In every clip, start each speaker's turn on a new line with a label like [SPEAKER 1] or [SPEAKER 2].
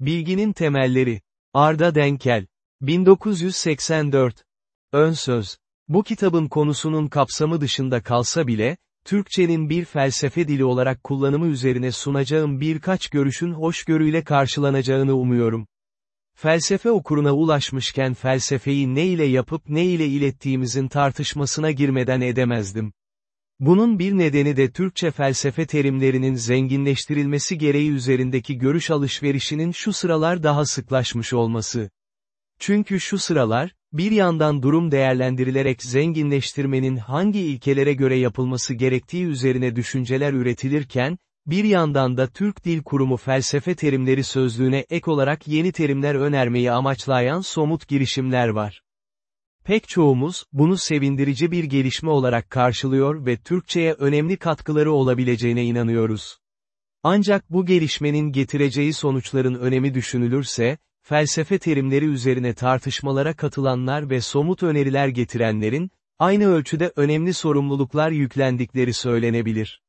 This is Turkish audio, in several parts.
[SPEAKER 1] Bilginin temelleri. Arda Denkel. 1984. Ön söz. Bu kitabın konusunun kapsamı dışında kalsa bile, Türkçenin bir felsefe dili olarak kullanımı üzerine sunacağım birkaç görüşün hoşgörüyle karşılanacağını umuyorum. Felsefe okuruna ulaşmışken felsefeyi ne ile yapıp ne ile ilettiğimizin tartışmasına girmeden edemezdim. Bunun bir nedeni de Türkçe felsefe terimlerinin zenginleştirilmesi gereği üzerindeki görüş alışverişinin şu sıralar daha sıklaşmış olması. Çünkü şu sıralar, bir yandan durum değerlendirilerek zenginleştirmenin hangi ilkelere göre yapılması gerektiği üzerine düşünceler üretilirken, bir yandan da Türk Dil Kurumu felsefe terimleri sözlüğüne ek olarak yeni terimler önermeyi amaçlayan somut girişimler var. Pek çoğumuz, bunu sevindirici bir gelişme olarak karşılıyor ve Türkçe'ye önemli katkıları olabileceğine inanıyoruz. Ancak bu gelişmenin getireceği sonuçların önemi düşünülürse, felsefe terimleri üzerine tartışmalara katılanlar ve somut öneriler getirenlerin, aynı ölçüde önemli sorumluluklar yüklendikleri söylenebilir.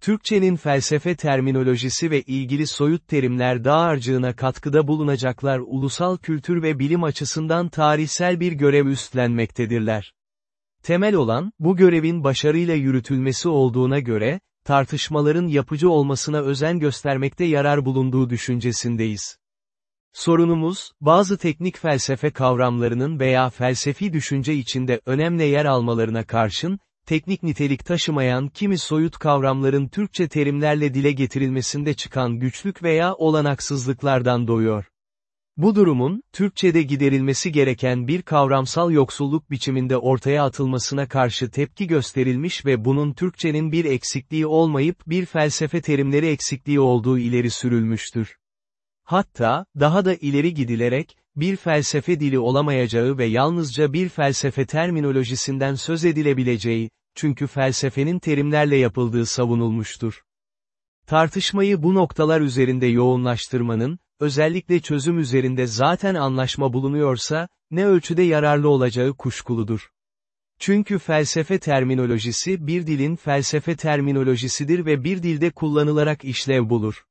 [SPEAKER 1] Türkçenin felsefe terminolojisi ve ilgili soyut terimler dağarcığına katkıda bulunacaklar ulusal kültür ve bilim açısından tarihsel bir görev üstlenmektedirler. Temel olan, bu görevin başarıyla yürütülmesi olduğuna göre, tartışmaların yapıcı olmasına özen göstermekte yarar bulunduğu düşüncesindeyiz. Sorunumuz, bazı teknik felsefe kavramlarının veya felsefi düşünce içinde önemli yer almalarına karşın, teknik nitelik taşımayan kimi soyut kavramların Türkçe terimlerle dile getirilmesinde çıkan güçlük veya olanaksızlıklardan doğuyor. Bu durumun, Türkçe'de giderilmesi gereken bir kavramsal yoksulluk biçiminde ortaya atılmasına karşı tepki gösterilmiş ve bunun Türkçenin bir eksikliği olmayıp bir felsefe terimleri eksikliği olduğu ileri sürülmüştür. Hatta, daha da ileri gidilerek, bir felsefe dili olamayacağı ve yalnızca bir felsefe terminolojisinden söz edilebileceği, çünkü felsefenin terimlerle yapıldığı savunulmuştur. Tartışmayı bu noktalar üzerinde yoğunlaştırmanın, özellikle çözüm üzerinde zaten anlaşma bulunuyorsa, ne ölçüde yararlı olacağı kuşkuludur. Çünkü felsefe terminolojisi bir dilin felsefe terminolojisidir ve bir dilde kullanılarak işlev bulur.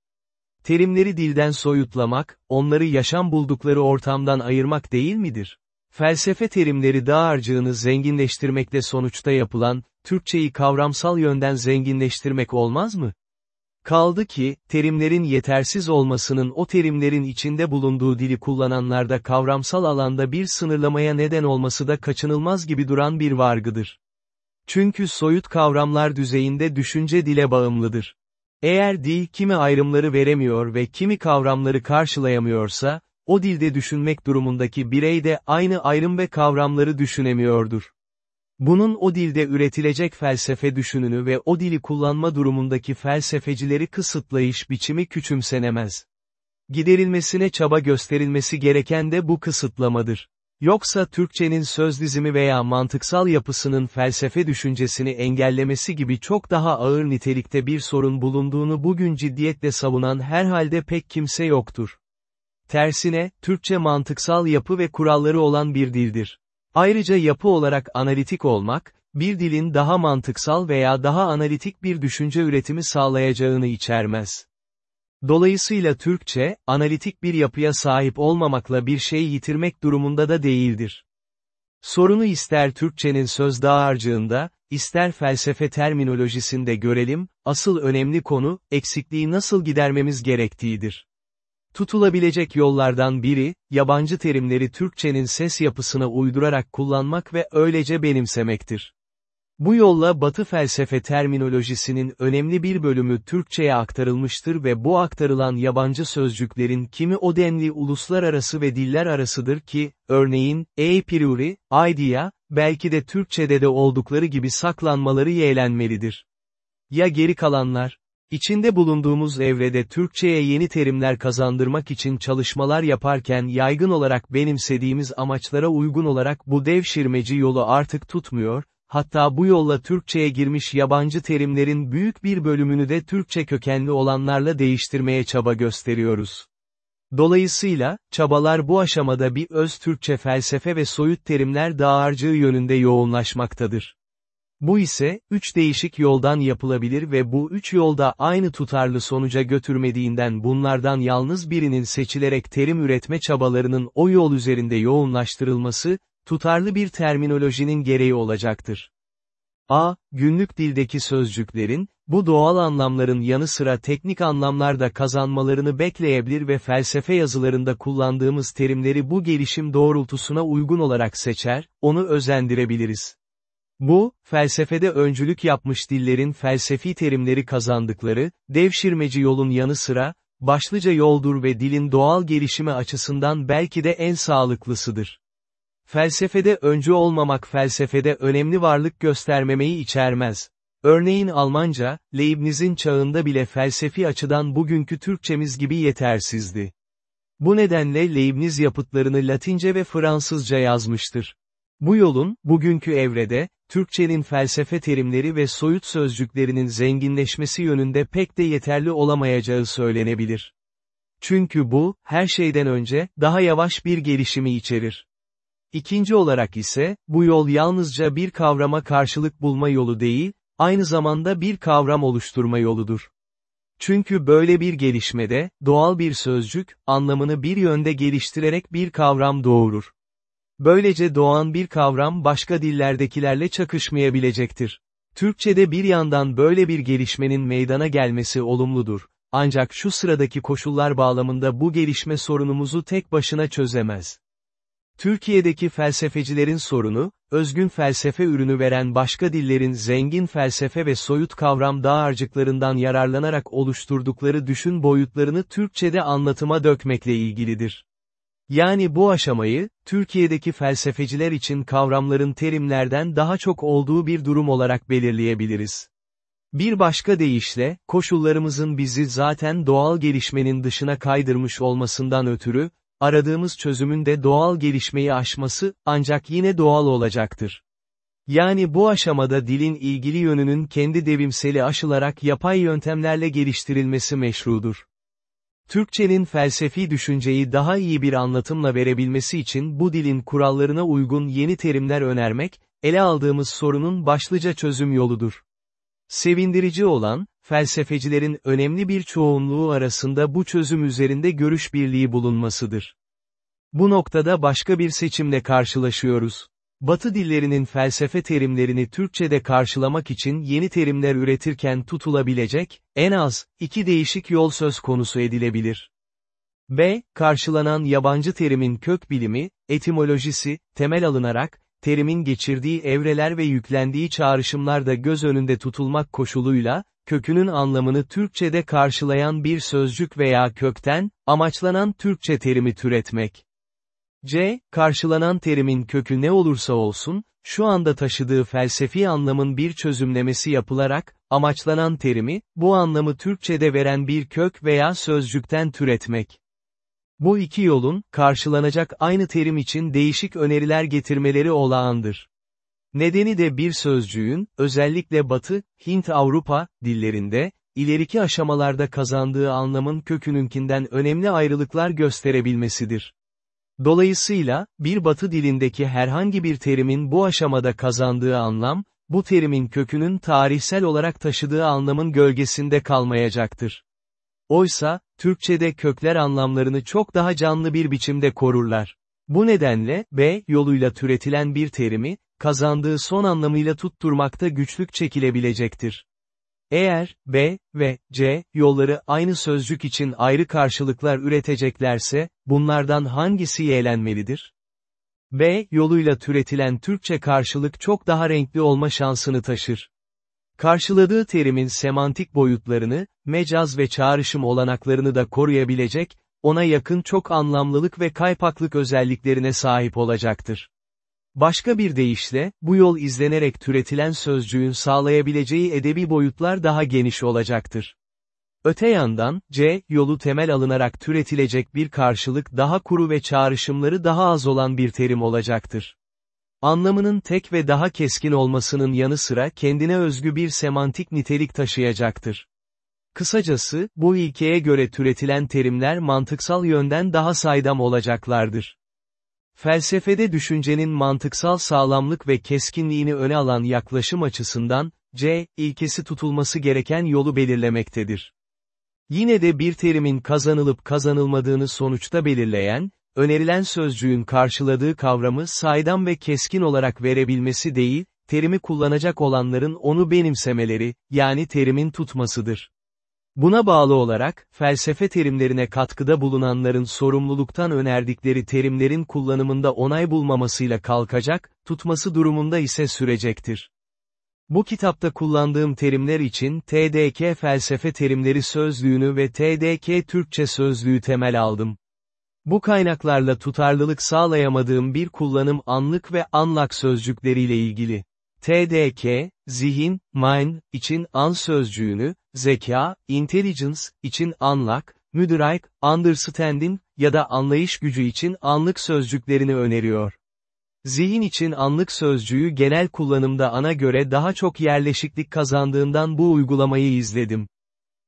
[SPEAKER 1] Terimleri dilden soyutlamak, onları yaşam buldukları ortamdan ayırmak değil midir? Felsefe terimleri dağarcığını zenginleştirmekle sonuçta yapılan, Türkçeyi kavramsal yönden zenginleştirmek olmaz mı? Kaldı ki, terimlerin yetersiz olmasının o terimlerin içinde bulunduğu dili kullananlarda kavramsal alanda bir sınırlamaya neden olması da kaçınılmaz gibi duran bir vargıdır. Çünkü soyut kavramlar düzeyinde düşünce dile bağımlıdır. Eğer dil kimi ayrımları veremiyor ve kimi kavramları karşılayamıyorsa, o dilde düşünmek durumundaki birey de aynı ayrım ve kavramları düşünemiyordur. Bunun o dilde üretilecek felsefe düşününü ve o dili kullanma durumundaki felsefecileri kısıtlayış biçimi küçümsenemez. Giderilmesine çaba gösterilmesi gereken de bu kısıtlamadır. Yoksa Türkçenin söz dizimi veya mantıksal yapısının felsefe düşüncesini engellemesi gibi çok daha ağır nitelikte bir sorun bulunduğunu bugün ciddiyetle savunan herhalde pek kimse yoktur. Tersine, Türkçe mantıksal yapı ve kuralları olan bir dildir. Ayrıca yapı olarak analitik olmak, bir dilin daha mantıksal veya daha analitik bir düşünce üretimi sağlayacağını içermez. Dolayısıyla Türkçe, analitik bir yapıya sahip olmamakla bir şey yitirmek durumunda da değildir. Sorunu ister Türkçenin söz dağarcığında, ister felsefe terminolojisinde görelim, asıl önemli konu, eksikliği nasıl gidermemiz gerektiğidir. Tutulabilecek yollardan biri, yabancı terimleri Türkçenin ses yapısına uydurarak kullanmak ve öylece benimsemektir. Bu yolla Batı felsefe terminolojisinin önemli bir bölümü Türkçe'ye aktarılmıştır ve bu aktarılan yabancı sözcüklerin kimi o denli uluslararası ve diller arasıdır ki, örneğin, a priori, idea, belki de Türkçe'de de oldukları gibi saklanmaları yeğlenmelidir. Ya geri kalanlar? İçinde bulunduğumuz evrede Türkçe'ye yeni terimler kazandırmak için çalışmalar yaparken yaygın olarak benimsediğimiz amaçlara uygun olarak bu devşirmeci yolu artık tutmuyor, hatta bu yolla Türkçe'ye girmiş yabancı terimlerin büyük bir bölümünü de Türkçe kökenli olanlarla değiştirmeye çaba gösteriyoruz. Dolayısıyla, çabalar bu aşamada bir öz Türkçe felsefe ve soyut terimler dağarcığı yönünde yoğunlaşmaktadır. Bu ise, üç değişik yoldan yapılabilir ve bu üç yolda aynı tutarlı sonuca götürmediğinden bunlardan yalnız birinin seçilerek terim üretme çabalarının o yol üzerinde yoğunlaştırılması, tutarlı bir terminolojinin gereği olacaktır. A. Günlük dildeki sözcüklerin, bu doğal anlamların yanı sıra teknik anlamlarda kazanmalarını bekleyebilir ve felsefe yazılarında kullandığımız terimleri bu gelişim doğrultusuna uygun olarak seçer, onu özendirebiliriz. Bu, felsefede öncülük yapmış dillerin felsefi terimleri kazandıkları, devşirmeci yolun yanı sıra, başlıca yoldur ve dilin doğal gelişimi açısından belki de en sağlıklısıdır. Felsefede öncü olmamak felsefede önemli varlık göstermemeyi içermez. Örneğin Almanca, Leibniz'in çağında bile felsefi açıdan bugünkü Türkçemiz gibi yetersizdi. Bu nedenle Leibniz yapıtlarını Latince ve Fransızca yazmıştır. Bu yolun, bugünkü evrede, Türkçenin felsefe terimleri ve soyut sözcüklerinin zenginleşmesi yönünde pek de yeterli olamayacağı söylenebilir. Çünkü bu, her şeyden önce, daha yavaş bir gelişimi içerir. İkinci olarak ise, bu yol yalnızca bir kavrama karşılık bulma yolu değil, aynı zamanda bir kavram oluşturma yoludur. Çünkü böyle bir gelişmede, doğal bir sözcük, anlamını bir yönde geliştirerek bir kavram doğurur. Böylece doğan bir kavram başka dillerdekilerle çakışmayabilecektir. Türkçede bir yandan böyle bir gelişmenin meydana gelmesi olumludur. Ancak şu sıradaki koşullar bağlamında bu gelişme sorunumuzu tek başına çözemez. Türkiye'deki felsefecilerin sorunu, özgün felsefe ürünü veren başka dillerin zengin felsefe ve soyut kavram dağarcıklarından yararlanarak oluşturdukları düşün boyutlarını Türkçe'de anlatıma dökmekle ilgilidir. Yani bu aşamayı, Türkiye'deki felsefeciler için kavramların terimlerden daha çok olduğu bir durum olarak belirleyebiliriz. Bir başka deyişle, koşullarımızın bizi zaten doğal gelişmenin dışına kaydırmış olmasından ötürü, aradığımız çözümün de doğal gelişmeyi aşması, ancak yine doğal olacaktır. Yani bu aşamada dilin ilgili yönünün kendi devimseli aşılarak yapay yöntemlerle geliştirilmesi meşrudur. Türkçenin felsefi düşünceyi daha iyi bir anlatımla verebilmesi için bu dilin kurallarına uygun yeni terimler önermek, ele aldığımız sorunun başlıca çözüm yoludur. Sevindirici olan, felsefecilerin önemli bir çoğunluğu arasında bu çözüm üzerinde görüş birliği bulunmasıdır. Bu noktada başka bir seçimle karşılaşıyoruz. Batı dillerinin felsefe terimlerini Türkçe'de karşılamak için yeni terimler üretirken tutulabilecek, en az, iki değişik yol söz konusu edilebilir. B. Karşılanan yabancı terimin kök bilimi, etimolojisi, temel alınarak, terimin geçirdiği evreler ve yüklendiği çağrışımlar da göz önünde tutulmak koşuluyla, kökünün anlamını Türkçe'de karşılayan bir sözcük veya kökten, amaçlanan Türkçe terimi türetmek. C. Karşılanan terimin kökü ne olursa olsun, şu anda taşıdığı felsefi anlamın bir çözümlemesi yapılarak, amaçlanan terimi, bu anlamı Türkçe'de veren bir kök veya sözcükten türetmek. Bu iki yolun, karşılanacak aynı terim için değişik öneriler getirmeleri olağandır. Nedeni de bir sözcüğün, özellikle Batı, Hint-Avrupa, dillerinde, ileriki aşamalarda kazandığı anlamın kökününkinden önemli ayrılıklar gösterebilmesidir. Dolayısıyla, bir batı dilindeki herhangi bir terimin bu aşamada kazandığı anlam, bu terimin kökünün tarihsel olarak taşıdığı anlamın gölgesinde kalmayacaktır. Oysa, Türkçe'de kökler anlamlarını çok daha canlı bir biçimde korurlar. Bu nedenle, B yoluyla türetilen bir terimi, kazandığı son anlamıyla tutturmakta güçlük çekilebilecektir. Eğer, B ve C, yolları aynı sözcük için ayrı karşılıklar üreteceklerse, bunlardan hangisi yeğlenmelidir? B yoluyla türetilen Türkçe karşılık çok daha renkli olma şansını taşır. Karşıladığı terimin semantik boyutlarını, mecaz ve çağrışım olanaklarını da koruyabilecek, ona yakın çok anlamlılık ve kaypaklık özelliklerine sahip olacaktır. Başka bir deyişle, bu yol izlenerek türetilen sözcüğün sağlayabileceği edebi boyutlar daha geniş olacaktır. Öte yandan, C, yolu temel alınarak türetilecek bir karşılık daha kuru ve çağrışımları daha az olan bir terim olacaktır. Anlamının tek ve daha keskin olmasının yanı sıra kendine özgü bir semantik nitelik taşıyacaktır. Kısacası, bu ilkeye göre türetilen terimler mantıksal yönden daha saydam olacaklardır. Felsefede düşüncenin mantıksal sağlamlık ve keskinliğini öne alan yaklaşım açısından, C, ilkesi tutulması gereken yolu belirlemektedir. Yine de bir terimin kazanılıp kazanılmadığını sonuçta belirleyen, önerilen sözcüğün karşıladığı kavramı saydam ve keskin olarak verebilmesi değil, terimi kullanacak olanların onu benimsemeleri, yani terimin tutmasıdır. Buna bağlı olarak, felsefe terimlerine katkıda bulunanların sorumluluktan önerdikleri terimlerin kullanımında onay bulmamasıyla kalkacak, tutması durumunda ise sürecektir. Bu kitapta kullandığım terimler için TDK Felsefe Terimleri Sözlüğünü ve TDK Türkçe Sözlüğü temel aldım. Bu kaynaklarla tutarlılık sağlayamadığım bir kullanım anlık ve anlak sözcükleriyle ilgili. TDK, zihin, mind, için an sözcüğünü, zeka, intelligence, için anlak, müdürayk, understanding, ya da anlayış gücü için anlık sözcüklerini öneriyor. Zihin için anlık sözcüğü genel kullanımda ana göre daha çok yerleşiklik kazandığından bu uygulamayı izledim.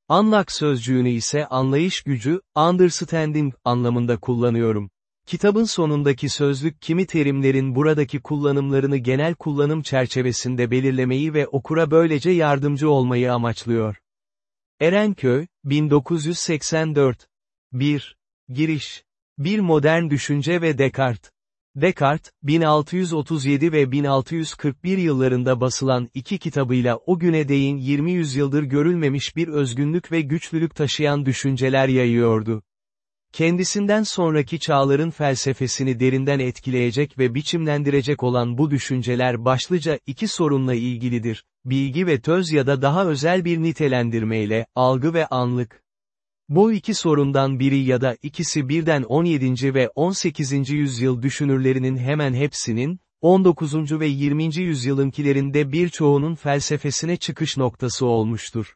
[SPEAKER 1] Anlak sözcüğünü ise anlayış gücü, understanding anlamında kullanıyorum. Kitabın sonundaki sözlük kimi terimlerin buradaki kullanımlarını genel kullanım çerçevesinde belirlemeyi ve okura böylece yardımcı olmayı amaçlıyor. Erenköy, 1984. 1. Giriş. Bir modern düşünce ve Descartes. Descartes, 1637 ve 1641 yıllarında basılan iki kitabıyla o güne değin 20 yüzyıldır görülmemiş bir özgünlük ve güçlülük taşıyan düşünceler yayıyordu. Kendisinden sonraki çağların felsefesini derinden etkileyecek ve biçimlendirecek olan bu düşünceler başlıca iki sorunla ilgilidir, bilgi ve töz ya da daha özel bir nitelendirmeyle, algı ve anlık. Bu iki sorundan biri ya da ikisi birden 17. ve 18. yüzyıl düşünürlerinin hemen hepsinin, 19. ve 20. yüzyılınkilerinde birçoğunun felsefesine çıkış noktası olmuştur.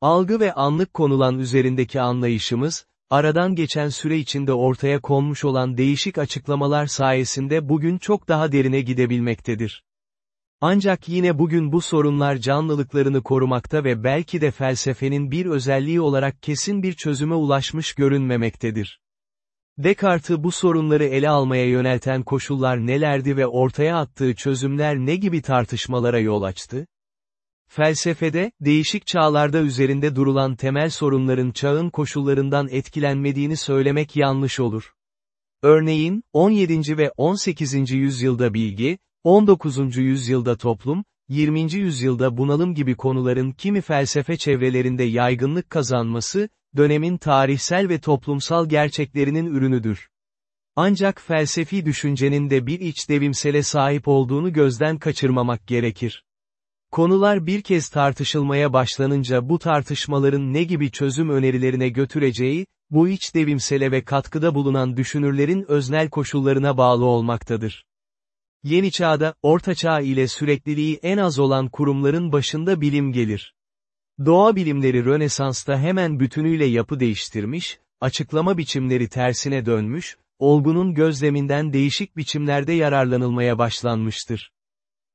[SPEAKER 1] Algı ve anlık konulan üzerindeki anlayışımız, aradan geçen süre içinde ortaya konmuş olan değişik açıklamalar sayesinde bugün çok daha derine gidebilmektedir. Ancak yine bugün bu sorunlar canlılıklarını korumakta ve belki de felsefenin bir özelliği olarak kesin bir çözüme ulaşmış görünmemektedir. Descartes'ı bu sorunları ele almaya yönelten koşullar nelerdi ve ortaya attığı çözümler ne gibi tartışmalara yol açtı? Felsefede, değişik çağlarda üzerinde durulan temel sorunların çağın koşullarından etkilenmediğini söylemek yanlış olur. Örneğin, 17. ve 18. yüzyılda bilgi, 19. yüzyılda toplum, 20. yüzyılda bunalım gibi konuların kimi felsefe çevrelerinde yaygınlık kazanması, dönemin tarihsel ve toplumsal gerçeklerinin ürünüdür. Ancak felsefi düşüncenin de bir iç devimsele sahip olduğunu gözden kaçırmamak gerekir. Konular bir kez tartışılmaya başlanınca bu tartışmaların ne gibi çözüm önerilerine götüreceği, bu iç devimsele ve katkıda bulunan düşünürlerin öznel koşullarına bağlı olmaktadır. Yeni çağda, orta çağ ile sürekliliği en az olan kurumların başında bilim gelir. Doğa bilimleri Rönesans'ta hemen bütünüyle yapı değiştirmiş, açıklama biçimleri tersine dönmüş, olgunun gözleminden değişik biçimlerde yararlanılmaya başlanmıştır.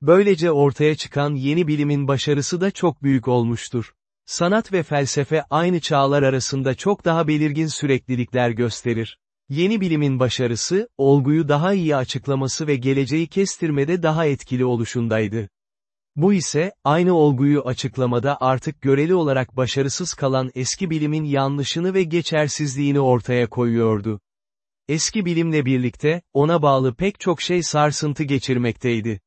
[SPEAKER 1] Böylece ortaya çıkan yeni bilimin başarısı da çok büyük olmuştur. Sanat ve felsefe aynı çağlar arasında çok daha belirgin süreklilikler gösterir. Yeni bilimin başarısı, olguyu daha iyi açıklaması ve geleceği kestirmede daha etkili oluşundaydı. Bu ise, aynı olguyu açıklamada artık göreli olarak başarısız kalan eski bilimin yanlışını ve geçersizliğini ortaya koyuyordu. Eski bilimle birlikte, ona bağlı pek çok şey sarsıntı geçirmekteydi.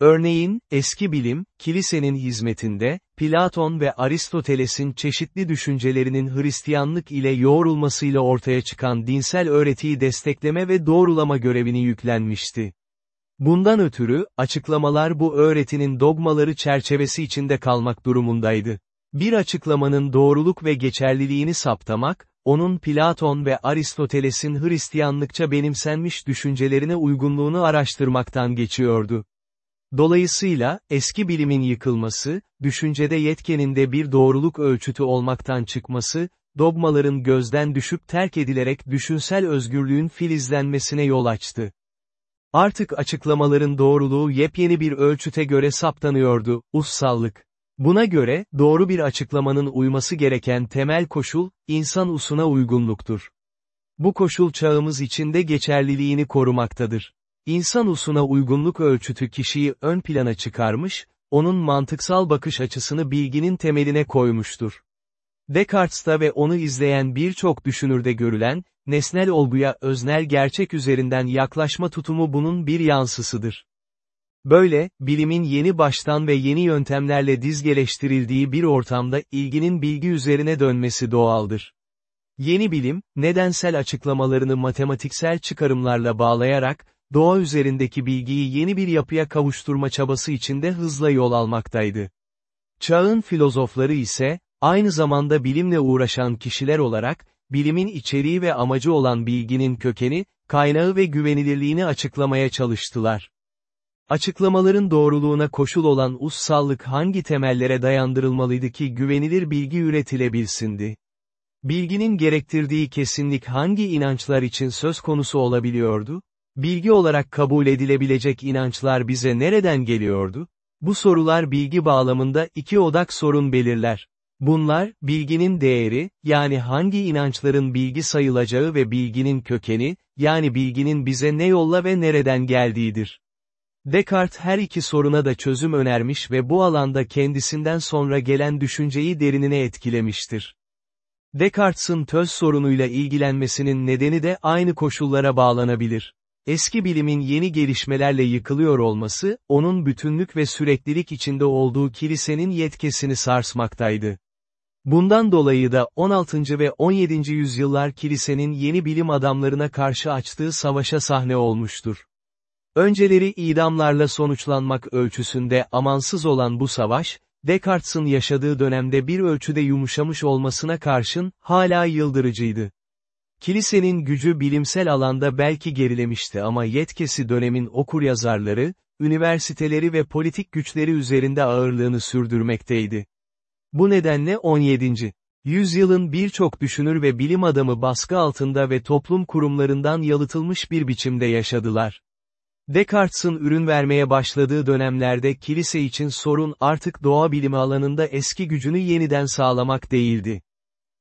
[SPEAKER 1] Örneğin, eski bilim, kilisenin hizmetinde, Platon ve Aristoteles'in çeşitli düşüncelerinin Hristiyanlık ile yoğrulmasıyla ortaya çıkan dinsel öğretiyi destekleme ve doğrulama görevini yüklenmişti. Bundan ötürü, açıklamalar bu öğretinin dogmaları çerçevesi içinde kalmak durumundaydı. Bir açıklamanın doğruluk ve geçerliliğini saptamak, onun Platon ve Aristoteles'in Hristiyanlıkça benimsenmiş düşüncelerine uygunluğunu araştırmaktan geçiyordu. Dolayısıyla, eski bilimin yıkılması, düşüncede yetkenin de bir doğruluk ölçütü olmaktan çıkması, dogmaların gözden düşüp terk edilerek düşünsel özgürlüğün filizlenmesine yol açtı. Artık açıklamaların doğruluğu yepyeni bir ölçüte göre saptanıyordu, ussallık. Buna göre, doğru bir açıklamanın uyması gereken temel koşul, insan usuna uygunluktur. Bu koşul çağımız içinde geçerliliğini korumaktadır. İnsan usuna uygunluk ölçütü kişiyi ön plana çıkarmış, onun mantıksal bakış açısını bilginin temeline koymuştur. Descartes'ta ve onu izleyen birçok düşünürde görülen, nesnel olguya öznel gerçek üzerinden yaklaşma tutumu bunun bir yansısıdır. Böyle, bilimin yeni baştan ve yeni yöntemlerle dizgeleştirildiği bir ortamda ilginin bilgi üzerine dönmesi doğaldır. Yeni bilim, nedensel açıklamalarını matematiksel çıkarımlarla bağlayarak, doğa üzerindeki bilgiyi yeni bir yapıya kavuşturma çabası içinde hızla yol almaktaydı. Çağın filozofları ise, aynı zamanda bilimle uğraşan kişiler olarak, bilimin içeriği ve amacı olan bilginin kökeni, kaynağı ve güvenilirliğini açıklamaya çalıştılar. Açıklamaların doğruluğuna koşul olan ussallık hangi temellere dayandırılmalıydı ki güvenilir bilgi üretilebilsindi? Bilginin gerektirdiği kesinlik hangi inançlar için söz konusu olabiliyordu? Bilgi olarak kabul edilebilecek inançlar bize nereden geliyordu? Bu sorular bilgi bağlamında iki odak sorun belirler. Bunlar, bilginin değeri, yani hangi inançların bilgi sayılacağı ve bilginin kökeni, yani bilginin bize ne yolla ve nereden geldiğidir. Descartes her iki soruna da çözüm önermiş ve bu alanda kendisinden sonra gelen düşünceyi derinine etkilemiştir. Descartes'in töz sorunuyla ilgilenmesinin nedeni de aynı koşullara bağlanabilir. Eski bilimin yeni gelişmelerle yıkılıyor olması, onun bütünlük ve süreklilik içinde olduğu kilisenin yetkisini sarsmaktaydı. Bundan dolayı da 16. ve 17. yüzyıllar kilisenin yeni bilim adamlarına karşı açtığı savaşa sahne olmuştur. Önceleri idamlarla sonuçlanmak ölçüsünde amansız olan bu savaş, Descartes'in yaşadığı dönemde bir ölçüde yumuşamış olmasına karşın, hala yıldırıcıydı. Kilisenin gücü bilimsel alanda belki gerilemişti ama yetkisi dönemin okuryazarları, üniversiteleri ve politik güçleri üzerinde ağırlığını sürdürmekteydi. Bu nedenle 17. yüzyılın birçok düşünür ve bilim adamı baskı altında ve toplum kurumlarından yalıtılmış bir biçimde yaşadılar. Descartes'in ürün vermeye başladığı dönemlerde kilise için sorun artık doğa bilimi alanında eski gücünü yeniden sağlamak değildi.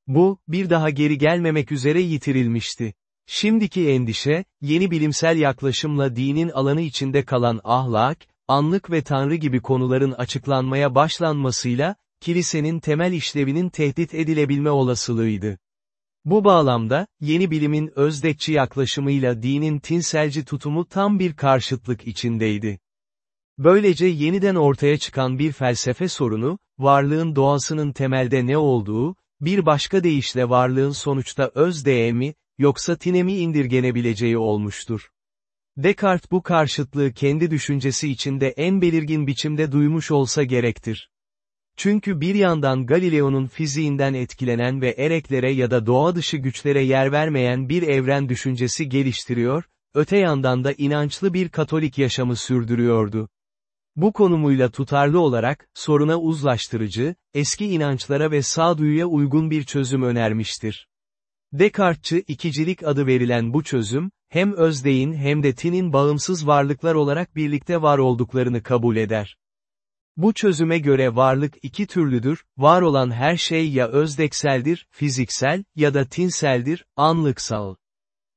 [SPEAKER 1] Bu, bir daha geri gelmemek üzere yitirilmişti. Şimdiki endişe, yeni bilimsel yaklaşımla dinin alanı içinde kalan ahlak, anlık ve tanrı gibi konuların açıklanmaya başlanmasıyla, kilisenin temel işlevinin tehdit edilebilme olasılığıydı. Bu bağlamda, yeni bilimin özdekçi yaklaşımıyla dinin tinselci tutumu tam bir karşıtlık içindeydi. Böylece yeniden ortaya çıkan bir felsefe sorunu, varlığın doğasının temelde ne olduğu, bir başka deyişle varlığın sonuçta öz mi, yoksa tine mi indirgenebileceği olmuştur. Descartes bu karşıtlığı kendi düşüncesi içinde en belirgin biçimde duymuş olsa gerektir. Çünkü bir yandan Galileo'nun fiziğinden etkilenen ve ereklere ya da doğa dışı güçlere yer vermeyen bir evren düşüncesi geliştiriyor, öte yandan da inançlı bir katolik yaşamı sürdürüyordu. Bu konumuyla tutarlı olarak, soruna uzlaştırıcı, eski inançlara ve sağduyuya uygun bir çözüm önermiştir. Descartes'çı ikicilik adı verilen bu çözüm, hem özdeğin hem de tinin bağımsız varlıklar olarak birlikte var olduklarını kabul eder. Bu çözüme göre varlık iki türlüdür, var olan her şey ya özdekseldir, fiziksel, ya da tinseldir, anlıksal.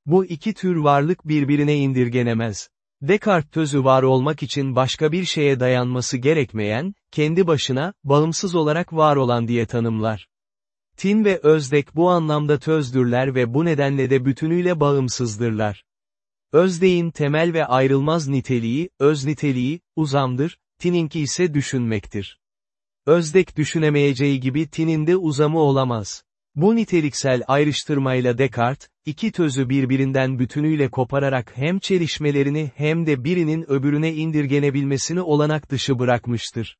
[SPEAKER 1] Bu iki tür varlık birbirine indirgenemez. Descartes tözü var olmak için başka bir şeye dayanması gerekmeyen, kendi başına, bağımsız olarak var olan diye tanımlar. Tin ve özdek bu anlamda tözdürler ve bu nedenle de bütünüyle bağımsızdırlar. Özdeğin temel ve ayrılmaz niteliği, öz niteliği, uzamdır, tininki ise düşünmektir. Özdek düşünemeyeceği gibi tinin de uzamı olamaz. Bu niteliksel ayrıştırmayla Descartes, iki tözü birbirinden bütünüyle kopararak hem çelişmelerini hem de birinin öbürüne indirgenebilmesini olanak dışı bırakmıştır.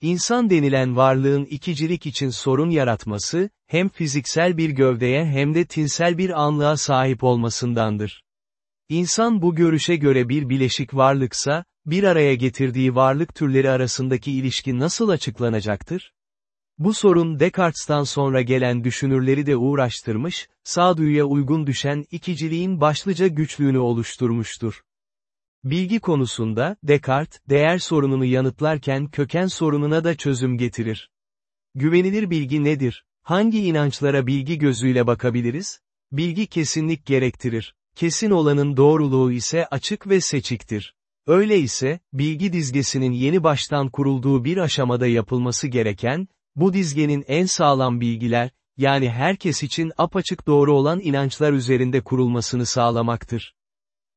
[SPEAKER 1] İnsan denilen varlığın ikicilik için sorun yaratması, hem fiziksel bir gövdeye hem de tinsel bir anlığa sahip olmasındandır. İnsan bu görüşe göre bir bileşik varlıksa, bir araya getirdiği varlık türleri arasındaki ilişki nasıl açıklanacaktır? Bu sorun Descartes'tan sonra gelen düşünürleri de uğraştırmış, sağduyuya uygun düşen ikiciliğin başlıca güçlüğünü oluşturmuştur. Bilgi konusunda, Descartes, değer sorununu yanıtlarken köken sorununa da çözüm getirir. Güvenilir bilgi nedir? Hangi inançlara bilgi gözüyle bakabiliriz? Bilgi kesinlik gerektirir. kesin olanın doğruluğu ise açık ve seçiktir. Öyle ise, bilgi dizgesinin yeni baştan kurulduğu bir aşamada yapılması gereken, bu dizgenin en sağlam bilgiler, yani herkes için apaçık doğru olan inançlar üzerinde kurulmasını sağlamaktır.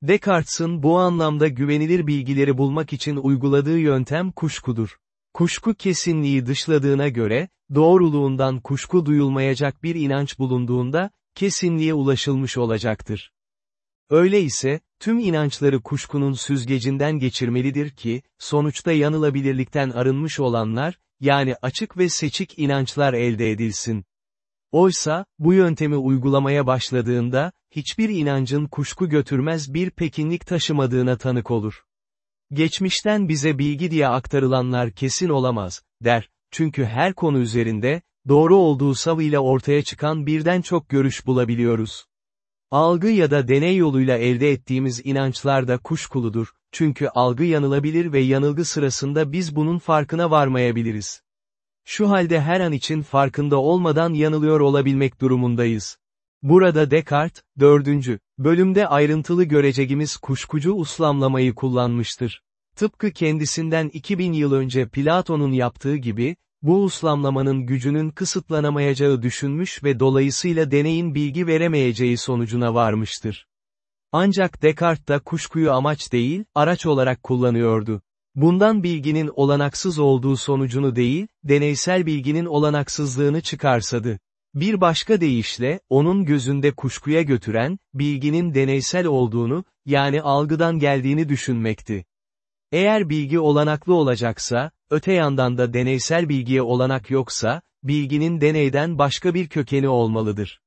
[SPEAKER 1] Descartes'in bu anlamda güvenilir bilgileri bulmak için uyguladığı yöntem kuşkudur. Kuşku kesinliği dışladığına göre, doğruluğundan kuşku duyulmayacak bir inanç bulunduğunda, kesinliğe ulaşılmış olacaktır. Öyle ise, tüm inançları kuşkunun süzgecinden geçirmelidir ki, sonuçta yanılabilirlikten arınmış olanlar, yani açık ve seçik inançlar elde edilsin. Oysa, bu yöntemi uygulamaya başladığında, hiçbir inancın kuşku götürmez bir pekinlik taşımadığına tanık olur. Geçmişten bize bilgi diye aktarılanlar kesin olamaz, der, çünkü her konu üzerinde, doğru olduğu savıyla ortaya çıkan birden çok görüş bulabiliyoruz. Algı ya da deney yoluyla elde ettiğimiz inançlar da kuşkuludur, çünkü algı yanılabilir ve yanılgı sırasında biz bunun farkına varmayabiliriz. Şu halde her an için farkında olmadan yanılıyor olabilmek durumundayız. Burada Descartes, dördüncü, bölümde ayrıntılı görecegimiz kuşkucu uslamlamayı kullanmıştır. Tıpkı kendisinden 2000 yıl önce Platon'un yaptığı gibi, bu uslamlamanın gücünün kısıtlanamayacağı düşünmüş ve dolayısıyla deneyin bilgi veremeyeceği sonucuna varmıştır. Ancak Descartes da kuşkuyu amaç değil, araç olarak kullanıyordu. Bundan bilginin olanaksız olduğu sonucunu değil, deneysel bilginin olanaksızlığını çıkarsadı. Bir başka deyişle, onun gözünde kuşkuya götüren, bilginin deneysel olduğunu, yani algıdan geldiğini düşünmekti. Eğer bilgi olanaklı olacaksa, öte yandan da deneysel bilgiye olanak yoksa, bilginin deneyden başka bir kökeni olmalıdır.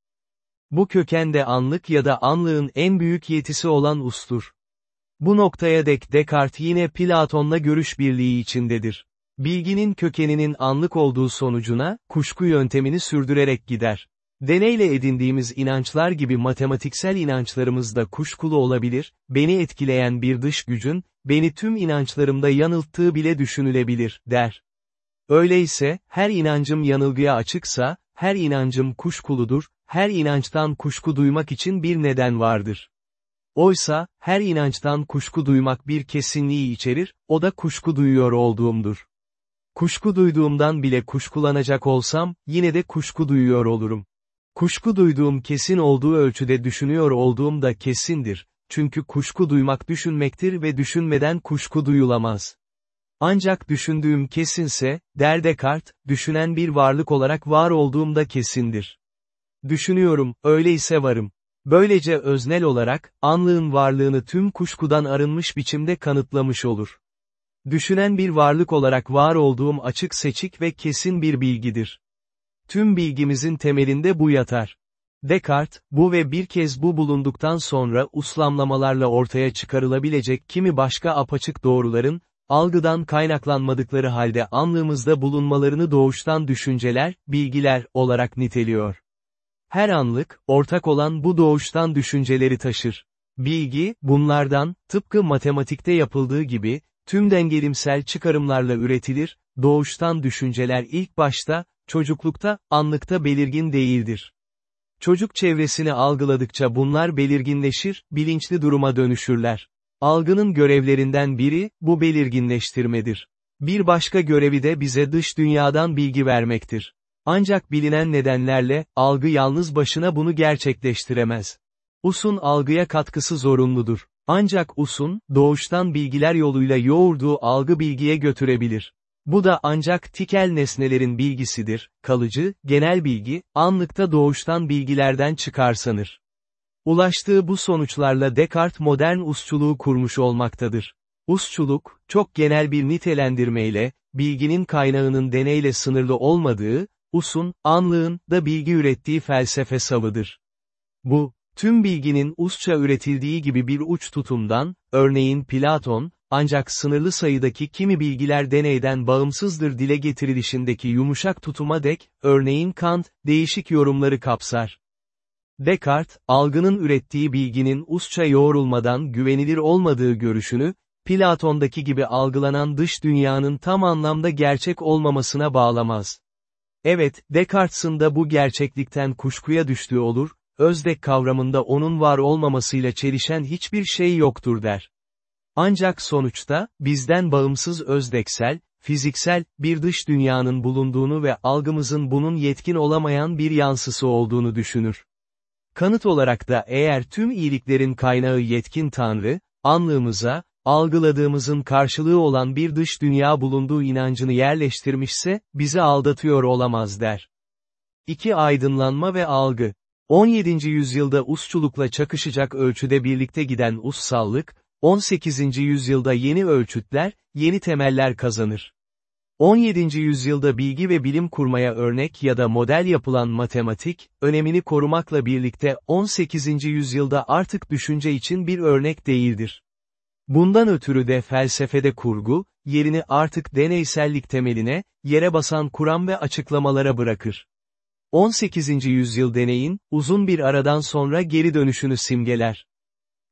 [SPEAKER 1] Bu köken de anlık ya da anlığın en büyük yetisi olan ustur. Bu noktaya dek Descartes yine Platon'la görüş birliği içindedir. Bilginin kökeninin anlık olduğu sonucuna, kuşku yöntemini sürdürerek gider. Deneyle edindiğimiz inançlar gibi matematiksel inançlarımız da kuşkulu olabilir, beni etkileyen bir dış gücün, beni tüm inançlarımda yanılttığı bile düşünülebilir, der. Öyleyse, her inancım yanılgıya açıksa, her inancım kuşkuludur, her inançtan kuşku duymak için bir neden vardır. Oysa, her inançtan kuşku duymak bir kesinliği içerir, o da kuşku duyuyor olduğumdur. Kuşku duyduğumdan bile kuşkulanacak olsam, yine de kuşku duyuyor olurum. Kuşku duyduğum kesin olduğu ölçüde düşünüyor olduğum da kesindir, çünkü kuşku duymak düşünmektir ve düşünmeden kuşku duyulamaz. Ancak düşündüğüm kesinse, der Descartes, düşünen bir varlık olarak var olduğum da kesindir. Düşünüyorum, öyleyse varım. Böylece öznel olarak, anlığın varlığını tüm kuşkudan arınmış biçimde kanıtlamış olur. Düşünen bir varlık olarak var olduğum açık seçik ve kesin bir bilgidir. Tüm bilgimizin temelinde bu yatar. Descartes, bu ve bir kez bu bulunduktan sonra uslamlamalarla ortaya çıkarılabilecek kimi başka apaçık doğruların, algıdan kaynaklanmadıkları halde anlığımızda bulunmalarını doğuştan düşünceler, bilgiler olarak niteliyor. Her anlık, ortak olan bu doğuştan düşünceleri taşır. Bilgi, bunlardan, tıpkı matematikte yapıldığı gibi, tüm dengelimsel çıkarımlarla üretilir, doğuştan düşünceler ilk başta, çocuklukta, anlıkta belirgin değildir. Çocuk çevresini algıladıkça bunlar belirginleşir, bilinçli duruma dönüşürler. Algının görevlerinden biri, bu belirginleştirmedir. Bir başka görevi de bize dış dünyadan bilgi vermektir. Ancak bilinen nedenlerle, algı yalnız başına bunu gerçekleştiremez. Us'un algıya katkısı zorunludur. Ancak Us'un, doğuştan bilgiler yoluyla yoğurduğu algı bilgiye götürebilir. Bu da ancak tikel nesnelerin bilgisidir, kalıcı, genel bilgi, anlıkta doğuştan bilgilerden çıkar sanır. Ulaştığı bu sonuçlarla Descartes modern usçuluğu kurmuş olmaktadır. Usçuluk, çok genel bir nitelendirmeyle, bilginin kaynağının deneyle sınırlı olmadığı, usun, anlığın, da bilgi ürettiği felsefe savıdır. Bu, tüm bilginin usça üretildiği gibi bir uç tutumdan, örneğin Platon, ancak sınırlı sayıdaki kimi bilgiler deneyden bağımsızdır dile getirilişindeki yumuşak tutuma dek, örneğin Kant, değişik yorumları kapsar. Descartes, algının ürettiği bilginin usça yoğrulmadan güvenilir olmadığı görüşünü, Platon'daki gibi algılanan dış dünyanın tam anlamda gerçek olmamasına bağlamaz. Evet, Descartes'in de bu gerçeklikten kuşkuya düştüğü olur, özdek kavramında onun var olmamasıyla çelişen hiçbir şey yoktur der. Ancak sonuçta, bizden bağımsız özdeksel, fiziksel, bir dış dünyanın bulunduğunu ve algımızın bunun yetkin olamayan bir yansısı olduğunu düşünür. Kanıt olarak da eğer tüm iyiliklerin kaynağı yetkin Tanrı, anlığımıza, algıladığımızın karşılığı olan bir dış dünya bulunduğu inancını yerleştirmişse, bizi aldatıyor olamaz der. 2. Aydınlanma ve algı. 17. yüzyılda usçulukla çakışacak ölçüde birlikte giden ussallık, 18. yüzyılda yeni ölçütler, yeni temeller kazanır. 17. yüzyılda bilgi ve bilim kurmaya örnek ya da model yapılan matematik, önemini korumakla birlikte 18. yüzyılda artık düşünce için bir örnek değildir. Bundan ötürü de felsefede kurgu, yerini artık deneysellik temeline, yere basan kuram ve açıklamalara bırakır. 18. yüzyıl deneyin, uzun bir aradan sonra geri dönüşünü simgeler.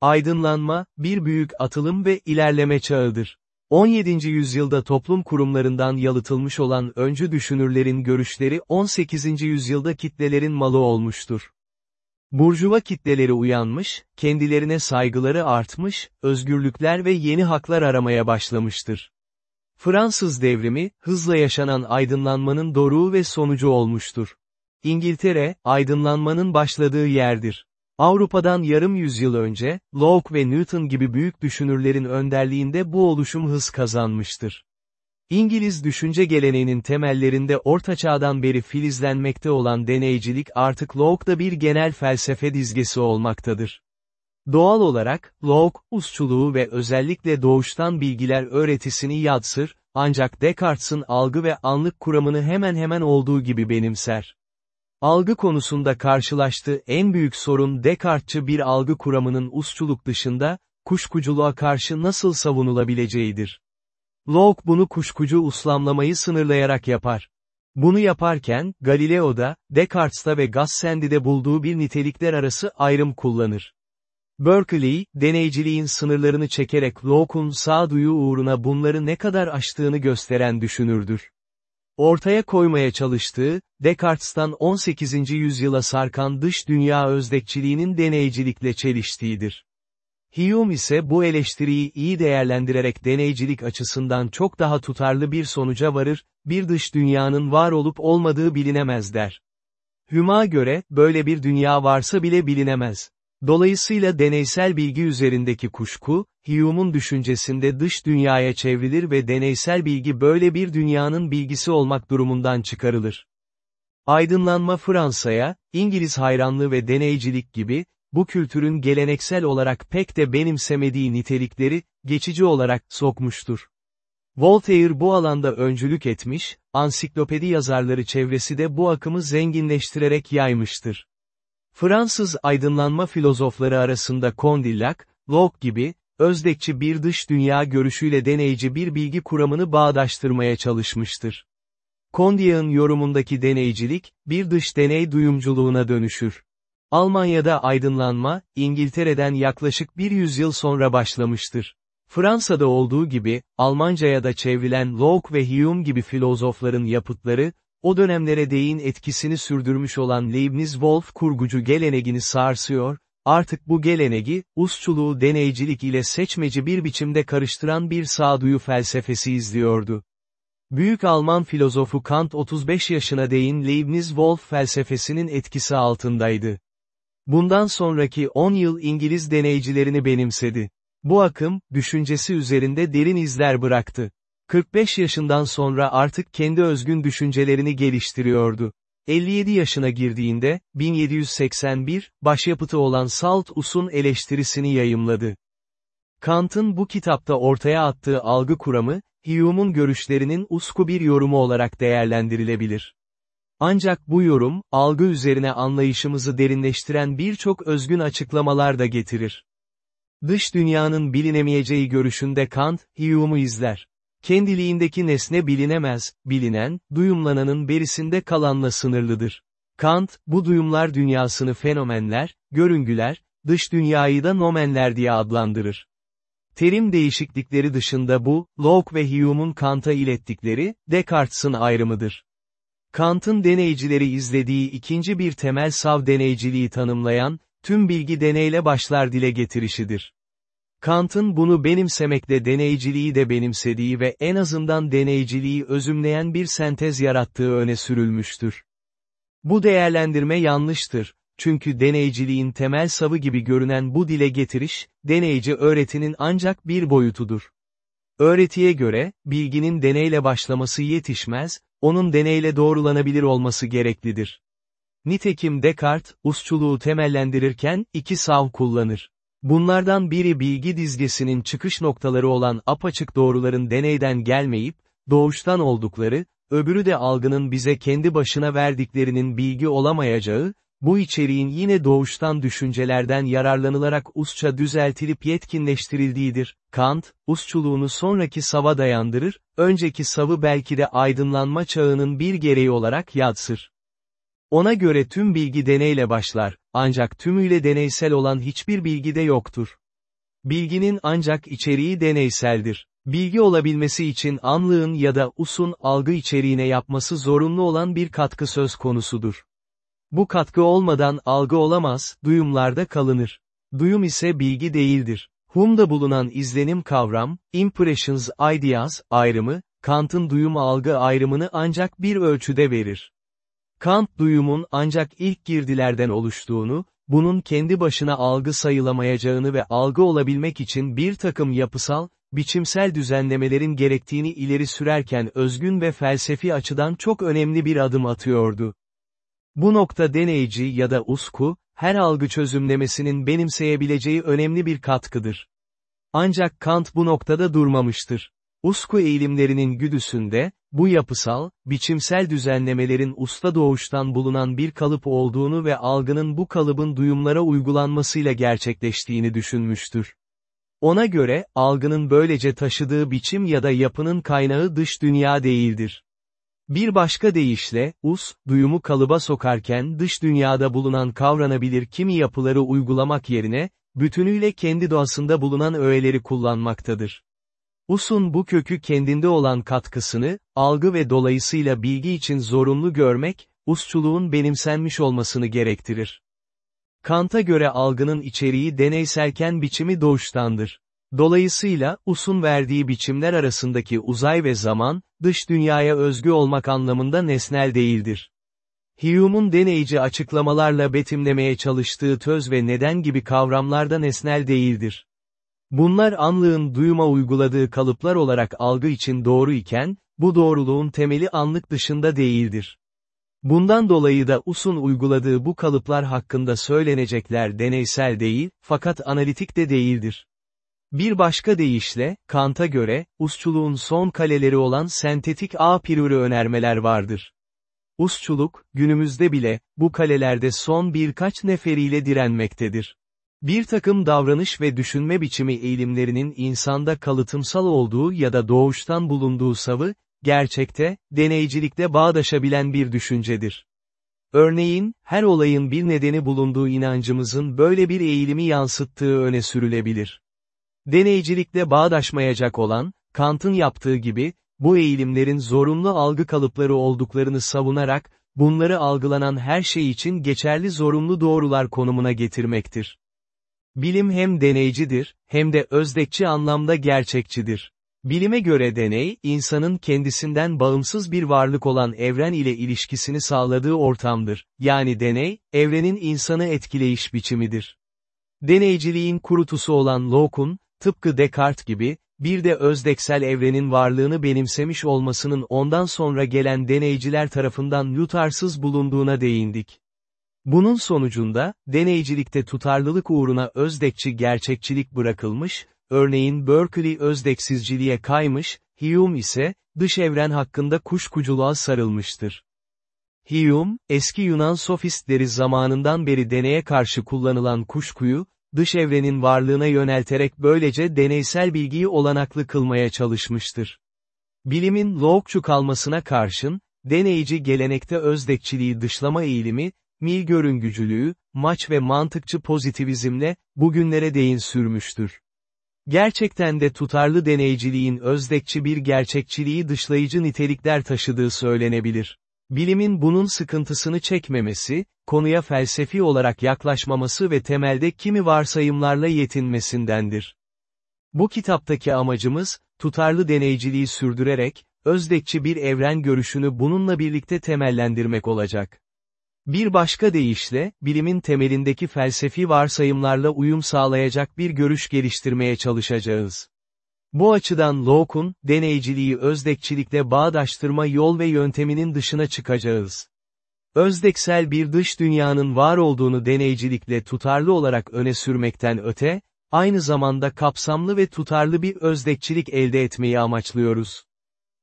[SPEAKER 1] Aydınlanma, bir büyük atılım ve ilerleme çağıdır. 17. yüzyılda toplum kurumlarından yalıtılmış olan öncü düşünürlerin görüşleri 18. yüzyılda kitlelerin malı olmuştur. Burjuva kitleleri uyanmış, kendilerine saygıları artmış, özgürlükler ve yeni haklar aramaya başlamıştır. Fransız devrimi, hızla yaşanan aydınlanmanın doruğu ve sonucu olmuştur. İngiltere, aydınlanmanın başladığı yerdir. Avrupa'dan yarım yüzyıl önce, Locke ve Newton gibi büyük düşünürlerin önderliğinde bu oluşum hız kazanmıştır. İngiliz düşünce geleneğinin temellerinde Orta Çağ'dan beri filizlenmekte olan deneycilik artık Locke'da bir genel felsefe dizgesi olmaktadır. Doğal olarak, Locke, usçuluğu ve özellikle doğuştan bilgiler öğretisini yadsır, ancak Descartes'in algı ve anlık kuramını hemen hemen olduğu gibi benimser. Algı konusunda karşılaştığı en büyük sorun Descartes'çı bir algı kuramının usçuluk dışında, kuşkuculuğa karşı nasıl savunulabileceğidir. Locke bunu kuşkucu uslamlamayı sınırlayarak yapar. Bunu yaparken, Galileo'da, Descartes'ta ve Gassendi'de bulduğu bir nitelikler arası ayrım kullanır. Berkeley, deneyciliğin sınırlarını çekerek Locke'un sağduyu uğruna bunları ne kadar aştığını gösteren düşünürdür. Ortaya koymaya çalıştığı, Descartes'tan 18. yüzyıla sarkan dış dünya özdekçiliğinin deneycilikle çeliştiğidir. Hume ise bu eleştiriyi iyi değerlendirerek deneycilik açısından çok daha tutarlı bir sonuca varır, bir dış dünyanın var olup olmadığı bilinemez der. Hume'a göre, böyle bir dünya varsa bile bilinemez. Dolayısıyla deneysel bilgi üzerindeki kuşku, Hume'un düşüncesinde dış dünyaya çevrilir ve deneysel bilgi böyle bir dünyanın bilgisi olmak durumundan çıkarılır. Aydınlanma Fransa'ya, İngiliz hayranlığı ve deneycilik gibi, bu kültürün geleneksel olarak pek de benimsemediği nitelikleri, geçici olarak, sokmuştur. Voltaire bu alanda öncülük etmiş, ansiklopedi yazarları çevresi de bu akımı zenginleştirerek yaymıştır. Fransız aydınlanma filozofları arasında Condillac, Locke gibi, özdekçi bir dış dünya görüşüyle deneyici bir bilgi kuramını bağdaştırmaya çalışmıştır. Condillac'ın yorumundaki deneycilik, bir dış deney duyumculuğuna dönüşür. Almanya'da aydınlanma, İngiltere'den yaklaşık bir yüzyıl sonra başlamıştır. Fransa'da olduğu gibi, Almanca'ya da çevrilen Locke ve Hume gibi filozofların yapıtları, o dönemlere değin etkisini sürdürmüş olan Leibniz-Wolf kurgucu geleneğini sarsıyor, artık bu geleneği, usçuluğu deneycilik ile seçmeci bir biçimde karıştıran bir sağduyu felsefesi izliyordu. Büyük Alman filozofu Kant 35 yaşına değin Leibniz-Wolf felsefesinin etkisi altındaydı. Bundan sonraki 10 yıl İngiliz deneycilerini benimsedi. Bu akım, düşüncesi üzerinde derin izler bıraktı. 45 yaşından sonra artık kendi özgün düşüncelerini geliştiriyordu. 57 yaşına girdiğinde, 1781, başyapıtı olan Salt Us'un eleştirisini yayımladı. Kant'ın bu kitapta ortaya attığı algı kuramı, Hume'un görüşlerinin usku bir yorumu olarak değerlendirilebilir. Ancak bu yorum, algı üzerine anlayışımızı derinleştiren birçok özgün açıklamalar da getirir. Dış dünyanın bilinemeyeceği görüşünde Kant, Hume'u izler. Kendiliğindeki nesne bilinemez, bilinen, duyumlananın berisinde kalanla sınırlıdır. Kant, bu duyumlar dünyasını fenomenler, görüngüler, dış dünyayı da nomenler diye adlandırır. Terim değişiklikleri dışında bu, Locke ve Hume'un Kant'a ilettikleri, Descartes'in ayrımıdır. Kant'ın deneycileri izlediği ikinci bir temel sav deneyciliği tanımlayan, tüm bilgi deneyle başlar dile getirişidir. Kant'ın bunu benimsemekle deneyciliği de benimsediği ve en azından deneyciliği özümleyen bir sentez yarattığı öne sürülmüştür. Bu değerlendirme yanlıştır, çünkü deneyciliğin temel savı gibi görünen bu dile getiriş, deneyici öğretinin ancak bir boyutudur. Öğretiye göre, bilginin deneyle başlaması yetişmez, onun deneyle doğrulanabilir olması gereklidir. Nitekim Descartes, usçuluğu temellendirirken iki sav kullanır. Bunlardan biri bilgi dizgesinin çıkış noktaları olan apaçık doğruların deneyden gelmeyip, doğuştan oldukları, öbürü de algının bize kendi başına verdiklerinin bilgi olamayacağı, bu içeriğin yine doğuştan düşüncelerden yararlanılarak usça düzeltilip yetkinleştirildiğidir. Kant, usçuluğunu sonraki sava dayandırır, önceki savı belki de aydınlanma çağının bir gereği olarak yadsır. Ona göre tüm bilgi deneyle başlar, ancak tümüyle deneysel olan hiçbir bilgi de yoktur. Bilginin ancak içeriği deneyseldir. Bilgi olabilmesi için anlığın ya da usun algı içeriğine yapması zorunlu olan bir katkı söz konusudur. Bu katkı olmadan algı olamaz, duyumlarda kalınır. Duyum ise bilgi değildir. Hume'da bulunan izlenim kavram, impressions ideas, ayrımı, Kant'ın duyum algı ayrımını ancak bir ölçüde verir. Kant duyumun ancak ilk girdilerden oluştuğunu, bunun kendi başına algı sayılamayacağını ve algı olabilmek için bir takım yapısal, biçimsel düzenlemelerin gerektiğini ileri sürerken özgün ve felsefi açıdan çok önemli bir adım atıyordu. Bu nokta deneyici ya da usku, her algı çözümlemesinin benimseyebileceği önemli bir katkıdır. Ancak Kant bu noktada durmamıştır. Usku eğilimlerinin güdüsünde, bu yapısal, biçimsel düzenlemelerin usta doğuştan bulunan bir kalıp olduğunu ve algının bu kalıbın duyumlara uygulanmasıyla gerçekleştiğini düşünmüştür. Ona göre, algının böylece taşıdığı biçim ya da yapının kaynağı dış dünya değildir. Bir başka deyişle, us, duyumu kalıba sokarken dış dünyada bulunan kavranabilir kimi yapıları uygulamak yerine, bütünüyle kendi doğasında bulunan öğeleri kullanmaktadır. Us'un bu kökü kendinde olan katkısını, algı ve dolayısıyla bilgi için zorunlu görmek, usçuluğun benimsenmiş olmasını gerektirir. Kant'a göre algının içeriği deneyselken biçimi doğuştandır. Dolayısıyla, Us'un verdiği biçimler arasındaki uzay ve zaman, dış dünyaya özgü olmak anlamında nesnel değildir. Hume'un deneyici açıklamalarla betimlemeye çalıştığı töz ve neden gibi kavramlarda nesnel değildir. Bunlar anlığın duyuma uyguladığı kalıplar olarak algı için doğru iken, bu doğruluğun temeli anlık dışında değildir. Bundan dolayı da Us'un uyguladığı bu kalıplar hakkında söylenecekler deneysel değil, fakat analitik de değildir. Bir başka deyişle, Kant'a göre, usçuluğun son kaleleri olan sentetik a priori önermeler vardır. Usçuluk, günümüzde bile, bu kalelerde son birkaç neferiyle direnmektedir. Bir takım davranış ve düşünme biçimi eğilimlerinin insanda kalıtımsal olduğu ya da doğuştan bulunduğu savı, gerçekte, deneycilikte bağdaşabilen bir düşüncedir. Örneğin, her olayın bir nedeni bulunduğu inancımızın böyle bir eğilimi yansıttığı öne sürülebilir. Deneycilikle bağdaşmayacak olan, Kant'ın yaptığı gibi, bu eğilimlerin zorunlu algı kalıpları olduklarını savunarak, bunları algılanan her şey için geçerli zorunlu doğrular konumuna getirmektir. Bilim hem deneycidir, hem de özdekçi anlamda gerçekçidir. Bilime göre deney, insanın kendisinden bağımsız bir varlık olan evren ile ilişkisini sağladığı ortamdır. Yani deney, evrenin insanı etkileyiş biçimidir. Deneyciliğin kurutusu olan Locke'un, tıpkı Descartes gibi, bir de özdeksel evrenin varlığını benimsemiş olmasının ondan sonra gelen deneyciler tarafından yutarsız bulunduğuna değindik. Bunun sonucunda, deneycilikte tutarlılık uğruna özdekçi gerçekçilik bırakılmış, örneğin Berkeley özdeksizciliğe kaymış, Hume ise, dış evren hakkında kuşkuculuğa sarılmıştır. Hume, eski Yunan sofistleri zamanından beri deneye karşı kullanılan kuşkuyu, dış evrenin varlığına yönelterek böylece deneysel bilgiyi olanaklı kılmaya çalışmıştır. Bilimin Locke'cu kalmasına karşın, deneyici gelenekte özdekçiliği dışlama eğilimi, mil görüngücülüğü, maç ve mantıkçı pozitivizmle, bugünlere değin sürmüştür. Gerçekten de tutarlı deneyciliğin özdekçi bir gerçekçiliği dışlayıcı nitelikler taşıdığı söylenebilir. Bilimin bunun sıkıntısını çekmemesi, konuya felsefi olarak yaklaşmaması ve temelde kimi varsayımlarla yetinmesindendir. Bu kitaptaki amacımız, tutarlı deneyciliği sürdürerek, özdekçi bir evren görüşünü bununla birlikte temellendirmek olacak. Bir başka deyişle, bilimin temelindeki felsefi varsayımlarla uyum sağlayacak bir görüş geliştirmeye çalışacağız. Bu açıdan Locke'un, deneyciliği özdekçilikle bağdaştırma yol ve yönteminin dışına çıkacağız. Özdeksel bir dış dünyanın var olduğunu deneycilikle tutarlı olarak öne sürmekten öte, aynı zamanda kapsamlı ve tutarlı bir özdekçilik elde etmeyi amaçlıyoruz.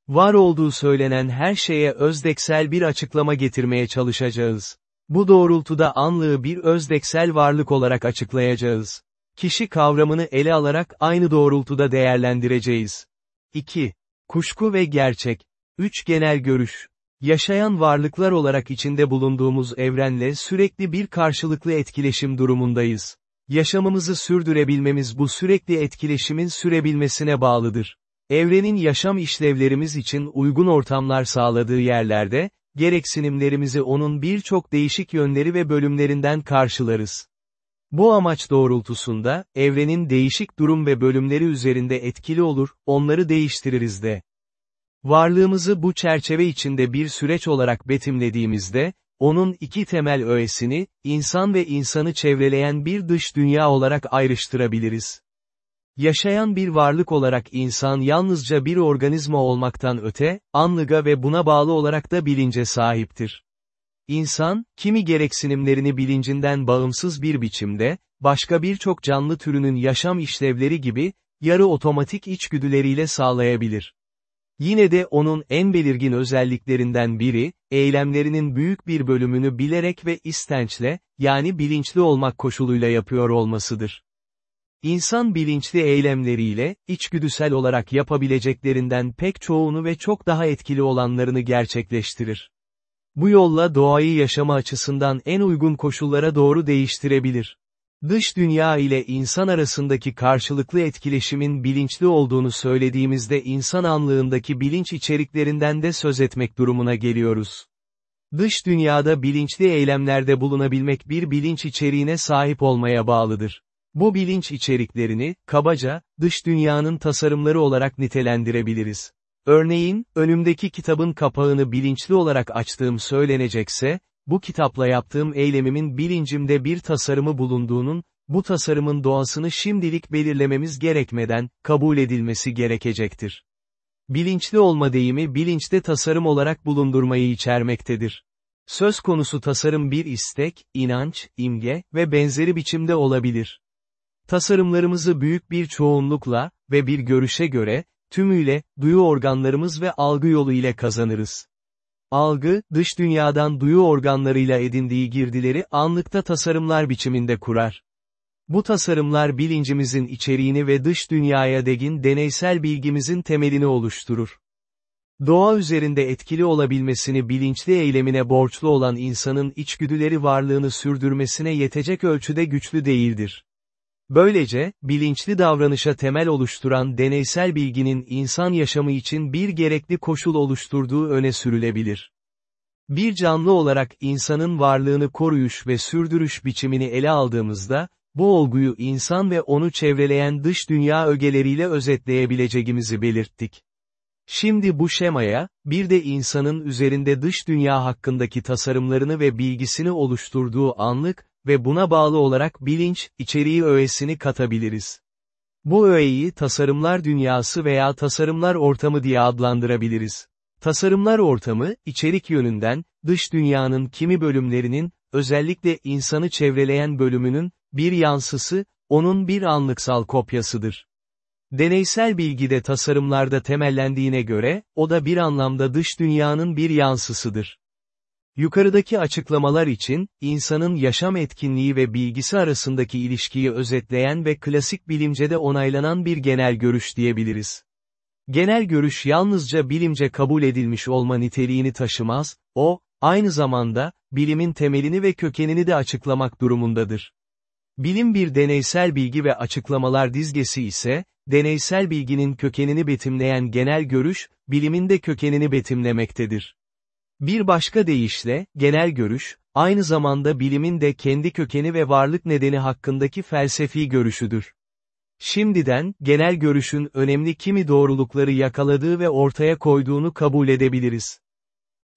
[SPEAKER 1] Var olduğu söylenen her şeye özdeksel bir açıklama getirmeye çalışacağız. Bu doğrultuda anlığı bir özdeksel varlık olarak açıklayacağız. Kişi kavramını ele alarak aynı doğrultuda değerlendireceğiz. 2. Kuşku ve gerçek. 3. Genel görüş. Yaşayan varlıklar olarak içinde bulunduğumuz evrenle sürekli bir karşılıklı etkileşim durumundayız. Yaşamımızı sürdürebilmemiz bu sürekli etkileşimin sürebilmesine bağlıdır. Evrenin yaşam işlevlerimiz için uygun ortamlar sağladığı yerlerde, gereksinimlerimizi onun birçok değişik yönleri ve bölümlerinden karşılarız. Bu amaç doğrultusunda, evrenin değişik durum ve bölümleri üzerinde etkili olur, onları değiştiririz de. Varlığımızı bu çerçeve içinde bir süreç olarak betimlediğimizde, onun iki temel öğesini, insan ve insanı çevreleyen bir dış dünya olarak ayrıştırabiliriz. Yaşayan bir varlık olarak insan yalnızca bir organizma olmaktan öte, anlıga ve buna bağlı olarak da bilince sahiptir. İnsan, kimi gereksinimlerini bilincinden bağımsız bir biçimde, başka birçok canlı türünün yaşam işlevleri gibi, yarı otomatik içgüdüleriyle sağlayabilir. Yine de onun en belirgin özelliklerinden biri, eylemlerinin büyük bir bölümünü bilerek ve istençle, yani bilinçli olmak koşuluyla yapıyor olmasıdır. İnsan bilinçli eylemleriyle, içgüdüsel olarak yapabileceklerinden pek çoğunu ve çok daha etkili olanlarını gerçekleştirir. Bu yolla doğayı yaşama açısından en uygun koşullara doğru değiştirebilir. Dış dünya ile insan arasındaki karşılıklı etkileşimin bilinçli olduğunu söylediğimizde insan anlığındaki bilinç içeriklerinden de söz etmek durumuna geliyoruz. Dış dünyada bilinçli eylemlerde bulunabilmek bir bilinç içeriğine sahip olmaya bağlıdır. Bu bilinç içeriklerini, kabaca, dış dünyanın tasarımları olarak nitelendirebiliriz. Örneğin, önümdeki kitabın kapağını bilinçli olarak açtığım söylenecekse, bu kitapla yaptığım eylemimin bilincimde bir tasarımı bulunduğunun, bu tasarımın doğasını şimdilik belirlememiz gerekmeden, kabul edilmesi gerekecektir. Bilinçli olma deyimi bilinçte tasarım olarak bulundurmayı içermektedir. Söz konusu tasarım bir istek, inanç, imge ve benzeri biçimde olabilir. Tasarımlarımızı büyük bir çoğunlukla ve bir görüşe göre, tümüyle, duyu organlarımız ve algı yolu ile kazanırız. Algı, dış dünyadan duyu organlarıyla edindiği girdileri anlıkta tasarımlar biçiminde kurar. Bu tasarımlar bilincimizin içeriğini ve dış dünyaya degin deneysel bilgimizin temelini oluşturur. Doğa üzerinde etkili olabilmesini bilinçli eylemine borçlu olan insanın içgüdüleri varlığını sürdürmesine yetecek ölçüde güçlü değildir. Böylece, bilinçli davranışa temel oluşturan deneysel bilginin insan yaşamı için bir gerekli koşul oluşturduğu öne sürülebilir. Bir canlı olarak insanın varlığını koruyuş ve sürdürüş biçimini ele aldığımızda, bu olguyu insan ve onu çevreleyen dış dünya ögeleriyle özetleyebileceğimizi belirttik. Şimdi bu şemaya, bir de insanın üzerinde dış dünya hakkındaki tasarımlarını ve bilgisini oluşturduğu anlık, ve buna bağlı olarak bilinç, içeriği öğesini katabiliriz. Bu öğeyi tasarımlar dünyası veya tasarımlar ortamı diye adlandırabiliriz. Tasarımlar ortamı, içerik yönünden, dış dünyanın kimi bölümlerinin, özellikle insanı çevreleyen bölümünün, bir yansısı, onun bir anlıksal kopyasıdır. Deneysel bilgide tasarımlarda temellendiğine göre, o da bir anlamda dış dünyanın bir yansısıdır. Yukarıdaki açıklamalar için, insanın yaşam etkinliği ve bilgisi arasındaki ilişkiyi özetleyen ve klasik bilimcede onaylanan bir genel görüş diyebiliriz. Genel görüş yalnızca bilimce kabul edilmiş olma niteliğini taşımaz, o, aynı zamanda, bilimin temelini ve kökenini de açıklamak durumundadır. Bilim bir deneysel bilgi ve açıklamalar dizgesi ise, deneysel bilginin kökenini betimleyen genel görüş, bilimin de kökenini betimlemektedir. Bir başka deyişle, genel görüş, aynı zamanda bilimin de kendi kökeni ve varlık nedeni hakkındaki felsefi görüşüdür. Şimdiden, genel görüşün önemli kimi doğrulukları yakaladığı ve ortaya koyduğunu kabul edebiliriz.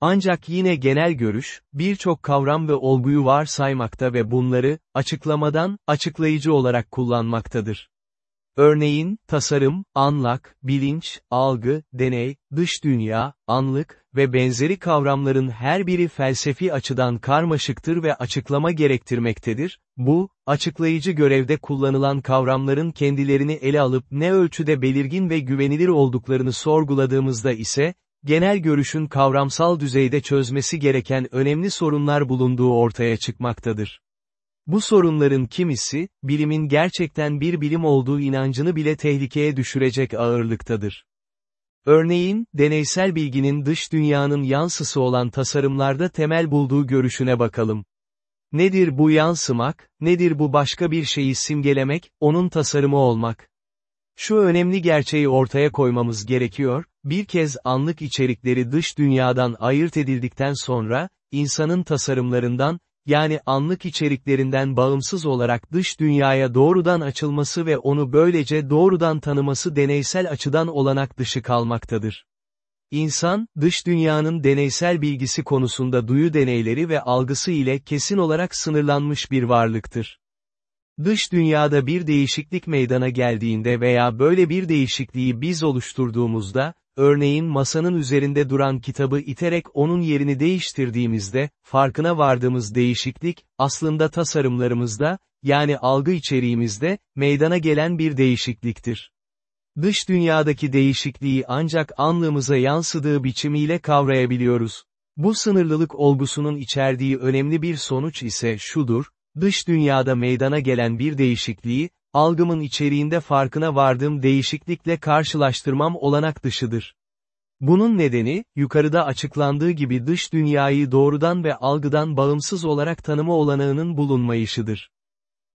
[SPEAKER 1] Ancak yine genel görüş, birçok kavram ve olguyu varsaymakta ve bunları, açıklamadan, açıklayıcı olarak kullanmaktadır. Örneğin, tasarım, anlak, bilinç, algı, deney, dış dünya, anlık ve benzeri kavramların her biri felsefi açıdan karmaşıktır ve açıklama gerektirmektedir. Bu, açıklayıcı görevde kullanılan kavramların kendilerini ele alıp ne ölçüde belirgin ve güvenilir olduklarını sorguladığımızda ise, genel görüşün kavramsal düzeyde çözmesi gereken önemli sorunlar bulunduğu ortaya çıkmaktadır. Bu sorunların kimisi, bilimin gerçekten bir bilim olduğu inancını bile tehlikeye düşürecek ağırlıktadır. Örneğin, deneysel bilginin dış dünyanın yansısı olan tasarımlarda temel bulduğu görüşüne bakalım. Nedir bu yansımak, nedir bu başka bir şeyi simgelemek, onun tasarımı olmak? Şu önemli gerçeği ortaya koymamız gerekiyor, bir kez anlık içerikleri dış dünyadan ayırt edildikten sonra, insanın tasarımlarından, yani anlık içeriklerinden bağımsız olarak dış dünyaya doğrudan açılması ve onu böylece doğrudan tanıması deneysel açıdan olanak dışı kalmaktadır. İnsan, dış dünyanın deneysel bilgisi konusunda duyu deneyleri ve algısı ile kesin olarak sınırlanmış bir varlıktır. Dış dünyada bir değişiklik meydana geldiğinde veya böyle bir değişikliği biz oluşturduğumuzda, örneğin masanın üzerinde duran kitabı iterek onun yerini değiştirdiğimizde, farkına vardığımız değişiklik, aslında tasarımlarımızda, yani algı içeriğimizde, meydana gelen bir değişikliktir. Dış dünyadaki değişikliği ancak anlığımıza yansıdığı biçimiyle kavrayabiliyoruz. Bu sınırlılık olgusunun içerdiği önemli bir sonuç ise şudur, dış dünyada meydana gelen bir değişikliği, algımın içeriğinde farkına vardığım değişiklikle karşılaştırmam olanak dışıdır. Bunun nedeni, yukarıda açıklandığı gibi dış dünyayı doğrudan ve algıdan bağımsız olarak tanıma olanağının bulunmayışıdır.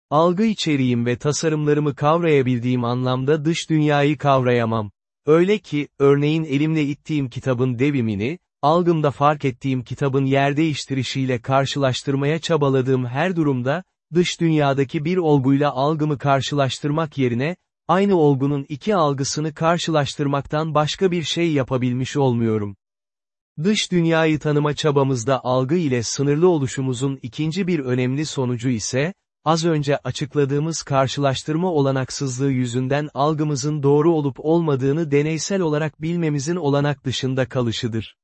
[SPEAKER 1] Algı içeriğim ve tasarımlarımı kavrayabildiğim anlamda dış dünyayı kavrayamam. Öyle ki, örneğin elimle ittiğim kitabın devimini, algımda fark ettiğim kitabın yer değiştirişiyle karşılaştırmaya çabaladığım her durumda, dış dünyadaki bir olguyla algımı karşılaştırmak yerine, aynı olgunun iki algısını karşılaştırmaktan başka bir şey yapabilmiş olmuyorum. Dış dünyayı tanıma çabamızda algı ile sınırlı oluşumuzun ikinci bir önemli sonucu ise, az önce açıkladığımız karşılaştırma olanaksızlığı yüzünden algımızın doğru olup olmadığını deneysel olarak bilmemizin olanak dışında kalışıdır.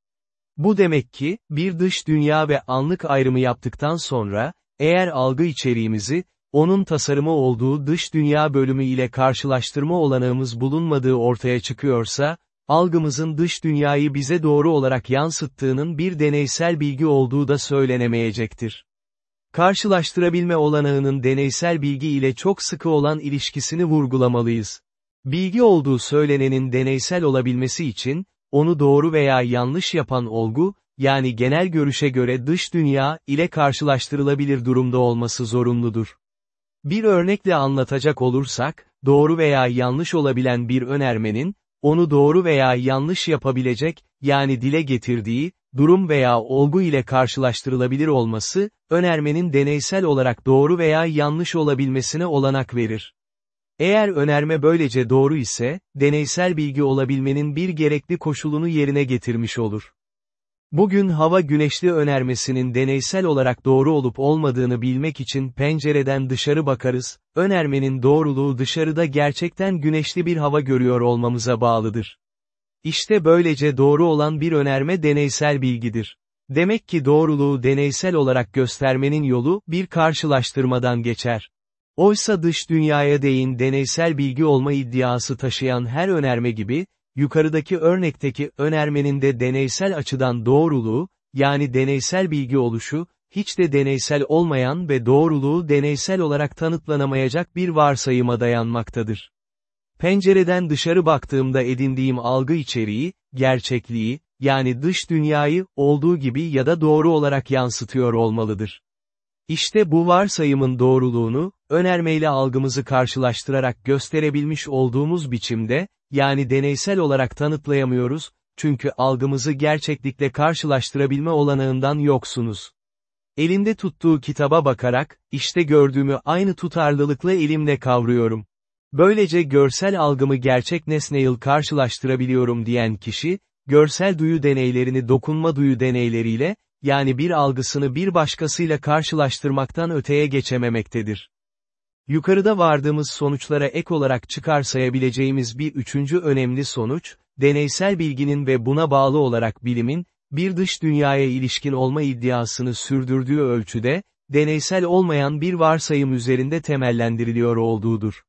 [SPEAKER 1] Bu demek ki, bir dış dünya ve anlık ayrımı yaptıktan sonra, eğer algı içeriğimizi, onun tasarımı olduğu dış dünya bölümü ile karşılaştırma olanağımız bulunmadığı ortaya çıkıyorsa, algımızın dış dünyayı bize doğru olarak yansıttığının bir deneysel bilgi olduğu da söylenemeyecektir. Karşılaştırabilme olanağının deneysel bilgi ile çok sıkı olan ilişkisini vurgulamalıyız. Bilgi olduğu söylenenin deneysel olabilmesi için, onu doğru veya yanlış yapan olgu, yani genel görüşe göre dış dünya, ile karşılaştırılabilir durumda olması zorunludur. Bir örnekle anlatacak olursak, doğru veya yanlış olabilen bir önermenin, onu doğru veya yanlış yapabilecek, yani dile getirdiği, durum veya olgu ile karşılaştırılabilir olması, önermenin deneysel olarak doğru veya yanlış olabilmesine olanak verir. Eğer önerme böylece doğru ise, deneysel bilgi olabilmenin bir gerekli koşulunu yerine getirmiş olur. Bugün hava güneşli önermesinin deneysel olarak doğru olup olmadığını bilmek için pencereden dışarı bakarız, önermenin doğruluğu dışarıda gerçekten güneşli bir hava görüyor olmamıza bağlıdır. İşte böylece doğru olan bir önerme deneysel bilgidir. Demek ki doğruluğu deneysel olarak göstermenin yolu, bir karşılaştırmadan geçer. Oysa dış dünyaya değin deneysel bilgi olma iddiası taşıyan her önerme gibi, yukarıdaki örnekteki önermenin de deneysel açıdan doğruluğu, yani deneysel bilgi oluşu, hiç de deneysel olmayan ve doğruluğu deneysel olarak tanıtlanamayacak bir varsayıma dayanmaktadır. Pencereden dışarı baktığımda edindiğim algı içeriği, gerçekliği, yani dış dünyayı, olduğu gibi ya da doğru olarak yansıtıyor olmalıdır. İşte bu varsayımın doğruluğunu, önermeyle algımızı karşılaştırarak gösterebilmiş olduğumuz biçimde, yani deneysel olarak tanıtlayamıyoruz, çünkü algımızı gerçeklikle karşılaştırabilme olanağından yoksunuz. Elinde tuttuğu kitaba bakarak, işte gördüğümü aynı tutarlılıkla elimle kavruyorum. Böylece görsel algımı gerçek nesneyle karşılaştırabiliyorum diyen kişi, görsel duyu deneylerini dokunma duyu deneyleriyle, yani bir algısını bir başkasıyla karşılaştırmaktan öteye geçememektedir. Yukarıda vardığımız sonuçlara ek olarak çıkarsayabileceğimiz bir üçüncü önemli sonuç, deneysel bilginin ve buna bağlı olarak bilimin, bir dış dünyaya ilişkin olma iddiasını sürdürdüğü ölçüde, deneysel olmayan bir varsayım üzerinde temellendiriliyor olduğudur.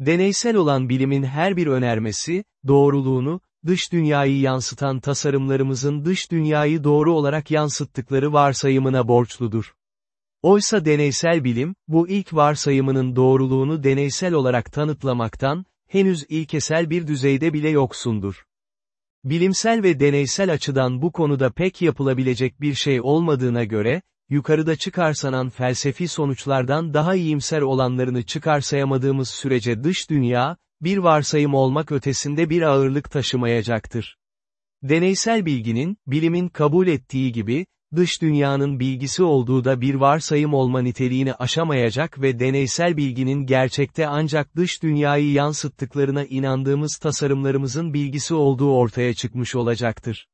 [SPEAKER 1] Deneysel olan bilimin her bir önermesi, doğruluğunu, dış dünyayı yansıtan tasarımlarımızın dış dünyayı doğru olarak yansıttıkları varsayımına borçludur. Oysa deneysel bilim, bu ilk varsayımının doğruluğunu deneysel olarak tanıtlamaktan, henüz ilkesel bir düzeyde bile yoksundur. Bilimsel ve deneysel açıdan bu konuda pek yapılabilecek bir şey olmadığına göre, yukarıda çıkarsanan felsefi sonuçlardan daha iyimser olanlarını çıkarsayamadığımız sürece dış dünya, bir varsayım olmak ötesinde bir ağırlık taşımayacaktır. Deneysel bilginin, bilimin kabul ettiği gibi, dış dünyanın bilgisi olduğu da bir varsayım olma niteliğini aşamayacak ve deneysel bilginin gerçekte ancak dış dünyayı yansıttıklarına inandığımız tasarımlarımızın bilgisi olduğu ortaya çıkmış olacaktır.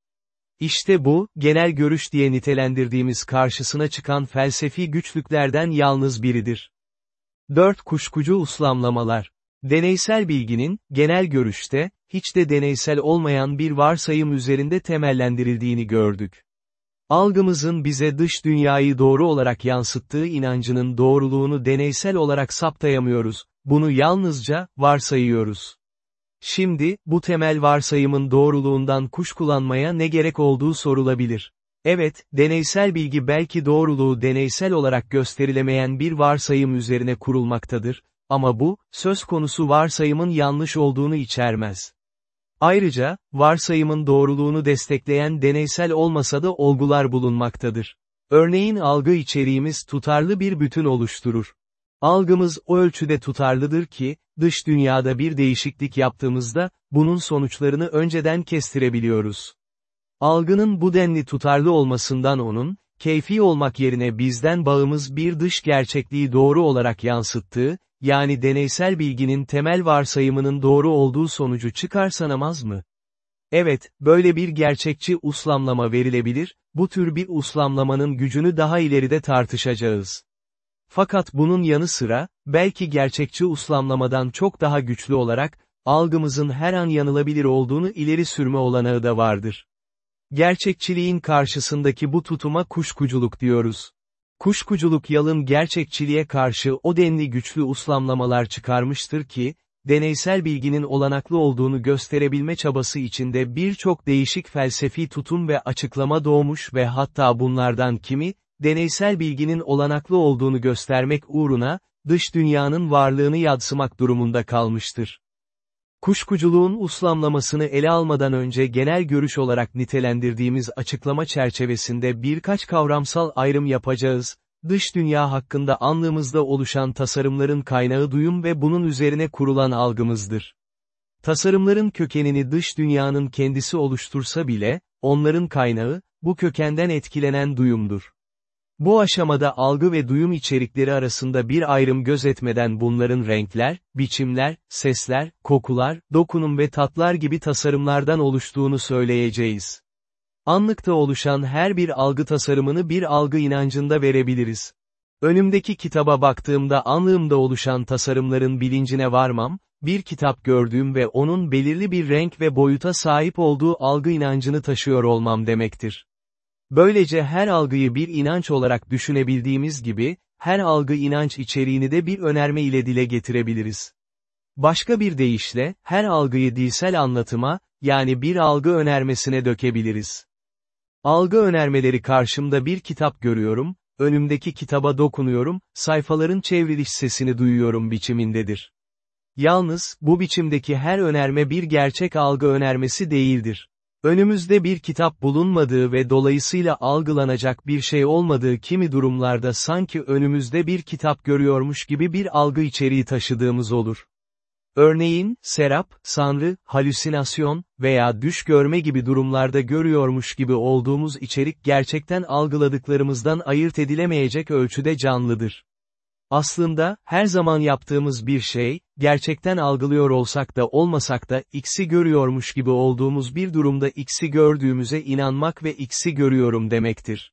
[SPEAKER 1] İşte bu, genel görüş diye nitelendirdiğimiz karşısına çıkan felsefi güçlüklerden yalnız biridir. 4 Kuşkucu uslamlamalar Deneysel bilginin, genel görüşte, hiç de deneysel olmayan bir varsayım üzerinde temellendirildiğini gördük. Algımızın bize dış dünyayı doğru olarak yansıttığı inancının doğruluğunu deneysel olarak saptayamıyoruz, bunu yalnızca, varsayıyoruz. Şimdi, bu temel varsayımın doğruluğundan kuşkulanmaya ne gerek olduğu sorulabilir. Evet, deneysel bilgi belki doğruluğu deneysel olarak gösterilemeyen bir varsayım üzerine kurulmaktadır, ama bu, söz konusu varsayımın yanlış olduğunu içermez. Ayrıca, varsayımın doğruluğunu destekleyen deneysel olmasa da olgular bulunmaktadır. Örneğin algı içeriğimiz tutarlı bir bütün oluşturur. Algımız o ölçüde tutarlıdır ki, dış dünyada bir değişiklik yaptığımızda, bunun sonuçlarını önceden kestirebiliyoruz. Algının bu denli tutarlı olmasından onun, keyfi olmak yerine bizden bağımız bir dış gerçekliği doğru olarak yansıttığı, yani deneysel bilginin temel varsayımının doğru olduğu sonucu çıkarsanamaz mı? Evet, böyle bir gerçekçi uslamlama verilebilir, bu tür bir uslamlamanın gücünü daha ileride tartışacağız. Fakat bunun yanı sıra, belki gerçekçi uslamlamadan çok daha güçlü olarak, algımızın her an yanılabilir olduğunu ileri sürme olanağı da vardır. Gerçekçiliğin karşısındaki bu tutuma kuşkuculuk diyoruz. Kuşkuculuk yalın gerçekçiliğe karşı o denli güçlü uslamlamalar çıkarmıştır ki, deneysel bilginin olanaklı olduğunu gösterebilme çabası içinde birçok değişik felsefi tutum ve açıklama doğmuş ve hatta bunlardan kimi, deneysel bilginin olanaklı olduğunu göstermek uğruna, dış dünyanın varlığını yadsımak durumunda kalmıştır. Kuşkuculuğun uslamlamasını ele almadan önce genel görüş olarak nitelendirdiğimiz açıklama çerçevesinde birkaç kavramsal ayrım yapacağız. Dış dünya hakkında anlığımızda oluşan tasarımların kaynağı duyum ve bunun üzerine kurulan algımızdır. Tasarımların kökenini dış dünyanın kendisi oluştursa bile, onların kaynağı, bu kökenden etkilenen duyumdur. Bu aşamada algı ve duyum içerikleri arasında bir ayrım gözetmeden bunların renkler, biçimler, sesler, kokular, dokunum ve tatlar gibi tasarımlardan oluştuğunu söyleyeceğiz. Anlıkta oluşan her bir algı tasarımını bir algı inancında verebiliriz. Önümdeki kitaba baktığımda anlığımda oluşan tasarımların bilincine varmam, bir kitap gördüğüm ve onun belirli bir renk ve boyuta sahip olduğu algı inancını taşıyor olmam demektir. Böylece her algıyı bir inanç olarak düşünebildiğimiz gibi, her algı inanç içeriğini de bir önerme ile dile getirebiliriz. Başka bir deyişle, her algıyı dilsel anlatıma, yani bir algı önermesine dökebiliriz. Algı önermeleri karşımda bir kitap görüyorum, önümdeki kitaba dokunuyorum, sayfaların çevriliş sesini duyuyorum biçimindedir. Yalnız, bu biçimdeki her önerme bir gerçek algı önermesi değildir. Önümüzde bir kitap bulunmadığı ve dolayısıyla algılanacak bir şey olmadığı kimi durumlarda sanki önümüzde bir kitap görüyormuş gibi bir algı içeriği taşıdığımız olur. Örneğin, serap, sanrı, halüsinasyon veya düş görme gibi durumlarda görüyormuş gibi olduğumuz içerik gerçekten algıladıklarımızdan ayırt edilemeyecek ölçüde canlıdır. Aslında, her zaman yaptığımız bir şey, gerçekten algılıyor olsak da olmasak da, X'i görüyormuş gibi olduğumuz bir durumda X'i gördüğümüze inanmak ve X'i görüyorum demektir.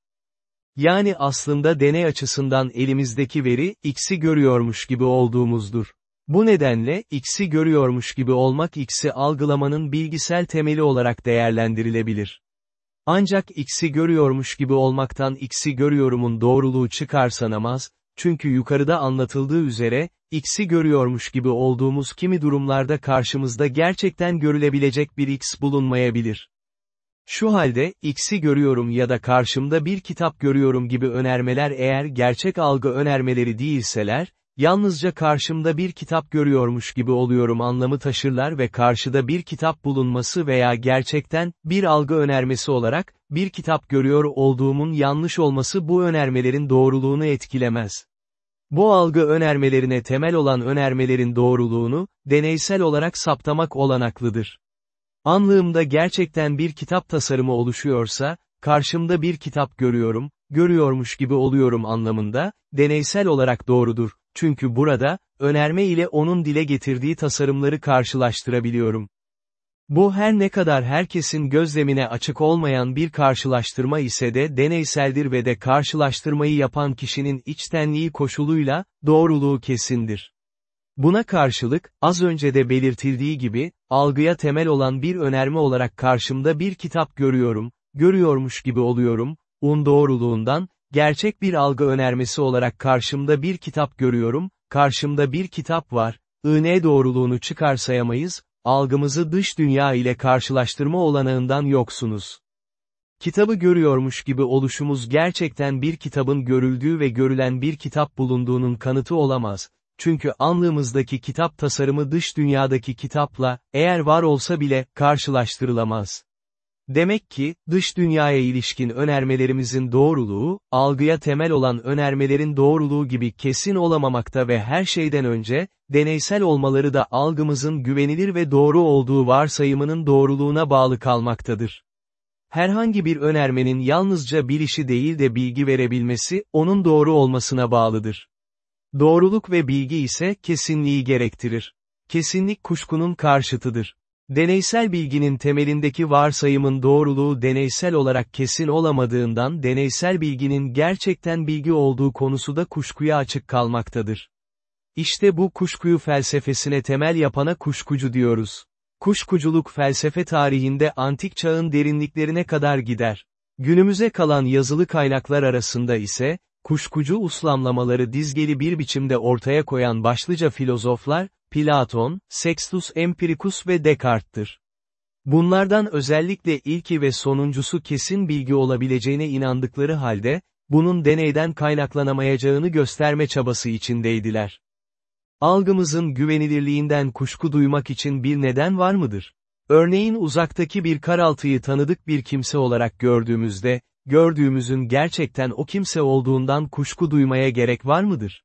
[SPEAKER 1] Yani aslında deney açısından elimizdeki veri, X'i görüyormuş gibi olduğumuzdur. Bu nedenle, X'i görüyormuş gibi olmak X'i algılamanın bilgisel temeli olarak değerlendirilebilir. Ancak X'i görüyormuş gibi olmaktan X'i görüyorumun doğruluğu çıkarsanamaz, çünkü yukarıda anlatıldığı üzere, X'i görüyormuş gibi olduğumuz kimi durumlarda karşımızda gerçekten görülebilecek bir X bulunmayabilir. Şu halde, X'i görüyorum ya da karşımda bir kitap görüyorum gibi önermeler eğer gerçek algı önermeleri değilseler, yalnızca karşımda bir kitap görüyormuş gibi oluyorum anlamı taşırlar ve karşıda bir kitap bulunması veya gerçekten, bir algı önermesi olarak, bir kitap görüyor olduğumun yanlış olması bu önermelerin doğruluğunu etkilemez. Bu algı önermelerine temel olan önermelerin doğruluğunu, deneysel olarak saptamak olanaklıdır. Anlığımda gerçekten bir kitap tasarımı oluşuyorsa, karşımda bir kitap görüyorum, görüyormuş gibi oluyorum anlamında, deneysel olarak doğrudur. Çünkü burada, önerme ile onun dile getirdiği tasarımları karşılaştırabiliyorum. Bu her ne kadar herkesin gözlemine açık olmayan bir karşılaştırma ise de deneyseldir ve de karşılaştırmayı yapan kişinin içtenliği koşuluyla, doğruluğu kesindir. Buna karşılık, az önce de belirtildiği gibi, algıya temel olan bir önerme olarak karşımda bir kitap görüyorum, görüyormuş gibi oluyorum, un doğruluğundan, gerçek bir algı önermesi olarak karşımda bir kitap görüyorum, karşımda bir kitap var, ığne doğruluğunu çıkarsayamayız, algımızı dış dünya ile karşılaştırma olanağından yoksunuz. Kitabı görüyormuş gibi oluşumuz gerçekten bir kitabın görüldüğü ve görülen bir kitap bulunduğunun kanıtı olamaz, çünkü anlığımızdaki kitap tasarımı dış dünyadaki kitapla, eğer var olsa bile, karşılaştırılamaz. Demek ki, dış dünyaya ilişkin önermelerimizin doğruluğu, algıya temel olan önermelerin doğruluğu gibi kesin olamamakta ve her şeyden önce, deneysel olmaları da algımızın güvenilir ve doğru olduğu varsayımının doğruluğuna bağlı kalmaktadır. Herhangi bir önermenin yalnızca bir işi değil de bilgi verebilmesi, onun doğru olmasına bağlıdır. Doğruluk ve bilgi ise kesinliği gerektirir. Kesinlik kuşkunun karşıtıdır. Deneysel bilginin temelindeki varsayımın doğruluğu deneysel olarak kesin olamadığından deneysel bilginin gerçekten bilgi olduğu konusu da kuşkuya açık kalmaktadır. İşte bu kuşkuyu felsefesine temel yapana kuşkucu diyoruz. Kuşkuculuk felsefe tarihinde antik çağın derinliklerine kadar gider. Günümüze kalan yazılı kaynaklar arasında ise, kuşkucu uslamlamaları dizgeli bir biçimde ortaya koyan başlıca filozoflar, Platon, Sextus Empiricus ve Descartes'tir. Bunlardan özellikle ilki ve sonuncusu kesin bilgi olabileceğine inandıkları halde, bunun deneyden kaynaklanamayacağını gösterme çabası içindeydiler. Algımızın güvenilirliğinden kuşku duymak için bir neden var mıdır? Örneğin uzaktaki bir karaltıyı tanıdık bir kimse olarak gördüğümüzde, gördüğümüzün gerçekten o kimse olduğundan kuşku duymaya gerek var mıdır?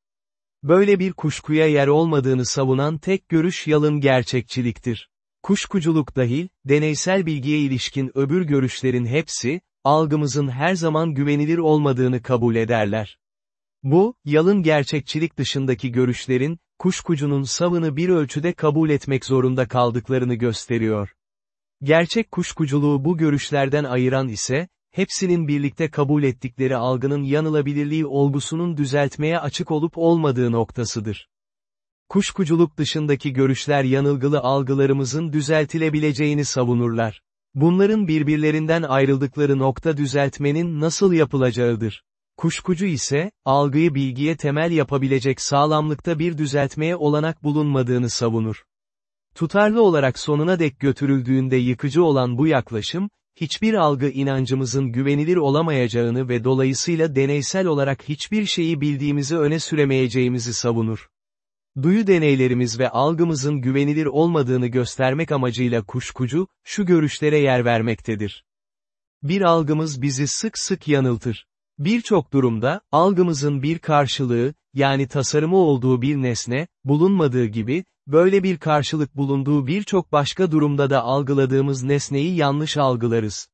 [SPEAKER 1] Böyle bir kuşkuya yer olmadığını savunan tek görüş yalın gerçekçiliktir. Kuşkuculuk dahil, deneysel bilgiye ilişkin öbür görüşlerin hepsi, algımızın her zaman güvenilir olmadığını kabul ederler. Bu, yalın gerçekçilik dışındaki görüşlerin, kuşkucunun savını bir ölçüde kabul etmek zorunda kaldıklarını gösteriyor. Gerçek kuşkuculuğu bu görüşlerden ayıran ise, hepsinin birlikte kabul ettikleri algının yanılabilirliği olgusunun düzeltmeye açık olup olmadığı noktasıdır. Kuşkuculuk dışındaki görüşler yanılgılı algılarımızın düzeltilebileceğini savunurlar. Bunların birbirlerinden ayrıldıkları nokta düzeltmenin nasıl yapılacağıdır. Kuşkucu ise, algıyı bilgiye temel yapabilecek sağlamlıkta bir düzeltmeye olanak bulunmadığını savunur. Tutarlı olarak sonuna dek götürüldüğünde yıkıcı olan bu yaklaşım, hiçbir algı inancımızın güvenilir olamayacağını ve dolayısıyla deneysel olarak hiçbir şeyi bildiğimizi öne süremeyeceğimizi savunur. Duyu deneylerimiz ve algımızın güvenilir olmadığını göstermek amacıyla kuşkucu, şu görüşlere yer vermektedir. Bir algımız bizi sık sık yanıltır. Birçok durumda, algımızın bir karşılığı, yani tasarımı olduğu bir nesne, bulunmadığı gibi, böyle bir karşılık bulunduğu birçok başka durumda da algıladığımız nesneyi yanlış algılarız.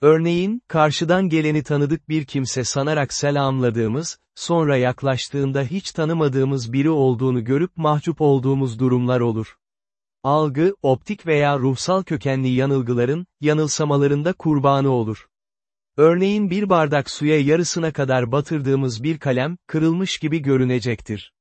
[SPEAKER 1] Örneğin, karşıdan geleni tanıdık bir kimse sanarak selamladığımız, sonra yaklaştığında hiç tanımadığımız biri olduğunu görüp mahcup olduğumuz durumlar olur. Algı, optik veya ruhsal kökenli yanılgıların, yanılsamalarında kurbanı olur. Örneğin bir bardak suya yarısına kadar batırdığımız bir kalem, kırılmış gibi görünecektir.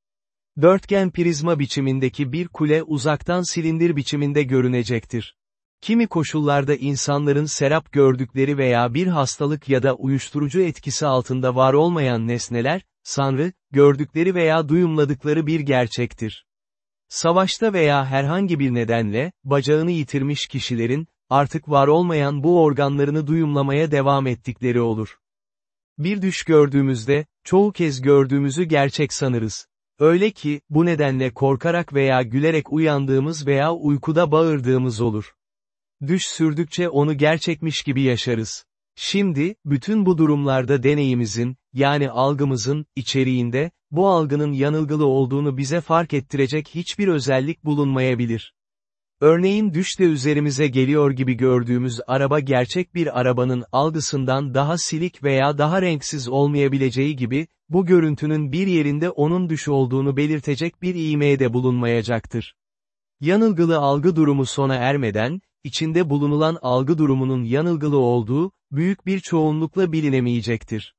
[SPEAKER 1] Dörtgen prizma biçimindeki bir kule uzaktan silindir biçiminde görünecektir. Kimi koşullarda insanların serap gördükleri veya bir hastalık ya da uyuşturucu etkisi altında var olmayan nesneler, sanrı, gördükleri veya duyumladıkları bir gerçektir. Savaşta veya herhangi bir nedenle, bacağını yitirmiş kişilerin, artık var olmayan bu organlarını duyumlamaya devam ettikleri olur. Bir düş gördüğümüzde, çoğu kez gördüğümüzü gerçek sanırız. Öyle ki, bu nedenle korkarak veya gülerek uyandığımız veya uykuda bağırdığımız olur. Düş sürdükçe onu gerçekmiş gibi yaşarız. Şimdi, bütün bu durumlarda deneyimizin, yani algımızın, içeriğinde, bu algının yanılgılı olduğunu bize fark ettirecek hiçbir özellik bulunmayabilir. Örneğin düşte üzerimize geliyor gibi gördüğümüz araba gerçek bir arabanın algısından daha silik veya daha renksiz olmayabileceği gibi, bu görüntünün bir yerinde onun düş olduğunu belirtecek bir iğmeye bulunmayacaktır. Yanılgılı algı durumu sona ermeden, içinde bulunulan algı durumunun yanılgılı olduğu, büyük bir çoğunlukla bilinemeyecektir.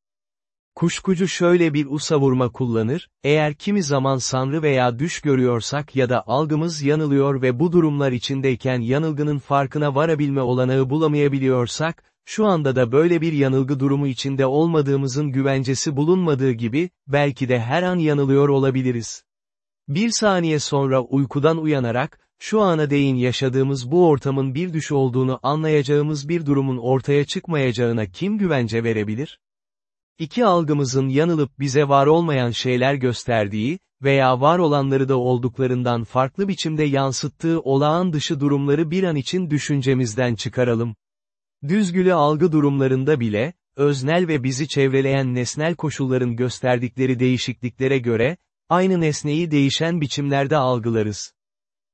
[SPEAKER 1] Kuşkucu şöyle bir usavurma kullanır, eğer kimi zaman sanrı veya düş görüyorsak ya da algımız yanılıyor ve bu durumlar içindeyken yanılgının farkına varabilme olanağı bulamayabiliyorsak, şu anda da böyle bir yanılgı durumu içinde olmadığımızın güvencesi bulunmadığı gibi, belki de her an yanılıyor olabiliriz. Bir saniye sonra uykudan uyanarak, şu ana değin yaşadığımız bu ortamın bir düş olduğunu anlayacağımız bir durumun ortaya çıkmayacağına kim güvence verebilir? İki algımızın yanılıp bize var olmayan şeyler gösterdiği veya var olanları da olduklarından farklı biçimde yansıttığı olağan dışı durumları bir an için düşüncemizden çıkaralım. Düzgülü algı durumlarında bile, öznel ve bizi çevreleyen nesnel koşulların gösterdikleri değişikliklere göre, aynı nesneyi değişen biçimlerde algılarız.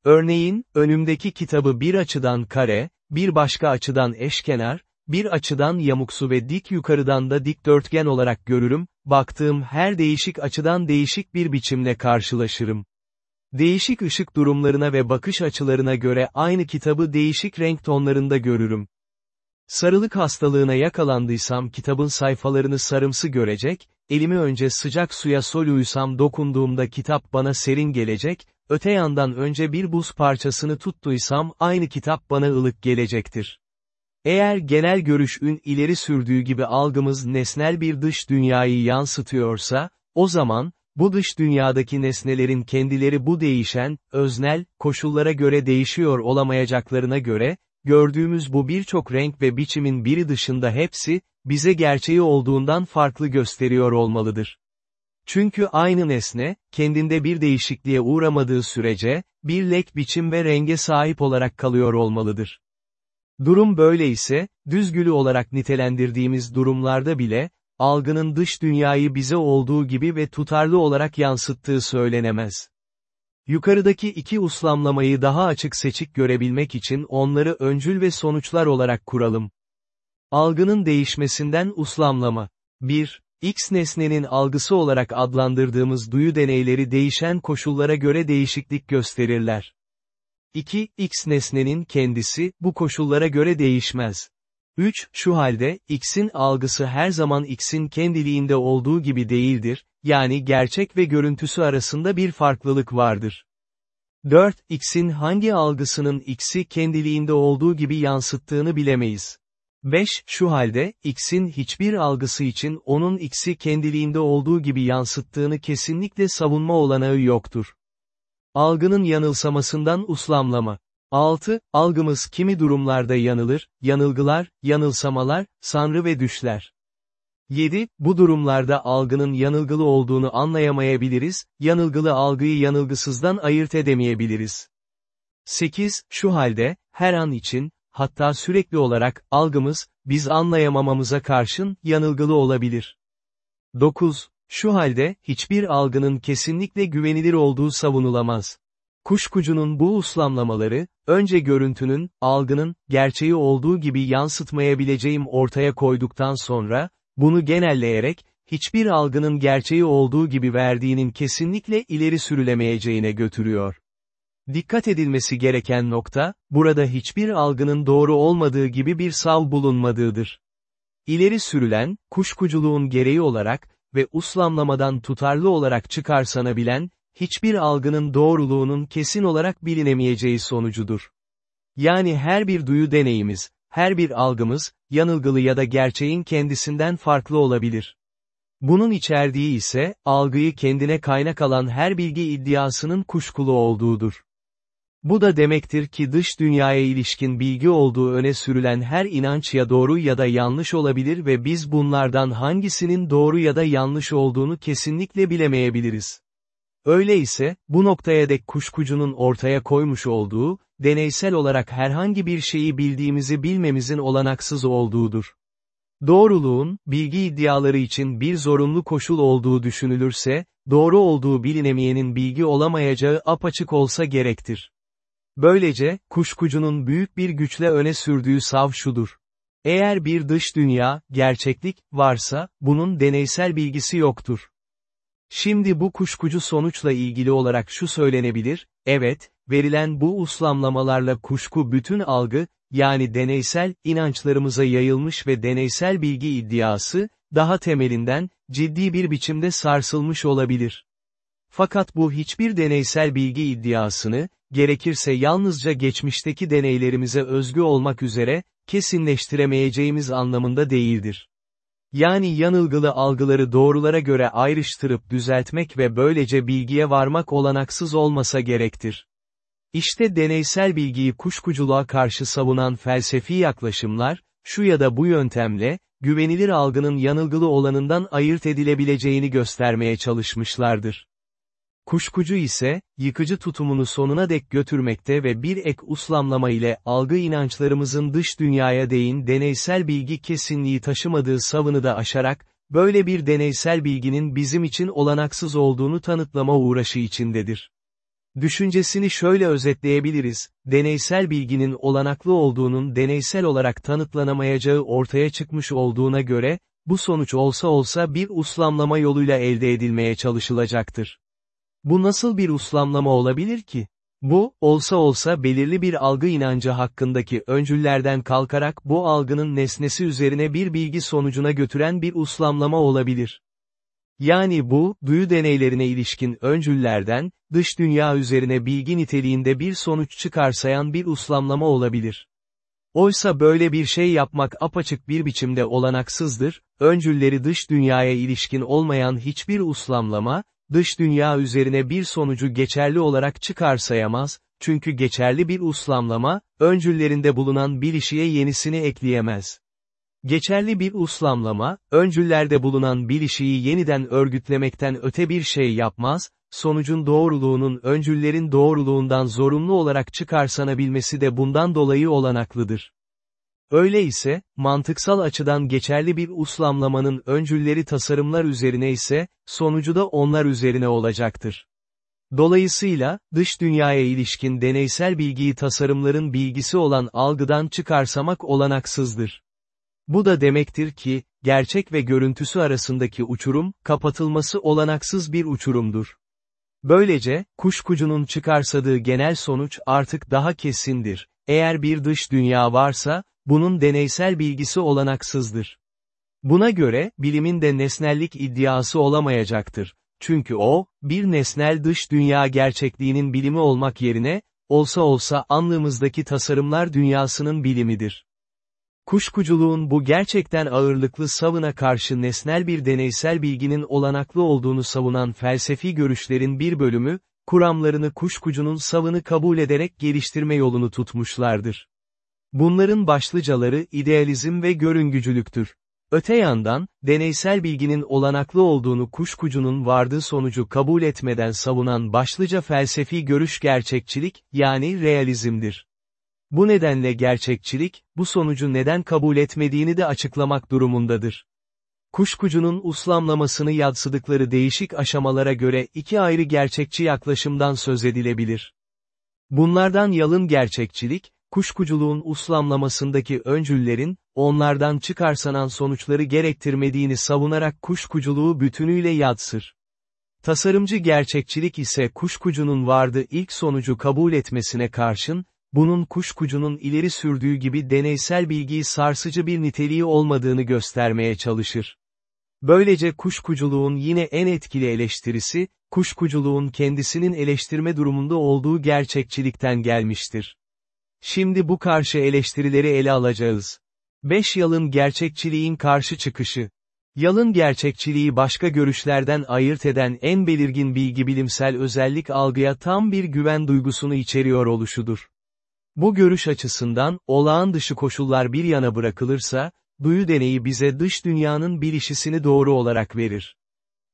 [SPEAKER 1] Örneğin, önümdeki kitabı bir açıdan kare, bir başka açıdan eşkenar, bir açıdan yamuksu ve dik yukarıdan da dikdörtgen olarak görürüm, baktığım her değişik açıdan değişik bir biçimle karşılaşırım. Değişik ışık durumlarına ve bakış açılarına göre aynı kitabı değişik renk tonlarında görürüm. Sarılık hastalığına yakalandıysam kitabın sayfalarını sarımsı görecek, elimi önce sıcak suya soluyusam dokunduğumda kitap bana serin gelecek, öte yandan önce bir buz parçasını tuttuysam aynı kitap bana ılık gelecektir. Eğer genel görüşün ileri sürdüğü gibi algımız nesnel bir dış dünyayı yansıtıyorsa, o zaman, bu dış dünyadaki nesnelerin kendileri bu değişen, öznel, koşullara göre değişiyor olamayacaklarına göre, gördüğümüz bu birçok renk ve biçimin biri dışında hepsi, bize gerçeği olduğundan farklı gösteriyor olmalıdır. Çünkü aynı nesne, kendinde bir değişikliğe uğramadığı sürece, bir lek biçim ve renge sahip olarak kalıyor olmalıdır. Durum böyle ise, düzgülü olarak nitelendirdiğimiz durumlarda bile, algının dış dünyayı bize olduğu gibi ve tutarlı olarak yansıttığı söylenemez. Yukarıdaki iki uslamlamayı daha açık seçik görebilmek için onları öncül ve sonuçlar olarak kuralım. Algının değişmesinden uslamlama. 1. X nesnenin algısı olarak adlandırdığımız duyu deneyleri değişen koşullara göre değişiklik gösterirler. 2. X nesnenin kendisi, bu koşullara göre değişmez. 3. Şu halde, X'in algısı her zaman X'in kendiliğinde olduğu gibi değildir, yani gerçek ve görüntüsü arasında bir farklılık vardır. 4. X'in hangi algısının X'i kendiliğinde olduğu gibi yansıttığını bilemeyiz. 5. Şu halde, X'in hiçbir algısı için onun X'i kendiliğinde olduğu gibi yansıttığını kesinlikle savunma olanağı yoktur. Algının yanılsamasından uslamlama. 6. Algımız kimi durumlarda yanılır, yanılgılar, yanılsamalar, sanrı ve düşler. 7. Bu durumlarda algının yanılgılı olduğunu anlayamayabiliriz, yanılgılı algıyı yanılgısızdan ayırt edemeyebiliriz. 8. Şu halde, her an için, hatta sürekli olarak, algımız, biz anlayamamamıza karşın, yanılgılı olabilir. 9. Şu halde, hiçbir algının kesinlikle güvenilir olduğu savunulamaz. Kuşkucunun bu uslamlamaları, önce görüntünün, algının, gerçeği olduğu gibi yansıtmayabileceğim ortaya koyduktan sonra, bunu genelleyerek, hiçbir algının gerçeği olduğu gibi verdiğinin kesinlikle ileri sürülemeyeceğine götürüyor. Dikkat edilmesi gereken nokta, burada hiçbir algının doğru olmadığı gibi bir sav bulunmadığıdır. İleri sürülen, kuşkuculuğun gereği olarak ve uslamlamadan tutarlı olarak çıkarsanabilen, hiçbir algının doğruluğunun kesin olarak bilinemeyeceği sonucudur. Yani her bir duyu deneyimiz, her bir algımız, yanılgılı ya da gerçeğin kendisinden farklı olabilir. Bunun içerdiği ise, algıyı kendine kaynak alan her bilgi iddiasının kuşkulu olduğudur. Bu da demektir ki dış dünyaya ilişkin bilgi olduğu öne sürülen her inanç ya doğru ya da yanlış olabilir ve biz bunlardan hangisinin doğru ya da yanlış olduğunu kesinlikle bilemeyebiliriz. Öyleyse, bu noktaya dek kuşkucunun ortaya koymuş olduğu, deneysel olarak herhangi bir şeyi bildiğimizi bilmemizin olanaksız olduğudur. Doğruluğun, bilgi iddiaları için bir zorunlu koşul olduğu düşünülürse, doğru olduğu bilinemeyenin bilgi olamayacağı apaçık olsa gerektir. Böylece, kuşkucunun büyük bir güçle öne sürdüğü sav şudur. Eğer bir dış dünya, gerçeklik, varsa, bunun deneysel bilgisi yoktur. Şimdi bu kuşkucu sonuçla ilgili olarak şu söylenebilir, evet, verilen bu uslamlamalarla kuşku bütün algı, yani deneysel, inançlarımıza yayılmış ve deneysel bilgi iddiası, daha temelinden, ciddi bir biçimde sarsılmış olabilir. Fakat bu hiçbir deneysel bilgi iddiasını, gerekirse yalnızca geçmişteki deneylerimize özgü olmak üzere, kesinleştiremeyeceğimiz anlamında değildir. Yani yanılgılı algıları doğrulara göre ayrıştırıp düzeltmek ve böylece bilgiye varmak olanaksız olmasa gerektir. İşte deneysel bilgiyi kuşkuculuğa karşı savunan felsefi yaklaşımlar, şu ya da bu yöntemle, güvenilir algının yanılgılı olanından ayırt edilebileceğini göstermeye çalışmışlardır. Kuşkucu ise, yıkıcı tutumunu sonuna dek götürmekte ve bir ek uslamlama ile algı inançlarımızın dış dünyaya değin deneysel bilgi kesinliği taşımadığı savını da aşarak, böyle bir deneysel bilginin bizim için olanaksız olduğunu tanıtlama uğraşı içindedir. Düşüncesini şöyle özetleyebiliriz, deneysel bilginin olanaklı olduğunun deneysel olarak tanıtlanamayacağı ortaya çıkmış olduğuna göre, bu sonuç olsa olsa bir uslamlama yoluyla elde edilmeye çalışılacaktır. Bu nasıl bir uslamlama olabilir ki? Bu, olsa olsa belirli bir algı inancı hakkındaki öncüllerden kalkarak bu algının nesnesi üzerine bir bilgi sonucuna götüren bir uslamlama olabilir. Yani bu, duyu deneylerine ilişkin öncüllerden, dış dünya üzerine bilgi niteliğinde bir sonuç çıkarsayan bir uslamlama olabilir. Oysa böyle bir şey yapmak apaçık bir biçimde olanaksızdır, öncülleri dış dünyaya ilişkin olmayan hiçbir uslamlama, dış dünya üzerine bir sonucu geçerli olarak çıkarsayamaz, çünkü geçerli bir uslamlama, öncüllerinde bulunan bilişiye yenisini ekleyemez. Geçerli bir uslamlama, öncüllerde bulunan bilişiyi yeniden örgütlemekten öte bir şey yapmaz, sonucun doğruluğunun öncüllerin doğruluğundan zorunlu olarak çıkarsanabilmesi de bundan dolayı olanaklıdır. Öyle ise, mantıksal açıdan geçerli bir uslamlamanın öncülleri tasarımlar üzerine ise, sonucu da onlar üzerine olacaktır. Dolayısıyla, dış dünyaya ilişkin deneysel bilgiyi tasarımların bilgisi olan algıdan çıkarsamak olanaksızdır. Bu da demektir ki, gerçek ve görüntüsü arasındaki uçurum, kapatılması olanaksız bir uçurumdur. Böylece, kuşkucunun çıkarsadığı genel sonuç artık daha kesindir. Eğer bir dış dünya varsa, bunun deneysel bilgisi olanaksızdır. Buna göre, bilimin de nesnellik iddiası olamayacaktır. Çünkü o, bir nesnel dış dünya gerçekliğinin bilimi olmak yerine, olsa olsa anlığımızdaki tasarımlar dünyasının bilimidir. Kuşkuculuğun bu gerçekten ağırlıklı savına karşı nesnel bir deneysel bilginin olanaklı olduğunu savunan felsefi görüşlerin bir bölümü, kuramlarını kuşkucunun savını kabul ederek geliştirme yolunu tutmuşlardır. Bunların başlıcaları idealizm ve görüngücülüktür. Öte yandan, deneysel bilginin olanaklı olduğunu kuşkucunun vardığı sonucu kabul etmeden savunan başlıca felsefi görüş gerçekçilik, yani realizmdir. Bu nedenle gerçekçilik, bu sonucu neden kabul etmediğini de açıklamak durumundadır. Kuşkucunun uslamlamasını yadsıdıkları değişik aşamalara göre iki ayrı gerçekçi yaklaşımdan söz edilebilir. Bunlardan yalın gerçekçilik, kuşkuculuğun uslamlamasındaki öncüllerin, onlardan çıkarsanan sonuçları gerektirmediğini savunarak kuşkuculuğu bütünüyle yadsır. Tasarımcı gerçekçilik ise kuşkucunun vardı ilk sonucu kabul etmesine karşın, bunun kuşkucunun ileri sürdüğü gibi deneysel bilgiyi sarsıcı bir niteliği olmadığını göstermeye çalışır. Böylece kuşkuculuğun yine en etkili eleştirisi, kuşkuculuğun kendisinin eleştirme durumunda olduğu gerçekçilikten gelmiştir. Şimdi bu karşı eleştirileri ele alacağız. 5 yalın gerçekçiliğin karşı çıkışı. Yalın gerçekçiliği başka görüşlerden ayırt eden en belirgin bilgi bilimsel özellik algıya tam bir güven duygusunu içeriyor oluşudur. Bu görüş açısından, olağan dışı koşullar bir yana bırakılırsa, duyu deneyi bize dış dünyanın bilişisini doğru olarak verir.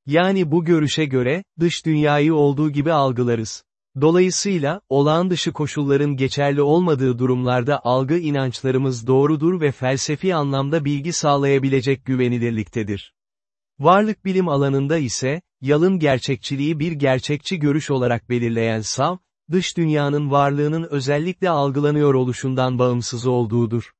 [SPEAKER 1] Yani bu görüşe göre, dış dünyayı olduğu gibi algılarız. Dolayısıyla, olağan dışı koşulların geçerli olmadığı durumlarda algı inançlarımız doğrudur ve felsefi anlamda bilgi sağlayabilecek güvenilirliktedir. Varlık bilim alanında ise, yalın gerçekçiliği bir gerçekçi görüş olarak belirleyen sav, dış dünyanın varlığının özellikle algılanıyor oluşundan bağımsız olduğudur.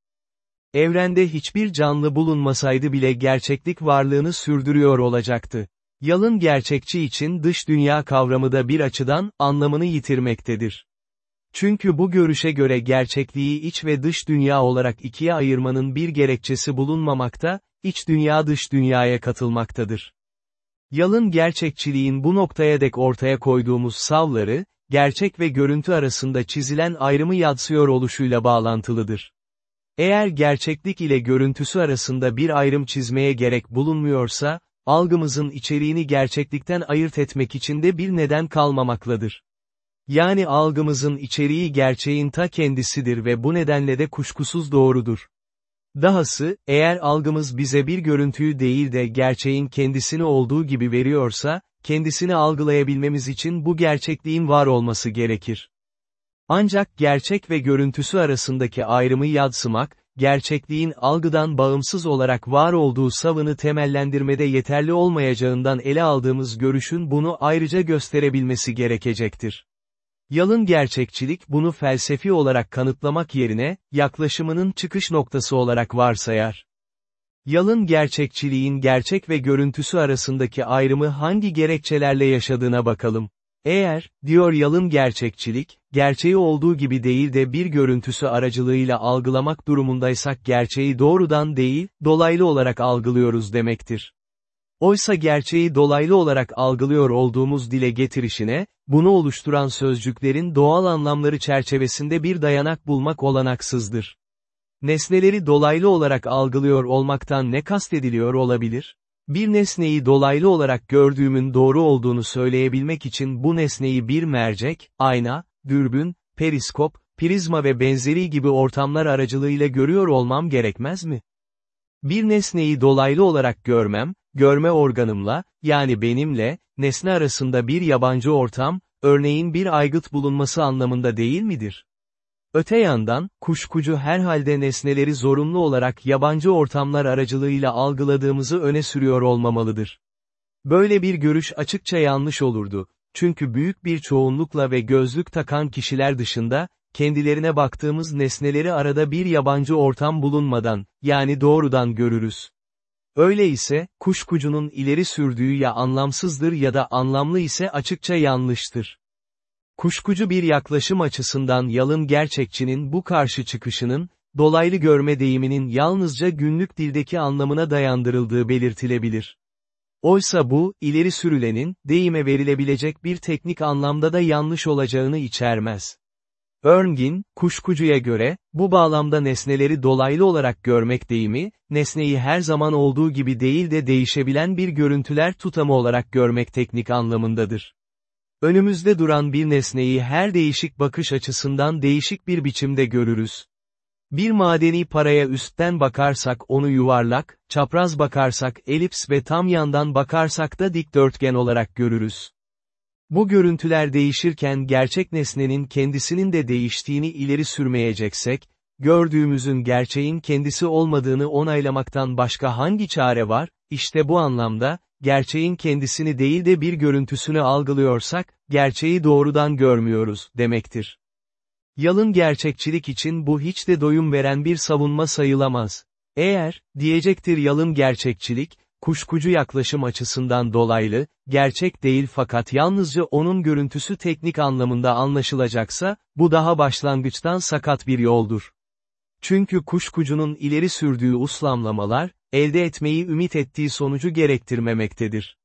[SPEAKER 1] Evrende hiçbir canlı bulunmasaydı bile gerçeklik varlığını sürdürüyor olacaktı. Yalın gerçekçi için dış dünya kavramı da bir açıdan, anlamını yitirmektedir. Çünkü bu görüşe göre gerçekliği iç ve dış dünya olarak ikiye ayırmanın bir gerekçesi bulunmamakta, iç dünya dış dünyaya katılmaktadır. Yalın gerçekçiliğin bu noktaya dek ortaya koyduğumuz savları, gerçek ve görüntü arasında çizilen ayrımı yadsıyor oluşuyla bağlantılıdır. Eğer gerçeklik ile görüntüsü arasında bir ayrım çizmeye gerek bulunmuyorsa, algımızın içeriğini gerçeklikten ayırt etmek için de bir neden kalmamaktadır. Yani algımızın içeriği gerçeğin ta kendisidir ve bu nedenle de kuşkusuz doğrudur. Dahası, eğer algımız bize bir görüntüyü değil de gerçeğin kendisini olduğu gibi veriyorsa, kendisini algılayabilmemiz için bu gerçekliğin var olması gerekir. Ancak gerçek ve görüntüsü arasındaki ayrımı yadsımak, gerçekliğin algıdan bağımsız olarak var olduğu savını temellendirmede yeterli olmayacağından ele aldığımız görüşün bunu ayrıca gösterebilmesi gerekecektir. Yalın gerçekçilik bunu felsefi olarak kanıtlamak yerine, yaklaşımının çıkış noktası olarak varsayar. Yalın gerçekçiliğin gerçek ve görüntüsü arasındaki ayrımı hangi gerekçelerle yaşadığına bakalım. Eğer, diyor yalın gerçekçilik, gerçeği olduğu gibi değil de bir görüntüsü aracılığıyla algılamak durumundaysak gerçeği doğrudan değil, dolaylı olarak algılıyoruz demektir. Oysa gerçeği dolaylı olarak algılıyor olduğumuz dile getirişine, bunu oluşturan sözcüklerin doğal anlamları çerçevesinde bir dayanak bulmak olanaksızdır. Nesneleri dolaylı olarak algılıyor olmaktan ne kastediliyor olabilir? Bir nesneyi dolaylı olarak gördüğümün doğru olduğunu söyleyebilmek için bu nesneyi bir mercek, ayna, dürbün, periskop, prizma ve benzeri gibi ortamlar aracılığıyla görüyor olmam gerekmez mi? Bir nesneyi dolaylı olarak görmem, görme organımla, yani benimle, nesne arasında bir yabancı ortam, örneğin bir aygıt bulunması anlamında değil midir? Öte yandan, kuşkucu herhalde nesneleri zorunlu olarak yabancı ortamlar aracılığıyla algıladığımızı öne sürüyor olmamalıdır. Böyle bir görüş açıkça yanlış olurdu. Çünkü büyük bir çoğunlukla ve gözlük takan kişiler dışında, kendilerine baktığımız nesneleri arada bir yabancı ortam bulunmadan, yani doğrudan görürüz. Öyle ise, kuşkucunun ileri sürdüğü ya anlamsızdır ya da anlamlı ise açıkça yanlıştır. Kuşkucu bir yaklaşım açısından yalın gerçekçinin bu karşı çıkışının, dolaylı görme deyiminin yalnızca günlük dildeki anlamına dayandırıldığı belirtilebilir. Oysa bu, ileri sürülenin, deyime verilebilecek bir teknik anlamda da yanlış olacağını içermez. Örngin, kuşkucuya göre, bu bağlamda nesneleri dolaylı olarak görmek deyimi, nesneyi her zaman olduğu gibi değil de değişebilen bir görüntüler tutamı olarak görmek teknik anlamındadır. Önümüzde duran bir nesneyi her değişik bakış açısından değişik bir biçimde görürüz. Bir madeni paraya üstten bakarsak onu yuvarlak, çapraz bakarsak elips ve tam yandan bakarsak da dikdörtgen olarak görürüz. Bu görüntüler değişirken gerçek nesnenin kendisinin de değiştiğini ileri sürmeyeceksek, gördüğümüzün gerçeğin kendisi olmadığını onaylamaktan başka hangi çare var, işte bu anlamda, gerçeğin kendisini değil de bir görüntüsünü algılıyorsak, gerçeği doğrudan görmüyoruz, demektir. Yalın gerçekçilik için bu hiç de doyum veren bir savunma sayılamaz. Eğer, diyecektir yalın gerçekçilik, kuşkucu yaklaşım açısından dolaylı, gerçek değil fakat yalnızca onun görüntüsü teknik anlamında anlaşılacaksa, bu daha başlangıçtan sakat bir yoldur. Çünkü kuşkucunun ileri sürdüğü uslamlamalar, elde etmeyi ümit ettiği sonucu gerektirmemektedir.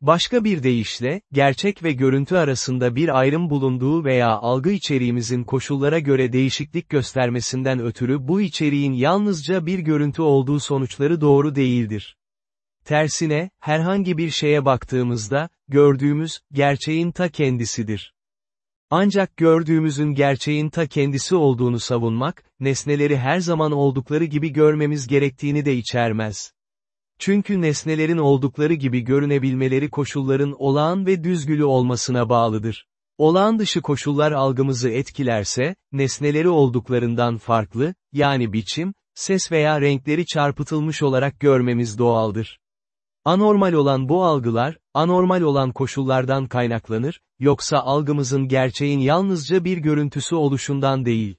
[SPEAKER 1] Başka bir deyişle, gerçek ve görüntü arasında bir ayrım bulunduğu veya algı içeriğimizin koşullara göre değişiklik göstermesinden ötürü bu içeriğin yalnızca bir görüntü olduğu sonuçları doğru değildir. Tersine, herhangi bir şeye baktığımızda, gördüğümüz, gerçeğin ta kendisidir. Ancak gördüğümüzün gerçeğin ta kendisi olduğunu savunmak, nesneleri her zaman oldukları gibi görmemiz gerektiğini de içermez. Çünkü nesnelerin oldukları gibi görünebilmeleri koşulların olağan ve düzgülü olmasına bağlıdır. Olağan dışı koşullar algımızı etkilerse, nesneleri olduklarından farklı, yani biçim, ses veya renkleri çarpıtılmış olarak görmemiz doğaldır. Anormal olan bu algılar, anormal olan koşullardan kaynaklanır, yoksa algımızın gerçeğin yalnızca bir görüntüsü oluşundan değil.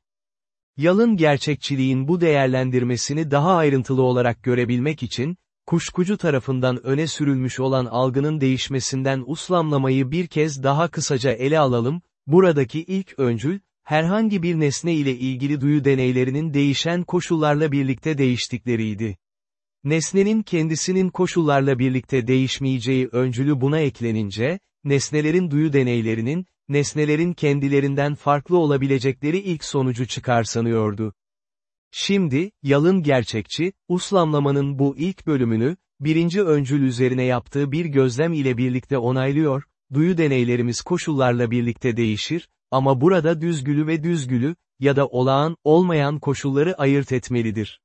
[SPEAKER 1] Yalın gerçekçiliğin bu değerlendirmesini daha ayrıntılı olarak görebilmek için, kuşkucu tarafından öne sürülmüş olan algının değişmesinden uslamlamayı bir kez daha kısaca ele alalım, buradaki ilk öncül, herhangi bir nesne ile ilgili duyu deneylerinin değişen koşullarla birlikte değiştikleriydi. Nesnenin kendisinin koşullarla birlikte değişmeyeceği öncülü buna eklenince, nesnelerin duyu deneylerinin, nesnelerin kendilerinden farklı olabilecekleri ilk sonucu çıkarsanıyordu. Şimdi, yalın gerçekçi, uslamlamanın bu ilk bölümünü, birinci öncül üzerine yaptığı bir gözlem ile birlikte onaylıyor, duyu deneylerimiz koşullarla birlikte değişir, ama burada düzgülü ve düzgülü, ya da olağan, olmayan koşulları ayırt etmelidir.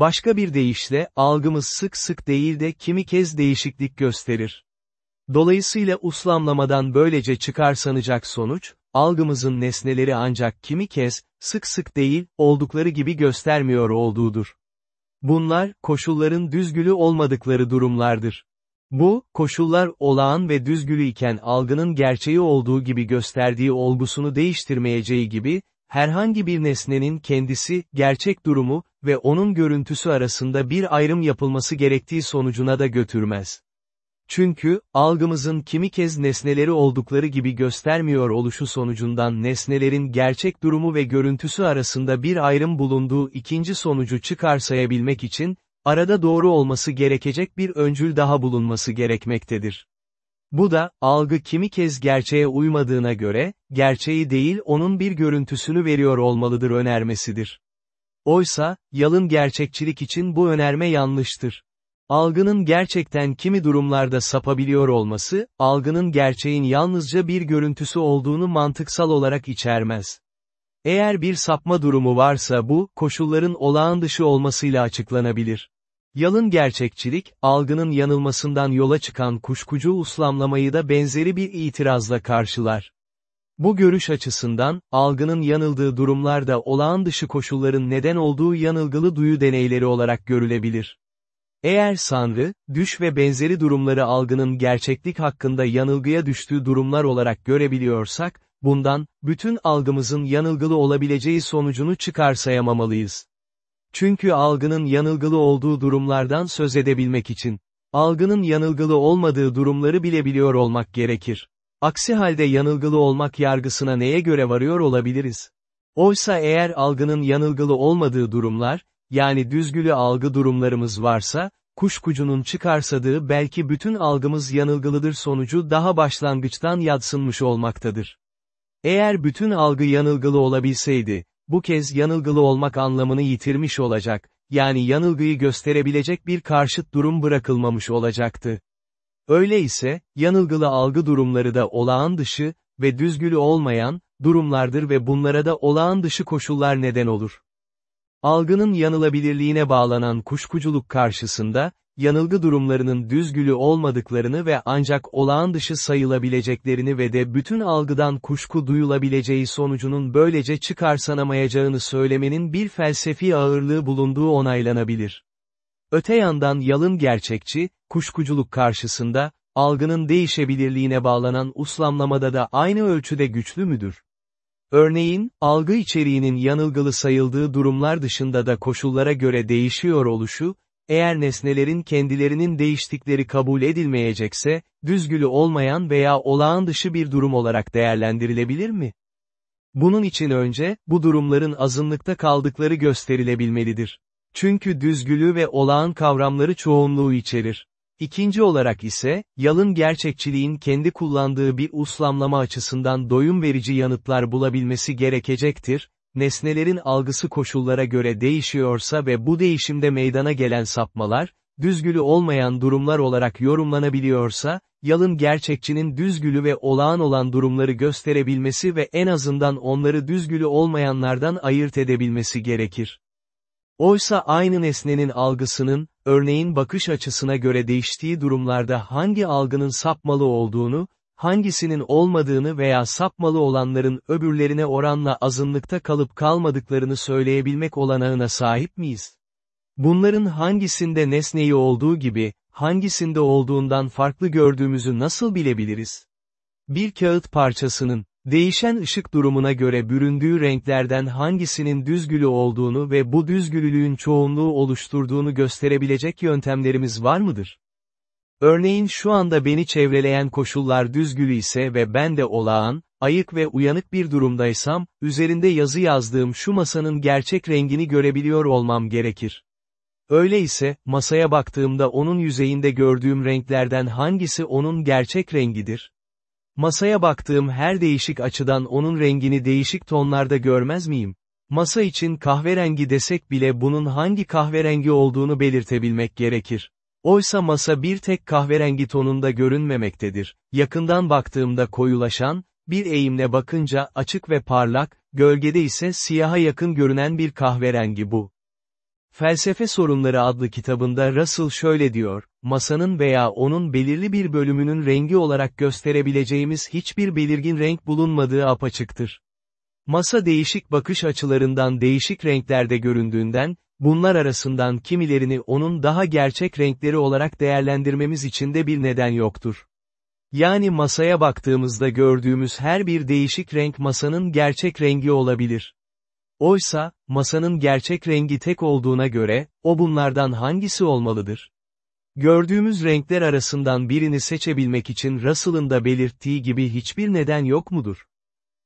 [SPEAKER 1] Başka bir deyişle, algımız sık sık değil de kimi kez değişiklik gösterir. Dolayısıyla uslamlamadan böylece çıkarsanacak sonuç, algımızın nesneleri ancak kimi kez, sık sık değil, oldukları gibi göstermiyor olduğudur. Bunlar, koşulların düzgülü olmadıkları durumlardır. Bu, koşullar olağan ve düzgülü iken algının gerçeği olduğu gibi gösterdiği olgusunu değiştirmeyeceği gibi, herhangi bir nesnenin kendisi, gerçek durumu ve onun görüntüsü arasında bir ayrım yapılması gerektiği sonucuna da götürmez. Çünkü, algımızın kimi kez nesneleri oldukları gibi göstermiyor oluşu sonucundan nesnelerin gerçek durumu ve görüntüsü arasında bir ayrım bulunduğu ikinci sonucu çıkarsayabilmek için, arada doğru olması gerekecek bir öncül daha bulunması gerekmektedir. Bu da, algı kimi kez gerçeğe uymadığına göre, gerçeği değil onun bir görüntüsünü veriyor olmalıdır önermesidir. Oysa, yalın gerçekçilik için bu önerme yanlıştır. Algının gerçekten kimi durumlarda sapabiliyor olması, algının gerçeğin yalnızca bir görüntüsü olduğunu mantıksal olarak içermez. Eğer bir sapma durumu varsa bu, koşulların olağan dışı olmasıyla açıklanabilir. Yalın gerçekçilik, algının yanılmasından yola çıkan kuşkucu uslamlamayı da benzeri bir itirazla karşılar. Bu görüş açısından, algının yanıldığı durumlarda olağan dışı koşulların neden olduğu yanılgılı duyu deneyleri olarak görülebilir. Eğer sanrı, düş ve benzeri durumları algının gerçeklik hakkında yanılgıya düştüğü durumlar olarak görebiliyorsak, bundan, bütün algımızın yanılgılı olabileceği sonucunu çıkarsayamamalıyız. Çünkü algının yanılgılı olduğu durumlardan söz edebilmek için, algının yanılgılı olmadığı durumları bilebiliyor olmak gerekir. Aksi halde yanılgılı olmak yargısına neye göre varıyor olabiliriz? Oysa eğer algının yanılgılı olmadığı durumlar, yani düzgülü algı durumlarımız varsa, kuşkucunun çıkarsadığı belki bütün algımız yanılgılıdır sonucu daha başlangıçtan yadsınmış olmaktadır. Eğer bütün algı yanılgılı olabilseydi, bu kez yanılgılı olmak anlamını yitirmiş olacak, yani yanılgıyı gösterebilecek bir karşıt durum bırakılmamış olacaktı. Öyle ise, yanılgılı algı durumları da olağan dışı ve düzgülü olmayan durumlardır ve bunlara da olağan dışı koşullar neden olur. Algının yanılabilirliğine bağlanan kuşkuculuk karşısında, yanılgı durumlarının düzgülü olmadıklarını ve ancak olağan dışı sayılabileceklerini ve de bütün algıdan kuşku duyulabileceği sonucunun böylece çıkarsanamayacağını söylemenin bir felsefi ağırlığı bulunduğu onaylanabilir. Öte yandan yalın gerçekçi, kuşkuculuk karşısında, algının değişebilirliğine bağlanan uslamlamada da aynı ölçüde güçlü müdür? Örneğin, algı içeriğinin yanılgılı sayıldığı durumlar dışında da koşullara göre değişiyor oluşu, eğer nesnelerin kendilerinin değiştikleri kabul edilmeyecekse, düzgülü olmayan veya olağan dışı bir durum olarak değerlendirilebilir mi? Bunun için önce, bu durumların azınlıkta kaldıkları gösterilebilmelidir. Çünkü düzgülü ve olağan kavramları çoğunluğu içerir. İkinci olarak ise, yalın gerçekçiliğin kendi kullandığı bir uslamlama açısından doyum verici yanıtlar bulabilmesi gerekecektir, nesnelerin algısı koşullara göre değişiyorsa ve bu değişimde meydana gelen sapmalar, düzgülü olmayan durumlar olarak yorumlanabiliyorsa, yalın gerçekçinin düzgülü ve olağan olan durumları gösterebilmesi ve en azından onları düzgülü olmayanlardan ayırt edebilmesi gerekir. Oysa aynı nesnenin algısının, örneğin bakış açısına göre değiştiği durumlarda hangi algının sapmalı olduğunu, hangisinin olmadığını veya sapmalı olanların öbürlerine oranla azınlıkta kalıp kalmadıklarını söyleyebilmek olanağına sahip miyiz? Bunların hangisinde nesneyi olduğu gibi, hangisinde olduğundan farklı gördüğümüzü nasıl bilebiliriz? Bir kağıt parçasının, değişen ışık durumuna göre büründüğü renklerden hangisinin düzgülü olduğunu ve bu düzgülülüğün çoğunluğu oluşturduğunu gösterebilecek yöntemlerimiz var mıdır? Örneğin şu anda beni çevreleyen koşullar düzgülü ise ve ben de olağan, ayık ve uyanık bir durumdaysam, üzerinde yazı yazdığım şu masanın gerçek rengini görebiliyor olmam gerekir. Öyleyse, masaya baktığımda onun yüzeyinde gördüğüm renklerden hangisi onun gerçek rengidir? Masaya baktığım her değişik açıdan onun rengini değişik tonlarda görmez miyim? Masa için kahverengi desek bile bunun hangi kahverengi olduğunu belirtebilmek gerekir. Oysa masa bir tek kahverengi tonunda görünmemektedir. Yakından baktığımda koyulaşan, bir eğimle bakınca açık ve parlak, gölgede ise siyaha yakın görünen bir kahverengi bu. Felsefe Sorunları adlı kitabında Russell şöyle diyor, masanın veya onun belirli bir bölümünün rengi olarak gösterebileceğimiz hiçbir belirgin renk bulunmadığı apaçıktır. Masa değişik bakış açılarından değişik renklerde göründüğünden, bunlar arasından kimilerini onun daha gerçek renkleri olarak değerlendirmemiz için de bir neden yoktur. Yani masaya baktığımızda gördüğümüz her bir değişik renk masanın gerçek rengi olabilir. Oysa, masanın gerçek rengi tek olduğuna göre, o bunlardan hangisi olmalıdır? Gördüğümüz renkler arasından birini seçebilmek için Russell'ın da belirttiği gibi hiçbir neden yok mudur?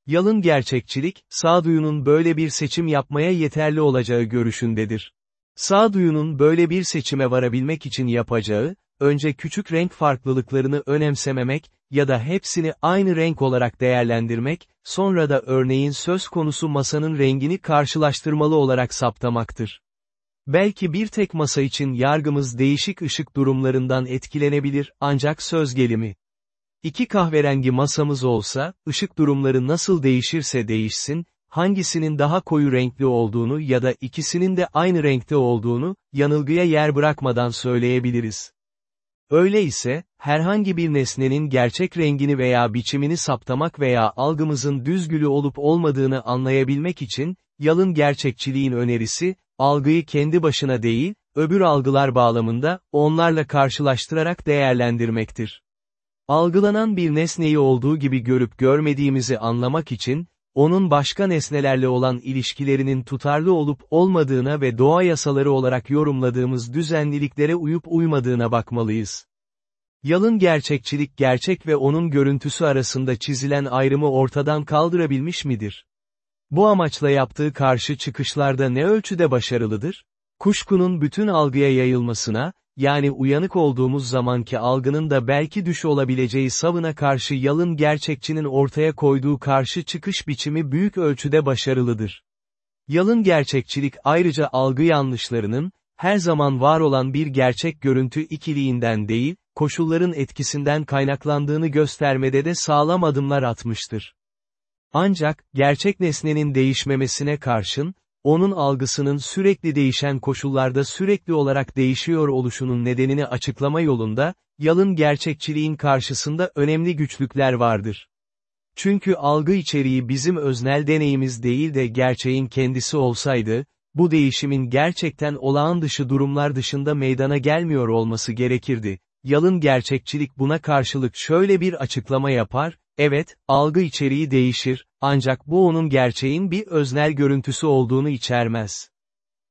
[SPEAKER 1] Yalın gerçekçilik, sağduyunun böyle bir seçim yapmaya yeterli olacağı görüşündedir. Sağduyunun böyle bir seçime varabilmek için yapacağı, önce küçük renk farklılıklarını önemsememek, ya da hepsini aynı renk olarak değerlendirmek, sonra da örneğin söz konusu masanın rengini karşılaştırmalı olarak saptamaktır. Belki bir tek masa için yargımız değişik ışık durumlarından etkilenebilir, ancak söz gelimi. İki kahverengi masamız olsa, ışık durumları nasıl değişirse değişsin, hangisinin daha koyu renkli olduğunu ya da ikisinin de aynı renkte olduğunu, yanılgıya yer bırakmadan söyleyebiliriz. Öyle ise, herhangi bir nesnenin gerçek rengini veya biçimini saptamak veya algımızın düzgülü olup olmadığını anlayabilmek için, yalın gerçekçiliğin önerisi, algıyı kendi başına değil, öbür algılar bağlamında, onlarla karşılaştırarak değerlendirmektir. Algılanan bir nesneyi olduğu gibi görüp görmediğimizi anlamak için, onun başka nesnelerle olan ilişkilerinin tutarlı olup olmadığına ve doğa yasaları olarak yorumladığımız düzenliliklere uyup uymadığına bakmalıyız. Yalın gerçekçilik gerçek ve onun görüntüsü arasında çizilen ayrımı ortadan kaldırabilmiş midir? Bu amaçla yaptığı karşı çıkışlarda ne ölçüde başarılıdır? Kuşkunun bütün algıya yayılmasına, yani uyanık olduğumuz zamanki algının da belki düş olabileceği savına karşı yalın gerçekçinin ortaya koyduğu karşı çıkış biçimi büyük ölçüde başarılıdır. Yalın gerçekçilik ayrıca algı yanlışlarının, her zaman var olan bir gerçek görüntü ikiliğinden değil, koşulların etkisinden kaynaklandığını göstermede de sağlam adımlar atmıştır. Ancak, gerçek nesnenin değişmemesine karşın, onun algısının sürekli değişen koşullarda sürekli olarak değişiyor oluşunun nedenini açıklama yolunda, yalın gerçekçiliğin karşısında önemli güçlükler vardır. Çünkü algı içeriği bizim öznel deneyimiz değil de gerçeğin kendisi olsaydı, bu değişimin gerçekten olağan dışı durumlar dışında meydana gelmiyor olması gerekirdi. Yalın gerçekçilik buna karşılık şöyle bir açıklama yapar, evet, algı içeriği değişir, ancak bu onun gerçeğin bir öznel görüntüsü olduğunu içermez.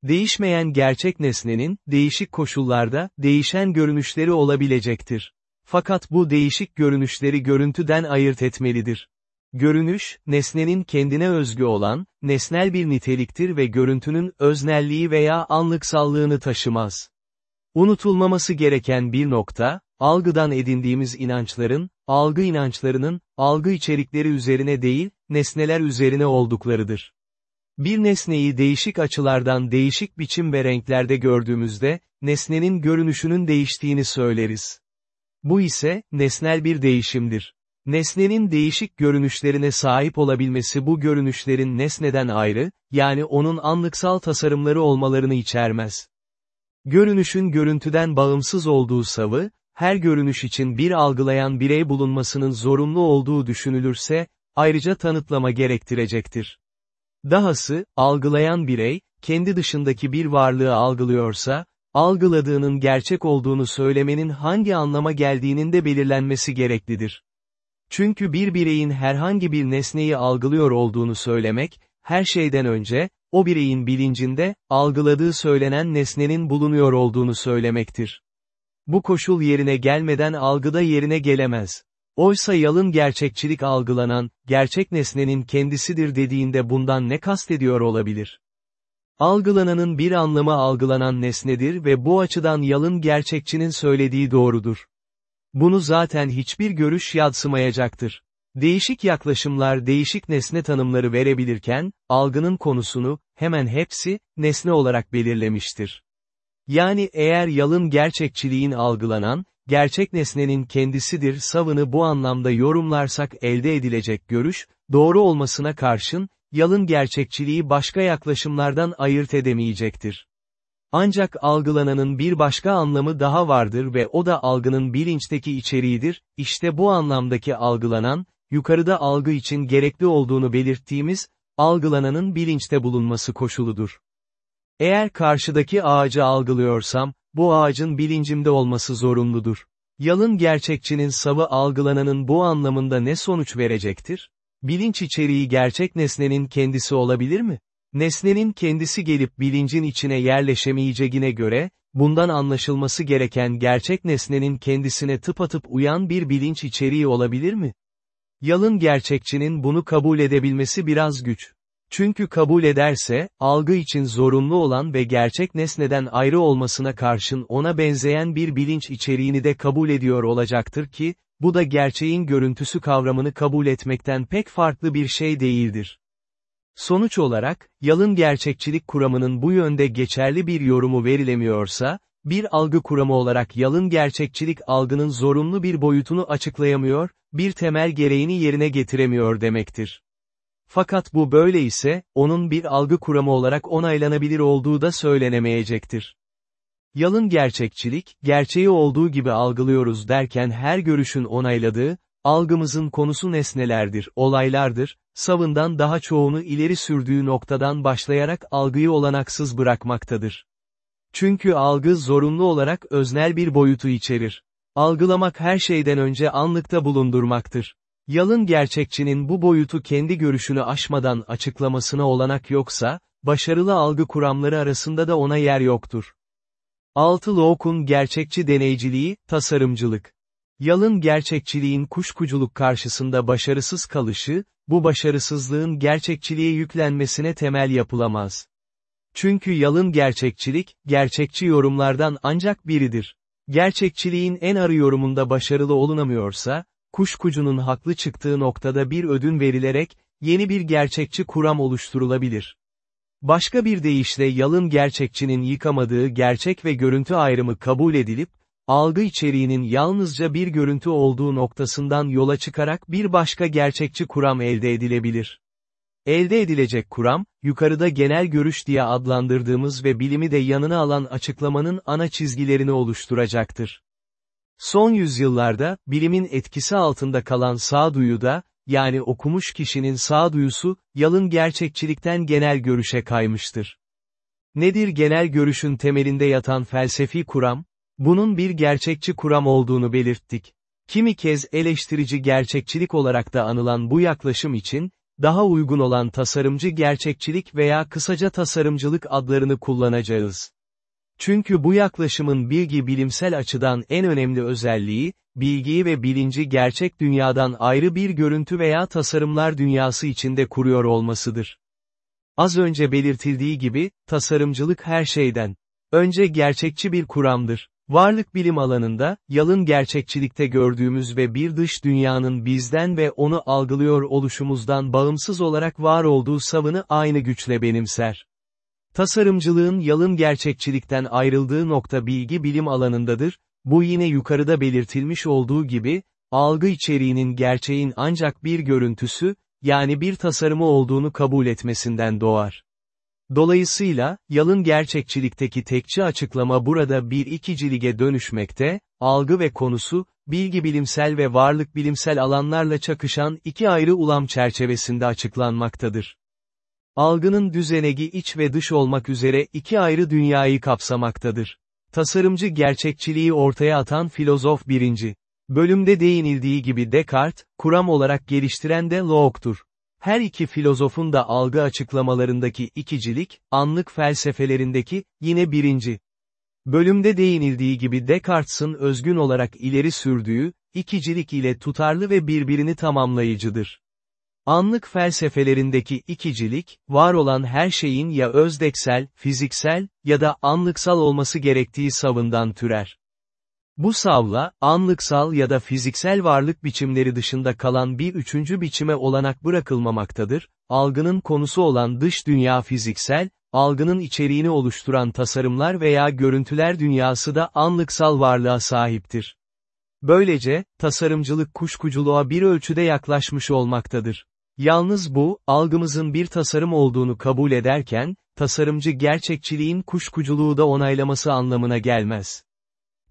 [SPEAKER 1] Değişmeyen gerçek nesnenin, değişik koşullarda, değişen görünüşleri olabilecektir. Fakat bu değişik görünüşleri görüntüden ayırt etmelidir. Görünüş, nesnenin kendine özgü olan, nesnel bir niteliktir ve görüntünün öznelliği veya anlıksallığını taşımaz. Unutulmaması gereken bir nokta, algıdan edindiğimiz inançların, algı inançlarının, algı içerikleri üzerine değil, nesneler üzerine olduklarıdır. Bir nesneyi değişik açılardan değişik biçim ve renklerde gördüğümüzde, nesnenin görünüşünün değiştiğini söyleriz. Bu ise, nesnel bir değişimdir. Nesnenin değişik görünüşlerine sahip olabilmesi bu görünüşlerin nesneden ayrı, yani onun anlıksal tasarımları olmalarını içermez. Görünüşün görüntüden bağımsız olduğu savı, her görünüş için bir algılayan birey bulunmasının zorunlu olduğu düşünülürse, ayrıca tanıtlama gerektirecektir. Dahası, algılayan birey, kendi dışındaki bir varlığı algılıyorsa, algıladığının gerçek olduğunu söylemenin hangi anlama geldiğinin de belirlenmesi gereklidir. Çünkü bir bireyin herhangi bir nesneyi algılıyor olduğunu söylemek, her şeyden önce, o bireyin bilincinde, algıladığı söylenen nesnenin bulunuyor olduğunu söylemektir. Bu koşul yerine gelmeden algıda yerine gelemez. Oysa yalın gerçekçilik algılanan, gerçek nesnenin kendisidir dediğinde bundan ne kastediyor olabilir? Algılananın bir anlamı algılanan nesnedir ve bu açıdan yalın gerçekçinin söylediği doğrudur. Bunu zaten hiçbir görüş yadsımayacaktır. Değişik yaklaşımlar değişik nesne tanımları verebilirken, algının konusunu, hemen hepsi, nesne olarak belirlemiştir. Yani eğer yalın gerçekçiliğin algılanan, gerçek nesnenin kendisidir savını bu anlamda yorumlarsak elde edilecek görüş, doğru olmasına karşın, yalın gerçekçiliği başka yaklaşımlardan ayırt edemeyecektir. Ancak algılananın bir başka anlamı daha vardır ve o da algının bilinçteki içeriğidir, işte bu anlamdaki algılanan, yukarıda algı için gerekli olduğunu belirttiğimiz, algılananın bilinçte bulunması koşuludur. Eğer karşıdaki ağacı algılıyorsam, bu ağacın bilincimde olması zorunludur. Yalın gerçekçinin savı algılananın bu anlamında ne sonuç verecektir? Bilinç içeriği gerçek nesnenin kendisi olabilir mi? Nesnenin kendisi gelip bilincin içine yerleşemeyeceğine göre, bundan anlaşılması gereken gerçek nesnenin kendisine tıpatıp uyan bir bilinç içeriği olabilir mi? Yalın gerçekçinin bunu kabul edebilmesi biraz güç. Çünkü kabul ederse, algı için zorunlu olan ve gerçek nesneden ayrı olmasına karşın ona benzeyen bir bilinç içeriğini de kabul ediyor olacaktır ki, bu da gerçeğin görüntüsü kavramını kabul etmekten pek farklı bir şey değildir. Sonuç olarak, yalın gerçekçilik kuramının bu yönde geçerli bir yorumu verilemiyorsa, bir algı kuramı olarak yalın gerçekçilik algının zorunlu bir boyutunu açıklayamıyor, bir temel gereğini yerine getiremiyor demektir. Fakat bu böyle ise, onun bir algı kuramı olarak onaylanabilir olduğu da söylenemeyecektir. Yalın gerçekçilik, gerçeği olduğu gibi algılıyoruz derken her görüşün onayladığı, algımızın konusu nesnelerdir, olaylardır, savından daha çoğunu ileri sürdüğü noktadan başlayarak algıyı olanaksız bırakmaktadır. Çünkü algı zorunlu olarak öznel bir boyutu içerir. Algılamak her şeyden önce anlıkta bulundurmaktır. Yalın gerçekçinin bu boyutu kendi görüşünü aşmadan açıklamasına olanak yoksa, başarılı algı kuramları arasında da ona yer yoktur. 6 Locke'un gerçekçi deneyciliği, tasarımcılık. Yalın gerçekçiliğin kuşkuculuk karşısında başarısız kalışı, bu başarısızlığın gerçekçiliğe yüklenmesine temel yapılamaz. Çünkü yalın gerçekçilik, gerçekçi yorumlardan ancak biridir. Gerçekçiliğin en arı yorumunda başarılı olunamıyorsa, kuşkucunun haklı çıktığı noktada bir ödün verilerek, yeni bir gerçekçi kuram oluşturulabilir. Başka bir deyişle yalın gerçekçinin yıkamadığı gerçek ve görüntü ayrımı kabul edilip, algı içeriğinin yalnızca bir görüntü olduğu noktasından yola çıkarak bir başka gerçekçi kuram elde edilebilir. Elde edilecek kuram, yukarıda genel görüş diye adlandırdığımız ve bilimi de yanına alan açıklamanın ana çizgilerini oluşturacaktır. Son yüzyıllarda, bilimin etkisi altında kalan sağduyuda, yani okumuş kişinin sağduyusu, yalın gerçekçilikten genel görüşe kaymıştır. Nedir genel görüşün temelinde yatan felsefi kuram? Bunun bir gerçekçi kuram olduğunu belirttik. Kimi kez eleştirici gerçekçilik olarak da anılan bu yaklaşım için, daha uygun olan tasarımcı gerçekçilik veya kısaca tasarımcılık adlarını kullanacağız. Çünkü bu yaklaşımın bilgi bilimsel açıdan en önemli özelliği, bilgiyi ve bilinci gerçek dünyadan ayrı bir görüntü veya tasarımlar dünyası içinde kuruyor olmasıdır. Az önce belirtildiği gibi, tasarımcılık her şeyden önce gerçekçi bir kuramdır. Varlık bilim alanında, yalın gerçekçilikte gördüğümüz ve bir dış dünyanın bizden ve onu algılıyor oluşumuzdan bağımsız olarak var olduğu savını aynı güçle benimser. Tasarımcılığın yalın gerçekçilikten ayrıldığı nokta bilgi bilim alanındadır, bu yine yukarıda belirtilmiş olduğu gibi, algı içeriğinin gerçeğin ancak bir görüntüsü, yani bir tasarımı olduğunu kabul etmesinden doğar. Dolayısıyla, yalın gerçekçilikteki tekçi açıklama burada bir ikicilige dönüşmekte, algı ve konusu, bilgi bilimsel ve varlık bilimsel alanlarla çakışan iki ayrı ulam çerçevesinde açıklanmaktadır. Algının düzenegi iç ve dış olmak üzere iki ayrı dünyayı kapsamaktadır. Tasarımcı gerçekçiliği ortaya atan filozof birinci. Bölümde değinildiği gibi Descartes, kuram olarak geliştiren de Locke'tur. Her iki filozofun da algı açıklamalarındaki ikicilik, anlık felsefelerindeki, yine birinci. Bölümde değinildiği gibi Descartes'in özgün olarak ileri sürdüğü, ikicilik ile tutarlı ve birbirini tamamlayıcıdır. Anlık felsefelerindeki ikicilik, var olan her şeyin ya özdeksel, fiziksel, ya da anlıksal olması gerektiği savından türer. Bu savla, anlıksal ya da fiziksel varlık biçimleri dışında kalan bir üçüncü biçime olanak bırakılmamaktadır, algının konusu olan dış dünya fiziksel, algının içeriğini oluşturan tasarımlar veya görüntüler dünyası da anlıksal varlığa sahiptir. Böylece, tasarımcılık kuşkuculuğa bir ölçüde yaklaşmış olmaktadır. Yalnız bu, algımızın bir tasarım olduğunu kabul ederken, tasarımcı gerçekçiliğin kuşkuculuğu da onaylaması anlamına gelmez.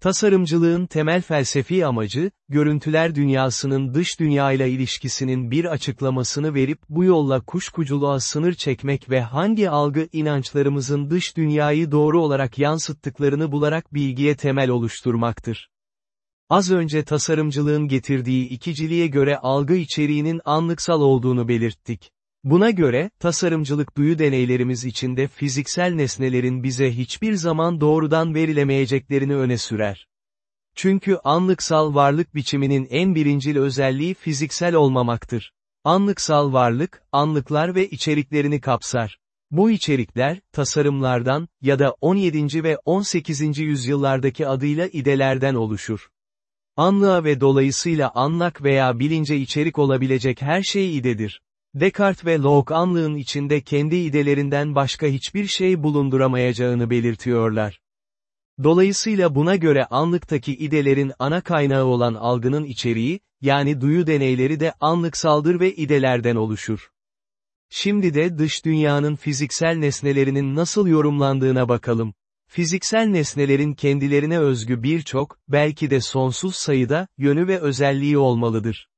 [SPEAKER 1] Tasarımcılığın temel felsefi amacı, görüntüler dünyasının dış dünyayla ilişkisinin bir açıklamasını verip bu yolla kuşkuculuğa sınır çekmek ve hangi algı inançlarımızın dış dünyayı doğru olarak yansıttıklarını bularak bilgiye temel oluşturmaktır. Az önce tasarımcılığın getirdiği ikiciliğe göre algı içeriğinin anlıksal olduğunu belirttik. Buna göre, tasarımcılık duyu deneylerimiz içinde fiziksel nesnelerin bize hiçbir zaman doğrudan verilemeyeceklerini öne sürer. Çünkü anlıksal varlık biçiminin en birincil özelliği fiziksel olmamaktır. Anlıksal varlık, anlıklar ve içeriklerini kapsar. Bu içerikler, tasarımlardan, ya da 17. ve 18. yüzyıllardaki adıyla idelerden oluşur. Anlığa ve dolayısıyla anlak veya bilince içerik olabilecek her şey idedir. Descartes ve Locke anlığın içinde kendi idelerinden başka hiçbir şey bulunduramayacağını belirtiyorlar. Dolayısıyla buna göre anlıktaki idelerin ana kaynağı olan algının içeriği, yani duyu deneyleri de anlıksaldır ve idelerden oluşur. Şimdi de dış dünyanın fiziksel nesnelerinin nasıl yorumlandığına bakalım. Fiziksel nesnelerin kendilerine özgü birçok, belki de sonsuz sayıda, yönü ve özelliği olmalıdır.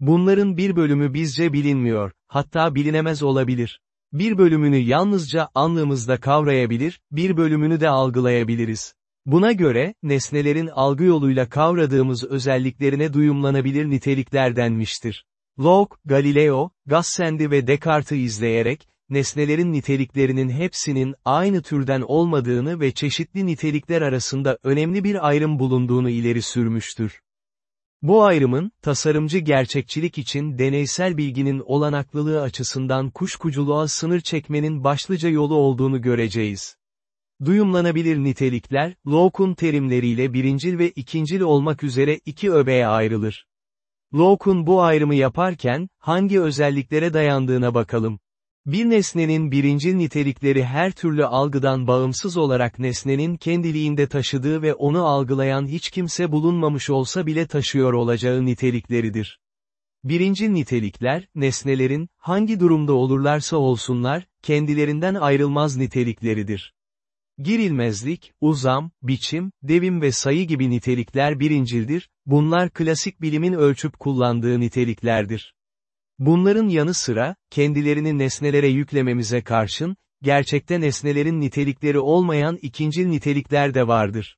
[SPEAKER 1] Bunların bir bölümü bizce bilinmiyor, hatta bilinemez olabilir. Bir bölümünü yalnızca anlığımızda kavrayabilir, bir bölümünü de algılayabiliriz. Buna göre, nesnelerin algı yoluyla kavradığımız özelliklerine duyumlanabilir nitelikler denmiştir. Locke, Galileo, Gassendi ve Descartes'i izleyerek, nesnelerin niteliklerinin hepsinin aynı türden olmadığını ve çeşitli nitelikler arasında önemli bir ayrım bulunduğunu ileri sürmüştür. Bu ayrımın, tasarımcı gerçekçilik için deneysel bilginin olanaklılığı açısından kuşkuculuğa sınır çekmenin başlıca yolu olduğunu göreceğiz. Duyumlanabilir nitelikler, Locke'un terimleriyle birincil ve ikincil olmak üzere iki öbeğe ayrılır. Locke'un bu ayrımı yaparken, hangi özelliklere dayandığına bakalım. Bir nesnenin birincil nitelikleri her türlü algıdan bağımsız olarak nesnenin kendiliğinde taşıdığı ve onu algılayan hiç kimse bulunmamış olsa bile taşıyor olacağı nitelikleridir. Birincil nitelikler, nesnelerin, hangi durumda olurlarsa olsunlar, kendilerinden ayrılmaz nitelikleridir. Girilmezlik, uzam, biçim, devim ve sayı gibi nitelikler birincildir, bunlar klasik bilimin ölçüp kullandığı niteliklerdir. Bunların yanı sıra, kendilerini nesnelere yüklememize karşın, gerçekte nesnelerin nitelikleri olmayan ikincil nitelikler de vardır.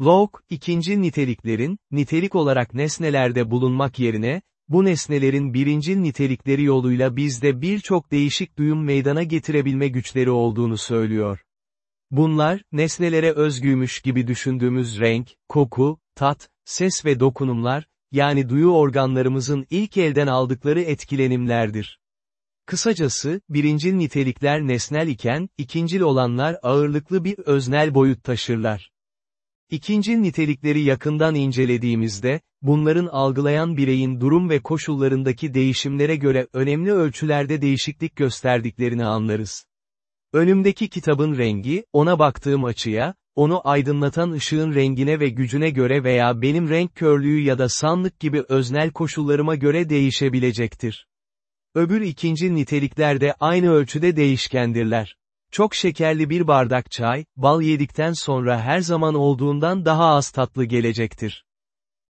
[SPEAKER 1] Locke, ikincil niteliklerin, nitelik olarak nesnelerde bulunmak yerine, bu nesnelerin birincil nitelikleri yoluyla bizde birçok değişik duyum meydana getirebilme güçleri olduğunu söylüyor. Bunlar, nesnelere özgüymüş gibi düşündüğümüz renk, koku, tat, ses ve dokunumlar, yani duyu organlarımızın ilk elden aldıkları etkilenimlerdir. Kısacası, birincil nitelikler nesnel iken, ikincil olanlar ağırlıklı bir öznel boyut taşırlar. İkincil nitelikleri yakından incelediğimizde, bunların algılayan bireyin durum ve koşullarındaki değişimlere göre önemli ölçülerde değişiklik gösterdiklerini anlarız. Önümdeki kitabın rengi, ona baktığım açıya, onu aydınlatan ışığın rengine ve gücüne göre veya benim renk körlüğü ya da sanlık gibi öznel koşullarıma göre değişebilecektir. Öbür ikinci nitelikler de aynı ölçüde değişkendirler. Çok şekerli bir bardak çay, bal yedikten sonra her zaman olduğundan daha az tatlı gelecektir.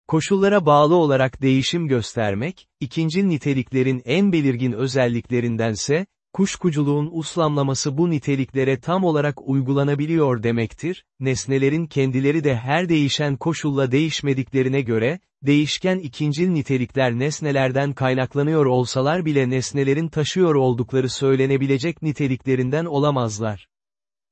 [SPEAKER 1] Koşullara bağlı olarak değişim göstermek, ikinci niteliklerin en belirgin özelliklerindense, Kuşkuculuğun uslamlaması bu niteliklere tam olarak uygulanabiliyor demektir, nesnelerin kendileri de her değişen koşulla değişmediklerine göre, değişken ikincil nitelikler nesnelerden kaynaklanıyor olsalar bile nesnelerin taşıyor oldukları söylenebilecek niteliklerinden olamazlar.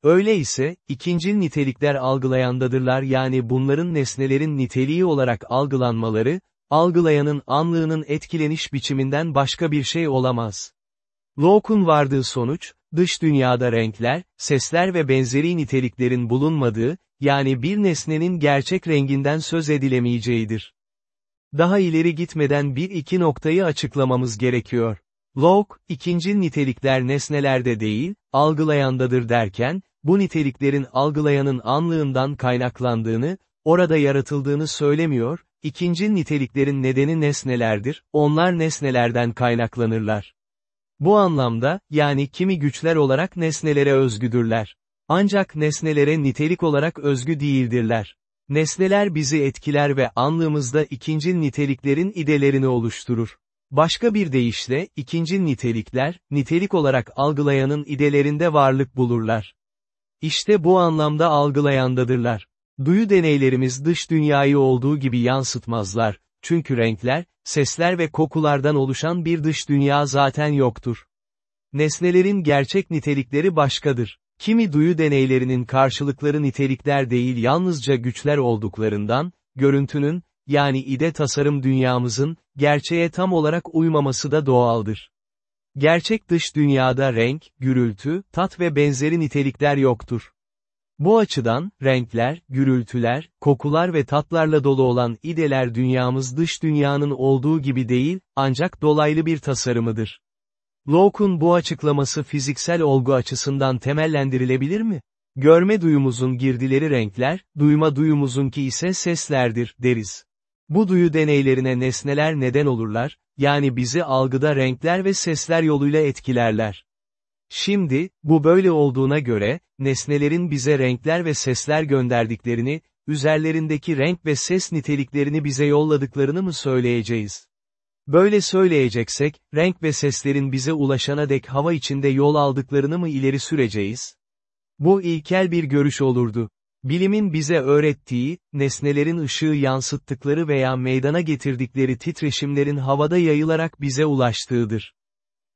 [SPEAKER 1] Öyleyse, ikincil nitelikler algılayandadırlar yani bunların nesnelerin niteliği olarak algılanmaları, algılayanın anlığının etkileniş biçiminden başka bir şey olamaz. Locke'un vardığı sonuç, dış dünyada renkler, sesler ve benzeri niteliklerin bulunmadığı, yani bir nesnenin gerçek renginden söz edilemeyeceğidir. Daha ileri gitmeden bir iki noktayı açıklamamız gerekiyor. Locke, ikincil nitelikler nesnelerde değil, algılayandadır derken, bu niteliklerin algılayanın anlığından kaynaklandığını, orada yaratıldığını söylemiyor, ikincil niteliklerin nedeni nesnelerdir, onlar nesnelerden kaynaklanırlar. Bu anlamda, yani kimi güçler olarak nesnelere özgüdürler. Ancak nesnelere nitelik olarak özgü değildirler. Nesneler bizi etkiler ve anlığımızda ikincil niteliklerin idelerini oluşturur. Başka bir deyişle, ikincil nitelikler, nitelik olarak algılayanın idelerinde varlık bulurlar. İşte bu anlamda algılayandadırlar. Duyu deneylerimiz dış dünyayı olduğu gibi yansıtmazlar, çünkü renkler, sesler ve kokulardan oluşan bir dış dünya zaten yoktur. Nesnelerin gerçek nitelikleri başkadır. Kimi duyu deneylerinin karşılıkları nitelikler değil yalnızca güçler olduklarından, görüntünün, yani ide tasarım dünyamızın, gerçeğe tam olarak uymaması da doğaldır. Gerçek dış dünyada renk, gürültü, tat ve benzeri nitelikler yoktur. Bu açıdan, renkler, gürültüler, kokular ve tatlarla dolu olan ideler dünyamız dış dünyanın olduğu gibi değil, ancak dolaylı bir tasarımıdır. Locke'un bu açıklaması fiziksel olgu açısından temellendirilebilir mi? Görme duyumuzun girdileri renkler, duyma duyumuzunki ise seslerdir, deriz. Bu duyu deneylerine nesneler neden olurlar, yani bizi algıda renkler ve sesler yoluyla etkilerler. Şimdi, bu böyle olduğuna göre, nesnelerin bize renkler ve sesler gönderdiklerini, üzerlerindeki renk ve ses niteliklerini bize yolladıklarını mı söyleyeceğiz? Böyle söyleyeceksek, renk ve seslerin bize ulaşana dek hava içinde yol aldıklarını mı ileri süreceğiz? Bu ilkel bir görüş olurdu. Bilimin bize öğrettiği, nesnelerin ışığı yansıttıkları veya meydana getirdikleri titreşimlerin havada yayılarak bize ulaştığıdır.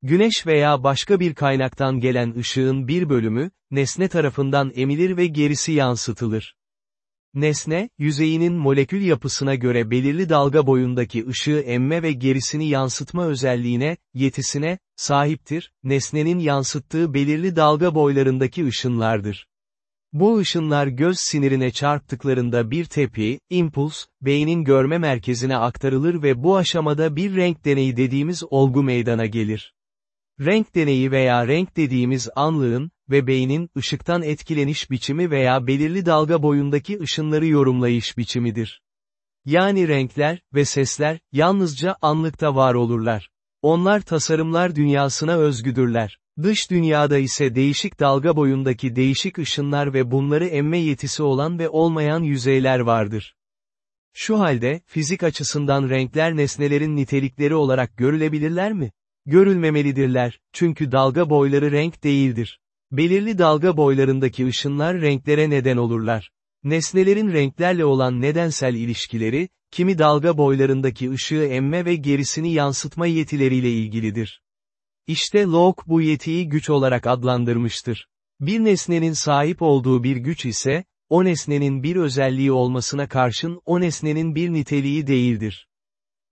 [SPEAKER 1] Güneş veya başka bir kaynaktan gelen ışığın bir bölümü, nesne tarafından emilir ve gerisi yansıtılır. Nesne, yüzeyinin molekül yapısına göre belirli dalga boyundaki ışığı emme ve gerisini yansıtma özelliğine, yetisine, sahiptir, nesnenin yansıttığı belirli dalga boylarındaki ışınlardır. Bu ışınlar göz sinirine çarptıklarında bir tepi, impuls, beynin görme merkezine aktarılır ve bu aşamada bir renk deneyi dediğimiz olgu meydana gelir. Renk deneyi veya renk dediğimiz anlığın ve beynin ışıktan etkileniş biçimi veya belirli dalga boyundaki ışınları yorumlayış biçimidir. Yani renkler ve sesler, yalnızca anlıkta var olurlar. Onlar tasarımlar dünyasına özgüdürler. Dış dünyada ise değişik dalga boyundaki değişik ışınlar ve bunları emme yetisi olan ve olmayan yüzeyler vardır. Şu halde, fizik açısından renkler nesnelerin nitelikleri olarak görülebilirler mi? Görülmemelidirler, çünkü dalga boyları renk değildir. Belirli dalga boylarındaki ışınlar renklere neden olurlar. Nesnelerin renklerle olan nedensel ilişkileri, kimi dalga boylarındaki ışığı emme ve gerisini yansıtma yetileriyle ilgilidir. İşte Locke bu yetiyi güç olarak adlandırmıştır. Bir nesnenin sahip olduğu bir güç ise, o nesnenin bir özelliği olmasına karşın o nesnenin bir niteliği değildir.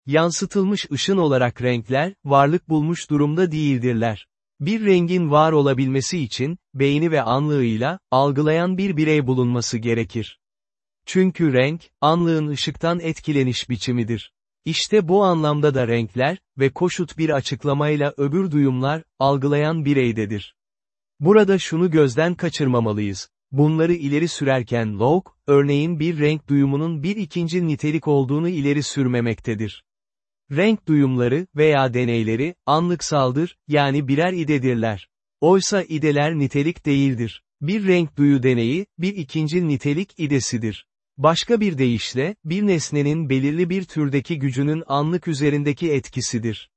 [SPEAKER 1] Yansıtılmış ışın olarak renkler, varlık bulmuş durumda değildirler. Bir rengin var olabilmesi için, beyni ve anlığıyla, algılayan bir birey bulunması gerekir. Çünkü renk, anlığın ışıktan etkileniş biçimidir. İşte bu anlamda da renkler ve koşut bir açıklamayla öbür duyumlar, algılayan bireydedir. Burada şunu gözden kaçırmamalıyız. Bunları ileri sürerken Locke, örneğin bir renk duyumunun bir ikinci nitelik olduğunu ileri sürmemektedir. Renk duyumları veya deneyleri, anlıksaldır, yani birer idedirler. Oysa ideler nitelik değildir. Bir renk duyu deneyi, bir ikinci nitelik idesidir. Başka bir deyişle, bir nesnenin belirli bir türdeki gücünün anlık üzerindeki etkisidir.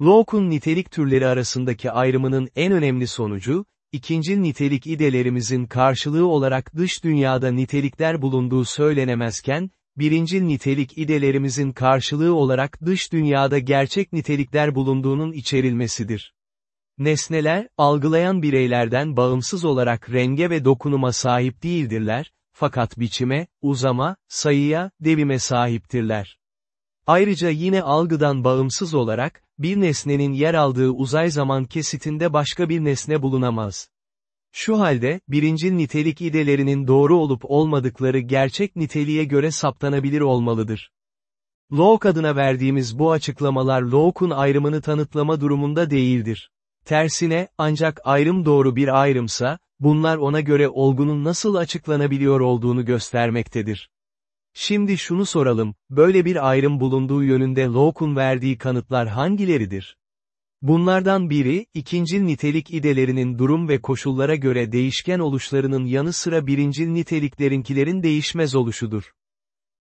[SPEAKER 1] Locke'un nitelik türleri arasındaki ayrımının en önemli sonucu, ikinci nitelik idelerimizin karşılığı olarak dış dünyada nitelikler bulunduğu söylenemezken, birinci nitelik idelerimizin karşılığı olarak dış dünyada gerçek nitelikler bulunduğunun içerilmesidir. Nesneler, algılayan bireylerden bağımsız olarak renge ve dokunuma sahip değildirler, fakat biçime, uzama, sayıya, devime sahiptirler. Ayrıca yine algıdan bağımsız olarak, bir nesnenin yer aldığı uzay zaman kesitinde başka bir nesne bulunamaz. Şu halde, birinci nitelik idelerinin doğru olup olmadıkları gerçek niteliğe göre saptanabilir olmalıdır. Locke adına verdiğimiz bu açıklamalar Locke'un ayrımını tanıtlama durumunda değildir. Tersine, ancak ayrım doğru bir ayrımsa, bunlar ona göre olgunun nasıl açıklanabiliyor olduğunu göstermektedir. Şimdi şunu soralım, böyle bir ayrım bulunduğu yönünde Locke'un verdiği kanıtlar hangileridir? Bunlardan biri, ikincil nitelik idelerinin durum ve koşullara göre değişken oluşlarının yanı sıra birincil niteliklerinkilerin değişmez oluşudur.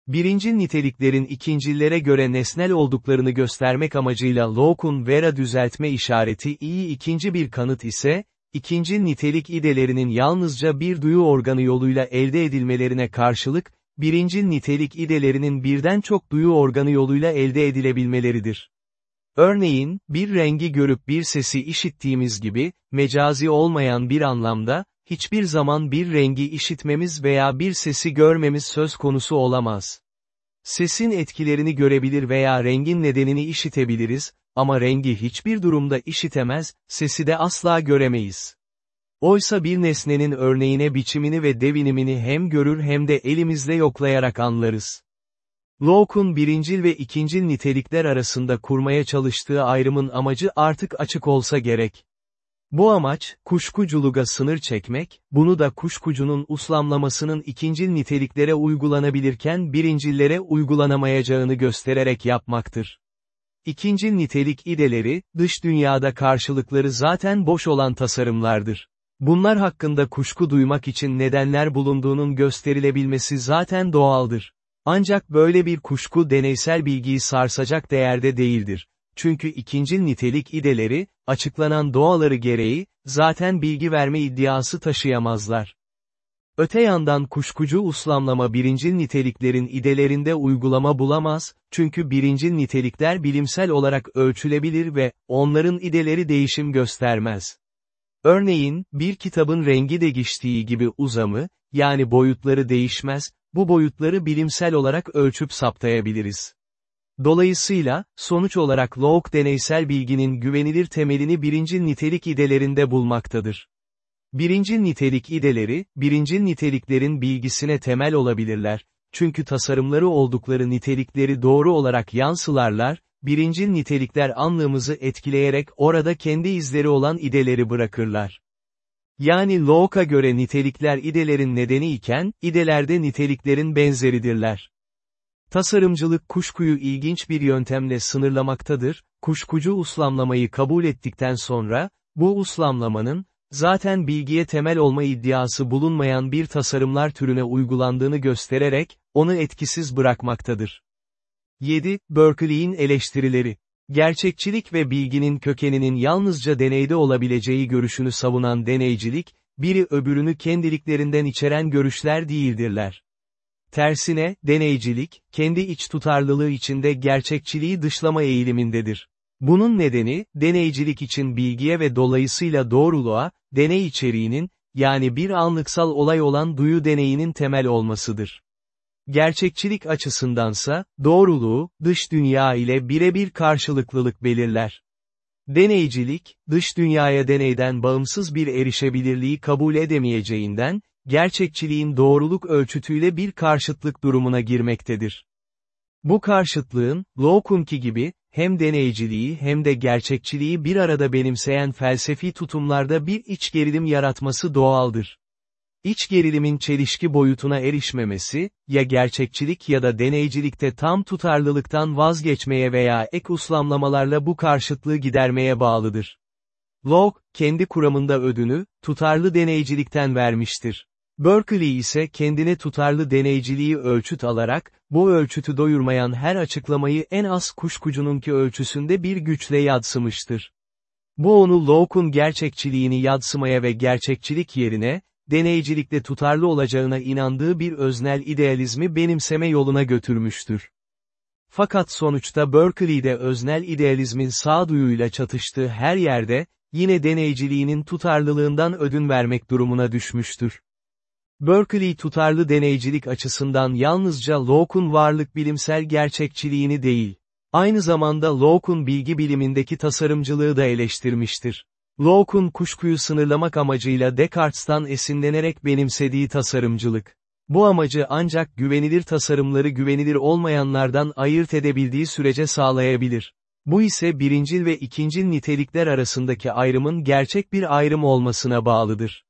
[SPEAKER 1] Birincil niteliklerin ikincillere göre nesnel olduklarını göstermek amacıyla Locke'un Vera düzeltme işareti iyi ikinci bir kanıt ise, ikincil nitelik idelerinin yalnızca bir duyu organı yoluyla elde edilmelerine karşılık, birincil nitelik idelerinin birden çok duyu organı yoluyla elde edilebilmeleridir. Örneğin, bir rengi görüp bir sesi işittiğimiz gibi, mecazi olmayan bir anlamda, hiçbir zaman bir rengi işitmemiz veya bir sesi görmemiz söz konusu olamaz. Sesin etkilerini görebilir veya rengin nedenini işitebiliriz, ama rengi hiçbir durumda işitemez, sesi de asla göremeyiz. Oysa bir nesnenin örneğine biçimini ve devinimini hem görür hem de elimizle yoklayarak anlarız. Locke'un birincil ve ikincil nitelikler arasında kurmaya çalıştığı ayrımın amacı artık açık olsa gerek. Bu amaç, kuşkuculuğa sınır çekmek, bunu da kuşkucunun uslamlamasının ikincil niteliklere uygulanabilirken birincillere uygulanamayacağını göstererek yapmaktır. İkincil nitelik ideleri, dış dünyada karşılıkları zaten boş olan tasarımlardır. Bunlar hakkında kuşku duymak için nedenler bulunduğunun gösterilebilmesi zaten doğaldır. Ancak böyle bir kuşku deneysel bilgiyi sarsacak değerde değildir. Çünkü ikincil nitelik ideleri, açıklanan doğaları gereği, zaten bilgi verme iddiası taşıyamazlar. Öte yandan kuşkucu uslamlama birincil niteliklerin idelerinde uygulama bulamaz, çünkü birincil nitelikler bilimsel olarak ölçülebilir ve, onların ideleri değişim göstermez. Örneğin, bir kitabın rengi değiştiği gibi uzamı, yani boyutları değişmez, bu boyutları bilimsel olarak ölçüp saptayabiliriz. Dolayısıyla, sonuç olarak Locke deneysel bilginin güvenilir temelini birincil nitelik idelerinde bulmaktadır. Birincil nitelik ideleri, birincil niteliklerin bilgisine temel olabilirler, çünkü tasarımları oldukları nitelikleri doğru olarak yansılarlar, birincil nitelikler anlığımızı etkileyerek orada kendi izleri olan ideleri bırakırlar. Yani Locke'a göre nitelikler idelerin nedeni iken, idelerde niteliklerin benzeridirler. Tasarımcılık kuşkuyu ilginç bir yöntemle sınırlamaktadır, kuşkucu uslamlamayı kabul ettikten sonra, bu uslamlamanın, zaten bilgiye temel olma iddiası bulunmayan bir tasarımlar türüne uygulandığını göstererek, onu etkisiz bırakmaktadır. 7. Berkeley'in eleştirileri Gerçekçilik ve bilginin kökeninin yalnızca deneyde olabileceği görüşünü savunan deneycilik, biri öbürünü kendiliklerinden içeren görüşler değildirler. Tersine, deneycilik, kendi iç tutarlılığı içinde gerçekçiliği dışlama eğilimindedir. Bunun nedeni, deneycilik için bilgiye ve dolayısıyla doğruluğa, deney içeriğinin, yani bir anlıksal olay olan duyu deneyinin temel olmasıdır. Gerçekçilik açısındansa, doğruluğu, dış dünya ile birebir karşılıklılık belirler. Deneycilik, dış dünyaya deneyden bağımsız bir erişebilirliği kabul edemeyeceğinden, gerçekçiliğin doğruluk ölçütüyle bir karşıtlık durumuna girmektedir. Bu karşıtlığın, Locke'unki gibi, hem deneyciliği hem de gerçekçiliği bir arada benimseyen felsefi tutumlarda bir iç gerilim yaratması doğaldır. İç gerilimin çelişki boyutuna erişmemesi, ya gerçekçilik ya da deneycilikte tam tutarlılıktan vazgeçmeye veya ek uslamlamalarla bu karşıtlığı gidermeye bağlıdır. Locke, kendi kuramında ödünü, tutarlı deneycilikten vermiştir. Berkeley ise kendine tutarlı deneyciliği ölçüt alarak, bu ölçütü doyurmayan her açıklamayı en az kuşkucununki ölçüsünde bir güçle yadsımıştır. Bu onu Locke'un gerçekçiliğini yadsımaya ve gerçekçilik yerine, deneycilikle tutarlı olacağına inandığı bir öznel idealizmi benimseme yoluna götürmüştür. Fakat sonuçta Berkeley'de öznel idealizmin sağduyuyla çatıştığı her yerde, yine deneyciliğinin tutarlılığından ödün vermek durumuna düşmüştür. Berkeley tutarlı deneycilik açısından yalnızca Locke'un varlık bilimsel gerçekçiliğini değil, aynı zamanda Locke'un bilgi bilimindeki tasarımcılığı da eleştirmiştir. Locke'un kuşkuyu sınırlamak amacıyla Descartes'tan esinlenerek benimsediği tasarımcılık. Bu amacı ancak güvenilir tasarımları güvenilir olmayanlardan ayırt edebildiği sürece sağlayabilir. Bu ise birincil ve ikincil nitelikler arasındaki ayrımın gerçek bir ayrım olmasına bağlıdır.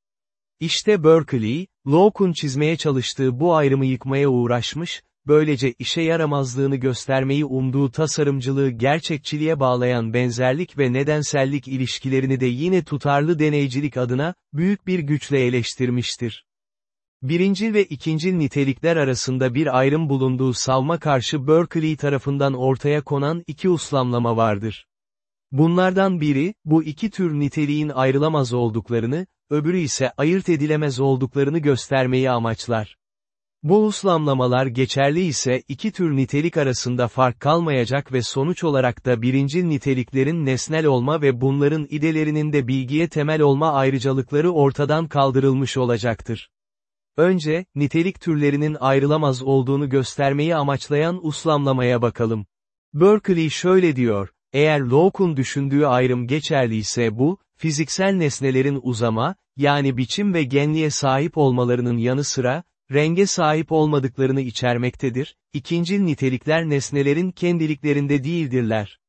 [SPEAKER 1] İşte Berkeley, Locke'un çizmeye çalıştığı bu ayrımı yıkmaya uğraşmış, böylece işe yaramazlığını göstermeyi umduğu tasarımcılığı gerçekçiliğe bağlayan benzerlik ve nedensellik ilişkilerini de yine tutarlı deneycilik adına, büyük bir güçle eleştirmiştir. Birincil ve ikincil nitelikler arasında bir ayrım bulunduğu savma karşı Berkeley tarafından ortaya konan iki uslamlama vardır. Bunlardan biri, bu iki tür niteliğin ayrılamaz olduklarını, öbürü ise ayırt edilemez olduklarını göstermeyi amaçlar. Bu uslamlamalar geçerli ise iki tür nitelik arasında fark kalmayacak ve sonuç olarak da birincil niteliklerin nesnel olma ve bunların idelerinin de bilgiye temel olma ayrıcalıkları ortadan kaldırılmış olacaktır. Önce, nitelik türlerinin ayrılamaz olduğunu göstermeyi amaçlayan uslamlamaya bakalım. Berkeley şöyle diyor, eğer Locke'un düşündüğü ayrım geçerliyse bu, fiziksel nesnelerin uzama, yani biçim ve genliğe sahip olmalarının yanı sıra, renge sahip olmadıklarını içermektedir, ikincil nitelikler nesnelerin kendiliklerinde değildirler.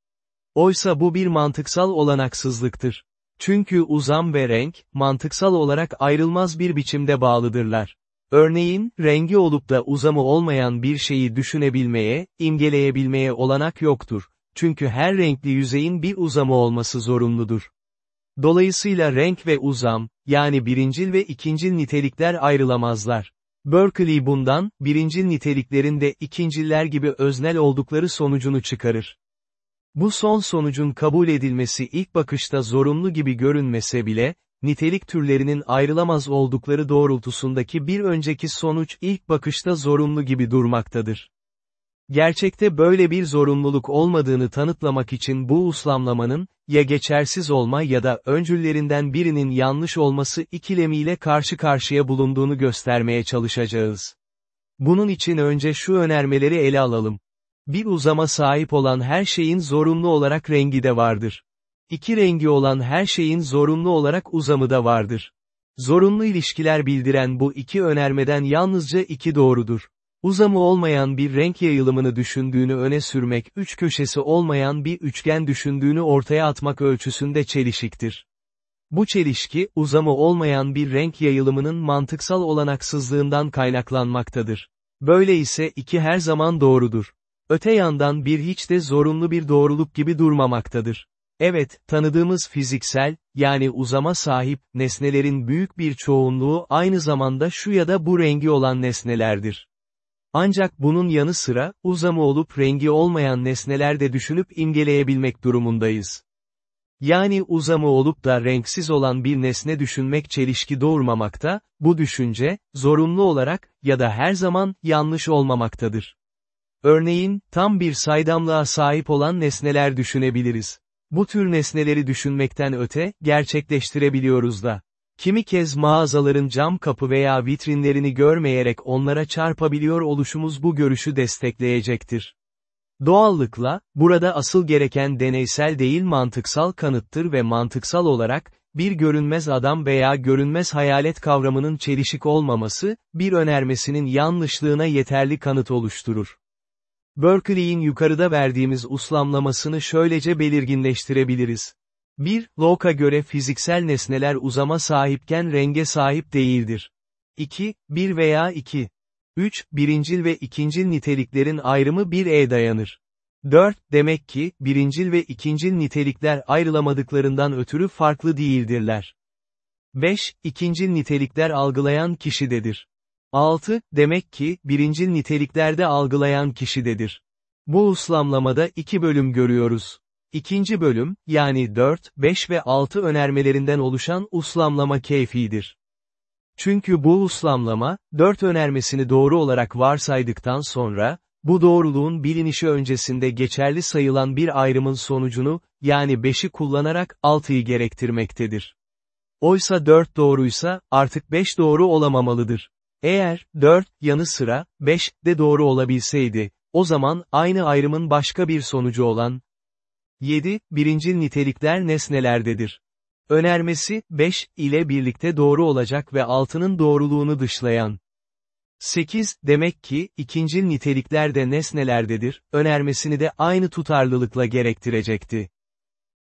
[SPEAKER 1] Oysa bu bir mantıksal olanaksızlıktır. Çünkü uzam ve renk, mantıksal olarak ayrılmaz bir biçimde bağlıdırlar. Örneğin, rengi olup da uzamı olmayan bir şeyi düşünebilmeye, imgeleyebilmeye olanak yoktur. Çünkü her renkli yüzeyin bir uzamı olması zorunludur. Dolayısıyla renk ve uzam, yani birincil ve ikincil nitelikler ayrılamazlar. Berkeley bundan, birincil niteliklerin de ikinciller gibi öznel oldukları sonucunu çıkarır. Bu son sonucun kabul edilmesi ilk bakışta zorunlu gibi görünmese bile, nitelik türlerinin ayrılamaz oldukları doğrultusundaki bir önceki sonuç ilk bakışta zorunlu gibi durmaktadır. Gerçekte böyle bir zorunluluk olmadığını tanıtlamak için bu uslamlamanın, ya geçersiz olma ya da öncüllerinden birinin yanlış olması ikilemiyle karşı karşıya bulunduğunu göstermeye çalışacağız. Bunun için önce şu önermeleri ele alalım. Bir uzama sahip olan her şeyin zorunlu olarak rengi de vardır. İki rengi olan her şeyin zorunlu olarak uzamı da vardır. Zorunlu ilişkiler bildiren bu iki önermeden yalnızca iki doğrudur. Uzamı olmayan bir renk yayılımını düşündüğünü öne sürmek üç köşesi olmayan bir üçgen düşündüğünü ortaya atmak ölçüsünde çelişiktir. Bu çelişki, uzamı olmayan bir renk yayılımının mantıksal olanaksızlığından kaynaklanmaktadır. Böyle ise iki her zaman doğrudur. Öte yandan bir hiç de zorunlu bir doğruluk gibi durmamaktadır. Evet, tanıdığımız fiziksel, yani uzama sahip, nesnelerin büyük bir çoğunluğu aynı zamanda şu ya da bu rengi olan nesnelerdir. Ancak bunun yanı sıra, uzamı olup rengi olmayan nesneler de düşünüp imgeleyebilmek durumundayız. Yani uzamı olup da renksiz olan bir nesne düşünmek çelişki doğurmamakta, bu düşünce, zorunlu olarak, ya da her zaman, yanlış olmamaktadır. Örneğin, tam bir saydamlığa sahip olan nesneler düşünebiliriz. Bu tür nesneleri düşünmekten öte, gerçekleştirebiliyoruz da. Kimi kez mağazaların cam kapı veya vitrinlerini görmeyerek onlara çarpabiliyor oluşumuz bu görüşü destekleyecektir. Doğallıkla, burada asıl gereken deneysel değil mantıksal kanıttır ve mantıksal olarak, bir görünmez adam veya görünmez hayalet kavramının çelişik olmaması, bir önermesinin yanlışlığına yeterli kanıt oluşturur. Berkeley'in yukarıda verdiğimiz uslamlamasını şöylece belirginleştirebiliriz. 1. Locke'a göre fiziksel nesneler uzama sahipken renge sahip değildir. 2. 1 veya 2. 3. Birincil ve ikincil niteliklerin ayrımı bir e dayanır. 4. Demek ki, birincil ve ikincil nitelikler ayrılamadıklarından ötürü farklı değildirler. 5. İkincil nitelikler algılayan kişidedir. 6. Demek ki, birincil niteliklerde algılayan kişidedir. Bu uslamlamada iki bölüm görüyoruz. İkinci bölüm, yani 4, 5 ve 6 önermelerinden oluşan uslamlama keyfidir. Çünkü bu uslamlama, 4 önermesini doğru olarak varsaydıktan sonra, bu doğruluğun bilinişi öncesinde geçerli sayılan bir ayrımın sonucunu, yani 5'i kullanarak 6'yı gerektirmektedir. Oysa 4 doğruysa, artık 5 doğru olamamalıdır. Eğer, 4, yanı sıra, 5, de doğru olabilseydi, o zaman, aynı ayrımın başka bir sonucu olan, 7, birincil nitelikler nesnelerdedir. Önermesi, 5, ile birlikte doğru olacak ve 6'nın doğruluğunu dışlayan. 8, demek ki, ikincil nitelikler de nesnelerdedir, önermesini de aynı tutarlılıkla gerektirecekti.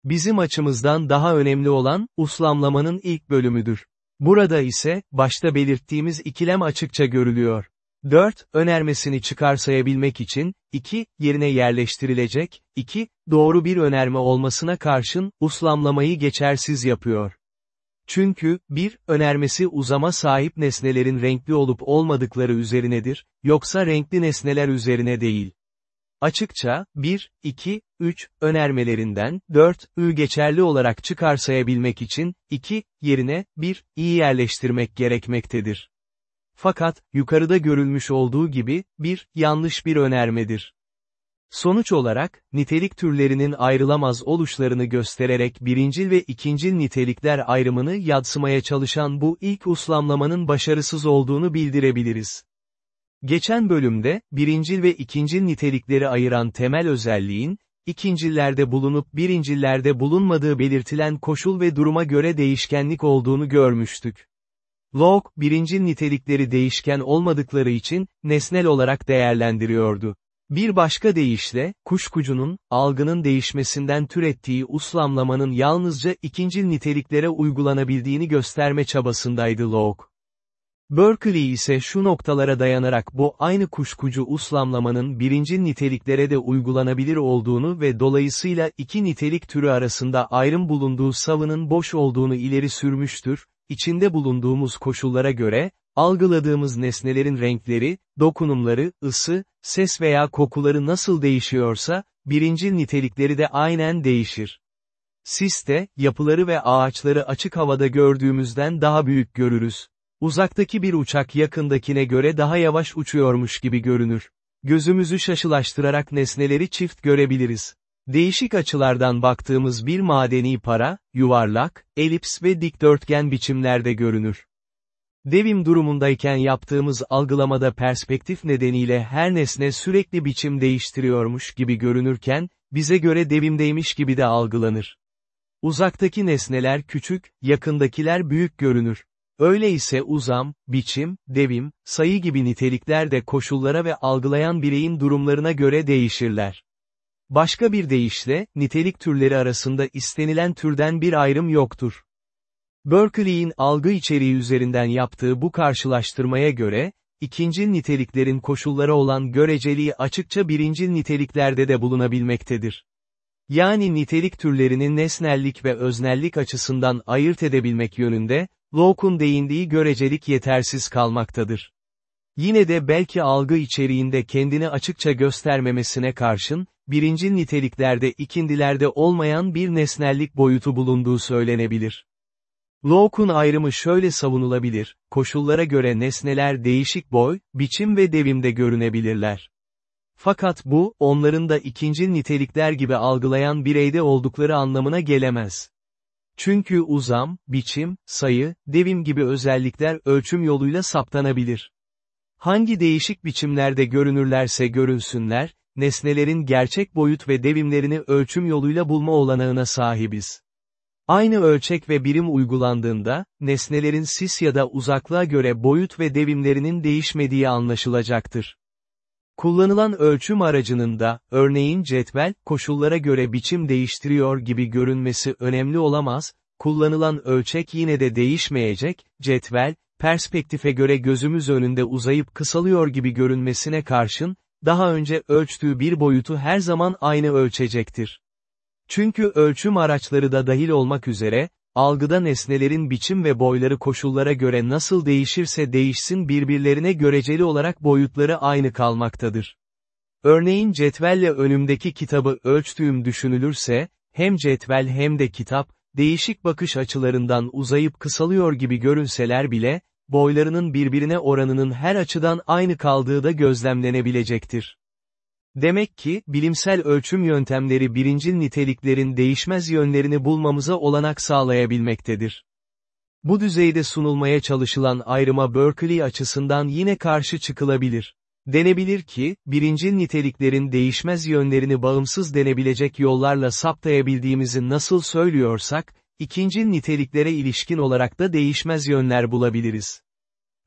[SPEAKER 1] Bizim açımızdan daha önemli olan, uslamlamanın ilk bölümüdür. Burada ise, başta belirttiğimiz ikilem açıkça görülüyor. 4, önermesini çıkarsayabilmek için, 2, yerine yerleştirilecek, 2, doğru bir önerme olmasına karşın, uslamlamayı geçersiz yapıyor. Çünkü, bir, önermesi uzama sahip nesnelerin renkli olup olmadıkları üzerinedir, yoksa renkli nesneler üzerine değil. Açıkça, 1, 2, 3, önermelerinden, 4, ü geçerli olarak çıkarsayabilmek için, 2, yerine, 1, iyi yerleştirmek gerekmektedir. Fakat, yukarıda görülmüş olduğu gibi, bir, yanlış bir önermedir. Sonuç olarak, nitelik türlerinin ayrılamaz oluşlarını göstererek birincil ve ikincil nitelikler ayrımını yadsımaya çalışan bu ilk uslamlamanın başarısız olduğunu bildirebiliriz. Geçen bölümde, birincil ve ikincil nitelikleri ayıran temel özelliğin, ikincillerde bulunup birincillerde bulunmadığı belirtilen koşul ve duruma göre değişkenlik olduğunu görmüştük. Locke, birincil nitelikleri değişken olmadıkları için, nesnel olarak değerlendiriyordu. Bir başka deyişle, kuşkucunun, algının değişmesinden türettiği uslamlamanın yalnızca ikincil niteliklere uygulanabildiğini gösterme çabasındaydı Locke. Berkeley ise şu noktalara dayanarak bu aynı kuşkucu uslamlamanın birincil niteliklere de uygulanabilir olduğunu ve dolayısıyla iki nitelik türü arasında ayrım bulunduğu savının boş olduğunu ileri sürmüştür, içinde bulunduğumuz koşullara göre, algıladığımız nesnelerin renkleri, dokunumları, ısı, ses veya kokuları nasıl değişiyorsa, birincil nitelikleri de aynen değişir. Siste, yapıları ve ağaçları açık havada gördüğümüzden daha büyük görürüz. Uzaktaki bir uçak yakındakine göre daha yavaş uçuyormuş gibi görünür. Gözümüzü şaşılaştırarak nesneleri çift görebiliriz. Değişik açılardan baktığımız bir madeni para, yuvarlak, elips ve dikdörtgen biçimlerde görünür. Devim durumundayken yaptığımız algılamada perspektif nedeniyle her nesne sürekli biçim değiştiriyormuş gibi görünürken, bize göre devimdeymiş gibi de algılanır. Uzaktaki nesneler küçük, yakındakiler büyük görünür. Öyleyse uzam, biçim, devim, sayı gibi nitelikler de koşullara ve algılayan bireyin durumlarına göre değişirler. Başka bir deyişle, nitelik türleri arasında istenilen türden bir ayrım yoktur. Berkeley'in algı içeriği üzerinden yaptığı bu karşılaştırmaya göre, ikincil niteliklerin koşulları olan göreceliği açıkça birincil niteliklerde de bulunabilmektedir. Yani nitelik türlerini nesnellik ve öznellik açısından ayırt edebilmek yönünde, Locke'un değindiği görecelik yetersiz kalmaktadır. Yine de belki algı içeriğinde kendini açıkça göstermemesine karşın, birincil niteliklerde ikindilerde olmayan bir nesnellik boyutu bulunduğu söylenebilir. Locke'un ayrımı şöyle savunulabilir, koşullara göre nesneler değişik boy, biçim ve devimde görünebilirler. Fakat bu, onların da ikincil nitelikler gibi algılayan bireyde oldukları anlamına gelemez. Çünkü uzam, biçim, sayı, devim gibi özellikler ölçüm yoluyla saptanabilir. Hangi değişik biçimlerde görünürlerse görünsünler, nesnelerin gerçek boyut ve devimlerini ölçüm yoluyla bulma olanağına sahibiz. Aynı ölçek ve birim uygulandığında, nesnelerin sis ya da uzaklığa göre boyut ve devimlerinin değişmediği anlaşılacaktır. Kullanılan ölçüm aracının da, örneğin cetvel, koşullara göre biçim değiştiriyor gibi görünmesi önemli olamaz, kullanılan ölçek yine de değişmeyecek, cetvel, perspektife göre gözümüz önünde uzayıp kısalıyor gibi görünmesine karşın, daha önce ölçtüğü bir boyutu her zaman aynı ölçecektir. Çünkü ölçüm araçları da dahil olmak üzere, algıda nesnelerin biçim ve boyları koşullara göre nasıl değişirse değişsin birbirlerine göreceli olarak boyutları aynı kalmaktadır. Örneğin cetvelle önümdeki kitabı ölçtüğüm düşünülürse, hem cetvel hem de kitap, değişik bakış açılarından uzayıp kısalıyor gibi görünseler bile, boylarının birbirine oranının her açıdan aynı kaldığı da gözlemlenebilecektir. Demek ki, bilimsel ölçüm yöntemleri birincil niteliklerin değişmez yönlerini bulmamıza olanak sağlayabilmektedir. Bu düzeyde sunulmaya çalışılan ayrıma Berkeley açısından yine karşı çıkılabilir. Denebilir ki, birincil niteliklerin değişmez yönlerini bağımsız denebilecek yollarla saptayabildiğimizi nasıl söylüyorsak, ikincil niteliklere ilişkin olarak da değişmez yönler bulabiliriz.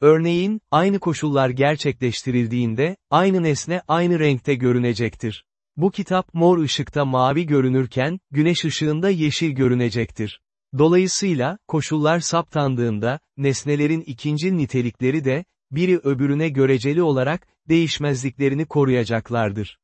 [SPEAKER 1] Örneğin, aynı koşullar gerçekleştirildiğinde, aynı nesne aynı renkte görünecektir. Bu kitap mor ışıkta mavi görünürken, güneş ışığında yeşil görünecektir. Dolayısıyla, koşullar saptandığında, nesnelerin ikincil nitelikleri de, biri öbürüne göreceli olarak, değişmezliklerini koruyacaklardır.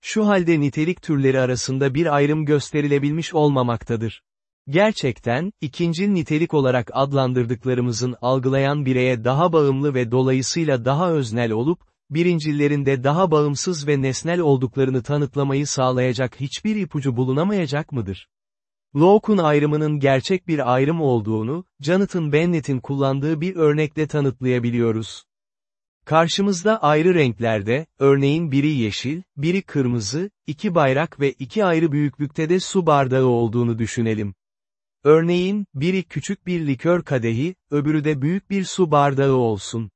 [SPEAKER 1] Şu halde nitelik türleri arasında bir ayrım gösterilebilmiş olmamaktadır. Gerçekten, ikincil nitelik olarak adlandırdıklarımızın algılayan bireye daha bağımlı ve dolayısıyla daha öznel olup, birincillerinde daha bağımsız ve nesnel olduklarını tanıtlamayı sağlayacak hiçbir ipucu bulunamayacak mıdır? Locke'un ayrımının gerçek bir ayrım olduğunu, Jonathan Bennett'in kullandığı bir örnekle tanıtlayabiliyoruz. Karşımızda ayrı renklerde, örneğin biri yeşil, biri kırmızı, iki bayrak ve iki ayrı büyüklükte de su bardağı olduğunu düşünelim. Örneğin, biri küçük bir likör kadehi, öbürü de büyük bir su bardağı olsun.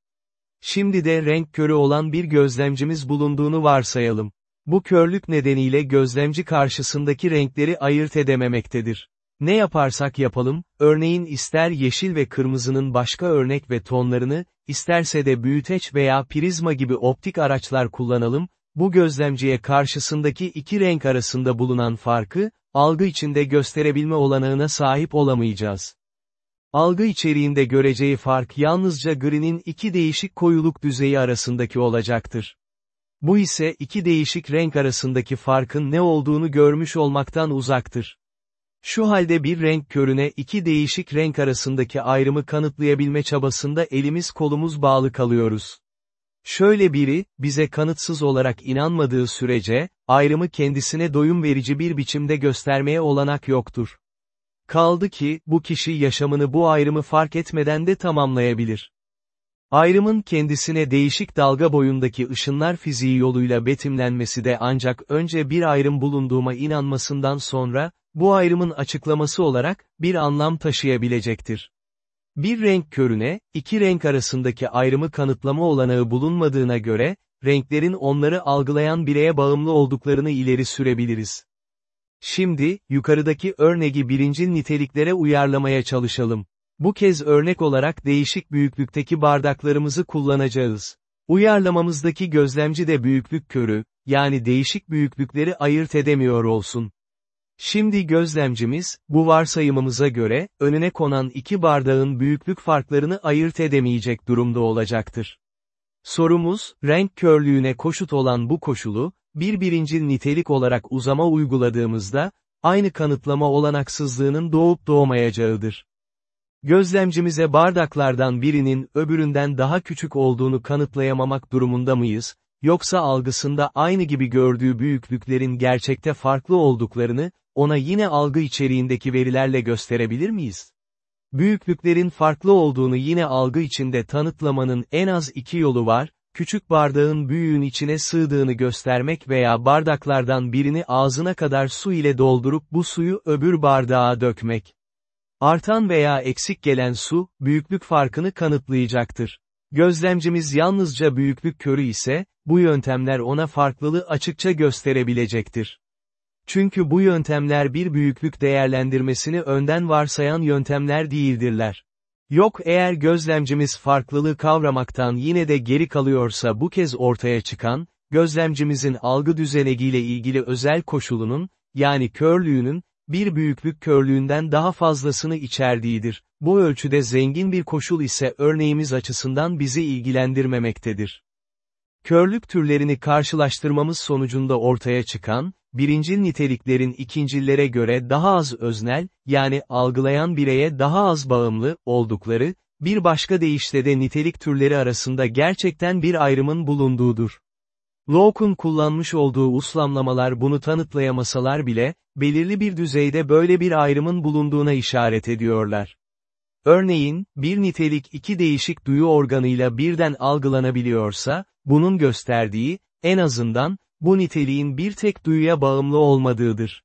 [SPEAKER 1] Şimdi de renk körü olan bir gözlemcimiz bulunduğunu varsayalım. Bu körlük nedeniyle gözlemci karşısındaki renkleri ayırt edememektedir. Ne yaparsak yapalım, örneğin ister yeşil ve kırmızının başka örnek ve tonlarını, isterse de büyüteç veya prizma gibi optik araçlar kullanalım, bu gözlemciye karşısındaki iki renk arasında bulunan farkı, algı içinde gösterebilme olanağına sahip olamayacağız. Algı içeriğinde göreceği fark yalnızca grinin iki değişik koyuluk düzeyi arasındaki olacaktır. Bu ise iki değişik renk arasındaki farkın ne olduğunu görmüş olmaktan uzaktır. Şu halde bir renk körüne iki değişik renk arasındaki ayrımı kanıtlayabilme çabasında elimiz kolumuz bağlı kalıyoruz. Şöyle biri, bize kanıtsız olarak inanmadığı sürece, ayrımı kendisine doyum verici bir biçimde göstermeye olanak yoktur. Kaldı ki, bu kişi yaşamını bu ayrımı fark etmeden de tamamlayabilir. Ayrımın kendisine değişik dalga boyundaki ışınlar fiziği yoluyla betimlenmesi de ancak önce bir ayrım bulunduğuma inanmasından sonra, bu ayrımın açıklaması olarak, bir anlam taşıyabilecektir. Bir renk körüne, iki renk arasındaki ayrımı kanıtlama olanağı bulunmadığına göre, renklerin onları algılayan bireye bağımlı olduklarını ileri sürebiliriz. Şimdi, yukarıdaki örneği birincil niteliklere uyarlamaya çalışalım. Bu kez örnek olarak değişik büyüklükteki bardaklarımızı kullanacağız. Uyarlamamızdaki gözlemci de büyüklük körü, yani değişik büyüklükleri ayırt edemiyor olsun. Şimdi gözlemcimiz, bu varsayımımıza göre, önüne konan iki bardağın büyüklük farklarını ayırt edemeyecek durumda olacaktır. Sorumuz, renk körlüğüne koşut olan bu koşulu, bir birincil nitelik olarak uzama uyguladığımızda, aynı kanıtlama olanaksızlığının doğup doğmayacağıdır. Gözlemcimize bardaklardan birinin öbüründen daha küçük olduğunu kanıtlayamamak durumunda mıyız, yoksa algısında aynı gibi gördüğü büyüklüklerin gerçekte farklı olduklarını, ona yine algı içeriğindeki verilerle gösterebilir miyiz? Büyüklüklerin farklı olduğunu yine algı içinde tanıtlamanın en az iki yolu var, küçük bardağın büyüğün içine sığdığını göstermek veya bardaklardan birini ağzına kadar su ile doldurup bu suyu öbür bardağa dökmek. Artan veya eksik gelen su, büyüklük farkını kanıtlayacaktır. Gözlemcimiz yalnızca büyüklük körü ise, bu yöntemler ona farklılığı açıkça gösterebilecektir. Çünkü bu yöntemler bir büyüklük değerlendirmesini önden varsayan yöntemler değildirler. Yok eğer gözlemcimiz farklılığı kavramaktan yine de geri kalıyorsa bu kez ortaya çıkan, gözlemcimizin algı düzenegiyle ilgili özel koşulunun, yani körlüğünün, bir büyüklük körlüğünden daha fazlasını içerdiğidir. Bu ölçüde zengin bir koşul ise örneğimiz açısından bizi ilgilendirmemektedir. Körlük türlerini karşılaştırmamız sonucunda ortaya çıkan, birincil niteliklerin ikincillere göre daha az öznel, yani algılayan bireye daha az bağımlı, oldukları, bir başka deyişle de nitelik türleri arasında gerçekten bir ayrımın bulunduğudur. Locke'un kullanmış olduğu uslamlamalar bunu tanıtlayamasalar bile, belirli bir düzeyde böyle bir ayrımın bulunduğuna işaret ediyorlar. Örneğin, bir nitelik iki değişik duyu organıyla birden algılanabiliyorsa, bunun gösterdiği, en azından, bu niteliğin bir tek duyuya bağımlı olmadığıdır.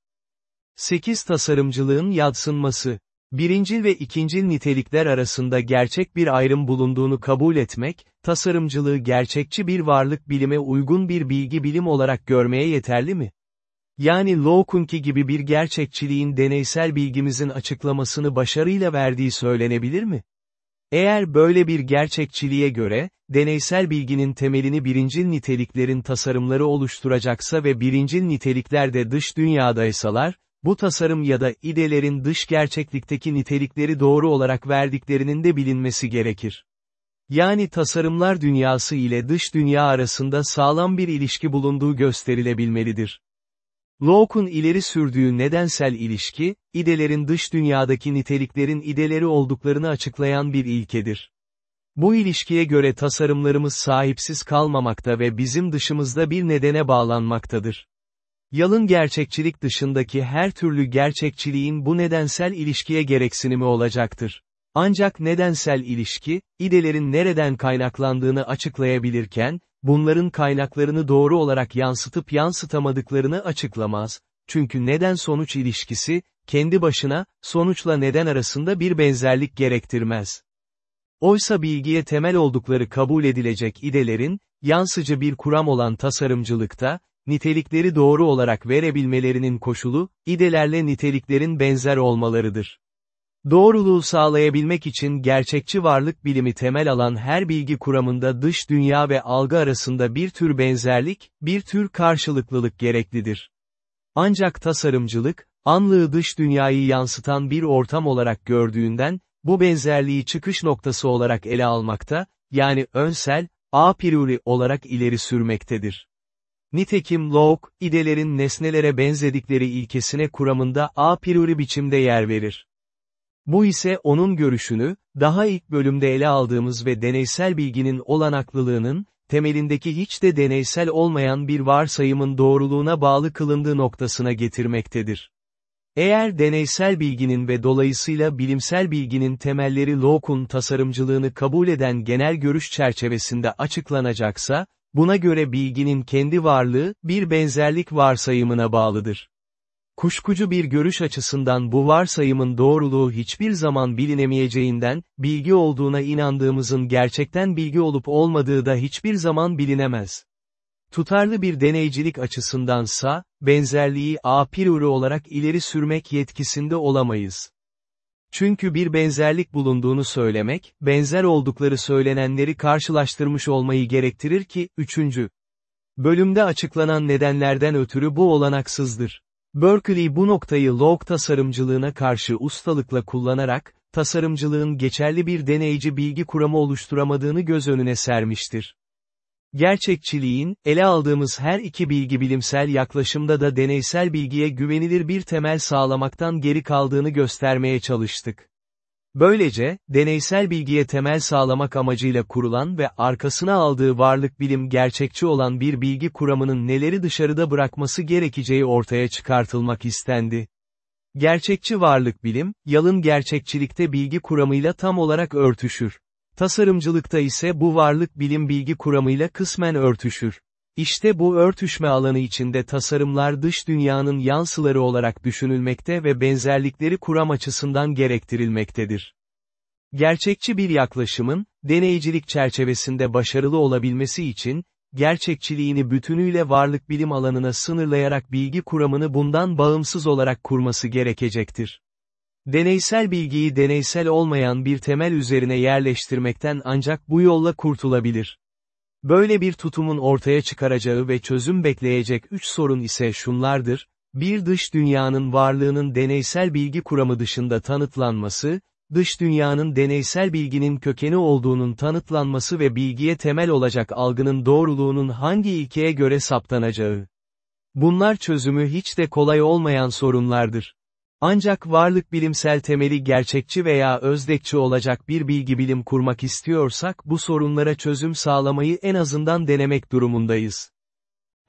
[SPEAKER 1] 8 Tasarımcılığın yadsınması Birincil ve ikincil nitelikler arasında gerçek bir ayrım bulunduğunu kabul etmek, tasarımcılığı gerçekçi bir varlık bilime uygun bir bilgi bilim olarak görmeye yeterli mi? Yani Locke'unki gibi bir gerçekçiliğin deneysel bilgimizin açıklamasını başarıyla verdiği söylenebilir mi? Eğer böyle bir gerçekçiliğe göre, deneysel bilginin temelini birincil niteliklerin tasarımları oluşturacaksa ve birincil nitelikler de dış dünyadaysalar, bu tasarım ya da idelerin dış gerçeklikteki nitelikleri doğru olarak verdiklerinin de bilinmesi gerekir. Yani tasarımlar dünyası ile dış dünya arasında sağlam bir ilişki bulunduğu gösterilebilmelidir. Locke'un ileri sürdüğü nedensel ilişki, idelerin dış dünyadaki niteliklerin ideleri olduklarını açıklayan bir ilkedir. Bu ilişkiye göre tasarımlarımız sahipsiz kalmamakta ve bizim dışımızda bir nedene bağlanmaktadır. Yalın gerçekçilik dışındaki her türlü gerçekçiliğin bu nedensel ilişkiye gereksinimi olacaktır. Ancak nedensel ilişki, idelerin nereden kaynaklandığını açıklayabilirken, bunların kaynaklarını doğru olarak yansıtıp yansıtamadıklarını açıklamaz. Çünkü neden-sonuç ilişkisi, kendi başına, sonuçla neden arasında bir benzerlik gerektirmez. Oysa bilgiye temel oldukları kabul edilecek idelerin, yansıcı bir kuram olan tasarımcılıkta, nitelikleri doğru olarak verebilmelerinin koşulu, idelerle niteliklerin benzer olmalarıdır. Doğruluğu sağlayabilmek için gerçekçi varlık bilimi temel alan her bilgi kuramında dış dünya ve algı arasında bir tür benzerlik, bir tür karşılıklılık gereklidir. Ancak tasarımcılık, anlığı dış dünyayı yansıtan bir ortam olarak gördüğünden, bu benzerliği çıkış noktası olarak ele almakta, yani önsel, a priori olarak ileri sürmektedir. Nitekim Locke, idelerin nesnelere benzedikleri ilkesine kuramında a priori biçimde yer verir. Bu ise onun görüşünü, daha ilk bölümde ele aldığımız ve deneysel bilginin olanaklılığının, temelindeki hiç de deneysel olmayan bir varsayımın doğruluğuna bağlı kılındığı noktasına getirmektedir. Eğer deneysel bilginin ve dolayısıyla bilimsel bilginin temelleri Locke'un tasarımcılığını kabul eden genel görüş çerçevesinde açıklanacaksa, buna göre bilginin kendi varlığı, bir benzerlik varsayımına bağlıdır. Kuşkucu bir görüş açısından bu varsayımın doğruluğu hiçbir zaman bilinemeyeceğinden, bilgi olduğuna inandığımızın gerçekten bilgi olup olmadığı da hiçbir zaman bilinemez. Tutarlı bir deneycilik açısındansa, benzerliği a priori olarak ileri sürmek yetkisinde olamayız. Çünkü bir benzerlik bulunduğunu söylemek, benzer oldukları söylenenleri karşılaştırmış olmayı gerektirir ki, üçüncü. Bölümde açıklanan nedenlerden ötürü bu olanaksızdır. Berkeley bu noktayı log tasarımcılığına karşı ustalıkla kullanarak, tasarımcılığın geçerli bir deneyici bilgi kuramı oluşturamadığını göz önüne sermiştir. Gerçekçiliğin, ele aldığımız her iki bilgi bilimsel yaklaşımda da deneysel bilgiye güvenilir bir temel sağlamaktan geri kaldığını göstermeye çalıştık. Böylece, deneysel bilgiye temel sağlamak amacıyla kurulan ve arkasına aldığı varlık bilim gerçekçi olan bir bilgi kuramının neleri dışarıda bırakması gerekeceği ortaya çıkartılmak istendi. Gerçekçi varlık bilim, yalın gerçekçilikte bilgi kuramıyla tam olarak örtüşür. Tasarımcılıkta ise bu varlık bilim bilgi kuramıyla kısmen örtüşür. İşte bu örtüşme alanı içinde tasarımlar dış dünyanın yansıları olarak düşünülmekte ve benzerlikleri kuram açısından gerektirilmektedir. Gerçekçi bir yaklaşımın, deneycilik çerçevesinde başarılı olabilmesi için, gerçekçiliğini bütünüyle varlık bilim alanına sınırlayarak bilgi kuramını bundan bağımsız olarak kurması gerekecektir. Deneysel bilgiyi deneysel olmayan bir temel üzerine yerleştirmekten ancak bu yolla kurtulabilir. Böyle bir tutumun ortaya çıkaracağı ve çözüm bekleyecek üç sorun ise şunlardır, bir dış dünyanın varlığının deneysel bilgi kuramı dışında tanıtlanması, dış dünyanın deneysel bilginin kökeni olduğunun tanıtlanması ve bilgiye temel olacak algının doğruluğunun hangi ilkeye göre saptanacağı. Bunlar çözümü hiç de kolay olmayan sorunlardır. Ancak varlık bilimsel temeli gerçekçi veya özdekçi olacak bir bilgi bilim kurmak istiyorsak bu sorunlara çözüm sağlamayı en azından denemek durumundayız.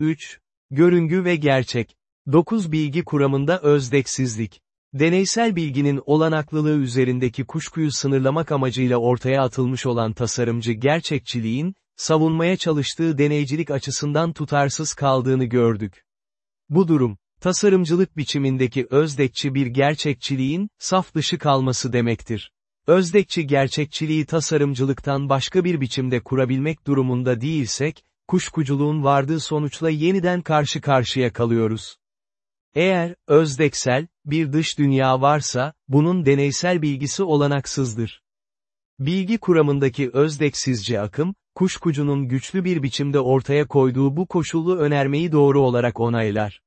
[SPEAKER 1] 3. Görüngü ve gerçek. 9 bilgi kuramında özdeksizlik. Deneysel bilginin olanaklılığı üzerindeki kuşkuyu sınırlamak amacıyla ortaya atılmış olan tasarımcı gerçekçiliğin, savunmaya çalıştığı deneycilik açısından tutarsız kaldığını gördük. Bu durum, tasarımcılık biçimindeki özdekçi bir gerçekçiliğin, saf dışı kalması demektir. Özdekçi gerçekçiliği tasarımcılıktan başka bir biçimde kurabilmek durumunda değilsek, kuşkuculuğun vardığı sonuçla yeniden karşı karşıya kalıyoruz. Eğer, özdeksel, bir dış dünya varsa, bunun deneysel bilgisi olanaksızdır. Bilgi kuramındaki özdeksizce akım, kuşkucunun güçlü bir biçimde ortaya koyduğu bu koşullu önermeyi doğru olarak onaylar.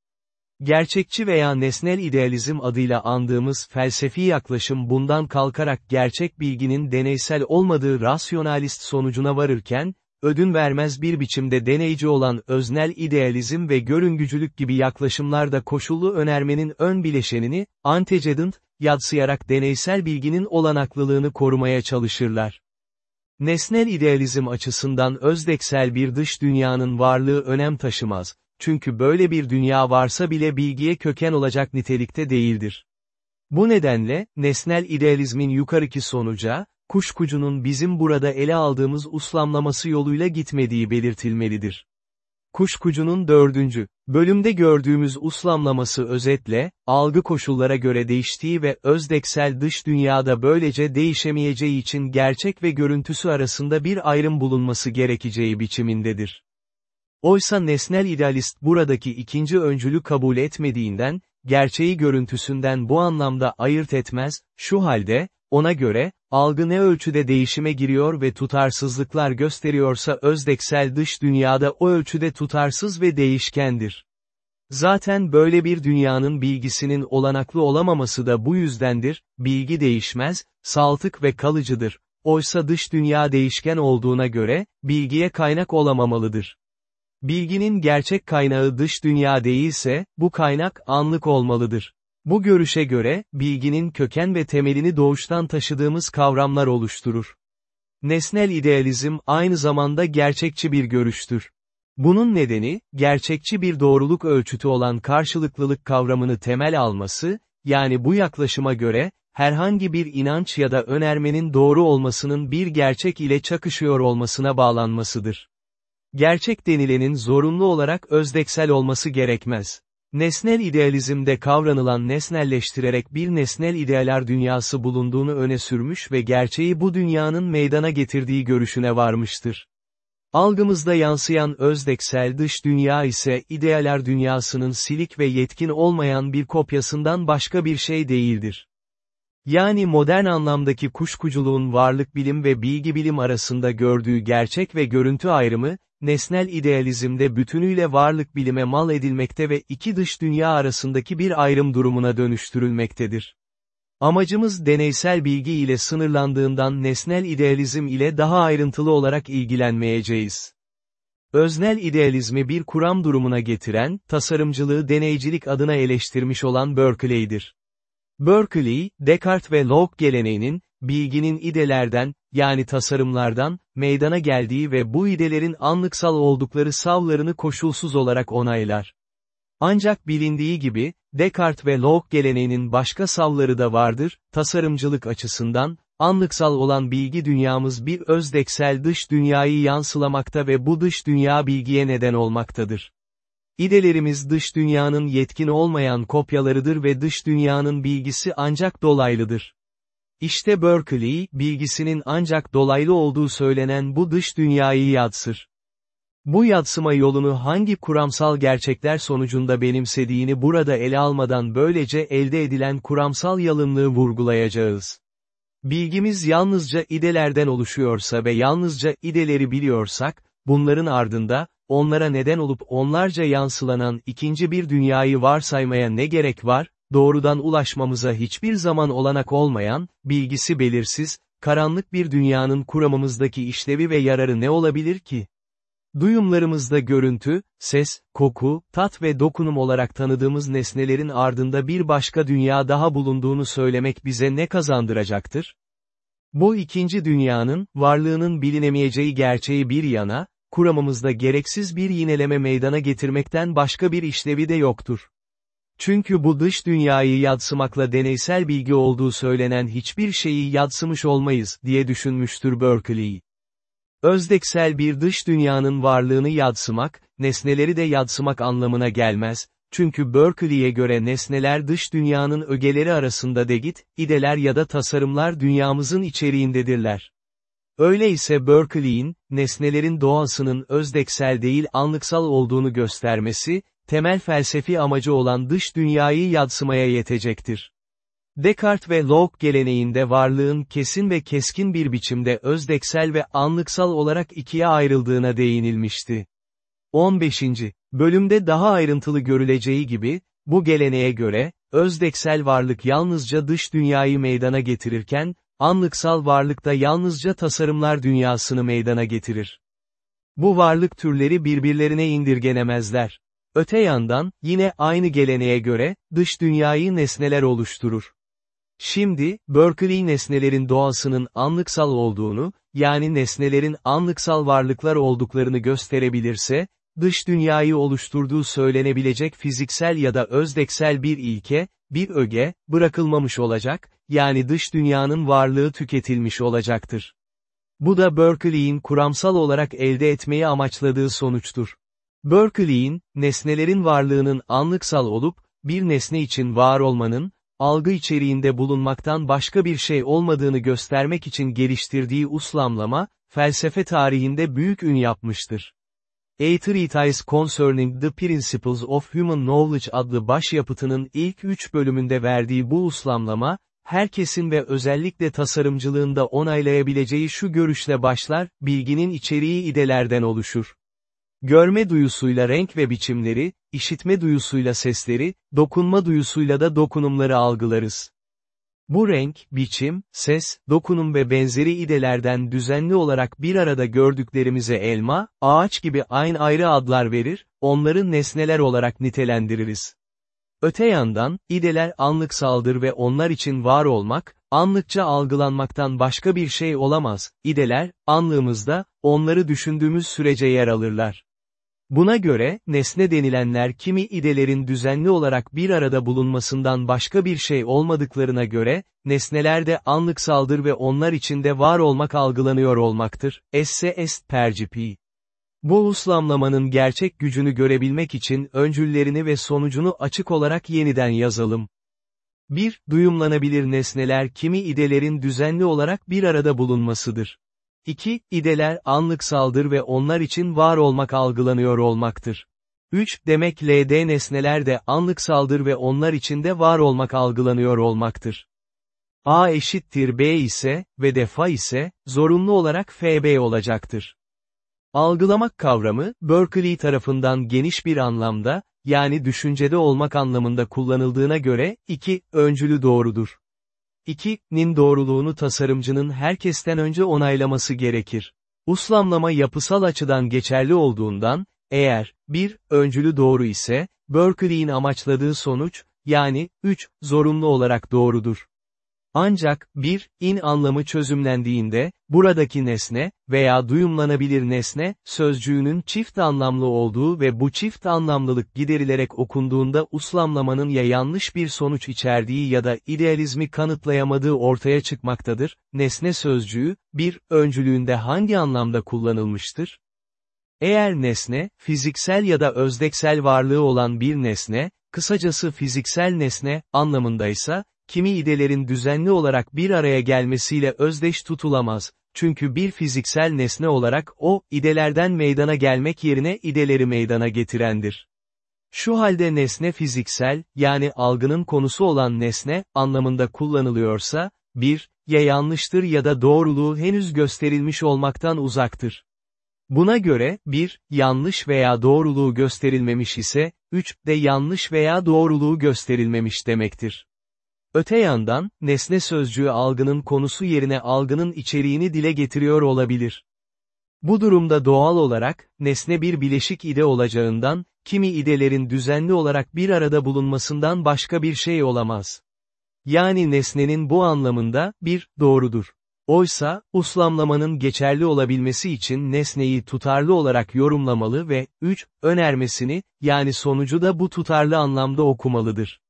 [SPEAKER 1] Gerçekçi veya nesnel idealizm adıyla andığımız felsefi yaklaşım bundan kalkarak gerçek bilginin deneysel olmadığı rasyonalist sonucuna varırken, ödün vermez bir biçimde deneyici olan öznel idealizm ve görüngücülük gibi yaklaşımlarda koşullu önermenin ön bileşenini, antecedent, yadsıyarak deneysel bilginin olanaklılığını korumaya çalışırlar. Nesnel idealizm açısından özdeksel bir dış dünyanın varlığı önem taşımaz, çünkü böyle bir dünya varsa bile bilgiye köken olacak nitelikte değildir. Bu nedenle, nesnel idealizmin yukarıki sonuca, kuşkucunun bizim burada ele aldığımız uslamlaması yoluyla gitmediği belirtilmelidir. Kuşkucunun dördüncü, bölümde gördüğümüz uslamlaması özetle, algı koşullara göre değiştiği ve özdeksel dış dünyada böylece değişemeyeceği için gerçek ve görüntüsü arasında bir ayrım bulunması gerekeceği biçimindedir. Oysa nesnel idealist buradaki ikinci öncülü kabul etmediğinden, gerçeği görüntüsünden bu anlamda ayırt etmez, şu halde, ona göre, algı ne ölçüde değişime giriyor ve tutarsızlıklar gösteriyorsa özdeksel dış dünyada o ölçüde tutarsız ve değişkendir. Zaten böyle bir dünyanın bilgisinin olanaklı olamaması da bu yüzdendir, bilgi değişmez, saltık ve kalıcıdır. Oysa dış dünya değişken olduğuna göre, bilgiye kaynak olamamalıdır. Bilginin gerçek kaynağı dış dünya değilse, bu kaynak anlık olmalıdır. Bu görüşe göre, bilginin köken ve temelini doğuştan taşıdığımız kavramlar oluşturur. Nesnel idealizm aynı zamanda gerçekçi bir görüştür. Bunun nedeni, gerçekçi bir doğruluk ölçütü olan karşılıklılık kavramını temel alması, yani bu yaklaşıma göre, herhangi bir inanç ya da önermenin doğru olmasının bir gerçek ile çakışıyor olmasına bağlanmasıdır. Gerçek denilenin zorunlu olarak özdeksel olması gerekmez. Nesnel idealizmde kavranılan nesnelleştirerek bir nesnel idealer dünyası bulunduğunu öne sürmüş ve gerçeği bu dünyanın meydana getirdiği görüşüne varmıştır. Algımızda yansıyan özdeksel dış dünya ise idealer dünyasının silik ve yetkin olmayan bir kopyasından başka bir şey değildir. Yani modern anlamdaki kuşkuculuğun varlık bilim ve bilgi bilim arasında gördüğü gerçek ve görüntü ayrımı, nesnel idealizmde bütünüyle varlık bilime mal edilmekte ve iki dış dünya arasındaki bir ayrım durumuna dönüştürülmektedir. Amacımız deneysel bilgi ile sınırlandığından nesnel idealizm ile daha ayrıntılı olarak ilgilenmeyeceğiz. Öznel idealizmi bir kuram durumuna getiren, tasarımcılığı deneycilik adına eleştirmiş olan Berkeley'dir. Berkeley, Descartes ve Locke geleneğinin, bilginin idelerden, yani tasarımlardan, meydana geldiği ve bu idelerin anlıksal oldukları savlarını koşulsuz olarak onaylar. Ancak bilindiği gibi, Descartes ve Locke geleneğinin başka savları da vardır, tasarımcılık açısından, anlıksal olan bilgi dünyamız bir özdeksel dış dünyayı yansılamakta ve bu dış dünya bilgiye neden olmaktadır. İdelerimiz dış dünyanın yetkin olmayan kopyalarıdır ve dış dünyanın bilgisi ancak dolaylıdır. İşte Berkeley, bilgisinin ancak dolaylı olduğu söylenen bu dış dünyayı yadsır. Bu yadsıma yolunu hangi kuramsal gerçekler sonucunda benimsediğini burada ele almadan böylece elde edilen kuramsal yalınlığı vurgulayacağız. Bilgimiz yalnızca idelerden oluşuyorsa ve yalnızca ideleri biliyorsak, bunların ardında, onlara neden olup onlarca yansılanan ikinci bir dünyayı varsaymaya ne gerek var, doğrudan ulaşmamıza hiçbir zaman olanak olmayan, bilgisi belirsiz, karanlık bir dünyanın kuramımızdaki işlevi ve yararı ne olabilir ki? Duyumlarımızda görüntü, ses, koku, tat ve dokunum olarak tanıdığımız nesnelerin ardında bir başka dünya daha bulunduğunu söylemek bize ne kazandıracaktır? Bu ikinci dünyanın, varlığının bilinemeyeceği gerçeği bir yana, kuramımızda gereksiz bir yineleme meydana getirmekten başka bir işlevi de yoktur. Çünkü bu dış dünyayı yadsımakla deneysel bilgi olduğu söylenen hiçbir şeyi yadsımış olmayız, diye düşünmüştür Berkeley. Özdeksel bir dış dünyanın varlığını yadsımak, nesneleri de yadsımak anlamına gelmez, çünkü Berkeley'e göre nesneler dış dünyanın ögeleri arasında degit, ideler ya da tasarımlar dünyamızın içeriğindedirler. Öyleyse Berkeley'in, nesnelerin doğasının özdeksel değil anlıksal olduğunu göstermesi, temel felsefi amacı olan dış dünyayı yadsımaya yetecektir. Descartes ve Locke geleneğinde varlığın kesin ve keskin bir biçimde özdeksel ve anlıksal olarak ikiye ayrıldığına değinilmişti. 15. Bölümde daha ayrıntılı görüleceği gibi, bu geleneğe göre, özdeksel varlık yalnızca dış dünyayı meydana getirirken, anlıksal varlık da yalnızca tasarımlar dünyasını meydana getirir. Bu varlık türleri birbirlerine indirgenemezler. Öte yandan, yine aynı geleneğe göre, dış dünyayı nesneler oluşturur. Şimdi, Berkeley nesnelerin doğasının anlıksal olduğunu, yani nesnelerin anlıksal varlıklar olduklarını gösterebilirse, dış dünyayı oluşturduğu söylenebilecek fiziksel ya da özdeksel bir ilke, bir öge, bırakılmamış olacak, yani dış dünyanın varlığı tüketilmiş olacaktır. Bu da Berkeley'in kuramsal olarak elde etmeyi amaçladığı sonuçtur. Berkeley'in, nesnelerin varlığının anlıksal olup, bir nesne için var olmanın, algı içeriğinde bulunmaktan başka bir şey olmadığını göstermek için geliştirdiği uslamlama, felsefe tarihinde büyük ün yapmıştır. A Treatise Concerning the Principles of Human Knowledge adlı başyapıtının ilk üç bölümünde verdiği bu uslamlama, herkesin ve özellikle tasarımcılığında onaylayabileceği şu görüşle başlar, bilginin içeriği idelerden oluşur. Görme duyusuyla renk ve biçimleri, işitme duyusuyla sesleri, dokunma duyusuyla da dokunumları algılarız. Bu renk, biçim, ses, dokunum ve benzeri idelerden düzenli olarak bir arada gördüklerimize elma, ağaç gibi aynı ayrı adlar verir, onları nesneler olarak nitelendiririz. Öte yandan, ideler anlıksaldır ve onlar için var olmak, anlıkça algılanmaktan başka bir şey olamaz, ideler, anlığımızda, onları düşündüğümüz sürece yer alırlar. Buna göre, nesne denilenler kimi idelerin düzenli olarak bir arada bulunmasından başka bir şey olmadıklarına göre, nesneler de anlıksaldır ve onlar içinde var olmak algılanıyor olmaktır. Esse est percipi. Bu uslamlamanın gerçek gücünü görebilmek için öncüllerini ve sonucunu açık olarak yeniden yazalım. 1. Duyumlanabilir nesneler kimi idelerin düzenli olarak bir arada bulunmasıdır. 2. İdeler anlıksaldır ve onlar için var olmak algılanıyor olmaktır. 3. Demek LD nesneler de anlıksaldır ve onlar içinde var olmak algılanıyor olmaktır. A eşittir B ise, ve de fa ise, zorunlu olarak FB olacaktır. Algılamak kavramı, Berkeley tarafından geniş bir anlamda, yani düşüncede olmak anlamında kullanıldığına göre, iki, öncülü doğrudur. 2. Nin doğruluğunu tasarımcının herkesten önce onaylaması gerekir. Uslamlama yapısal açıdan geçerli olduğundan, eğer, bir, öncülü doğru ise, Berkeley'in amaçladığı sonuç, yani, 3, zorunlu olarak doğrudur. Ancak, bir, in anlamı çözümlendiğinde, buradaki nesne, veya duyumlanabilir nesne, sözcüğünün çift anlamlı olduğu ve bu çift anlamlılık giderilerek okunduğunda uslamlamanın ya yanlış bir sonuç içerdiği ya da idealizmi kanıtlayamadığı ortaya çıkmaktadır, nesne sözcüğü, bir, öncülüğünde hangi anlamda kullanılmıştır? Eğer nesne, fiziksel ya da özdeksel varlığı olan bir nesne, kısacası fiziksel nesne, anlamındaysa, kimi idelerin düzenli olarak bir araya gelmesiyle özdeş tutulamaz, çünkü bir fiziksel nesne olarak o, idelerden meydana gelmek yerine ideleri meydana getirendir. Şu halde nesne fiziksel, yani algının konusu olan nesne, anlamında kullanılıyorsa, bir, ya yanlıştır ya da doğruluğu henüz gösterilmiş olmaktan uzaktır. Buna göre, bir, yanlış veya doğruluğu gösterilmemiş ise, üç, de yanlış veya doğruluğu gösterilmemiş demektir. Öte yandan, nesne sözcüğü algının konusu yerine algının içeriğini dile getiriyor olabilir. Bu durumda doğal olarak, nesne bir bileşik ide olacağından, kimi idelerin düzenli olarak bir arada bulunmasından başka bir şey olamaz. Yani nesnenin bu anlamında, bir, doğrudur. Oysa, uslamlamanın geçerli olabilmesi için nesneyi tutarlı olarak yorumlamalı ve, 3, önermesini, yani sonucu da bu tutarlı anlamda okumalıdır.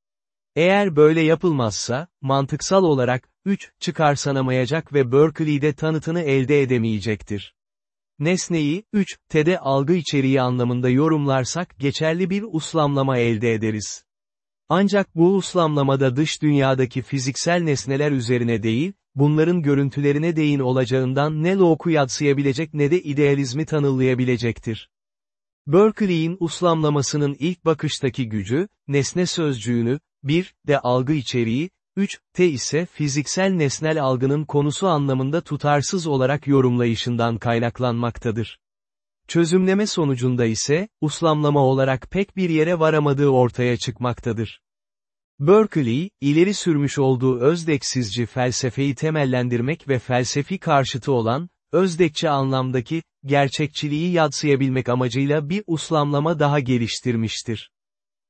[SPEAKER 1] Eğer böyle yapılmazsa, mantıksal olarak, 3, çıkarsanamayacak ve Berkeley'de tanıtını elde edemeyecektir. Nesneyi, 3, TED'e algı içeriği anlamında yorumlarsak geçerli bir uslamlama elde ederiz. Ancak bu uslamlamada dış dünyadaki fiziksel nesneler üzerine değil, bunların görüntülerine değin olacağından ne Locke'u yadsıyabilecek ne de idealizmi tanılayabilecektir. Berkeley'in uslamlamasının ilk bakıştaki gücü, nesne sözcüğünü, 1, de algı içeriği, 3, te ise fiziksel nesnel algının konusu anlamında tutarsız olarak yorumlayışından kaynaklanmaktadır. Çözümleme sonucunda ise, uslamlama olarak pek bir yere varamadığı ortaya çıkmaktadır. Berkeley, ileri sürmüş olduğu özdeksizci felsefeyi temellendirmek ve felsefi karşıtı olan, özdekçi anlamdaki, gerçekçiliği yadsıyabilmek amacıyla bir uslamlama daha geliştirmiştir.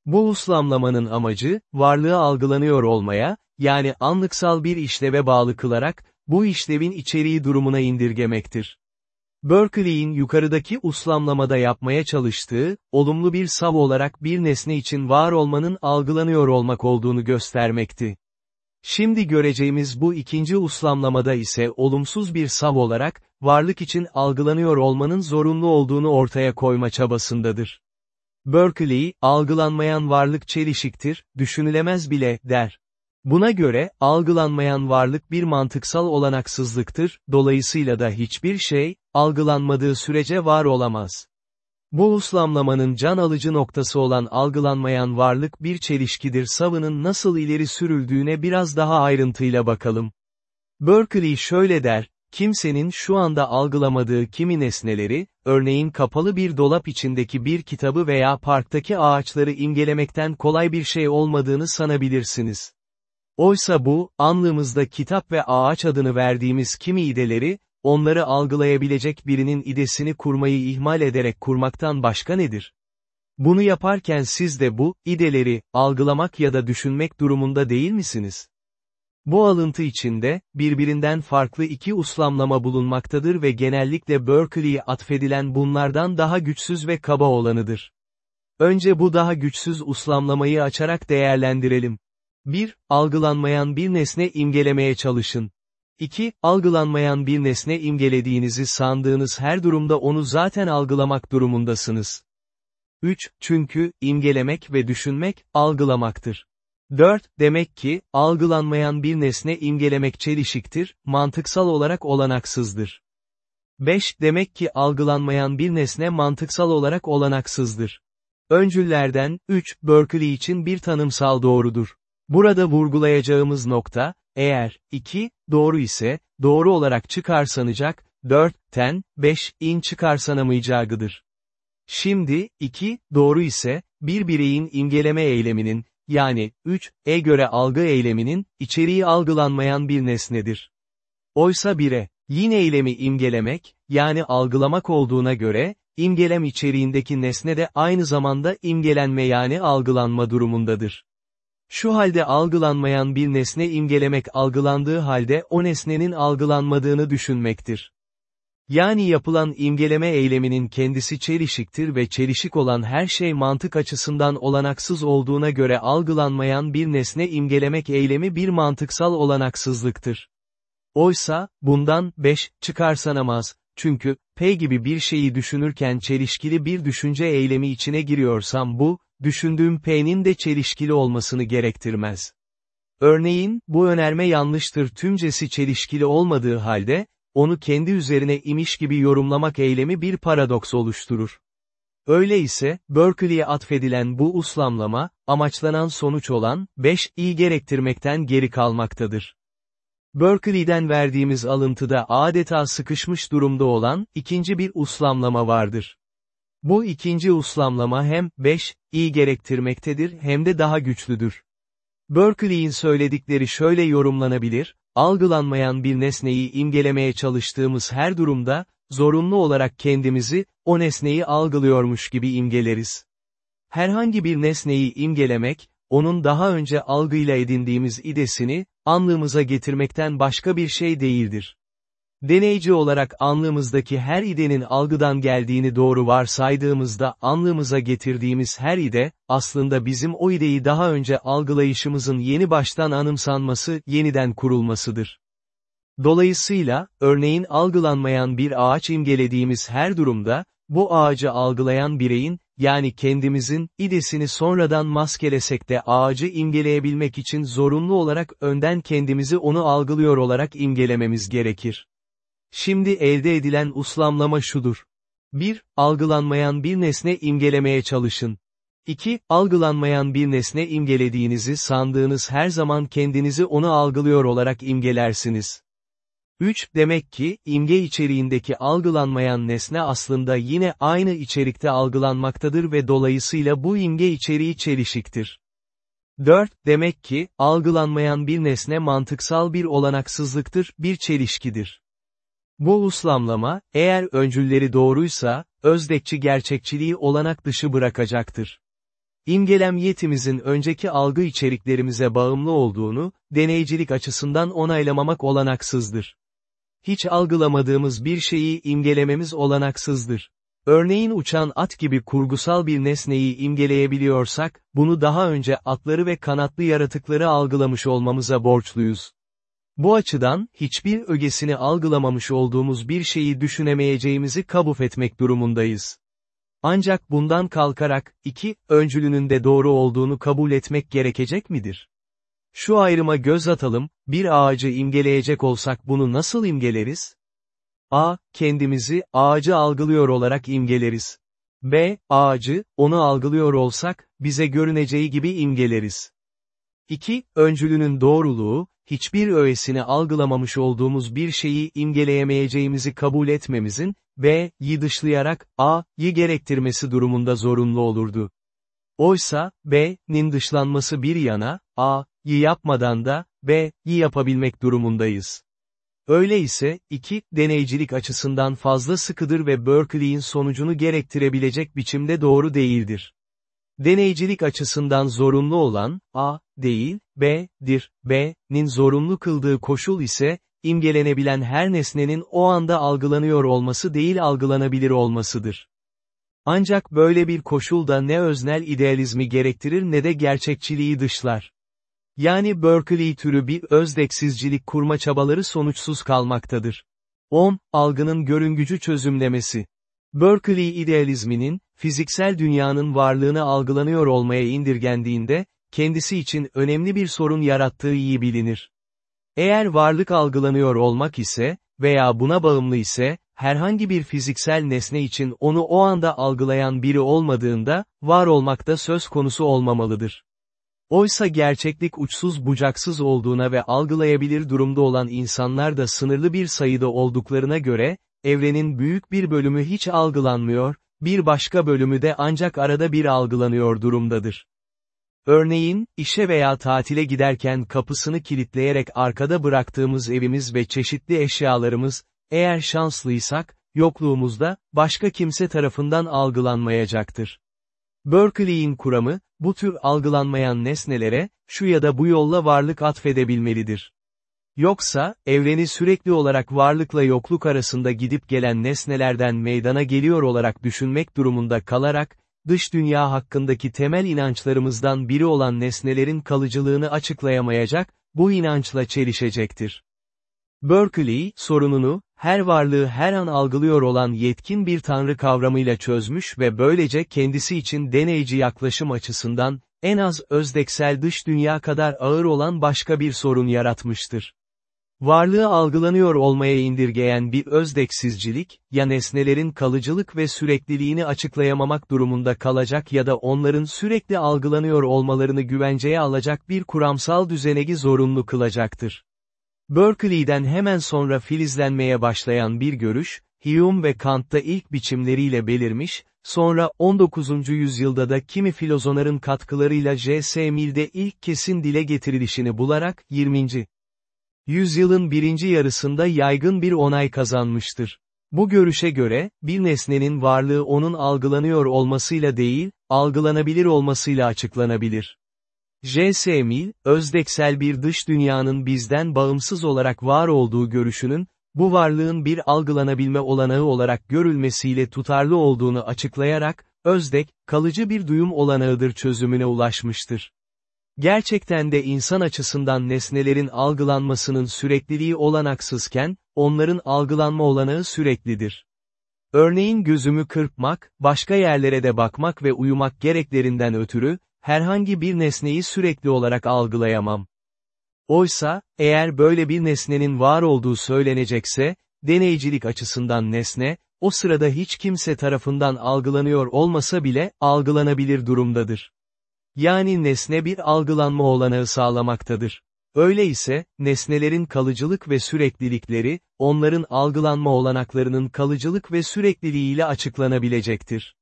[SPEAKER 1] Bu uslamlamanın amacı, varlığı algılanıyor olmaya, yani anlıksal bir işleve bağlı kılarak, bu işlevin içeriği durumuna indirgemektir. Berkeley'in yukarıdaki uslamlamada yapmaya çalıştığı, olumlu bir sav olarak bir nesne için var olmanın algılanıyor olmak olduğunu göstermekti. Şimdi göreceğimiz bu ikinci uslamlamada ise olumsuz bir sav olarak, varlık için algılanıyor olmanın zorunlu olduğunu ortaya koyma çabasındadır. Berkeley, algılanmayan varlık çelişiktir, düşünülemez bile, der. Buna göre, algılanmayan varlık bir mantıksal olanaksızlıktır, dolayısıyla da hiçbir şey, algılanmadığı sürece var olamaz. Bu uslamlamanın can alıcı noktası olan algılanmayan varlık bir çelişkidir savının nasıl ileri sürüldüğüne biraz daha ayrıntıyla bakalım. Berkeley şöyle der, kimsenin şu anda algılamadığı kimi nesneleri, örneğin kapalı bir dolap içindeki bir kitabı veya parktaki ağaçları imgelemekten kolay bir şey olmadığını sanabilirsiniz. Oysa bu, anlığımızda kitap ve ağaç adını verdiğimiz kimi ideleri, onları algılayabilecek birinin idesini kurmayı ihmal ederek kurmaktan başka nedir? Bunu yaparken siz de bu, ideleri, algılamak ya da düşünmek durumunda değil misiniz? Bu alıntı içinde, birbirinden farklı iki uslamlama bulunmaktadır ve genellikle Berkeley'e atfedilen bunlardan daha güçsüz ve kaba olanıdır. Önce bu daha güçsüz uslamlamayı açarak değerlendirelim. 1. Algılanmayan bir nesne imgelemeye çalışın. 2. Algılanmayan bir nesne imgelediğinizi sandığınız her durumda onu zaten algılamak durumundasınız. 3. Çünkü, imgelemek ve düşünmek, algılamaktır. 4. Demek ki, algılanmayan bir nesne imgelemek çelişiktir, mantıksal olarak olanaksızdır. 5. Demek ki algılanmayan bir nesne mantıksal olarak olanaksızdır. Öncüllerden, 3. Berkeley için bir tanımsal doğrudur. Burada vurgulayacağımız nokta, eğer, 2, doğru ise, doğru olarak çıkarsanacak, 4, ten, 5, in çıkarsanamayacağıdır. Şimdi, 2, doğru ise, bir bireyin imgeleme eyleminin, yani, 3, e göre algı eyleminin, içeriği algılanmayan bir nesnedir. Oysa bire, Yine eylemi imgelemek, yani algılamak olduğuna göre, imgelem içeriğindeki nesne de aynı zamanda imgelenme yani algılanma durumundadır. Şu halde algılanmayan bir nesne imgelemek algılandığı halde o nesnenin algılanmadığını düşünmektir. Yani yapılan imgeleme eyleminin kendisi çelişiktir ve çelişik olan her şey mantık açısından olanaksız olduğuna göre algılanmayan bir nesne imgelemek eylemi bir mantıksal olanaksızlıktır. Oysa, bundan 5 çıkarsanamaz, çünkü, P gibi bir şeyi düşünürken çelişkili bir düşünce eylemi içine giriyorsam bu, düşündüğüm P'nin de çelişkili olmasını gerektirmez. Örneğin, bu önerme yanlıştır tümcesi çelişkili olmadığı halde, onu kendi üzerine imiş gibi yorumlamak eylemi bir paradoks oluşturur. Öyle ise, Berkeley'e atfedilen bu uslamlama, amaçlanan sonuç olan, 5 iyi gerektirmekten geri kalmaktadır. Berkeley'den verdiğimiz alıntıda adeta sıkışmış durumda olan, ikinci bir uslamlama vardır. Bu ikinci uslamlama hem, 5, iyi gerektirmektedir hem de daha güçlüdür. Berkeley'in söyledikleri şöyle yorumlanabilir, algılanmayan bir nesneyi imgelemeye çalıştığımız her durumda, zorunlu olarak kendimizi, o nesneyi algılıyormuş gibi imgeleriz. Herhangi bir nesneyi imgelemek, onun daha önce algıyla edindiğimiz idesini, anlığımıza getirmekten başka bir şey değildir. Deneyci olarak anlığımızdaki her idenin algıdan geldiğini doğru varsaydığımızda anlığımıza getirdiğimiz her ide, aslında bizim o ideyi daha önce algılayışımızın yeni baştan anımsanması, yeniden kurulmasıdır. Dolayısıyla, örneğin algılanmayan bir ağaç imgelediğimiz her durumda, bu ağacı algılayan bireyin, yani kendimizin, idesini sonradan maskelesek de ağacı imgeleyebilmek için zorunlu olarak önden kendimizi onu algılıyor olarak imgelememiz gerekir. Şimdi elde edilen uslamlama şudur. 1. Algılanmayan bir nesne imgelemeye çalışın. 2. Algılanmayan bir nesne imgelediğinizi sandığınız her zaman kendinizi onu algılıyor olarak imgelersiniz. 3. Demek ki, imge içeriğindeki algılanmayan nesne aslında yine aynı içerikte algılanmaktadır ve dolayısıyla bu imge içeriği çelişiktir. 4. Demek ki, algılanmayan bir nesne mantıksal bir olanaksızlıktır, bir çelişkidir. Bu uslamlama, eğer öncülleri doğruysa, özdekçi gerçekçiliği olanak dışı bırakacaktır. İmgelem yetimizin önceki algı içeriklerimize bağımlı olduğunu, deneycilik açısından onaylamamak olanaksızdır. Hiç algılamadığımız bir şeyi imgelememiz olanaksızdır. Örneğin uçan at gibi kurgusal bir nesneyi imgeleyebiliyorsak, bunu daha önce atları ve kanatlı yaratıkları algılamış olmamıza borçluyuz. Bu açıdan, hiçbir ögesini algılamamış olduğumuz bir şeyi düşünemeyeceğimizi kabul etmek durumundayız. Ancak bundan kalkarak, iki, öncülünün de doğru olduğunu kabul etmek gerekecek midir? Şu ayrıma göz atalım, bir ağacı imgeleyecek olsak bunu nasıl imgeleriz? A, kendimizi, ağacı algılıyor olarak imgeleriz. B, ağacı, onu algılıyor olsak, bize görüneceği gibi imgeleriz. 2. Öncülünün doğruluğu, hiçbir öğesini algılamamış olduğumuz bir şeyi imgeleyemeyeceğimizi kabul etmemizin, B'yi dışlayarak, A'yı gerektirmesi durumunda zorunlu olurdu. Oysa, B'nin dışlanması bir yana, A'yı yapmadan da, B'yi yapabilmek durumundayız. Öyleyse, iki, deneycilik açısından fazla sıkıdır ve Berkeley'in sonucunu gerektirebilecek biçimde doğru değildir. Deneycilik açısından zorunlu olan, A, değil, B'dir, B'nin zorunlu kıldığı koşul ise, imgelenebilen her nesnenin o anda algılanıyor olması değil algılanabilir olmasıdır. Ancak böyle bir koşul da ne öznel idealizmi gerektirir ne de gerçekçiliği dışlar. Yani Berkeley türü bir özdeksizcilik kurma çabaları sonuçsuz kalmaktadır. 10. Algının görüngücü çözümlemesi. Berkeley idealizminin, fiziksel dünyanın varlığını algılanıyor olmaya indirgendiğinde, kendisi için önemli bir sorun yarattığı iyi bilinir. Eğer varlık algılanıyor olmak ise, veya buna bağımlı ise, herhangi bir fiziksel nesne için onu o anda algılayan biri olmadığında, var olmakta söz konusu olmamalıdır. Oysa gerçeklik uçsuz bucaksız olduğuna ve algılayabilir durumda olan insanlar da sınırlı bir sayıda olduklarına göre, evrenin büyük bir bölümü hiç algılanmıyor, bir başka bölümü de ancak arada bir algılanıyor durumdadır. Örneğin, işe veya tatile giderken kapısını kilitleyerek arkada bıraktığımız evimiz ve çeşitli eşyalarımız, eğer şanslıysak, yokluğumuzda, başka kimse tarafından algılanmayacaktır. Berkeley'in kuramı, bu tür algılanmayan nesnelere, şu ya da bu yolla varlık atfedebilmelidir. Yoksa, evreni sürekli olarak varlıkla yokluk arasında gidip gelen nesnelerden meydana geliyor olarak düşünmek durumunda kalarak, dış dünya hakkındaki temel inançlarımızdan biri olan nesnelerin kalıcılığını açıklayamayacak, bu inançla çelişecektir. Berkeley, sorununu, her varlığı her an algılıyor olan yetkin bir tanrı kavramıyla çözmüş ve böylece kendisi için deneyci yaklaşım açısından, en az özdeksel dış dünya kadar ağır olan başka bir sorun yaratmıştır. Varlığı algılanıyor olmaya indirgeyen bir özdeksizcilik, ya nesnelerin kalıcılık ve sürekliliğini açıklayamamak durumunda kalacak ya da onların sürekli algılanıyor olmalarını güvenceye alacak bir kuramsal düzenegi zorunlu kılacaktır. Berkeley'den hemen sonra filizlenmeye başlayan bir görüş, Hume ve Kant'ta ilk biçimleriyle belirmiş, sonra 19. yüzyılda da kimi filozonların katkılarıyla J.S. Mill'de ilk kesin dile getirilişini bularak 20. yüzyılın birinci yarısında yaygın bir onay kazanmıştır. Bu görüşe göre, bir nesnenin varlığı onun algılanıyor olmasıyla değil, algılanabilir olmasıyla açıklanabilir. J.S. Mill, özdeksel bir dış dünyanın bizden bağımsız olarak var olduğu görüşünün, bu varlığın bir algılanabilme olanağı olarak görülmesiyle tutarlı olduğunu açıklayarak, özdek, kalıcı bir duyum olanağıdır çözümüne ulaşmıştır. Gerçekten de insan açısından nesnelerin algılanmasının sürekliliği olanaksızken, onların algılanma olanağı süreklidir. Örneğin gözümü kırpmak, başka yerlere de bakmak ve uyumak gereklerinden ötürü, herhangi bir nesneyi sürekli olarak algılayamam. Oysa, eğer böyle bir nesnenin var olduğu söylenecekse, deneycilik açısından nesne, o sırada hiç kimse tarafından algılanıyor olmasa bile, algılanabilir durumdadır. Yani nesne bir algılanma olanağı sağlamaktadır. Öyleyse, nesnelerin kalıcılık ve süreklilikleri, onların algılanma olanaklarının kalıcılık ve sürekliliğiyle açıklanabilecektir.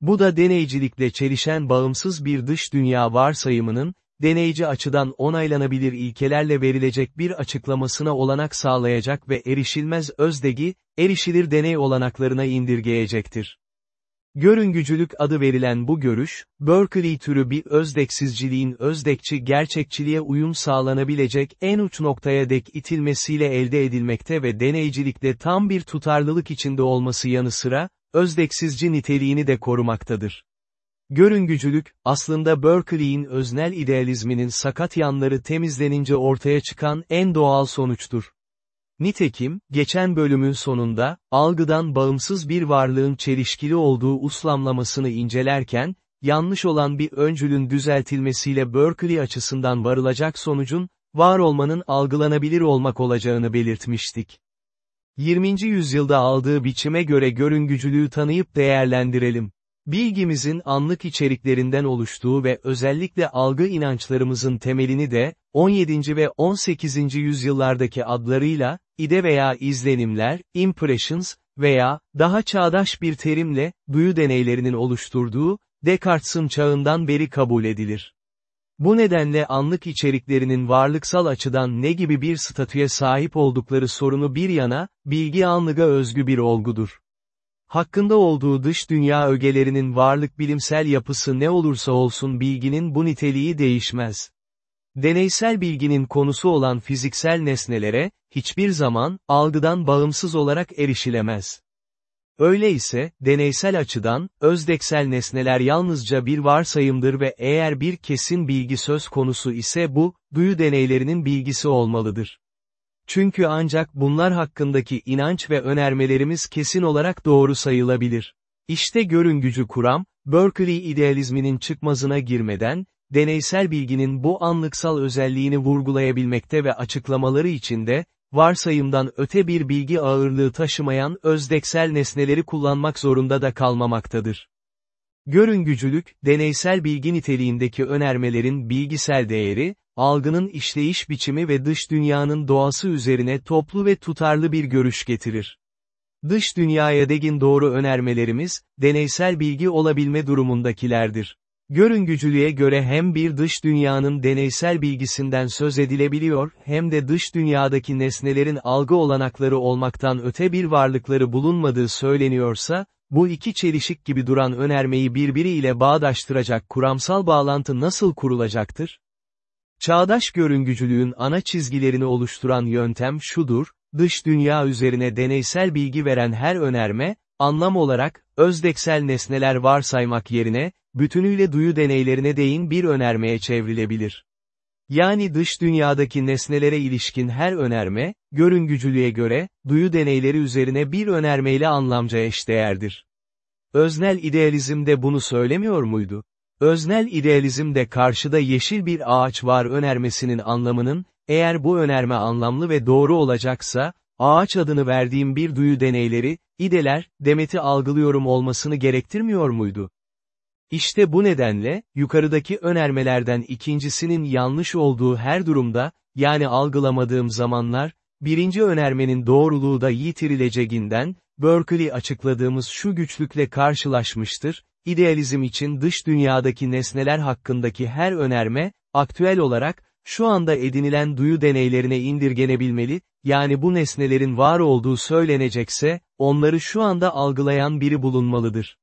[SPEAKER 1] Bu da deneycilikle çelişen bağımsız bir dış dünya varsayımının, deneyci açıdan onaylanabilir ilkelerle verilecek bir açıklamasına olanak sağlayacak ve erişilmez özdegi, erişilir deney olanaklarına indirgeyecektir. Görüngücülük adı verilen bu görüş, Berkeley türü bir özdeksizciliğin özdekçi gerçekçiliğe uyum sağlanabilecek en uç noktaya dek itilmesiyle elde edilmekte ve deneycilikte tam bir tutarlılık içinde olması yanı sıra, özdeksizci niteliğini de korumaktadır. Görüngücülük, aslında Berkeley'in öznel idealizminin sakat yanları temizlenince ortaya çıkan en doğal sonuçtur. Nitekim, geçen bölümün sonunda, algıdan bağımsız bir varlığın çelişkili olduğu uslamlamasını incelerken, yanlış olan bir öncülün düzeltilmesiyle Berkeley açısından varılacak sonucun, var olmanın algılanabilir olmak olacağını belirtmiştik. 20. yüzyılda aldığı biçime göre görüngücülüğü tanıyıp değerlendirelim. Bilgimizin anlık içeriklerinden oluştuğu ve özellikle algı inançlarımızın temelini de, 17. ve 18. yüzyıllardaki adlarıyla, ide veya izlenimler, impressions, veya, daha çağdaş bir terimle, duyu deneylerinin oluşturduğu, Descartes'in çağından beri kabul edilir. Bu nedenle anlık içeriklerinin varlıksal açıdan ne gibi bir statüye sahip oldukları sorunu bir yana, bilgi anlıga özgü bir olgudur. Hakkında olduğu dış dünya ögelerinin varlık bilimsel yapısı ne olursa olsun bilginin bu niteliği değişmez. Deneysel bilginin konusu olan fiziksel nesnelere, hiçbir zaman, algıdan bağımsız olarak erişilemez. Öyleyse, deneysel açıdan, özdeksel nesneler yalnızca bir varsayımdır ve eğer bir kesin bilgi söz konusu ise bu, duyu deneylerinin bilgisi olmalıdır. Çünkü ancak bunlar hakkındaki inanç ve önermelerimiz kesin olarak doğru sayılabilir. İşte görüngücü kuram, Berkeley idealizminin çıkmazına girmeden, deneysel bilginin bu anlıksal özelliğini vurgulayabilmekte ve açıklamaları içinde, varsayımdan öte bir bilgi ağırlığı taşımayan özdeksel nesneleri kullanmak zorunda da kalmamaktadır. Görüngücülük, deneysel bilgi niteliğindeki önermelerin bilgisel değeri, algının işleyiş biçimi ve dış dünyanın doğası üzerine toplu ve tutarlı bir görüş getirir. Dış dünyaya degin doğru önermelerimiz, deneysel bilgi olabilme durumundakilerdir. Görüngücülüğe göre hem bir dış dünyanın deneysel bilgisinden söz edilebiliyor, hem de dış dünyadaki nesnelerin algı olanakları olmaktan öte bir varlıkları bulunmadığı söyleniyorsa, bu iki çelişik gibi duran önermeyi birbiriyle bağdaştıracak kuramsal bağlantı nasıl kurulacaktır? Çağdaş görüngücülüğün ana çizgilerini oluşturan yöntem şudur, dış dünya üzerine deneysel bilgi veren her önerme, anlam olarak, özdeksel nesneler varsaymak yerine, bütünüyle duyu deneylerine değin bir önermeye çevrilebilir. Yani dış dünyadaki nesnelere ilişkin her önerme, görüngücülüğe göre, duyu deneyleri üzerine bir önermeyle anlamca eşdeğerdir. Öznel idealizm de bunu söylemiyor muydu? Öznel idealizm de karşıda yeşil bir ağaç var önermesinin anlamının, eğer bu önerme anlamlı ve doğru olacaksa, ağaç adını verdiğim bir duyu deneyleri, ideler, demeti algılıyorum olmasını gerektirmiyor muydu? İşte bu nedenle, yukarıdaki önermelerden ikincisinin yanlış olduğu her durumda, yani algılamadığım zamanlar, birinci önermenin doğruluğu da yitirилeceğinden, Berkeley açıkladığımız şu güçlükle karşılaşmıştır, idealizm için dış dünyadaki nesneler hakkındaki her önerme, aktüel olarak, şu anda edinilen duyu deneylerine indirgenebilmeli, yani bu nesnelerin var olduğu söylenecekse, onları şu anda algılayan biri bulunmalıdır.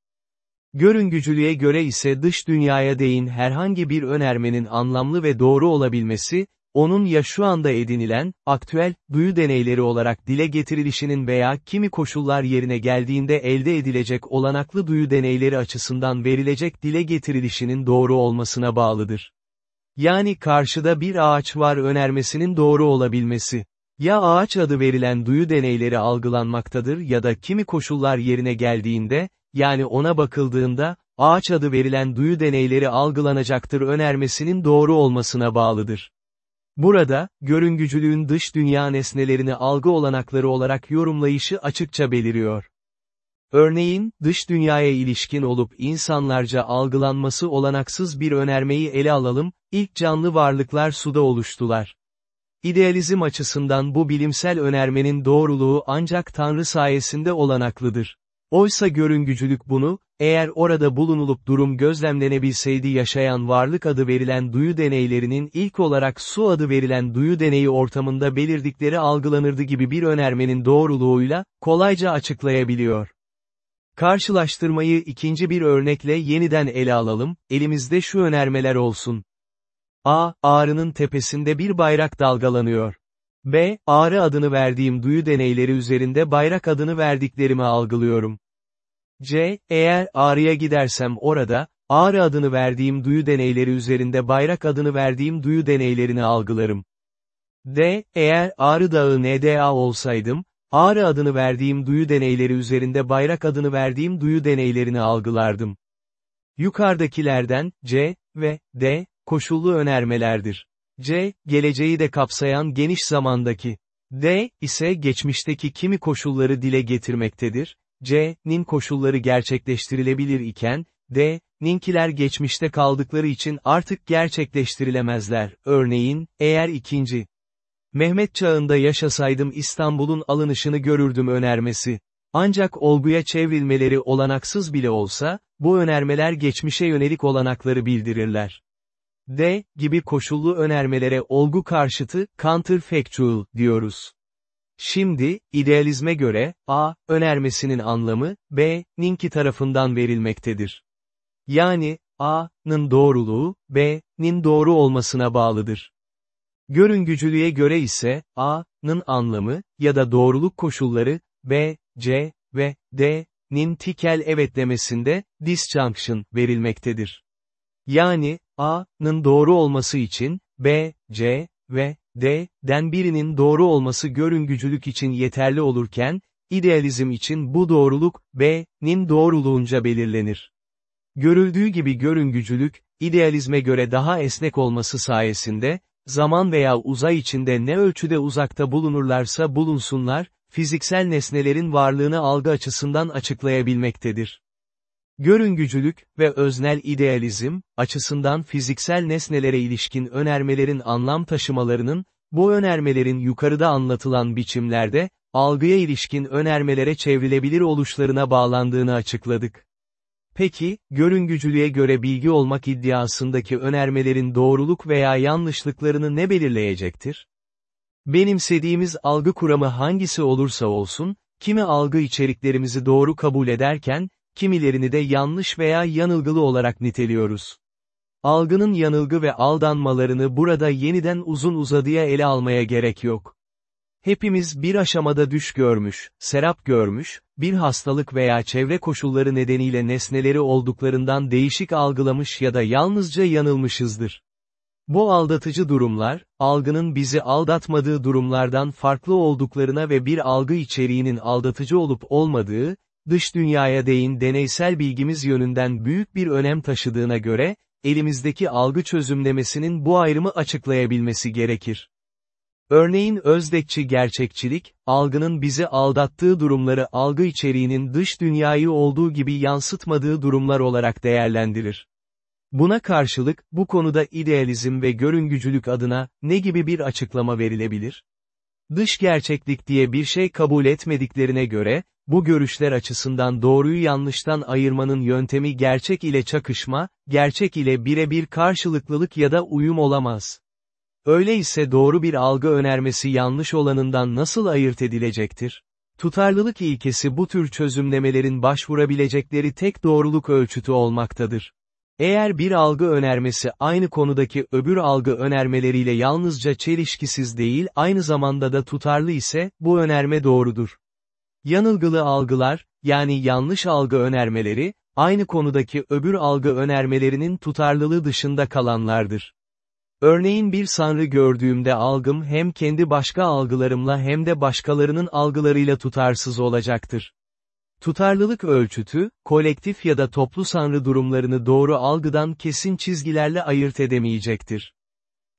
[SPEAKER 1] Görüngücülüğe göre ise dış dünyaya değin herhangi bir önermenin anlamlı ve doğru olabilmesi, onun ya şu anda edinilen, aktüel, duyu deneyleri olarak dile getirilişinin veya kimi koşullar yerine geldiğinde elde edilecek olanaklı duyu deneyleri açısından verilecek dile getirilişinin doğru olmasına bağlıdır. Yani karşıda bir ağaç var önermesinin doğru olabilmesi. Ya ağaç adı verilen duyu deneyleri algılanmaktadır ya da kimi koşullar yerine geldiğinde, yani ona bakıldığında, ağaç adı verilen duyu deneyleri algılanacaktır önermesinin doğru olmasına bağlıdır. Burada, görüngücülüğün dış dünya nesnelerini algı olanakları olarak yorumlayışı açıkça beliriyor. Örneğin, dış dünyaya ilişkin olup insanlarca algılanması olanaksız bir önermeyi ele alalım, ilk canlı varlıklar suda oluştular. İdealizm açısından bu bilimsel önermenin doğruluğu ancak Tanrı sayesinde olanaklıdır. Oysa görüngücülük bunu, eğer orada bulunulup durum gözlemlenebilseydi yaşayan varlık adı verilen duyu deneylerinin ilk olarak su adı verilen duyu deneyi ortamında belirdikleri algılanırdı gibi bir önermenin doğruluğuyla, kolayca açıklayabiliyor. Karşılaştırmayı ikinci bir örnekle yeniden ele alalım, elimizde şu önermeler olsun. A. Ağrının tepesinde bir bayrak dalgalanıyor. B. Ağrı adını verdiğim duyu deneyleri üzerinde bayrak adını verdiklerimi algılıyorum. C. Eğer Ağrı'ya gidersem orada, Ağrı adını verdiğim duyu deneyleri üzerinde bayrak adını verdiğim duyu deneylerini algılarım. D. Eğer Ağrı Dağı NDA olsaydım, Ağrı adını verdiğim duyu deneyleri üzerinde bayrak adını verdiğim duyu deneylerini algılardım. Yukarıdakilerden, C ve D, koşullu önermelerdir. C, geleceği de kapsayan geniş zamandaki. D, ise geçmişteki kimi koşulları dile getirmektedir. C.'nin koşulları gerçekleştirilebilir iken, D.'ninkiler geçmişte kaldıkları için artık gerçekleştirilemezler. Örneğin, eğer ikinci Mehmet çağında yaşasaydım İstanbul'un alınışını görürdüm önermesi. Ancak olguya çevrilmeleri olanaksız bile olsa, bu önermeler geçmişe yönelik olanakları bildirirler. D gibi koşullu önermelere olgu karşıtı, counterfactual diyoruz. Şimdi, idealizme göre, A, önermesinin anlamı, B, ninki tarafından verilmektedir. Yani, A'nın doğruluğu, B'nin doğru olmasına bağlıdır. Görüngücülüğe göre ise, A'nın anlamı, ya da doğruluk koşulları, B, C ve D'nin tikel evetlemesinde, disjunction, verilmektedir. Yani, A'nın doğru olması için, B, C ve D'den birinin doğru olması görüngücülük için yeterli olurken, idealizm için bu doğruluk, B'nin doğruluğunca belirlenir. Görüldüğü gibi görüngücülük, idealizme göre daha esnek olması sayesinde, zaman veya uzay içinde ne ölçüde uzakta bulunurlarsa bulunsunlar, fiziksel nesnelerin varlığını algı açısından açıklayabilmektedir. Görüngücülük ve öznel idealizm, açısından fiziksel nesnelere ilişkin önermelerin anlam taşımalarının, bu önermelerin yukarıda anlatılan biçimlerde, algıya ilişkin önermelere çevrilebilir oluşlarına bağlandığını açıkladık. Peki, görüngücülüğe göre bilgi olmak iddiasındaki önermelerin doğruluk veya yanlışlıklarını ne belirleyecektir? Benimsediğimiz algı kuramı hangisi olursa olsun, kimi algı içeriklerimizi doğru kabul ederken, kimilerini de yanlış veya yanılgılı olarak niteliyoruz. Algının yanılgı ve aldanmalarını burada yeniden uzun uzadıya ele almaya gerek yok. Hepimiz bir aşamada düş görmüş, serap görmüş, bir hastalık veya çevre koşulları nedeniyle nesneleri olduklarından değişik algılamış ya da yalnızca yanılmışızdır. Bu aldatıcı durumlar, algının bizi aldatmadığı durumlardan farklı olduklarına ve bir algı içeriğinin aldatıcı olup olmadığı, dış dünyaya değin deneysel bilgimiz yönünden büyük bir önem taşıdığına göre, elimizdeki algı çözümlemesinin bu ayrımı açıklayabilmesi gerekir. Örneğin özdekçi gerçekçilik, algının bizi aldattığı durumları algı içeriğinin dış dünyayı olduğu gibi yansıtmadığı durumlar olarak değerlendirir. Buna karşılık, bu konuda idealizm ve görüngücülük adına, ne gibi bir açıklama verilebilir? Dış gerçeklik diye bir şey kabul etmediklerine göre, bu görüşler açısından doğruyu yanlıştan ayırmanın yöntemi gerçek ile çakışma, gerçek ile birebir karşılıklılık ya da uyum olamaz. Öyleyse doğru bir algı önermesi yanlış olanından nasıl ayırt edilecektir? Tutarlılık ilkesi bu tür çözümlemelerin başvurabilecekleri tek doğruluk ölçütü olmaktadır. Eğer bir algı önermesi aynı konudaki öbür algı önermeleriyle yalnızca çelişkisiz değil aynı zamanda da tutarlı ise, bu önerme doğrudur. Yanılgılı algılar, yani yanlış algı önermeleri, aynı konudaki öbür algı önermelerinin tutarlılığı dışında kalanlardır. Örneğin bir sanrı gördüğümde algım hem kendi başka algılarımla hem de başkalarının algılarıyla tutarsız olacaktır. Tutarlılık ölçütü, kolektif ya da toplu sanrı durumlarını doğru algıdan kesin çizgilerle ayırt edemeyecektir.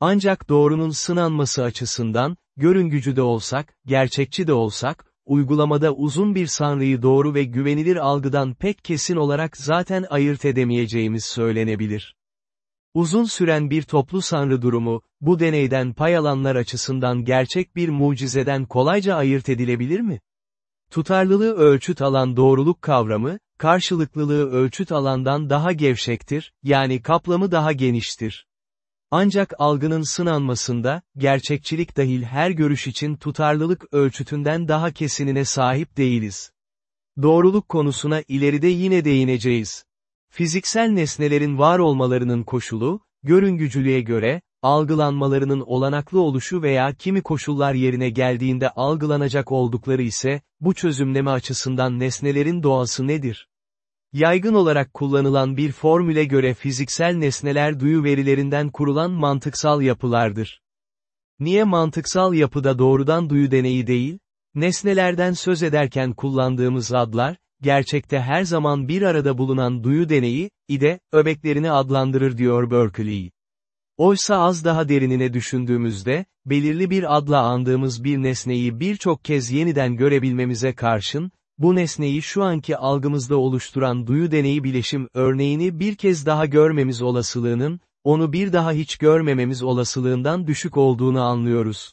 [SPEAKER 1] Ancak doğrunun sınanması açısından, görüngücü de olsak, gerçekçi de olsak, uygulamada uzun bir sanrıyı doğru ve güvenilir algıdan pek kesin olarak zaten ayırt edemeyeceğimiz söylenebilir. Uzun süren bir toplu sanrı durumu, bu deneyden pay alanlar açısından gerçek bir mucizeden kolayca ayırt edilebilir mi? Tutarlılığı ölçüt alan doğruluk kavramı, karşılıklılığı ölçüt alandan daha gevşektir, yani kaplamı daha geniştir. Ancak algının sınanmasında, gerçekçilik dahil her görüş için tutarlılık ölçütünden daha kesinine sahip değiliz. Doğruluk konusuna ileride yine değineceğiz. Fiziksel nesnelerin var olmalarının koşulu, görüngücülüğe göre, algılanmalarının olanaklı oluşu veya kimi koşullar yerine geldiğinde algılanacak oldukları ise, bu çözümleme açısından nesnelerin doğası nedir? Yaygın olarak kullanılan bir formüle göre fiziksel nesneler duyu verilerinden kurulan mantıksal yapılardır. Niye mantıksal yapıda doğrudan duyu deneyi değil? Nesnelerden söz ederken kullandığımız adlar, gerçekte her zaman bir arada bulunan duyu deneyi, ide, öbeklerini adlandırır diyor Berkeley. Oysa az daha derinine düşündüğümüzde, belirli bir adla andığımız bir nesneyi birçok kez yeniden görebilmemize karşın, bu nesneyi şu anki algımızda oluşturan duyu deneyi bileşim örneğini bir kez daha görmemiz olasılığının, onu bir daha hiç görmememiz olasılığından düşük olduğunu anlıyoruz.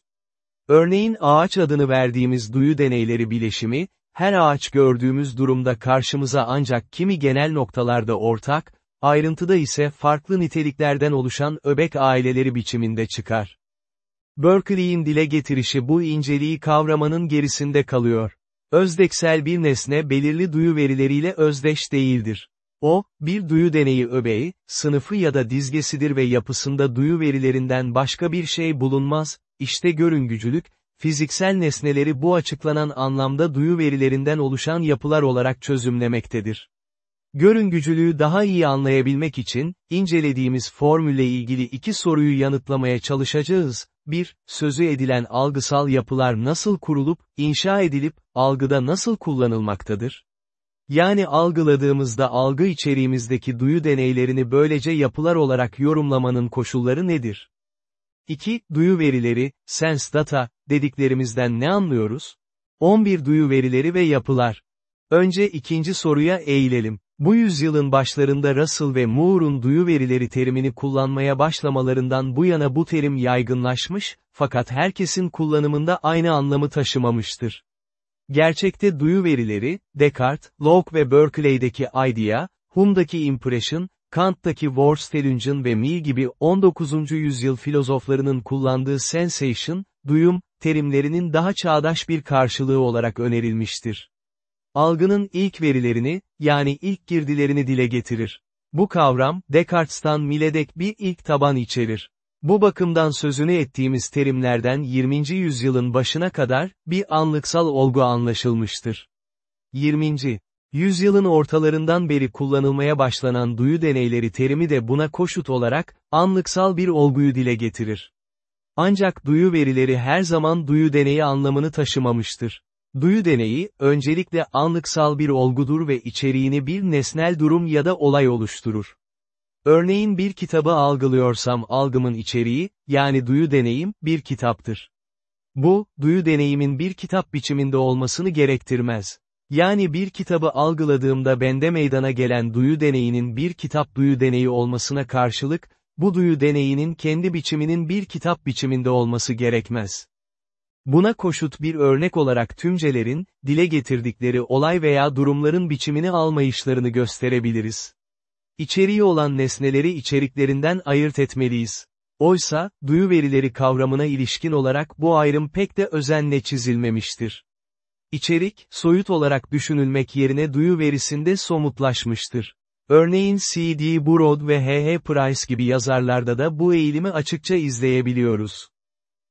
[SPEAKER 1] Örneğin ağaç adını verdiğimiz duyu deneyleri bileşimi, her ağaç gördüğümüz durumda karşımıza ancak kimi genel noktalarda ortak, ayrıntıda ise farklı niteliklerden oluşan öbek aileleri biçiminde çıkar. Berkeley'in dile getirişi bu inceliği kavramanın gerisinde kalıyor. Özdeksel bir nesne belirli duyu verileriyle özdeş değildir. O, bir duyu deneyi öbeği, sınıfı ya da dizgesidir ve yapısında duyu verilerinden başka bir şey bulunmaz, işte görüngücülük, fiziksel nesneleri bu açıklanan anlamda duyu verilerinden oluşan yapılar olarak çözümlemektedir. Görüngücülüğü daha iyi anlayabilmek için, incelediğimiz formülle ilgili iki soruyu yanıtlamaya çalışacağız. 1. Sözü edilen algısal yapılar nasıl kurulup, inşa edilip, algıda nasıl kullanılmaktadır? Yani algıladığımızda algı içeriğimizdeki duyu deneylerini böylece yapılar olarak yorumlamanın koşulları nedir? 2. Duyu verileri, sense data, dediklerimizden ne anlıyoruz? 11 duyu verileri ve yapılar. Önce ikinci soruya eğilelim. Bu yüzyılın başlarında Russell ve Moore'un duyu verileri terimini kullanmaya başlamalarından bu yana bu terim yaygınlaşmış, fakat herkesin kullanımında aynı anlamı taşımamıştır. Gerçekte duyu verileri, Descartes, Locke ve Berkeley'deki idea, Hume'daki impression, Kant'taki Wortstellungen ve Mill gibi 19. yüzyıl filozoflarının kullandığı sensation, duyum, terimlerinin daha çağdaş bir karşılığı olarak önerilmiştir. Algının ilk verilerini, yani ilk girdilerini dile getirir. Bu kavram, Descartes'tan Milledek bir ilk taban içerir. Bu bakımdan sözünü ettiğimiz terimlerden 20. yüzyılın başına kadar, bir anlıksal olgu anlaşılmıştır. 20. Yüzyılın ortalarından beri kullanılmaya başlanan duyu deneyleri terimi de buna koşut olarak, anlıksal bir olguyu dile getirir. Ancak duyu verileri her zaman duyu deneyi anlamını taşımamıştır. Duyu deneyi, öncelikle anlıksal bir olgudur ve içeriğini bir nesnel durum ya da olay oluşturur. Örneğin bir kitabı algılıyorsam algımın içeriği, yani duyu deneyim, bir kitaptır. Bu, duyu deneyimin bir kitap biçiminde olmasını gerektirmez. Yani bir kitabı algıladığımda bende meydana gelen duyu deneyinin bir kitap duyu deneyi olmasına karşılık, bu duyu deneyinin kendi biçiminin bir kitap biçiminde olması gerekmez. Buna koşut bir örnek olarak tümcelerin, dile getirdikleri olay veya durumların biçimini almayışlarını gösterebiliriz. İçeriği olan nesneleri içeriklerinden ayırt etmeliyiz. Oysa, duyu verileri kavramına ilişkin olarak bu ayrım pek de özenle çizilmemiştir. İçerik, soyut olarak düşünülmek yerine duyu verisinde somutlaşmıştır. Örneğin C.D. Burod ve H.H. Price gibi yazarlarda da bu eğilimi açıkça izleyebiliyoruz.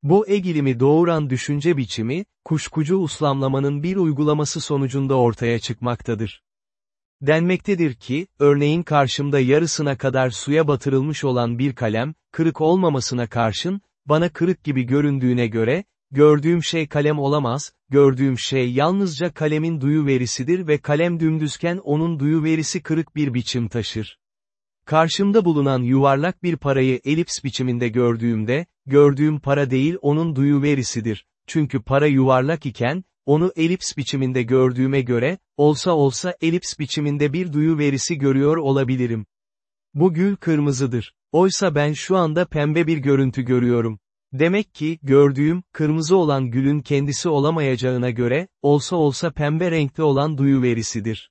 [SPEAKER 1] Bu egilimi doğuran düşünce biçimi, kuşkucu uslamlamanın bir uygulaması sonucunda ortaya çıkmaktadır. Denmektedir ki, örneğin karşımda yarısına kadar suya batırılmış olan bir kalem, kırık olmamasına karşın, bana kırık gibi göründüğüne göre, gördüğüm şey kalem olamaz, gördüğüm şey yalnızca kalemin duyu verisidir ve kalem dümdüzken onun duyu verisi kırık bir biçim taşır. Karşımda bulunan yuvarlak bir parayı elips biçiminde gördüğümde, gördüğüm para değil onun duyu verisidir. Çünkü para yuvarlak iken, onu elips biçiminde gördüğüme göre, olsa olsa elips biçiminde bir duyu verisi görüyor olabilirim. Bu gül kırmızıdır. Oysa ben şu anda pembe bir görüntü görüyorum. Demek ki, gördüğüm, kırmızı olan gülün kendisi olamayacağına göre, olsa olsa pembe renkte olan duyu verisidir.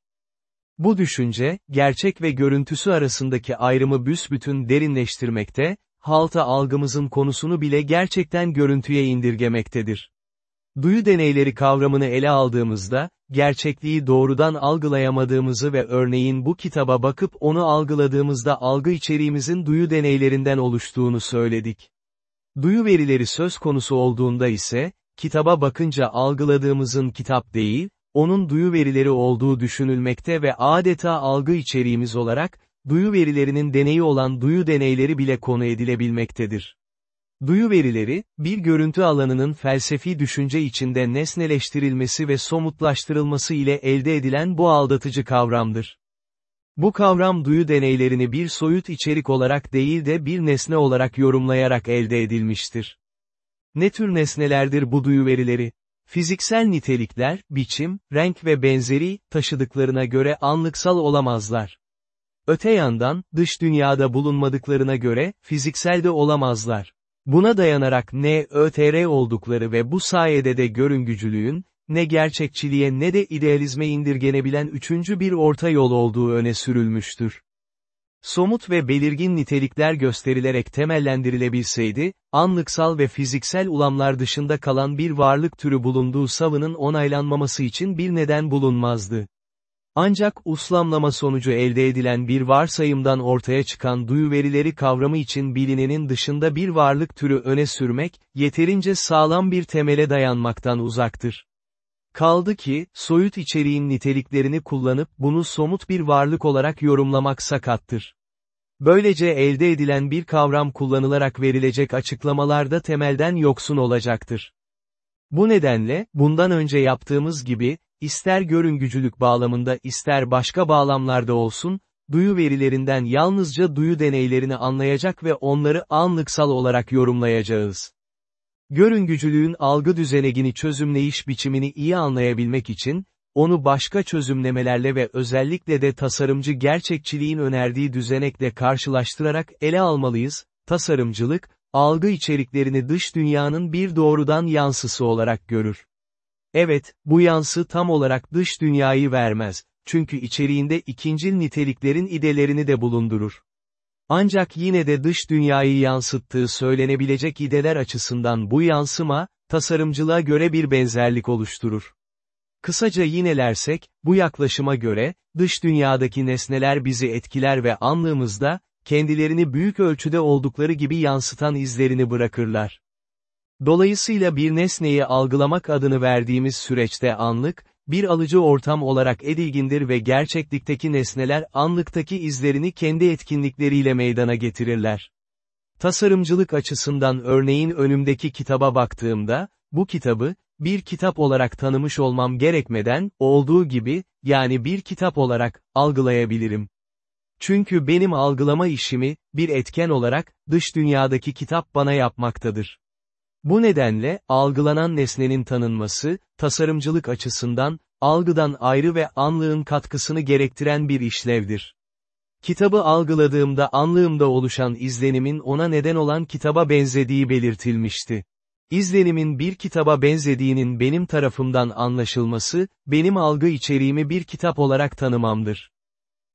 [SPEAKER 1] Bu düşünce, gerçek ve görüntüsü arasındaki ayrımı büsbütün derinleştirmekte, halta algımızın konusunu bile gerçekten görüntüye indirgemektedir. Duyu deneyleri kavramını ele aldığımızda, gerçekliği doğrudan algılayamadığımızı ve örneğin bu kitaba bakıp onu algıladığımızda algı içeriğimizin duyu deneylerinden oluştuğunu söyledik. Duyu verileri söz konusu olduğunda ise, kitaba bakınca algıladığımızın kitap değil, onun duyu verileri olduğu düşünülmekte ve adeta algı içeriğimiz olarak, duyu verilerinin deneyi olan duyu deneyleri bile konu edilebilmektedir. Duyu verileri, bir görüntü alanının felsefi düşünce içinde nesneleştirilmesi ve somutlaştırılması ile elde edilen bu aldatıcı kavramdır. Bu kavram duyu deneylerini bir soyut içerik olarak değil de bir nesne olarak yorumlayarak elde edilmiştir. Ne tür nesnelerdir bu duyu verileri? Fiziksel nitelikler, biçim, renk ve benzeri, taşıdıklarına göre anlıksal olamazlar. Öte yandan, dış dünyada bulunmadıklarına göre, fiziksel de olamazlar. Buna dayanarak ne ÖTR oldukları ve bu sayede de görüngücülüğün, ne gerçekçiliğe ne de idealizme indirgenebilen üçüncü bir orta yol olduğu öne sürülmüştür. Somut ve belirgin nitelikler gösterilerek temellendirilebilseydi, anlıksal ve fiziksel ulamlar dışında kalan bir varlık türü bulunduğu savının onaylanmaması için bir neden bulunmazdı. Ancak uslamlama sonucu elde edilen bir varsayımdan ortaya çıkan duyu verileri kavramı için bilinenin dışında bir varlık türü öne sürmek, yeterince sağlam bir temele dayanmaktan uzaktır. Kaldı ki, soyut içeriğin niteliklerini kullanıp bunu somut bir varlık olarak yorumlamak sakattır. Böylece elde edilen bir kavram kullanılarak verilecek açıklamalarda temelden yoksun olacaktır. Bu nedenle, bundan önce yaptığımız gibi, ister görüngücülük bağlamında ister başka bağlamlarda olsun, duyu verilerinden yalnızca duyu deneylerini anlayacak ve onları anlıksal olarak yorumlayacağız. Görüngücülüğün algı düzenegini çözümleyiş biçimini iyi anlayabilmek için, onu başka çözümlemelerle ve özellikle de tasarımcı gerçekçiliğin önerdiği düzenekle karşılaştırarak ele almalıyız, tasarımcılık, algı içeriklerini dış dünyanın bir doğrudan yansısı olarak görür. Evet, bu yansı tam olarak dış dünyayı vermez, çünkü içeriğinde ikincil niteliklerin idelerini de bulundurur. Ancak yine de dış dünyayı yansıttığı söylenebilecek ideler açısından bu yansıma, tasarımcılığa göre bir benzerlik oluşturur. Kısaca yinelersek, bu yaklaşıma göre, dış dünyadaki nesneler bizi etkiler ve anlığımızda, kendilerini büyük ölçüde oldukları gibi yansıtan izlerini bırakırlar. Dolayısıyla bir nesneyi algılamak adını verdiğimiz süreçte anlık, bir alıcı ortam olarak edilgindir ve gerçeklikteki nesneler anlıktaki izlerini kendi etkinlikleriyle meydana getirirler. Tasarımcılık açısından örneğin önümdeki kitaba baktığımda, bu kitabı, bir kitap olarak tanımış olmam gerekmeden, olduğu gibi, yani bir kitap olarak, algılayabilirim. Çünkü benim algılama işimi, bir etken olarak, dış dünyadaki kitap bana yapmaktadır. Bu nedenle, algılanan nesnenin tanınması, tasarımcılık açısından, algıdan ayrı ve anlığın katkısını gerektiren bir işlevdir. Kitabı algıladığımda anlığımda oluşan izlenimin ona neden olan kitaba benzediği belirtilmişti. İzlenimin bir kitaba benzediğinin benim tarafımdan anlaşılması, benim algı içeriğimi bir kitap olarak tanımamdır.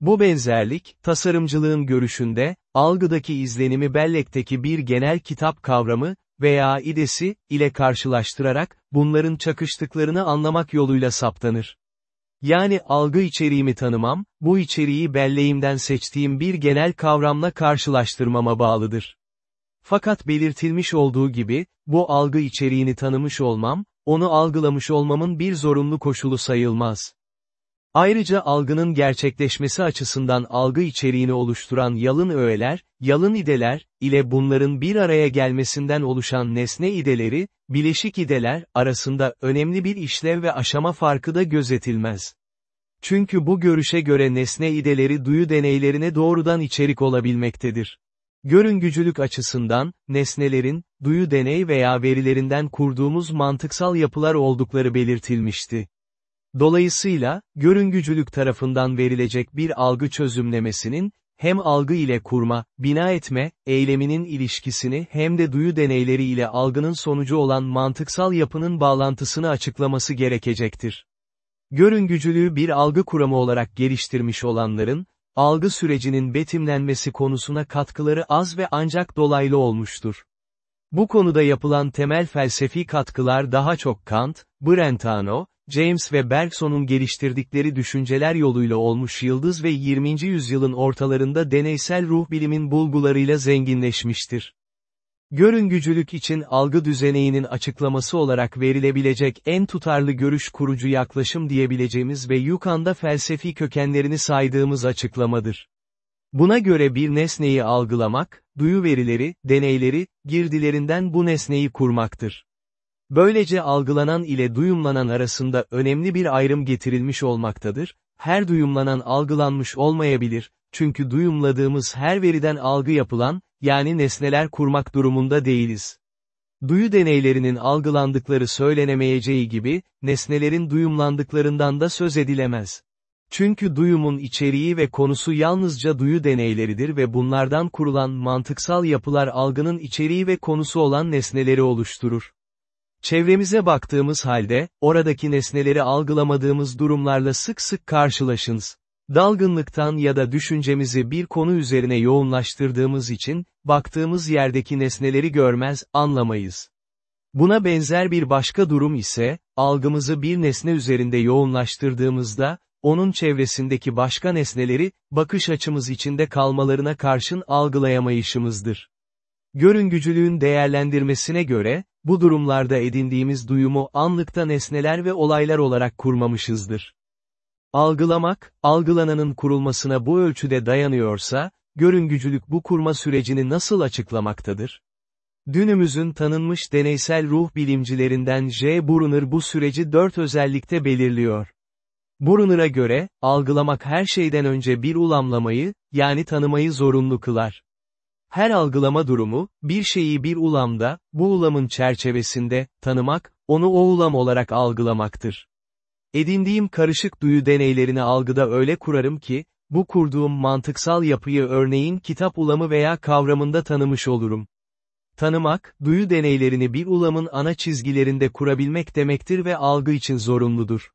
[SPEAKER 1] Bu benzerlik, tasarımcılığın görüşünde, algıdaki izlenimi bellekteki bir genel kitap kavramı, veya idesi, ile karşılaştırarak, bunların çakıştıklarını anlamak yoluyla saptanır. Yani algı içeriğimi tanımam, bu içeriği belleğimden seçtiğim bir genel kavramla karşılaştırmama bağlıdır. Fakat belirtilmiş olduğu gibi, bu algı içeriğini tanımış olmam, onu algılamış olmamın bir zorunlu koşulu sayılmaz. Ayrıca algının gerçekleşmesi açısından algı içeriğini oluşturan yalın öğeler, yalın ideler, ile bunların bir araya gelmesinden oluşan nesne ideleri, bileşik ideler, arasında önemli bir işlev ve aşama farkı da gözetilmez. Çünkü bu görüşe göre nesne ideleri duyu deneylerine doğrudan içerik olabilmektedir. Görüngücülük açısından, nesnelerin, duyu deney veya verilerinden kurduğumuz mantıksal yapılar oldukları belirtilmişti. Dolayısıyla, görüngücülük tarafından verilecek bir algı çözümlemesinin, hem algı ile kurma, bina etme, eyleminin ilişkisini hem de duyu deneyleri ile algının sonucu olan mantıksal yapının bağlantısını açıklaması gerekecektir. Görüngücülüğü bir algı kuramı olarak geliştirmiş olanların, algı sürecinin betimlenmesi konusuna katkıları az ve ancak dolaylı olmuştur. Bu konuda yapılan temel felsefi katkılar daha çok Kant, Brentano, James ve Bergson'un geliştirdikleri düşünceler yoluyla olmuş yıldız ve 20. yüzyılın ortalarında deneysel ruh bilimin bulgularıyla zenginleşmiştir. Görüngücülük için algı düzeneyinin açıklaması olarak verilebilecek en tutarlı görüş kurucu yaklaşım diyebileceğimiz ve Yukan'da felsefi kökenlerini saydığımız açıklamadır. Buna göre bir nesneyi algılamak, duyu verileri, deneyleri, girdilerinden bu nesneyi kurmaktır. Böylece algılanan ile duyumlanan arasında önemli bir ayrım getirilmiş olmaktadır, her duyumlanan algılanmış olmayabilir, çünkü duyumladığımız her veriden algı yapılan, yani nesneler kurmak durumunda değiliz. Duyu deneylerinin algılandıkları söylenemeyeceği gibi, nesnelerin duyumlandıklarından da söz edilemez. Çünkü duyumun içeriği ve konusu yalnızca duyu deneyleridir ve bunlardan kurulan mantıksal yapılar algının içeriği ve konusu olan nesneleri oluşturur. Çevremize baktığımız halde, oradaki nesneleri algılamadığımız durumlarla sık sık karşılaşınız. Dalgınlıktan ya da düşüncemizi bir konu üzerine yoğunlaştırdığımız için, baktığımız yerdeki nesneleri görmez, anlamayız. Buna benzer bir başka durum ise, algımızı bir nesne üzerinde yoğunlaştırdığımızda, onun çevresindeki başka nesneleri, bakış açımız içinde kalmalarına karşın algılayamayışımızdır. Görüngücülüğün değerlendirmesine göre, bu durumlarda edindiğimiz duyumu anlıkta nesneler ve olaylar olarak kurmamışızdır. Algılamak, algılananın kurulmasına bu ölçüde dayanıyorsa, görüngücülük bu kurma sürecini nasıl açıklamaktadır? Dünümüzün tanınmış deneysel ruh bilimcilerinden J. Brunner bu süreci dört özellikte belirliyor. Brunner'a göre, algılamak her şeyden önce bir ulamlamayı, yani tanımayı zorunlu kılar. Her algılama durumu, bir şeyi bir ulamda, bu ulamın çerçevesinde, tanımak, onu o ulam olarak algılamaktır. Edindiğim karışık duyu deneylerini algıda öyle kurarım ki, bu kurduğum mantıksal yapıyı örneğin kitap ulamı veya kavramında tanımış olurum. Tanımak, duyu deneylerini bir ulamın ana çizgilerinde kurabilmek demektir ve algı için zorunludur.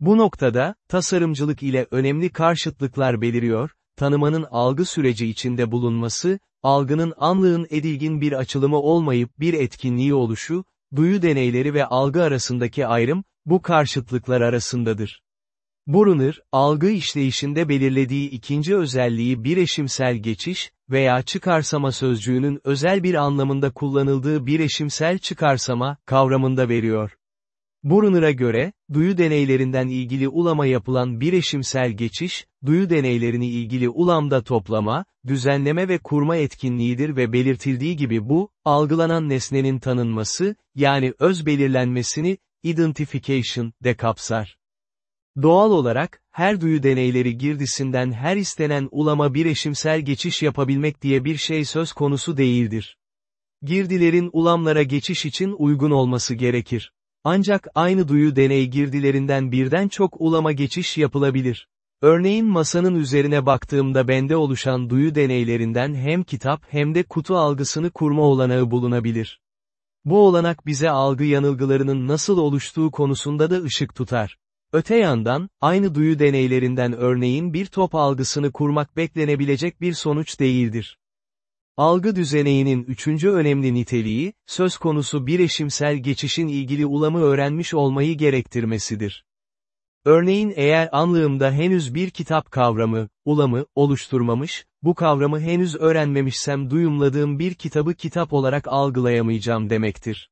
[SPEAKER 1] Bu noktada, tasarımcılık ile önemli karşıtlıklar beliriyor, tanımanın algı süreci içinde bulunması, algının anlığın edilgin bir açılımı olmayıp bir etkinliği oluşu, duyu deneyleri ve algı arasındaki ayrım, bu karşıtlıklar arasındadır. Brunner, algı işleyişinde belirlediği ikinci özelliği bireşimsel geçiş veya çıkarsama sözcüğünün özel bir anlamında kullanıldığı bireşimsel çıkarsama kavramında veriyor. Brunner'a göre, duyu deneylerinden ilgili ulama yapılan bireşimsel geçiş, duyu deneylerini ilgili ulamda toplama, düzenleme ve kurma etkinliğidir ve belirtildiği gibi bu, algılanan nesnenin tanınması, yani öz belirlenmesini, identification, de kapsar. Doğal olarak, her duyu deneyleri girdisinden her istenen ulama bireşimsel geçiş yapabilmek diye bir şey söz konusu değildir. Girdilerin ulamlara geçiş için uygun olması gerekir. Ancak aynı duyu deney girdilerinden birden çok ulama geçiş yapılabilir. Örneğin masanın üzerine baktığımda bende oluşan duyu deneylerinden hem kitap hem de kutu algısını kurma olanağı bulunabilir. Bu olanak bize algı yanılgılarının nasıl oluştuğu konusunda da ışık tutar. Öte yandan, aynı duyu deneylerinden örneğin bir top algısını kurmak beklenebilecek bir sonuç değildir. Algı düzeneyinin üçüncü önemli niteliği, söz konusu bireşimsel geçişin ilgili ulamı öğrenmiş olmayı gerektirmesidir. Örneğin eğer anlığımda henüz bir kitap kavramı, ulamı, oluşturmamış, bu kavramı henüz öğrenmemişsem duyumladığım bir kitabı kitap olarak algılayamayacağım demektir.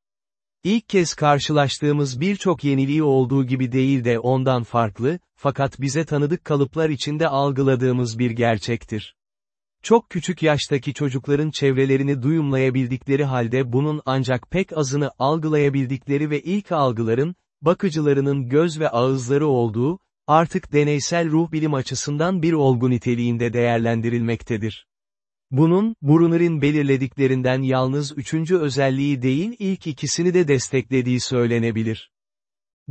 [SPEAKER 1] İlk kez karşılaştığımız birçok yeniliği olduğu gibi değil de ondan farklı, fakat bize tanıdık kalıplar içinde algıladığımız bir gerçektir. Çok küçük yaştaki çocukların çevrelerini duyumlayabildikleri halde bunun ancak pek azını algılayabildikleri ve ilk algıların, bakıcılarının göz ve ağızları olduğu, artık deneysel ruh bilim açısından bir olgu niteliğinde değerlendirilmektedir. Bunun, Brunner'in belirlediklerinden yalnız üçüncü özelliği değil ilk ikisini de desteklediği söylenebilir.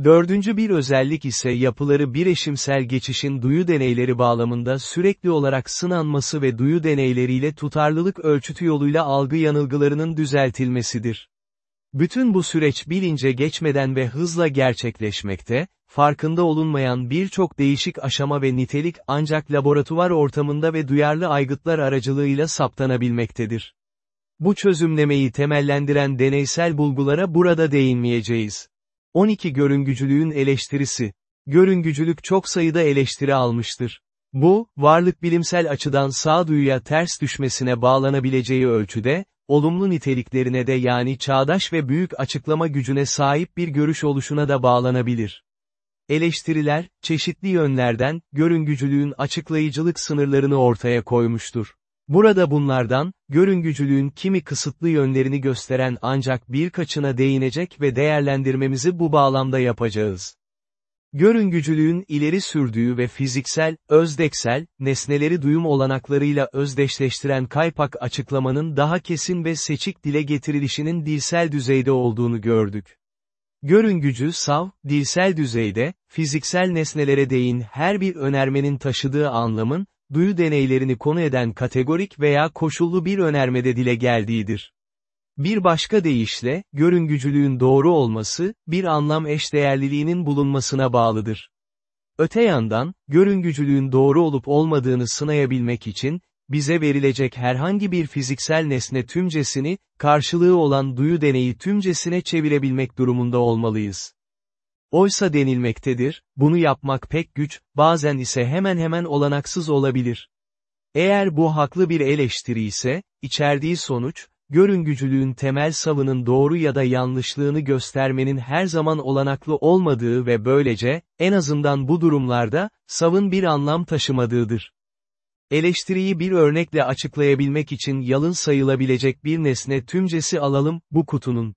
[SPEAKER 1] Dördüncü bir özellik ise yapıları bireşimsel geçişin duyu deneyleri bağlamında sürekli olarak sınanması ve duyu deneyleriyle tutarlılık ölçütü yoluyla algı yanılgılarının düzeltilmesidir. Bütün bu süreç bilince geçmeden ve hızla gerçekleşmekte, farkında olunmayan birçok değişik aşama ve nitelik ancak laboratuvar ortamında ve duyarlı aygıtlar aracılığıyla saptanabilmektedir. Bu çözümlemeyi temellendiren deneysel bulgulara burada değinmeyeceğiz. 12 görüngücülüğün eleştirisi. Görüngücülük çok sayıda eleştiri almıştır. Bu, varlık bilimsel açıdan sağduyuya ters düşmesine bağlanabileceği ölçüde, olumlu niteliklerine de yani çağdaş ve büyük açıklama gücüne sahip bir görüş oluşuna da bağlanabilir. Eleştiriler, çeşitli yönlerden, görüngücülüğün açıklayıcılık sınırlarını ortaya koymuştur. Burada bunlardan, görüngücülüğün kimi kısıtlı yönlerini gösteren ancak birkaçına değinecek ve değerlendirmemizi bu bağlamda yapacağız. Görüngücülüğün ileri sürdüğü ve fiziksel, özdeksel, nesneleri duyum olanaklarıyla özdeşleştiren kaypak açıklamanın daha kesin ve seçik dile getirilişinin dilsel düzeyde olduğunu gördük. Görüngücü sav, dilsel düzeyde, fiziksel nesnelere değin her bir önermenin taşıdığı anlamın, duyu deneylerini konu eden kategorik veya koşullu bir önermede dile geldiğidir. Bir başka deyişle, görüngücülüğün doğru olması, bir anlam eşdeğerliliğinin bulunmasına bağlıdır. Öte yandan, görüngücülüğün doğru olup olmadığını sınayabilmek için, bize verilecek herhangi bir fiziksel nesne tümcesini, karşılığı olan duyu deneyi tümcesine çevirebilmek durumunda olmalıyız. Oysa denilmektedir, bunu yapmak pek güç, bazen ise hemen hemen olanaksız olabilir. Eğer bu haklı bir eleştiri ise, içerdiği sonuç, görüngücülüğün temel savının doğru ya da yanlışlığını göstermenin her zaman olanaklı olmadığı ve böylece, en azından bu durumlarda, savın bir anlam taşımadığıdır. Eleştiriyi bir örnekle açıklayabilmek için yalın sayılabilecek bir nesne tümcesi alalım, bu kutunun.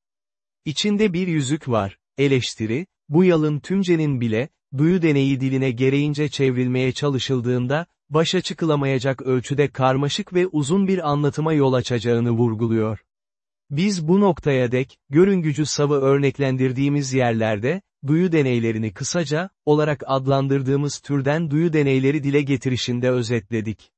[SPEAKER 1] İçinde bir yüzük var. Eleştiri, bu yalın tümcenin bile, duyu deneyi diline gereğince çevrilmeye çalışıldığında, başa çıkılamayacak ölçüde karmaşık ve uzun bir anlatıma yol açacağını vurguluyor. Biz bu noktaya dek, görüngücü savı örneklendirdiğimiz yerlerde, duyu deneylerini kısaca, olarak adlandırdığımız türden duyu deneyleri dile getirişinde özetledik.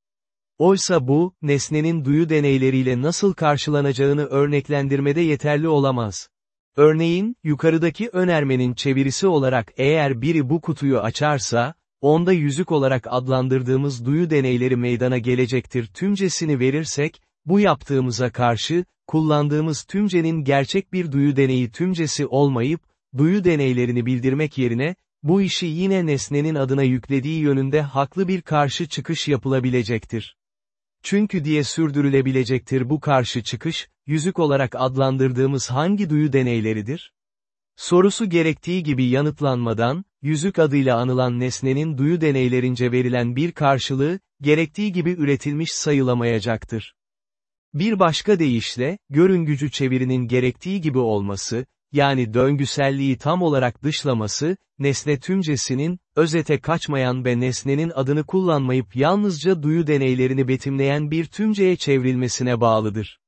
[SPEAKER 1] Oysa bu, nesnenin duyu deneyleriyle nasıl karşılanacağını örneklendirmede yeterli olamaz. Örneğin, yukarıdaki önermenin çevirisi olarak eğer biri bu kutuyu açarsa, onda yüzük olarak adlandırdığımız duyu deneyleri meydana gelecektir tümcesini verirsek, bu yaptığımıza karşı, kullandığımız tümcenin gerçek bir duyu deneyi tümcesi olmayıp, duyu deneylerini bildirmek yerine, bu işi yine nesnenin adına yüklediği yönünde haklı bir karşı çıkış yapılabilecektir. Çünkü diye sürdürülebilecektir bu karşı çıkış, yüzük olarak adlandırdığımız hangi duyu deneyleridir? Sorusu gerektiği gibi yanıtlanmadan, yüzük adıyla anılan nesnenin duyu deneylerince verilen bir karşılığı, gerektiği gibi üretilmiş sayılamayacaktır. Bir başka deyişle, görüngücü çevirinin gerektiği gibi olması, yani döngüselliği tam olarak dışlaması, nesne tümcesinin, özete kaçmayan ve nesnenin adını kullanmayıp yalnızca duyu deneylerini betimleyen bir tümceye çevrilmesine bağlıdır.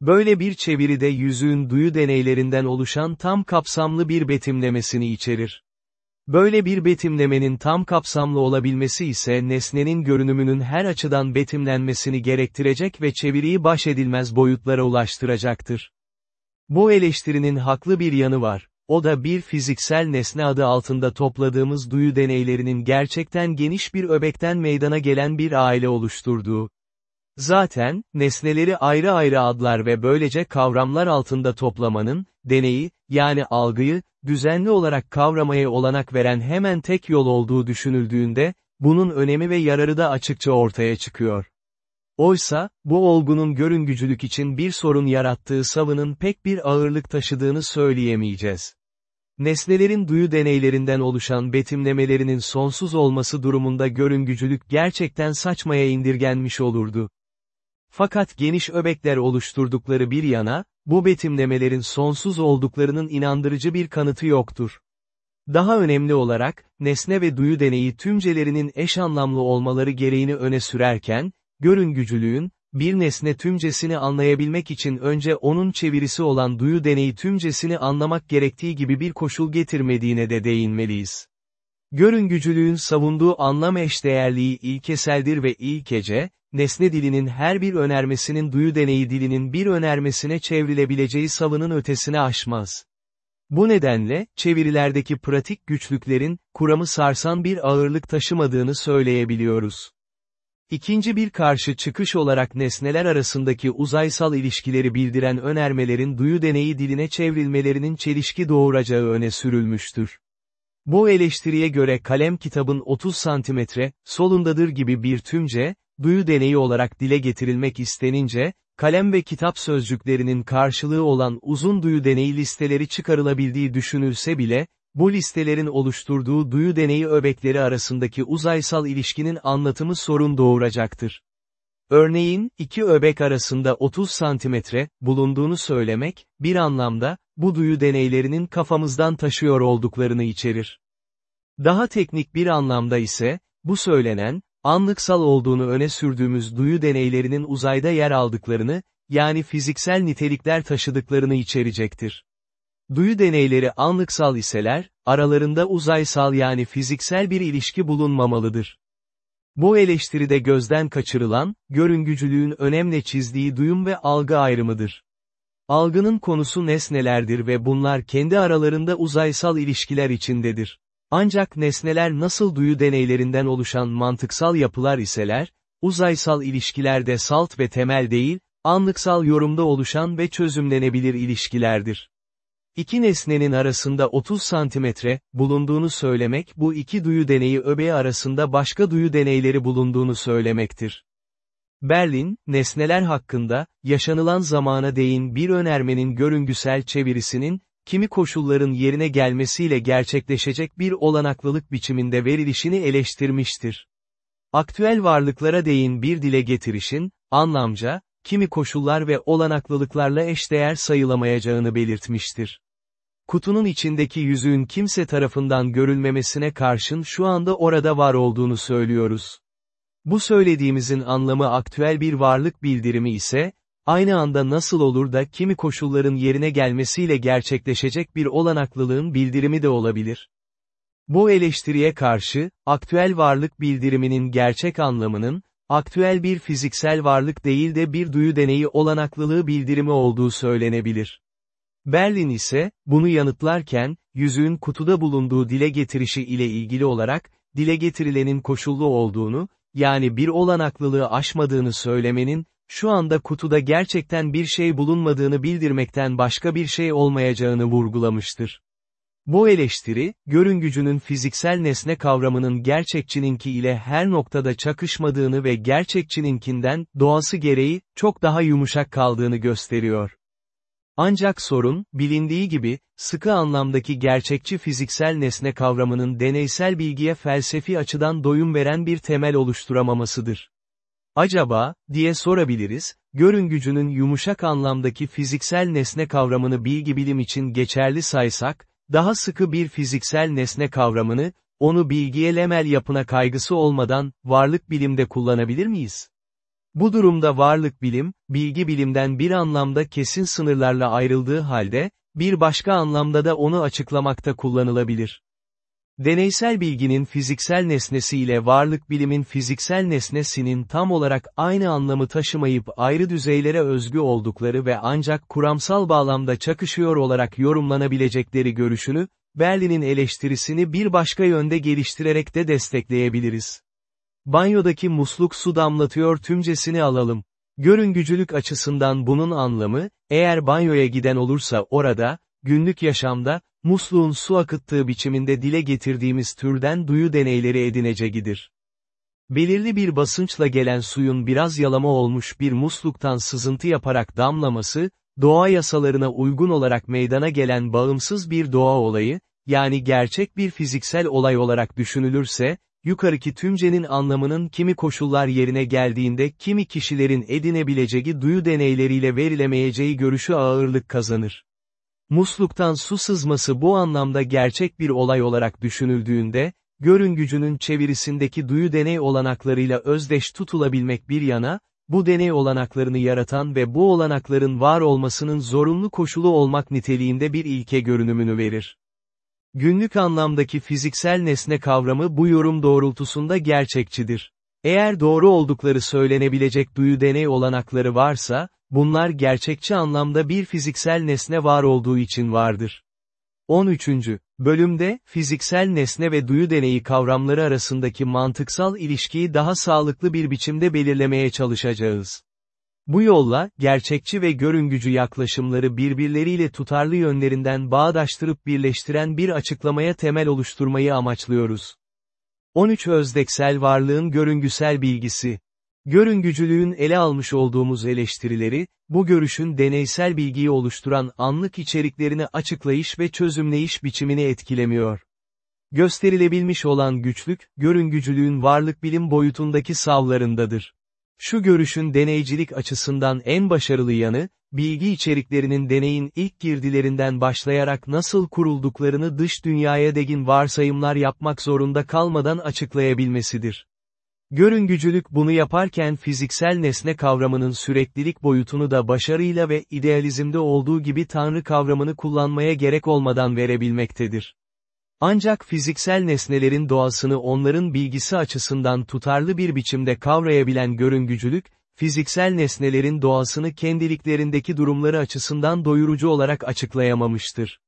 [SPEAKER 1] Böyle bir çeviride yüzüğün duyu deneylerinden oluşan tam kapsamlı bir betimlemesini içerir. Böyle bir betimlemenin tam kapsamlı olabilmesi ise nesnenin görünümünün her açıdan betimlenmesini gerektirecek ve çeviriyi baş edilmez boyutlara ulaştıracaktır. Bu eleştirinin haklı bir yanı var. O da bir fiziksel nesne adı altında topladığımız duyu deneylerinin gerçekten geniş bir öbekten meydana gelen bir aile oluşturduğu. Zaten, nesneleri ayrı ayrı adlar ve böylece kavramlar altında toplamanın, deneyi, yani algıyı, düzenli olarak kavramaya olanak veren hemen tek yol olduğu düşünüldüğünde, bunun önemi ve yararı da açıkça ortaya çıkıyor. Oysa, bu olgunun görüngücülük için bir sorun yarattığı savının pek bir ağırlık taşıdığını söyleyemeyeceğiz. Nesnelerin duyu deneylerinden oluşan betimlemelerinin sonsuz olması durumunda görüngücülük gerçekten saçmaya indirgenmiş olurdu. Fakat geniş öbekler oluşturdukları bir yana, bu betimlemelerin sonsuz olduklarının inandırıcı bir kanıtı yoktur. Daha önemli olarak, nesne ve duyu deneyi tümcelerinin eş anlamlı olmaları gereğini öne sürerken, görüngücülüğün, bir nesne tümcesini anlayabilmek için önce onun çevirisi olan duyu deneyi tümcesini anlamak gerektiği gibi bir koşul getirmediğine de değinmeliyiz. Görüngücülüğün savunduğu anlam eşdeğerliği ilkeseldir ve ilkece, nesne dilinin her bir önermesinin duyu deneyi dilinin bir önermesine çevrilebileceği savının ötesine aşmaz. Bu nedenle, çevirilerdeki pratik güçlüklerin, kuramı sarsan bir ağırlık taşımadığını söyleyebiliyoruz. İkinci bir karşı çıkış olarak nesneler arasındaki uzaysal ilişkileri bildiren önermelerin duyu deneyi diline çevrilmelerinin çelişki doğuracağı öne sürülmüştür. Bu eleştiriye göre kalem kitabın 30 santimetre, solundadır gibi bir tümce, duyu deneyi olarak dile getirilmek istenince, kalem ve kitap sözcüklerinin karşılığı olan uzun duyu deneyi listeleri çıkarılabildiği düşünülse bile, bu listelerin oluşturduğu duyu deneyi öbekleri arasındaki uzaysal ilişkinin anlatımı sorun doğuracaktır. Örneğin, iki öbek arasında 30 santimetre, bulunduğunu söylemek, bir anlamda, bu duyu deneylerinin kafamızdan taşıyor olduklarını içerir. Daha teknik bir anlamda ise, bu söylenen, anlıksal olduğunu öne sürdüğümüz duyu deneylerinin uzayda yer aldıklarını, yani fiziksel nitelikler taşıdıklarını içerecektir. Duyu deneyleri anlıksal iseler, aralarında uzaysal yani fiziksel bir ilişki bulunmamalıdır. Bu eleştiride gözden kaçırılan, görüngücülüğün önemle çizdiği duyum ve algı ayrımıdır. Algının konusu nesnelerdir ve bunlar kendi aralarında uzaysal ilişkiler içindedir. Ancak nesneler nasıl duyu deneylerinden oluşan mantıksal yapılar iseler, uzaysal ilişkilerde salt ve temel değil, anlıksal yorumda oluşan ve çözümlenebilir ilişkilerdir. İki nesnenin arasında 30 santimetre, bulunduğunu söylemek bu iki duyu deneyi öbeği arasında başka duyu deneyleri bulunduğunu söylemektir. Berlin, nesneler hakkında, yaşanılan zamana değin bir önermenin görüngüsel çevirisinin, kimi koşulların yerine gelmesiyle gerçekleşecek bir olanaklılık biçiminde verilişini eleştirmiştir. Aktüel varlıklara değin bir dile getirişin, anlamca, kimi koşullar ve olanaklılıklarla eşdeğer sayılamayacağını belirtmiştir. Kutunun içindeki yüzüğün kimse tarafından görülmemesine karşın şu anda orada var olduğunu söylüyoruz. Bu söylediğimizin anlamı aktüel bir varlık bildirimi ise, aynı anda nasıl olur da kimi koşulların yerine gelmesiyle gerçekleşecek bir olanaklılığın bildirimi de olabilir. Bu eleştiriye karşı, aktüel varlık bildiriminin gerçek anlamının, aktüel bir fiziksel varlık değil de bir duyu deneyi olanaklılığı bildirimi olduğu söylenebilir. Berlin ise, bunu yanıtlarken, yüzüğün kutuda bulunduğu dile getirişi ile ilgili olarak, dile getirilenin koşullu olduğunu, yani bir olanaklılığı aşmadığını söylemenin, şu anda kutuda gerçekten bir şey bulunmadığını bildirmekten başka bir şey olmayacağını vurgulamıştır. Bu eleştiri, görüngücünün fiziksel nesne kavramının gerçekçininki ile her noktada çakışmadığını ve gerçekçininkinden, doğası gereği, çok daha yumuşak kaldığını gösteriyor. Ancak sorun, bilindiği gibi, sıkı anlamdaki gerçekçi fiziksel nesne kavramının deneysel bilgiye felsefi açıdan doyum veren bir temel oluşturamamasıdır. Acaba, diye sorabiliriz, görüngücünün yumuşak anlamdaki fiziksel nesne kavramını bilgi bilim için geçerli saysak, daha sıkı bir fiziksel nesne kavramını, onu bilgiye lemel yapına kaygısı olmadan, varlık bilimde kullanabilir miyiz? Bu durumda varlık bilim, bilgi bilimden bir anlamda kesin sınırlarla ayrıldığı halde, bir başka anlamda da onu açıklamakta kullanılabilir. Deneysel bilginin fiziksel nesnesi ile varlık bilimin fiziksel nesnesinin tam olarak aynı anlamı taşımayıp ayrı düzeylere özgü oldukları ve ancak kuramsal bağlamda çakışıyor olarak yorumlanabilecekleri görüşünü, Berlin'in eleştirisini bir başka yönde geliştirerek de destekleyebiliriz. Banyodaki musluk su damlatıyor tümcesini alalım. Görüngücülük açısından bunun anlamı, eğer banyoya giden olursa orada, günlük yaşamda, musluğun su akıttığı biçiminde dile getirdiğimiz türden duyu deneyleri edinecegidir. Belirli bir basınçla gelen suyun biraz yalama olmuş bir musluktan sızıntı yaparak damlaması, doğa yasalarına uygun olarak meydana gelen bağımsız bir doğa olayı, yani gerçek bir fiziksel olay olarak düşünülürse, yukarıki tümcenin anlamının kimi koşullar yerine geldiğinde kimi kişilerin edinebileceği duyu deneyleriyle verilemeyeceği görüşü ağırlık kazanır. Musluktan su sızması bu anlamda gerçek bir olay olarak düşünüldüğünde, görün gücünün çevirisindeki duyu deney olanaklarıyla özdeş tutulabilmek bir yana, bu deney olanaklarını yaratan ve bu olanakların var olmasının zorunlu koşulu olmak niteliğinde bir ilke görünümünü verir. Günlük anlamdaki fiziksel nesne kavramı bu yorum doğrultusunda gerçekçidir. Eğer doğru oldukları söylenebilecek duyu deney olanakları varsa, bunlar gerçekçi anlamda bir fiziksel nesne var olduğu için vardır. 13. bölümde, fiziksel nesne ve duyu deneyi kavramları arasındaki mantıksal ilişkiyi daha sağlıklı bir biçimde belirlemeye çalışacağız. Bu yolla, gerçekçi ve görüngücü yaklaşımları birbirleriyle tutarlı yönlerinden bağdaştırıp birleştiren bir açıklamaya temel oluşturmayı amaçlıyoruz. 13 Özdeksel varlığın görüngüsel bilgisi. Görüngücülüğün ele almış olduğumuz eleştirileri, bu görüşün deneysel bilgiyi oluşturan anlık içeriklerini açıklayış ve çözümleyiş biçimini etkilemiyor. Gösterilebilmiş olan güçlük, görüngücülüğün varlık bilim boyutundaki savlarındadır. Şu görüşün deneycilik açısından en başarılı yanı, bilgi içeriklerinin deneyin ilk girdilerinden başlayarak nasıl kurulduklarını dış dünyaya degin varsayımlar yapmak zorunda kalmadan açıklayabilmesidir. Görüngücülük bunu yaparken fiziksel nesne kavramının süreklilik boyutunu da başarıyla ve idealizmde olduğu gibi tanrı kavramını kullanmaya gerek olmadan verebilmektedir. Ancak fiziksel nesnelerin doğasını onların bilgisi açısından tutarlı bir biçimde kavrayabilen görüngücülük, fiziksel nesnelerin doğasını kendiliklerindeki durumları açısından doyurucu olarak açıklayamamıştır.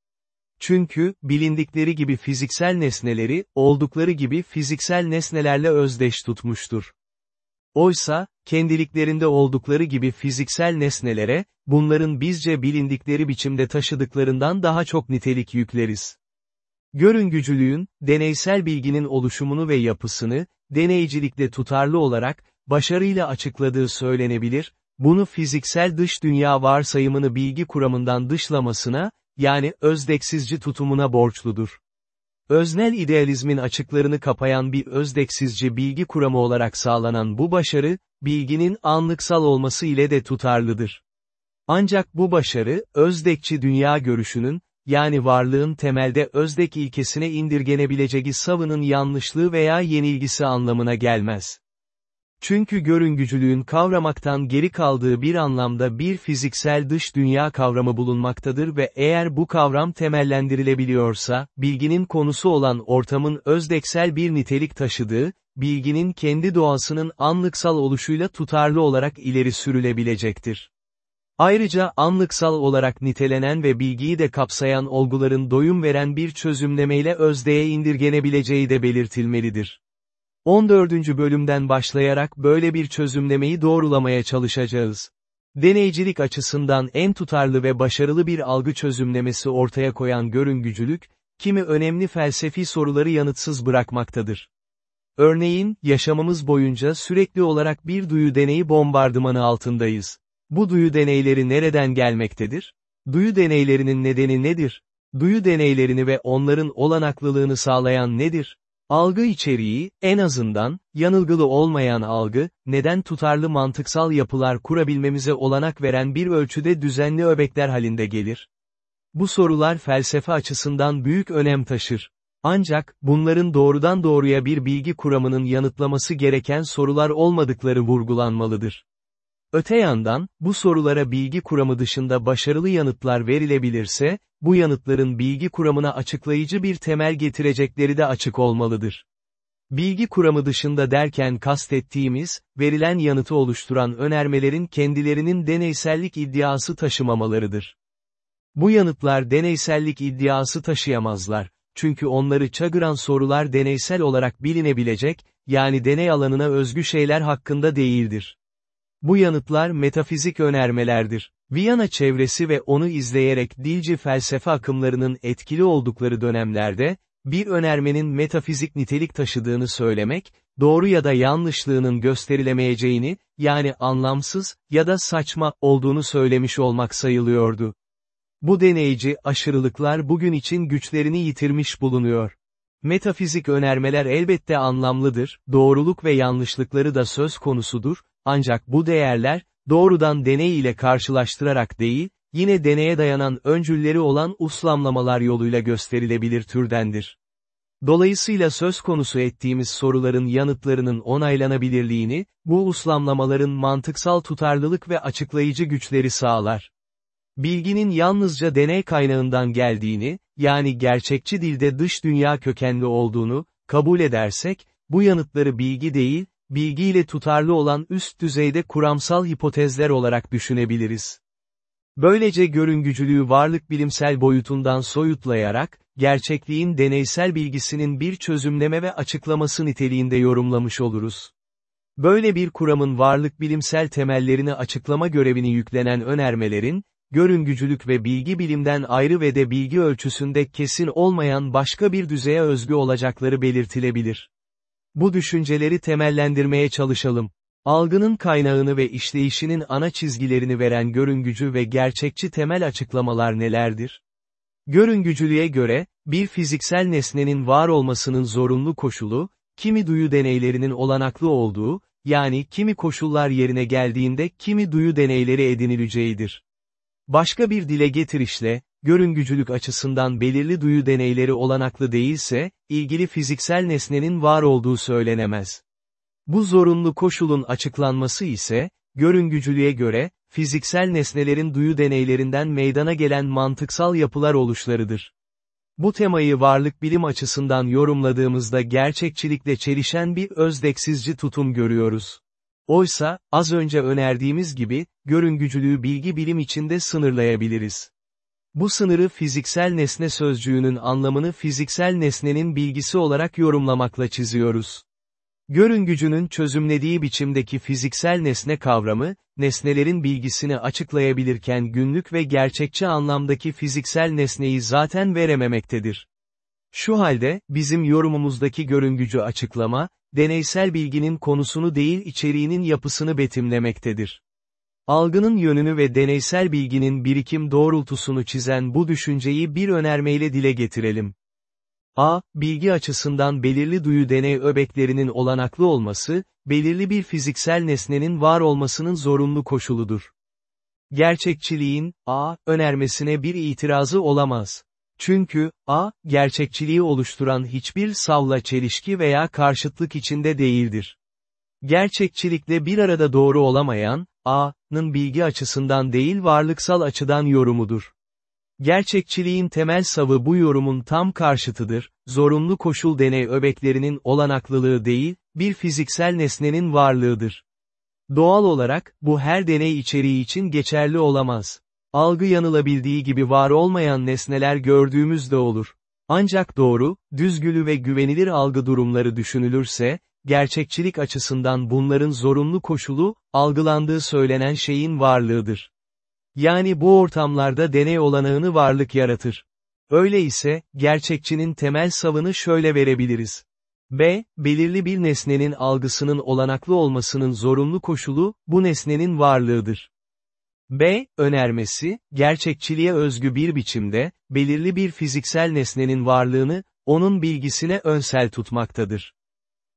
[SPEAKER 1] Çünkü, bilindikleri gibi fiziksel nesneleri, oldukları gibi fiziksel nesnelerle özdeş tutmuştur. Oysa, kendiliklerinde oldukları gibi fiziksel nesnelere, bunların bizce bilindikleri biçimde taşıdıklarından daha çok nitelik yükleriz. Görüngücülüğün, deneysel bilginin oluşumunu ve yapısını, deneycilikle tutarlı olarak, başarıyla açıkladığı söylenebilir, bunu fiziksel dış dünya varsayımını bilgi kuramından dışlamasına, yani özdeksizci tutumuna borçludur. Öznel idealizmin açıklarını kapayan bir özdeksizci bilgi kuramı olarak sağlanan bu başarı, bilginin anlıksal olması ile de tutarlıdır. Ancak bu başarı, özdekçi dünya görüşünün, yani varlığın temelde özdek ilkesine indirgenebileceği savının yanlışlığı veya yenilgisi anlamına gelmez. Çünkü görüngücülüğün kavramaktan geri kaldığı bir anlamda bir fiziksel dış dünya kavramı bulunmaktadır ve eğer bu kavram temellendirilebiliyorsa, bilginin konusu olan ortamın özdeksel bir nitelik taşıdığı, bilginin kendi doğasının anlıksal oluşuyla tutarlı olarak ileri sürülebilecektir. Ayrıca anlıksal olarak nitelenen ve bilgiyi de kapsayan olguların doyum veren bir çözümlemeyle özdeye indirgenebileceği de belirtilmelidir. 14. bölümden başlayarak böyle bir çözümlemeyi doğrulamaya çalışacağız. Deneycilik açısından en tutarlı ve başarılı bir algı çözümlemesi ortaya koyan görüngücülük, kimi önemli felsefi soruları yanıtsız bırakmaktadır. Örneğin, yaşamımız boyunca sürekli olarak bir duyu deneyi bombardımanı altındayız. Bu duyu deneyleri nereden gelmektedir? Duyu deneylerinin nedeni nedir? Duyu deneylerini ve onların olanaklılığını sağlayan nedir? Algı içeriği, en azından, yanılgılı olmayan algı, neden tutarlı mantıksal yapılar kurabilmemize olanak veren bir ölçüde düzenli öbekler halinde gelir? Bu sorular felsefe açısından büyük önem taşır. Ancak, bunların doğrudan doğruya bir bilgi kuramının yanıtlaması gereken sorular olmadıkları vurgulanmalıdır. Öte yandan, bu sorulara bilgi kuramı dışında başarılı yanıtlar verilebilirse, bu yanıtların bilgi kuramına açıklayıcı bir temel getirecekleri de açık olmalıdır. Bilgi kuramı dışında derken kastettiğimiz, verilen yanıtı oluşturan önermelerin kendilerinin deneysellik iddiası taşımamalarıdır. Bu yanıtlar deneysellik iddiası taşıyamazlar, çünkü onları çagıran sorular deneysel olarak bilinebilecek, yani deney alanına özgü şeyler hakkında değildir. Bu yanıtlar metafizik önermelerdir. Viyana çevresi ve onu izleyerek dilci felsefe akımlarının etkili oldukları dönemlerde, bir önermenin metafizik nitelik taşıdığını söylemek, doğru ya da yanlışlığının gösterilemeyeceğini, yani anlamsız ya da saçma olduğunu söylemiş olmak sayılıyordu. Bu deneyici aşırılıklar bugün için güçlerini yitirmiş bulunuyor. Metafizik önermeler elbette anlamlıdır, doğruluk ve yanlışlıkları da söz konusudur, ancak bu değerler, doğrudan deney ile karşılaştırarak değil, yine deneye dayanan öncülleri olan uslamlamalar yoluyla gösterilebilir türdendir. Dolayısıyla söz konusu ettiğimiz soruların yanıtlarının onaylanabilirliğini, bu uslamlamaların mantıksal tutarlılık ve açıklayıcı güçleri sağlar. Bilginin yalnızca deney kaynağından geldiğini, yani gerçekçi dilde dış dünya kökenli olduğunu, kabul edersek, bu yanıtları bilgi değil, bilgiyle tutarlı olan üst düzeyde kuramsal hipotezler olarak düşünebiliriz. Böylece görüngücülüğü varlık bilimsel boyutundan soyutlayarak, gerçekliğin deneysel bilgisinin bir çözümleme ve açıklaması niteliğinde yorumlamış oluruz. Böyle bir kuramın varlık bilimsel temellerini açıklama görevini yüklenen önermelerin, görüngücülük ve bilgi bilimden ayrı ve de bilgi ölçüsünde kesin olmayan başka bir düzeye özgü olacakları belirtilebilir. Bu düşünceleri temellendirmeye çalışalım. Algının kaynağını ve işleyişinin ana çizgilerini veren görüngücü ve gerçekçi temel açıklamalar nelerdir? Görüngücülüğe göre, bir fiziksel nesnenin var olmasının zorunlu koşulu, kimi duyu deneylerinin olanaklı olduğu, yani kimi koşullar yerine geldiğinde kimi duyu deneyleri edinileceğidir. Başka bir dile getirişle, görüngücülük açısından belirli duyu deneyleri olanaklı değilse, ilgili fiziksel nesnenin var olduğu söylenemez. Bu zorunlu koşulun açıklanması ise, görüngücülüğe göre, fiziksel nesnelerin duyu deneylerinden meydana gelen mantıksal yapılar oluşlarıdır. Bu temayı varlık bilim açısından yorumladığımızda gerçekçilikle çelişen bir özdeksizci tutum görüyoruz. Oysa, az önce önerdiğimiz gibi, görüngücülüğü bilgi bilim içinde sınırlayabiliriz. Bu sınırı fiziksel nesne sözcüğünün anlamını fiziksel nesnenin bilgisi olarak yorumlamakla çiziyoruz. Görüngücünün çözümlediği biçimdeki fiziksel nesne kavramı, nesnelerin bilgisini açıklayabilirken günlük ve gerçekçi anlamdaki fiziksel nesneyi zaten verememektedir. Şu halde, bizim yorumumuzdaki görüngücü açıklama, deneysel bilginin konusunu değil içeriğinin yapısını betimlemektedir. Algının yönünü ve deneysel bilginin birikim doğrultusunu çizen bu düşünceyi bir önermeyle dile getirelim. A. Bilgi açısından belirli duyu deney öbeklerinin olanaklı olması, belirli bir fiziksel nesnenin var olmasının zorunlu koşuludur. Gerçekçiliğin, A, önermesine bir itirazı olamaz. Çünkü, A, gerçekçiliği oluşturan hiçbir savla çelişki veya karşıtlık içinde değildir. Gerçekçilikle bir arada doğru olamayan, A'nın bilgi açısından değil varlıksal açıdan yorumudur. Gerçekçiliğin temel savı bu yorumun tam karşıtıdır, zorunlu koşul deney öbeklerinin olanaklılığı değil, bir fiziksel nesnenin varlığıdır. Doğal olarak, bu her deney içeriği için geçerli olamaz. Algı yanılabildiği gibi var olmayan nesneler gördüğümüzde olur. Ancak doğru, düzgülü ve güvenilir algı durumları düşünülürse, gerçekçilik açısından bunların zorunlu koşulu, algılandığı söylenen şeyin varlığıdır. Yani bu ortamlarda deney olanağını varlık yaratır. Öyle ise, gerçekçinin temel savını şöyle verebiliriz. B, belirli bir nesnenin algısının olanaklı olmasının zorunlu koşulu, bu nesnenin varlığıdır. B, önermesi, gerçekçiliğe özgü bir biçimde, belirli bir fiziksel nesnenin varlığını, onun bilgisine önsel tutmaktadır.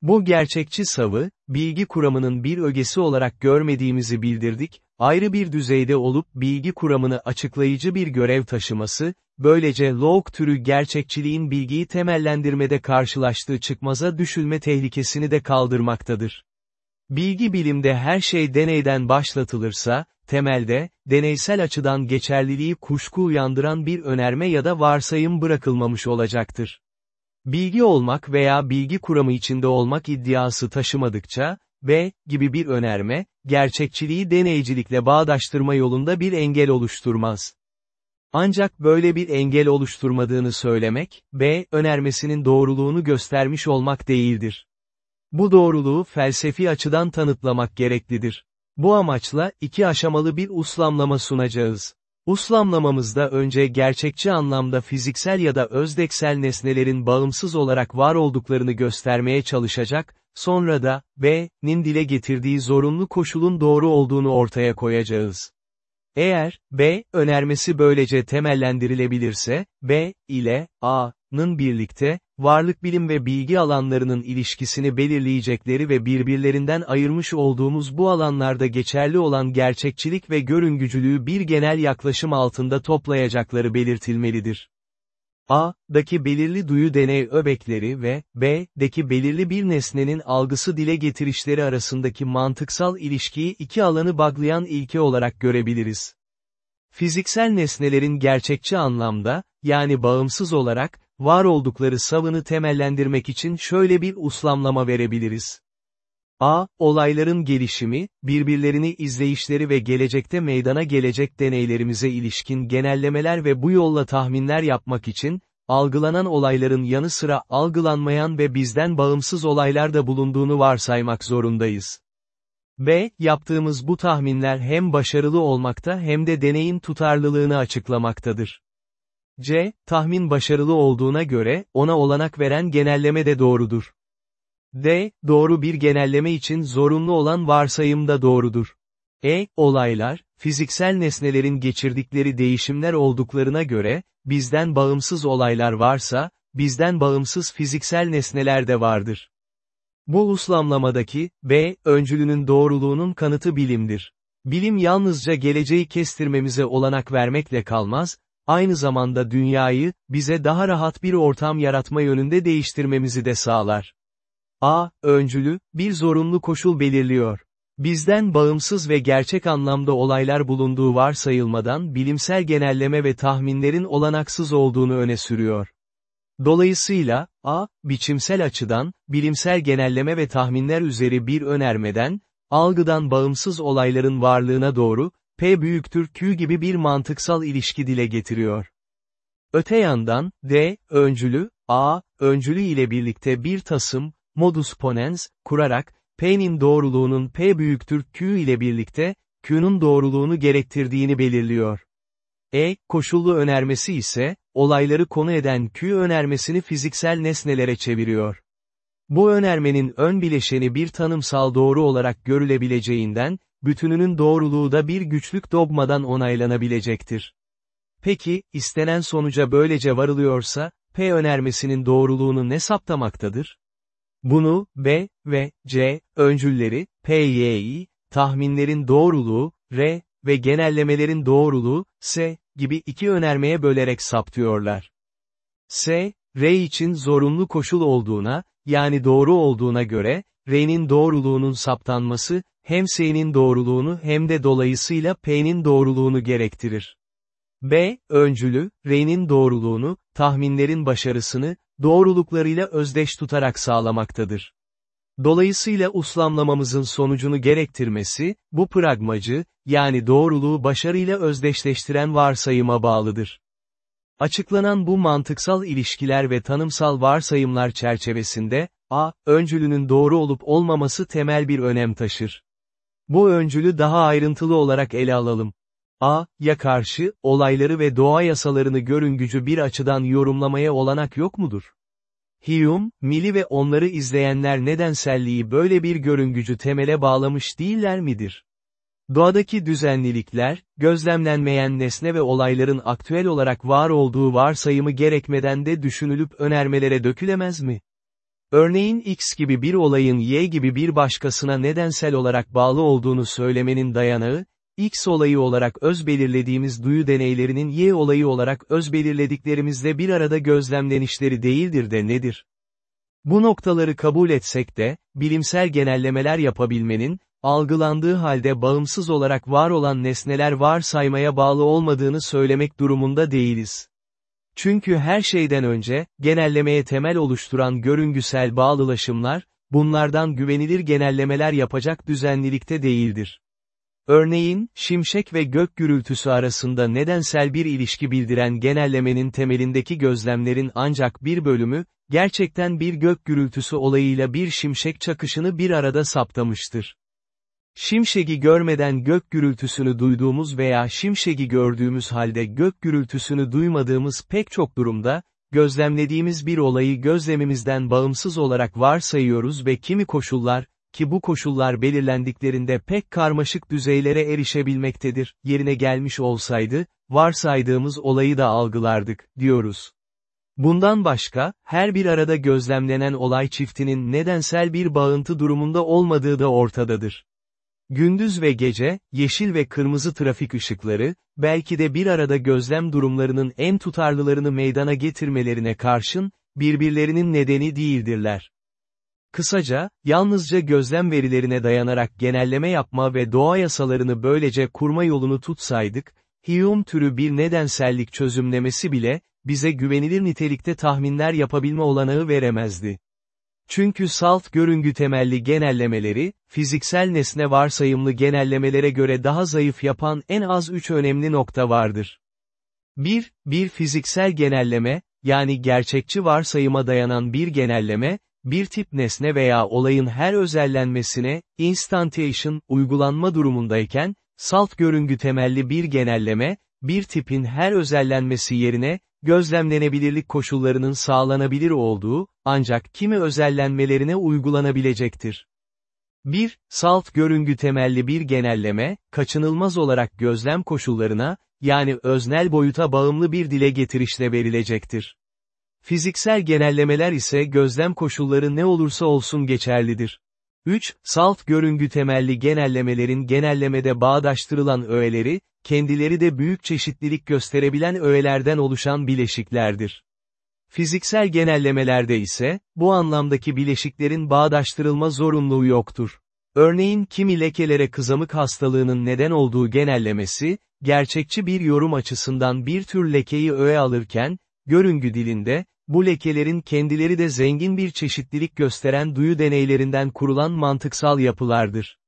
[SPEAKER 1] Bu gerçekçi savı, bilgi kuramının bir ögesi olarak görmediğimizi bildirdik, ayrı bir düzeyde olup bilgi kuramını açıklayıcı bir görev taşıması, böylece log türü gerçekçiliğin bilgiyi temellendirmede karşılaştığı çıkmaza düşülme tehlikesini de kaldırmaktadır. Bilgi bilimde her şey deneyden başlatılırsa, temelde, deneysel açıdan geçerliliği kuşku uyandıran bir önerme ya da varsayım bırakılmamış olacaktır. Bilgi olmak veya bilgi kuramı içinde olmak iddiası taşımadıkça, B, gibi bir önerme, gerçekçiliği deneycilikle bağdaştırma yolunda bir engel oluşturmaz. Ancak böyle bir engel oluşturmadığını söylemek, B, önermesinin doğruluğunu göstermiş olmak değildir. Bu doğruluğu felsefi açıdan tanıtlamak gereklidir. Bu amaçla, iki aşamalı bir uslamlama sunacağız. Uslamlamamızda önce gerçekçi anlamda fiziksel ya da özdeksel nesnelerin bağımsız olarak var olduklarını göstermeye çalışacak, sonra da, B'nin dile getirdiği zorunlu koşulun doğru olduğunu ortaya koyacağız. Eğer, B, önermesi böylece temellendirilebilirse, B, ile, A'nın birlikte, varlık bilim ve bilgi alanlarının ilişkisini belirleyecekleri ve birbirlerinden ayırmış olduğumuz bu alanlarda geçerli olan gerçekçilik ve görüngücülüğü bir genel yaklaşım altında toplayacakları belirtilmelidir. A'daki belirli duyu deney öbekleri ve B'deki belirli bir nesnenin algısı dile getirişleri arasındaki mantıksal ilişkiyi iki alanı bağlayan ilke olarak görebiliriz. Fiziksel nesnelerin gerçekçi anlamda, yani bağımsız olarak, var oldukları savını temellendirmek için şöyle bir uslamlama verebiliriz. A. Olayların gelişimi, birbirlerini izleyişleri ve gelecekte meydana gelecek deneylerimize ilişkin genellemeler ve bu yolla tahminler yapmak için, algılanan olayların yanı sıra algılanmayan ve bizden bağımsız olaylar da bulunduğunu varsaymak zorundayız. B. Yaptığımız bu tahminler hem başarılı olmakta hem de deneyin tutarlılığını açıklamaktadır. C. Tahmin başarılı olduğuna göre, ona olanak veren genelleme de doğrudur. D. Doğru bir genelleme için zorunlu olan varsayım da doğrudur. E. Olaylar, fiziksel nesnelerin geçirdikleri değişimler olduklarına göre, bizden bağımsız olaylar varsa, bizden bağımsız fiziksel nesneler de vardır. Bu uslamlamadaki, B, öncülünün doğruluğunun kanıtı bilimdir. Bilim yalnızca geleceği kestirmemize olanak vermekle kalmaz, aynı zamanda dünyayı, bize daha rahat bir ortam yaratma yönünde değiştirmemizi de sağlar. A. Öncülü, bir zorunlu koşul belirliyor. Bizden bağımsız ve gerçek anlamda olaylar bulunduğu varsayılmadan bilimsel genelleme ve tahminlerin olanaksız olduğunu öne sürüyor. Dolayısıyla, A, biçimsel açıdan, bilimsel genelleme ve tahminler üzeri bir önermeden, algıdan bağımsız olayların varlığına doğru, P büyüktür Q gibi bir mantıksal ilişki dile getiriyor. Öte yandan, D, öncülü, A, öncülü ile birlikte bir tasım, modus ponens, kurarak, P'nin doğruluğunun P büyüktür Q ile birlikte, Q'nun doğruluğunu gerektirdiğini belirliyor. E, koşullu önermesi ise, olayları konu eden Q önermesini fiziksel nesnelere çeviriyor. Bu önermenin ön bileşeni bir tanımsal doğru olarak görülebileceğinden, bütününün doğruluğu da bir güçlük dogmadan onaylanabilecektir. Peki, istenen sonuca böylece varılıyorsa, P önermesinin doğruluğunu ne saptamaktadır? Bunu, B ve C, öncülleri, PYI, tahminlerin doğruluğu, R ve genellemelerin doğruluğu, S, gibi iki önermeye bölerek saptıyorlar. S, R için zorunlu koşul olduğuna, yani doğru olduğuna göre, R'nin doğruluğunun saptanması, hem S'nin doğruluğunu hem de dolayısıyla P'nin doğruluğunu gerektirir. B, öncülü, R'nin doğruluğunu, tahminlerin başarısını, doğruluklarıyla özdeş tutarak sağlamaktadır. Dolayısıyla uslamlamamızın sonucunu gerektirmesi, bu pragmacı, yani doğruluğu başarıyla özdeşleştiren varsayıma bağlıdır. Açıklanan bu mantıksal ilişkiler ve tanımsal varsayımlar çerçevesinde, A, öncülünün doğru olup olmaması temel bir önem taşır. Bu öncülü daha ayrıntılı olarak ele alalım. A, ya karşı, olayları ve doğa yasalarını görüngücü bir açıdan yorumlamaya olanak yok mudur? Hume, Mill'i ve onları izleyenler nedenselliği böyle bir görüngücü temele bağlamış değiller midir? Doğadaki düzenlilikler, gözlemlenmeyen nesne ve olayların aktüel olarak var olduğu varsayımı gerekmeden de düşünülüp önermelere dökülemez mi? Örneğin X gibi bir olayın Y gibi bir başkasına nedensel olarak bağlı olduğunu söylemenin dayanağı, X olayı olarak öz belirlediğimiz duyu deneylerinin Y olayı olarak öz belirlediklerimizle bir arada gözlemlenişleri değildir de nedir? Bu noktaları kabul etsek de, bilimsel genellemeler yapabilmenin, algılandığı halde bağımsız olarak var olan nesneler varsaymaya bağlı olmadığını söylemek durumunda değiliz. Çünkü her şeyden önce, genellemeye temel oluşturan görüngüsel bağlılaşımlar, bunlardan güvenilir genellemeler yapacak düzenlilikte değildir. Örneğin, şimşek ve gök gürültüsü arasında nedensel bir ilişki bildiren genellemenin temelindeki gözlemlerin ancak bir bölümü, gerçekten bir gök gürültüsü olayıyla bir şimşek çakışını bir arada saptamıştır. Şimşegi görmeden gök gürültüsünü duyduğumuz veya şimşegi gördüğümüz halde gök gürültüsünü duymadığımız pek çok durumda, gözlemlediğimiz bir olayı gözlemimizden bağımsız olarak varsayıyoruz ve kimi koşullar, ki bu koşullar belirlendiklerinde pek karmaşık düzeylere erişebilmektedir, yerine gelmiş olsaydı, varsaydığımız olayı da algılardık, diyoruz. Bundan başka, her bir arada gözlemlenen olay çiftinin nedensel bir bağıntı durumunda olmadığı da ortadadır. Gündüz ve gece, yeşil ve kırmızı trafik ışıkları, belki de bir arada gözlem durumlarının en tutarlılarını meydana getirmelerine karşın, birbirlerinin nedeni değildirler. Kısaca, yalnızca gözlem verilerine dayanarak genelleme yapma ve doğa yasalarını böylece kurma yolunu tutsaydık, Hume türü bir nedensellik çözümlemesi bile, bize güvenilir nitelikte tahminler yapabilme olanağı veremezdi. Çünkü salt görüngü temelli genellemeleri, fiziksel nesne varsayımlı genellemelere göre daha zayıf yapan en az üç önemli nokta vardır. 1. Bir fiziksel genelleme, yani gerçekçi varsayıma dayanan bir genelleme, bir tip nesne veya olayın her özellenmesine, instantiation, uygulanma durumundayken, salt görüngü temelli bir genelleme, bir tipin her özellenmesi yerine, gözlemlenebilirlik koşullarının sağlanabilir olduğu, ancak kimi özellenmelerine uygulanabilecektir. 1. Salt görüngü temelli bir genelleme, kaçınılmaz olarak gözlem koşullarına, yani öznel boyuta bağımlı bir dile getirişle verilecektir. Fiziksel genellemeler ise gözlem koşulları ne olursa olsun geçerlidir. 3. Salt görüngü temelli genellemelerin genellemede bağdaştırılan öğeleri, kendileri de büyük çeşitlilik gösterebilen öğelerden oluşan bileşiklerdir. Fiziksel genellemelerde ise, bu anlamdaki bileşiklerin bağdaştırılma zorunluluğu yoktur. Örneğin kimi lekelere kızamık hastalığının neden olduğu genellemesi, gerçekçi bir yorum açısından bir tür lekeyi öğe alırken, görüngü dilinde, bu lekelerin kendileri de zengin bir çeşitlilik gösteren duyu deneylerinden kurulan mantıksal yapılardır.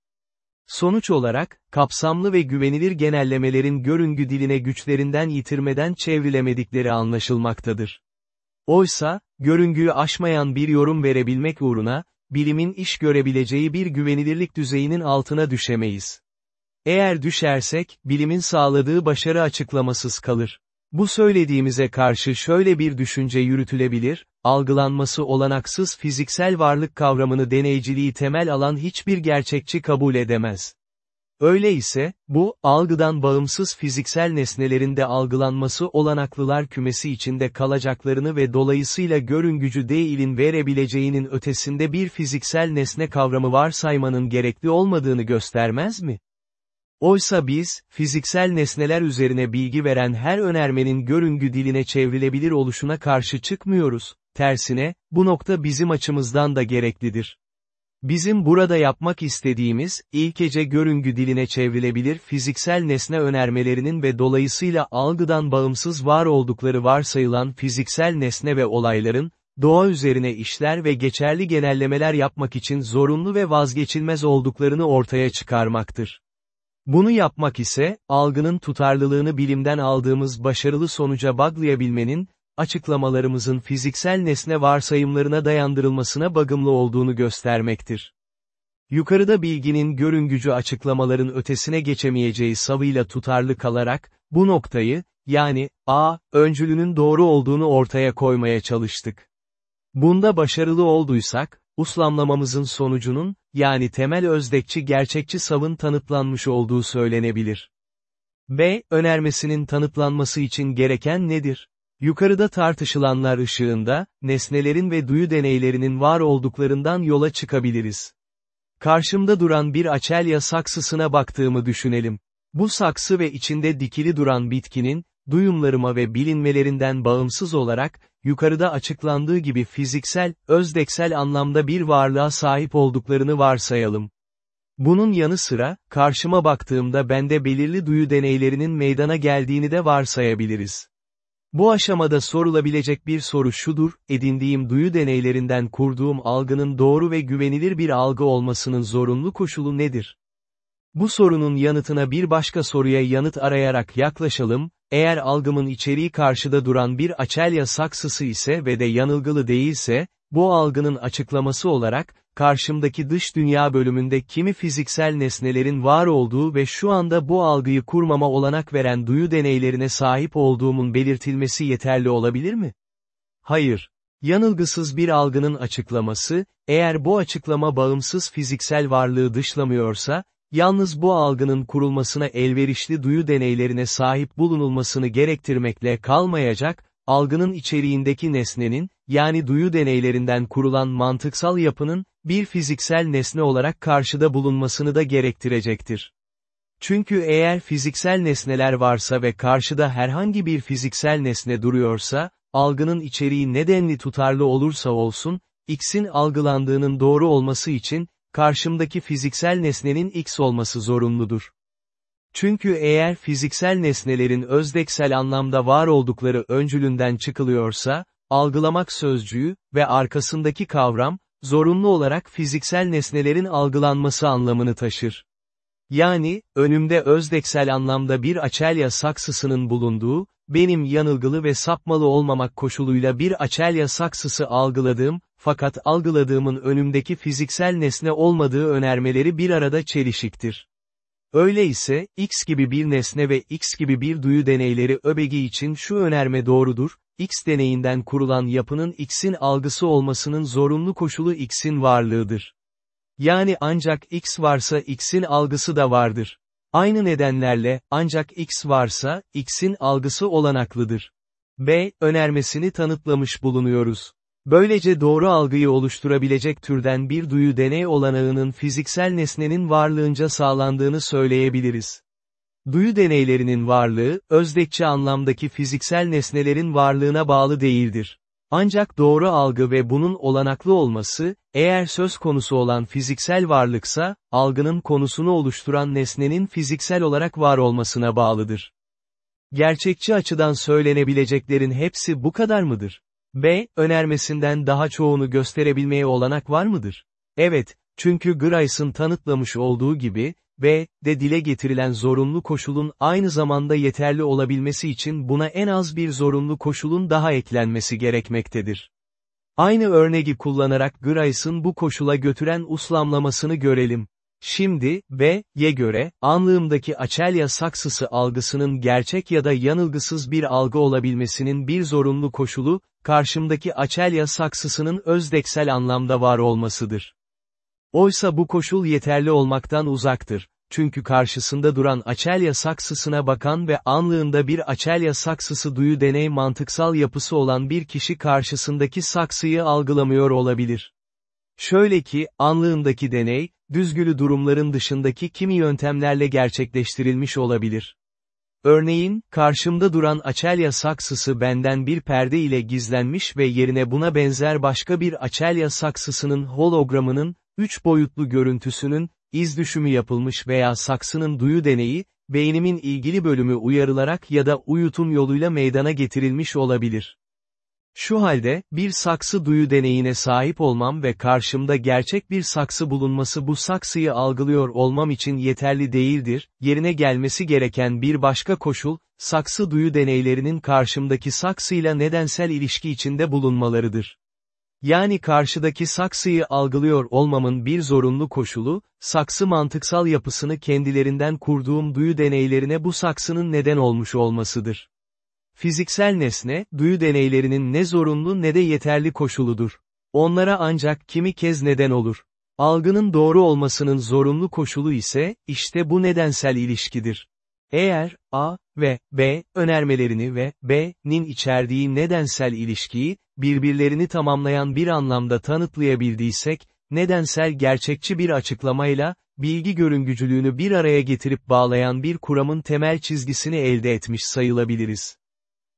[SPEAKER 1] Sonuç olarak, kapsamlı ve güvenilir genellemelerin görüngü diline güçlerinden yitirmeden çevrilemedikleri anlaşılmaktadır. Oysa, görüngüyü aşmayan bir yorum verebilmek uğruna, bilimin iş görebileceği bir güvenilirlik düzeyinin altına düşemeyiz. Eğer düşersek, bilimin sağladığı başarı açıklamasız kalır. Bu söylediğimize karşı şöyle bir düşünce yürütülebilir, algılanması olanaksız fiziksel varlık kavramını deneyciliği temel alan hiçbir gerçekçi kabul edemez. Öyle ise, bu, algıdan bağımsız fiziksel nesnelerin de algılanması olanaklılar kümesi içinde kalacaklarını ve dolayısıyla görüngücü değilin verebileceğinin ötesinde bir fiziksel nesne kavramı varsaymanın gerekli olmadığını göstermez mi? Oysa biz, fiziksel nesneler üzerine bilgi veren her önermenin görüngü diline çevrilebilir oluşuna karşı çıkmıyoruz, tersine, bu nokta bizim açımızdan da gereklidir. Bizim burada yapmak istediğimiz, ilkece görüngü diline çevrilebilir fiziksel nesne önermelerinin ve dolayısıyla algıdan bağımsız var oldukları varsayılan fiziksel nesne ve olayların, doğa üzerine işler ve geçerli genellemeler yapmak için zorunlu ve vazgeçilmez olduklarını ortaya çıkarmaktır. Bunu yapmak ise, algının tutarlılığını bilimden aldığımız başarılı sonuca bağlayabilmenin, açıklamalarımızın fiziksel nesne varsayımlarına dayandırılmasına bagımlı olduğunu göstermektir. Yukarıda bilginin görüngücü açıklamaların ötesine geçemeyeceği savıyla tutarlı kalarak, bu noktayı, yani, A, öncülünün doğru olduğunu ortaya koymaya çalıştık. Bunda başarılı olduysak, uslamlamamızın sonucunun, yani temel özdekçi gerçekçi savın tanıtlanmış olduğu söylenebilir. B, önermesinin tanıtlanması için gereken nedir? Yukarıda tartışılanlar ışığında, nesnelerin ve duyu deneylerinin var olduklarından yola çıkabiliriz. Karşımda duran bir açelya saksısına baktığımı düşünelim. Bu saksı ve içinde dikili duran bitkinin, duyumlarıma ve bilinmelerinden bağımsız olarak, yukarıda açıklandığı gibi fiziksel, özdeksel anlamda bir varlığa sahip olduklarını varsayalım. Bunun yanı sıra, karşıma baktığımda bende belirli duyu deneylerinin meydana geldiğini de varsayabiliriz. Bu aşamada sorulabilecek bir soru şudur, edindiğim duyu deneylerinden kurduğum algının doğru ve güvenilir bir algı olmasının zorunlu koşulu nedir? Bu sorunun yanıtına bir başka soruya yanıt arayarak yaklaşalım, eğer algımın içeriği karşıda duran bir açelya saksısı ise ve de yanılgılı değilse, bu algının açıklaması olarak, karşımdaki dış dünya bölümünde kimi fiziksel nesnelerin var olduğu ve şu anda bu algıyı kurmama olanak veren duyu deneylerine sahip olduğumun belirtilmesi yeterli olabilir mi? Hayır. Yanılgısız bir algının açıklaması, eğer bu açıklama bağımsız fiziksel varlığı dışlamıyorsa, yalnız bu algının kurulmasına elverişli duyu deneylerine sahip bulunulmasını gerektirmekle kalmayacak, algının içeriğindeki nesnenin, yani duyu deneylerinden kurulan mantıksal yapının, bir fiziksel nesne olarak karşıda bulunmasını da gerektirecektir. Çünkü eğer fiziksel nesneler varsa ve karşıda herhangi bir fiziksel nesne duruyorsa, algının içeriği nedenli tutarlı olursa olsun, X'in algılandığının doğru olması için, karşımdaki fiziksel nesnenin X olması zorunludur. Çünkü eğer fiziksel nesnelerin özdeksel anlamda var oldukları öncülünden çıkılıyorsa, algılamak sözcüğü ve arkasındaki kavram, zorunlu olarak fiziksel nesnelerin algılanması anlamını taşır. Yani, önümde özdeksel anlamda bir açelya saksısının bulunduğu, benim yanılgılı ve sapmalı olmamak koşuluyla bir açelya saksısı algıladığım, fakat algıladığımın önümdeki fiziksel nesne olmadığı önermeleri bir arada çelişiktir. Öyleyse, X gibi bir nesne ve X gibi bir duyu deneyleri öbegi için şu önerme doğrudur, X deneyinden kurulan yapının X'in algısı olmasının zorunlu koşulu X'in varlığıdır. Yani ancak X varsa X'in algısı da vardır. Aynı nedenlerle, ancak X varsa, X'in algısı olanaklıdır. B, önermesini tanıtlamış bulunuyoruz. Böylece doğru algıyı oluşturabilecek türden bir duyu deney olanağının fiziksel nesnenin varlığınca sağlandığını söyleyebiliriz. Duyu deneylerinin varlığı, özdekçi anlamdaki fiziksel nesnelerin varlığına bağlı değildir. Ancak doğru algı ve bunun olanaklı olması, eğer söz konusu olan fiziksel varlıksa, algının konusunu oluşturan nesnenin fiziksel olarak var olmasına bağlıdır. Gerçekçi açıdan söylenebileceklerin hepsi bu kadar mıdır? B, önermesinden daha çoğunu gösterebilmeye olanak var mıdır? Evet, çünkü Grice'ın tanıtlamış olduğu gibi, B, de dile getirilen zorunlu koşulun aynı zamanda yeterli olabilmesi için buna en az bir zorunlu koşulun daha eklenmesi gerekmektedir. Aynı örneği kullanarak Grice'ın bu koşula götüren uslamlamasını görelim. Şimdi, B'ye göre, anlığımdaki açelya saksısı algısının gerçek ya da yanılgısız bir algı olabilmesinin bir zorunlu koşulu, karşımdaki açelya saksısının özdeksel anlamda var olmasıdır. Oysa bu koşul yeterli olmaktan uzaktır. Çünkü karşısında duran açelya saksısına bakan ve anlığında bir açelya saksısı duyu deney mantıksal yapısı olan bir kişi karşısındaki saksıyı algılamıyor olabilir. Şöyle ki, anlığındaki deney, düzgülü durumların dışındaki kimi yöntemlerle gerçekleştirilmiş olabilir. Örneğin, karşımda duran açelya saksısı benden bir perde ile gizlenmiş ve yerine buna benzer başka bir açelya saksısının hologramının, üç boyutlu görüntüsünün, iz düşümü yapılmış veya saksının duyu deneyi, beynimin ilgili bölümü uyarılarak ya da uyutum yoluyla meydana getirilmiş olabilir. Şu halde, bir saksı duyu deneyine sahip olmam ve karşımda gerçek bir saksı bulunması bu saksıyı algılıyor olmam için yeterli değildir, yerine gelmesi gereken bir başka koşul, saksı duyu deneylerinin karşımdaki saksıyla nedensel ilişki içinde bulunmalarıdır. Yani karşıdaki saksıyı algılıyor olmamın bir zorunlu koşulu, saksı mantıksal yapısını kendilerinden kurduğum duyu deneylerine bu saksının neden olmuş olmasıdır. Fiziksel nesne, duyu deneylerinin ne zorunlu ne de yeterli koşuludur. Onlara ancak kimi kez neden olur. Algının doğru olmasının zorunlu koşulu ise, işte bu nedensel ilişkidir. Eğer, A ve B, önermelerini ve B'nin içerdiği nedensel ilişkiyi, birbirlerini tamamlayan bir anlamda tanıtlayabildiysek, nedensel gerçekçi bir açıklamayla, bilgi görüngücülüğünü bir araya getirip bağlayan bir kuramın temel çizgisini elde etmiş sayılabiliriz.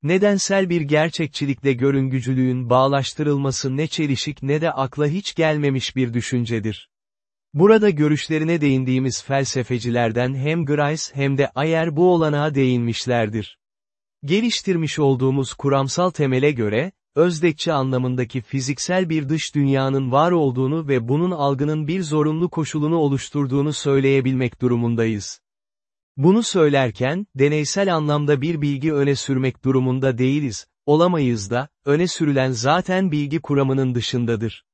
[SPEAKER 1] Nedensel bir gerçekçilikle görüngücülüğün bağlaştırılması ne çelişik ne de akla hiç gelmemiş bir düşüncedir. Burada görüşlerine değindiğimiz felsefecilerden hem Grice hem de Ayer bu olanağa değinmişlerdir. Geliştirmiş olduğumuz kuramsal temele göre, özdekçi anlamındaki fiziksel bir dış dünyanın var olduğunu ve bunun algının bir zorunlu koşulunu oluşturduğunu söyleyebilmek durumundayız. Bunu söylerken, deneysel anlamda bir bilgi öne sürmek durumunda değiliz, olamayız da, öne sürülen zaten bilgi kuramının dışındadır.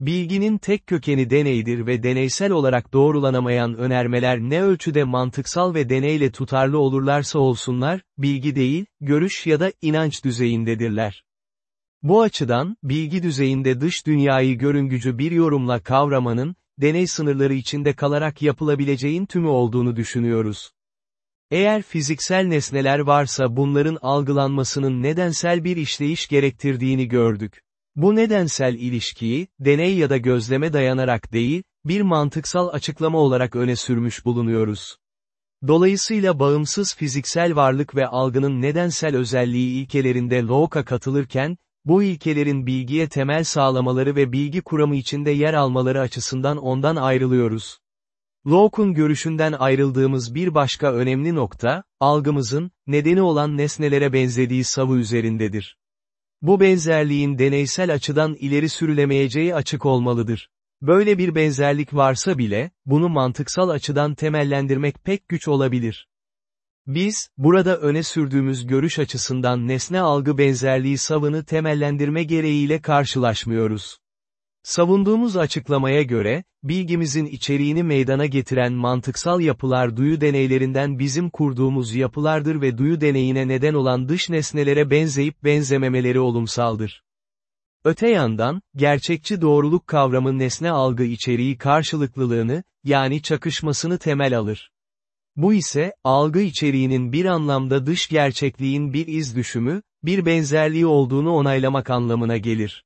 [SPEAKER 1] Bilginin tek kökeni deneydir ve deneysel olarak doğrulanamayan önermeler ne ölçüde mantıksal ve deneyle tutarlı olurlarsa olsunlar, bilgi değil, görüş ya da inanç düzeyindedirler. Bu açıdan, bilgi düzeyinde dış dünyayı görüngücü bir yorumla kavramanın, deney sınırları içinde kalarak yapılabileceğin tümü olduğunu düşünüyoruz. Eğer fiziksel nesneler varsa bunların algılanmasının nedensel bir işleyiş gerektirdiğini gördük. Bu nedensel ilişkiyi, deney ya da gözleme dayanarak değil, bir mantıksal açıklama olarak öne sürmüş bulunuyoruz. Dolayısıyla bağımsız fiziksel varlık ve algının nedensel özelliği ilkelerinde Locke'a katılırken, bu ilkelerin bilgiye temel sağlamaları ve bilgi kuramı içinde yer almaları açısından ondan ayrılıyoruz. Locke'un görüşünden ayrıldığımız bir başka önemli nokta, algımızın, nedeni olan nesnelere benzediği savı üzerindedir. Bu benzerliğin deneysel açıdan ileri sürülemeyeceği açık olmalıdır. Böyle bir benzerlik varsa bile, bunu mantıksal açıdan temellendirmek pek güç olabilir. Biz, burada öne sürdüğümüz görüş açısından nesne algı benzerliği savını temellendirme gereğiyle karşılaşmıyoruz. Savunduğumuz açıklamaya göre, bilgimizin içeriğini meydana getiren mantıksal yapılar duyu deneylerinden bizim kurduğumuz yapılardır ve duyu deneyine neden olan dış nesnelere benzeyip benzememeleri olumsaldır. Öte yandan, gerçekçi doğruluk kavramı nesne algı içeriği karşılıklılığını, yani çakışmasını temel alır. Bu ise, algı içeriğinin bir anlamda dış gerçekliğin bir iz düşümü, bir benzerliği olduğunu onaylamak anlamına gelir.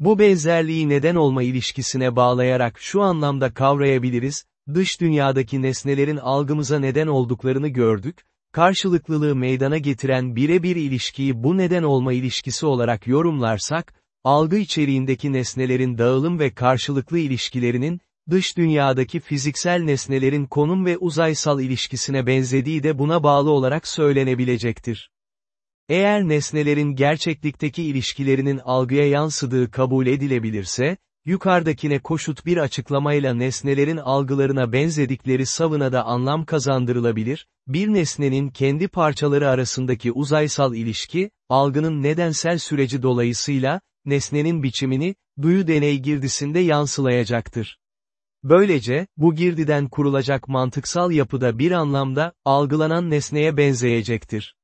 [SPEAKER 1] Bu benzerliği neden olma ilişkisine bağlayarak şu anlamda kavrayabiliriz, dış dünyadaki nesnelerin algımıza neden olduklarını gördük, karşılıklılığı meydana getiren birebir ilişkiyi bu neden olma ilişkisi olarak yorumlarsak, algı içeriğindeki nesnelerin dağılım ve karşılıklı ilişkilerinin, dış dünyadaki fiziksel nesnelerin konum ve uzaysal ilişkisine benzediği de buna bağlı olarak söylenebilecektir. Eğer nesnelerin gerçeklikteki ilişkilerinin algıya yansıdığı kabul edilebilirse, yukarıdakine koşut bir açıklamayla nesnelerin algılarına benzedikleri savına da anlam kazandırılabilir, bir nesnenin kendi parçaları arasındaki uzaysal ilişki, algının nedensel süreci dolayısıyla, nesnenin biçimini, duyu deney girdisinde yansılayacaktır. Böylece, bu girdiden kurulacak mantıksal yapıda bir anlamda, algılanan nesneye benzeyecektir.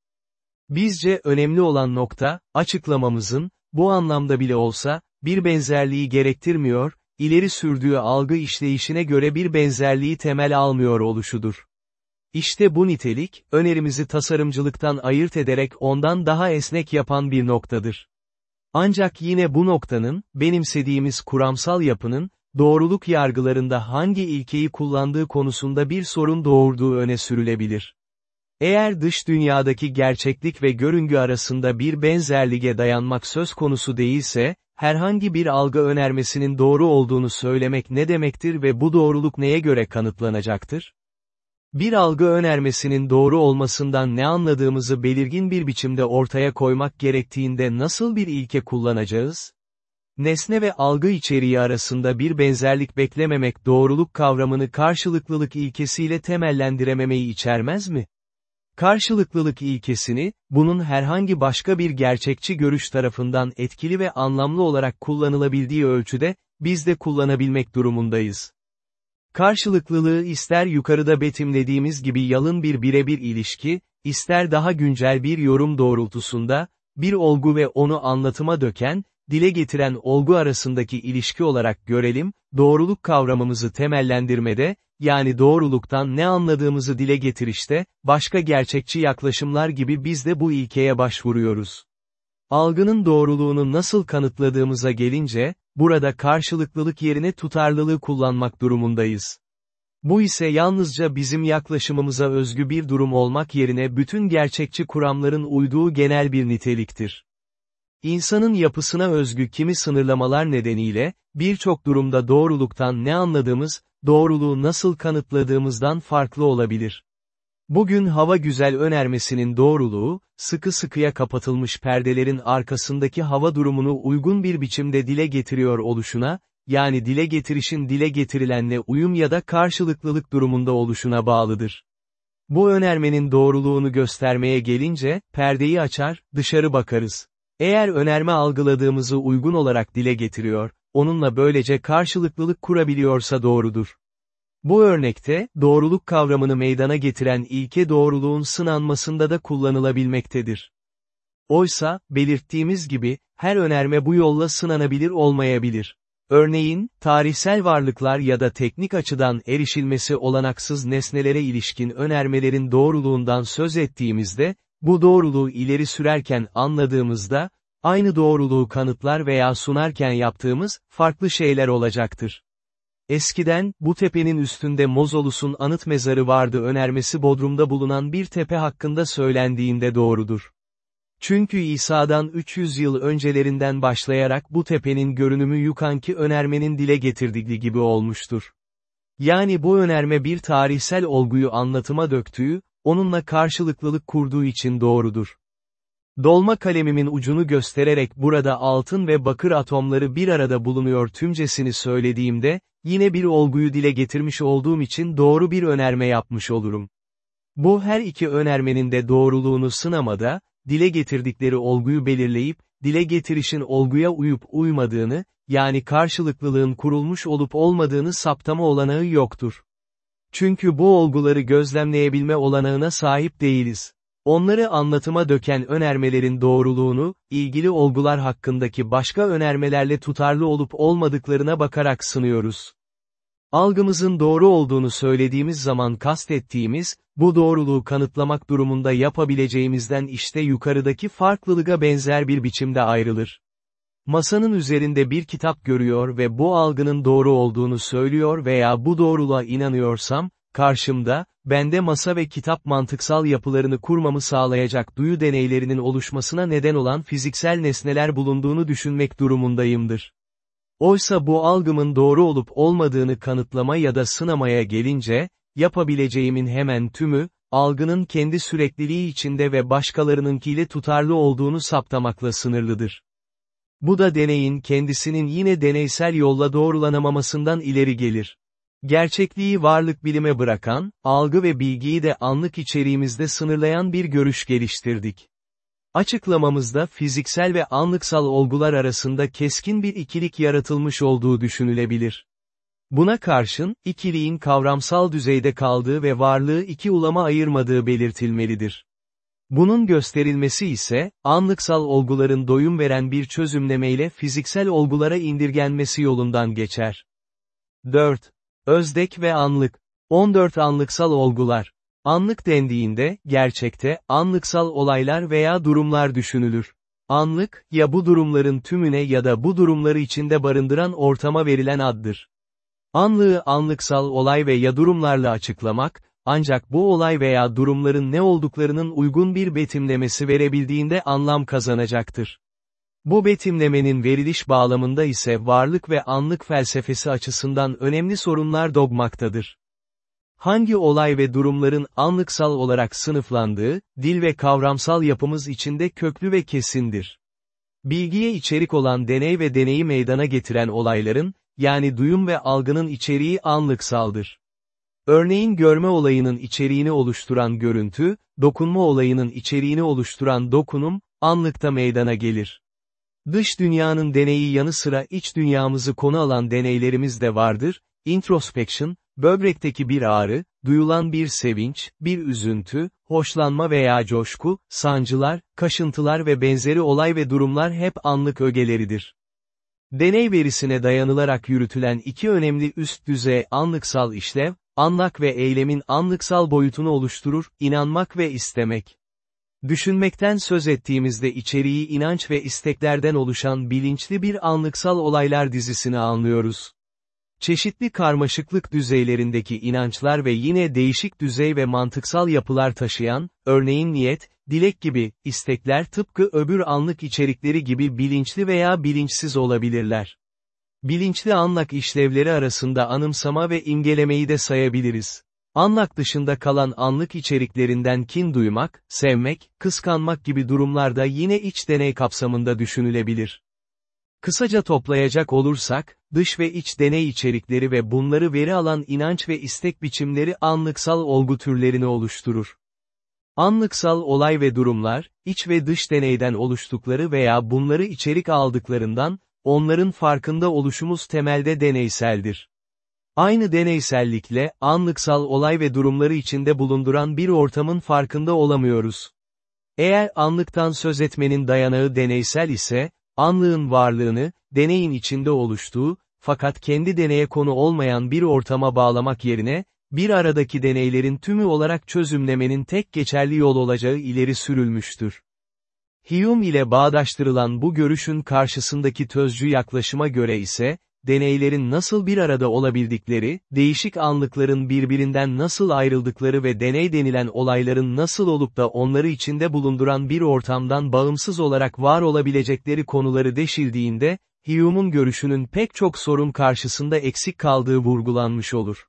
[SPEAKER 1] Bizce önemli olan nokta, açıklamamızın, bu anlamda bile olsa, bir benzerliği gerektirmiyor, ileri sürdüğü algı işleyişine göre bir benzerliği temel almıyor oluşudur. İşte bu nitelik, önerimizi tasarımcılıktan ayırt ederek ondan daha esnek yapan bir noktadır. Ancak yine bu noktanın, benimsediğimiz kuramsal yapının, doğruluk yargılarında hangi ilkeyi kullandığı konusunda bir sorun doğurduğu öne sürülebilir. Eğer dış dünyadaki gerçeklik ve görüngü arasında bir benzerlige dayanmak söz konusu değilse, herhangi bir algı önermesinin doğru olduğunu söylemek ne demektir ve bu doğruluk neye göre kanıtlanacaktır? Bir algı önermesinin doğru olmasından ne anladığımızı belirgin bir biçimde ortaya koymak gerektiğinde nasıl bir ilke kullanacağız? Nesne ve algı içeriği arasında bir benzerlik beklememek doğruluk kavramını karşılıklılık ilkesiyle temellendirememeyi içermez mi? Karşılıklılık ilkesini, bunun herhangi başka bir gerçekçi görüş tarafından etkili ve anlamlı olarak kullanılabildiği ölçüde, biz de kullanabilmek durumundayız. Karşılıklılığı ister yukarıda betimlediğimiz gibi yalın bir birebir ilişki, ister daha güncel bir yorum doğrultusunda, bir olgu ve onu anlatıma döken, dile getiren olgu arasındaki ilişki olarak görelim, doğruluk kavramımızı temellendirmede, yani doğruluktan ne anladığımızı dile getirişte, başka gerçekçi yaklaşımlar gibi biz de bu ilkeye başvuruyoruz. Algının doğruluğunu nasıl kanıtladığımıza gelince, burada karşılıklılık yerine tutarlılığı kullanmak durumundayız. Bu ise yalnızca bizim yaklaşımımıza özgü bir durum olmak yerine bütün gerçekçi kuramların uyduğu genel bir niteliktir. İnsanın yapısına özgü kimi sınırlamalar nedeniyle, birçok durumda doğruluktan ne anladığımız, doğruluğu nasıl kanıtladığımızdan farklı olabilir. Bugün hava güzel önermesinin doğruluğu, sıkı sıkıya kapatılmış perdelerin arkasındaki hava durumunu uygun bir biçimde dile getiriyor oluşuna, yani dile getirişin dile getirilenle uyum ya da karşılıklılık durumunda oluşuna bağlıdır. Bu önermenin doğruluğunu göstermeye gelince, perdeyi açar, dışarı bakarız. Eğer önerme algıladığımızı uygun olarak dile getiriyor, onunla böylece karşılıklılık kurabiliyorsa doğrudur. Bu örnekte, doğruluk kavramını meydana getiren ilke doğruluğun sınanmasında da kullanılabilmektedir. Oysa, belirttiğimiz gibi, her önerme bu yolla sınanabilir olmayabilir. Örneğin, tarihsel varlıklar ya da teknik açıdan erişilmesi olanaksız nesnelere ilişkin önermelerin doğruluğundan söz ettiğimizde, bu doğruluğu ileri sürerken anladığımızda, aynı doğruluğu kanıtlar veya sunarken yaptığımız, farklı şeyler olacaktır. Eskiden, bu tepenin üstünde Mozolus'un anıt mezarı vardı önermesi Bodrum'da bulunan bir tepe hakkında söylendiğinde doğrudur. Çünkü İsa'dan 300 yıl öncelerinden başlayarak bu tepenin görünümü yukanki önermenin dile getirdiği gibi olmuştur. Yani bu önerme bir tarihsel olguyu anlatıma döktüğü, onunla karşılıklılık kurduğu için doğrudur. Dolma kalemimin ucunu göstererek burada altın ve bakır atomları bir arada bulunuyor tümcesini söylediğimde, yine bir olguyu dile getirmiş olduğum için doğru bir önerme yapmış olurum. Bu her iki önermenin de doğruluğunu sınamada, dile getirdikleri olguyu belirleyip, dile getirişin olguya uyup uymadığını, yani karşılıklılığın kurulmuş olup olmadığını saptama olanağı yoktur. Çünkü bu olguları gözlemleyebilme olanağına sahip değiliz. Onları anlatıma döken önermelerin doğruluğunu, ilgili olgular hakkındaki başka önermelerle tutarlı olup olmadıklarına bakarak sınıyoruz. Algımızın doğru olduğunu söylediğimiz zaman kastettiğimiz, bu doğruluğu kanıtlamak durumunda yapabileceğimizden işte yukarıdaki farklılığa benzer bir biçimde ayrılır. Masanın üzerinde bir kitap görüyor ve bu algının doğru olduğunu söylüyor veya bu doğruluğa inanıyorsam, karşımda, bende masa ve kitap mantıksal yapılarını kurmamı sağlayacak duyu deneylerinin oluşmasına neden olan fiziksel nesneler bulunduğunu düşünmek durumundayımdır. Oysa bu algımın doğru olup olmadığını kanıtlama ya da sınamaya gelince, yapabileceğimin hemen tümü, algının kendi sürekliliği içinde ve başkalarınınkiyle tutarlı olduğunu saptamakla sınırlıdır. Bu da deneyin kendisinin yine deneysel yolla doğrulanamamasından ileri gelir. Gerçekliği varlık bilime bırakan, algı ve bilgiyi de anlık içeriğimizde sınırlayan bir görüş geliştirdik. Açıklamamızda fiziksel ve anlıksal olgular arasında keskin bir ikilik yaratılmış olduğu düşünülebilir. Buna karşın, ikiliğin kavramsal düzeyde kaldığı ve varlığı iki ulama ayırmadığı belirtilmelidir. Bunun gösterilmesi ise, anlıksal olguların doyum veren bir çözümlemeyle fiziksel olgulara indirgenmesi yolundan geçer. 4. Özdek ve anlık. 14 anlıksal olgular. Anlık dendiğinde, gerçekte, anlıksal olaylar veya durumlar düşünülür. Anlık, ya bu durumların tümüne ya da bu durumları içinde barındıran ortama verilen addır. Anlığı anlıksal olay ve ya durumlarla açıklamak, ancak bu olay veya durumların ne olduklarının uygun bir betimlemesi verebildiğinde anlam kazanacaktır. Bu betimlemenin veriliş bağlamında ise varlık ve anlık felsefesi açısından önemli sorunlar doğmaktadır. Hangi olay ve durumların anlıksal olarak sınıflandığı, dil ve kavramsal yapımız içinde köklü ve kesindir. Bilgiye içerik olan deney ve deneyi meydana getiren olayların, yani duyum ve algının içeriği anlıksaldır. Örneğin görme olayının içeriğini oluşturan görüntü, dokunma olayının içeriğini oluşturan dokunum, anlıkta meydana gelir. Dış dünyanın deneyi yanı sıra iç dünyamızı konu alan deneylerimiz de vardır, introspection, böbrekteki bir ağrı, duyulan bir sevinç, bir üzüntü, hoşlanma veya coşku, sancılar, kaşıntılar ve benzeri olay ve durumlar hep anlık ögeleridir. Deney verisine dayanılarak yürütülen iki önemli üst düzey anlıksal işlev, anlak ve eylemin anlıksal boyutunu oluşturur, inanmak ve istemek. Düşünmekten söz ettiğimizde içeriği inanç ve isteklerden oluşan bilinçli bir anlıksal olaylar dizisini anlıyoruz. Çeşitli karmaşıklık düzeylerindeki inançlar ve yine değişik düzey ve mantıksal yapılar taşıyan, örneğin niyet, dilek gibi, istekler tıpkı öbür anlık içerikleri gibi bilinçli veya bilinçsiz olabilirler. Bilinçli anlak işlevleri arasında anımsama ve imgelemeyi de sayabiliriz. Anlak dışında kalan anlık içeriklerinden kin duymak, sevmek, kıskanmak gibi durumlarda yine iç deney kapsamında düşünülebilir. Kısaca toplayacak olursak, dış ve iç deney içerikleri ve bunları veri alan inanç ve istek biçimleri anlıksal olgu türlerini oluşturur. Anlıksal olay ve durumlar, iç ve dış deneyden oluştukları veya bunları içerik aldıklarından, onların farkında oluşumuz temelde deneyseldir. Aynı deneysellikle, anlıksal olay ve durumları içinde bulunduran bir ortamın farkında olamıyoruz. Eğer anlıktan söz etmenin dayanağı deneysel ise, anlığın varlığını, deneyin içinde oluştuğu, fakat kendi deneye konu olmayan bir ortama bağlamak yerine, bir aradaki deneylerin tümü olarak çözümlemenin tek geçerli yol olacağı ileri sürülmüştür. Hume ile bağdaştırılan bu görüşün karşısındaki tözcü yaklaşıma göre ise, deneylerin nasıl bir arada olabildikleri, değişik anlıkların birbirinden nasıl ayrıldıkları ve deney denilen olayların nasıl olup da onları içinde bulunduran bir ortamdan bağımsız olarak var olabilecekleri konuları deşildiğinde, Hume'un görüşünün pek çok sorun karşısında eksik kaldığı vurgulanmış olur.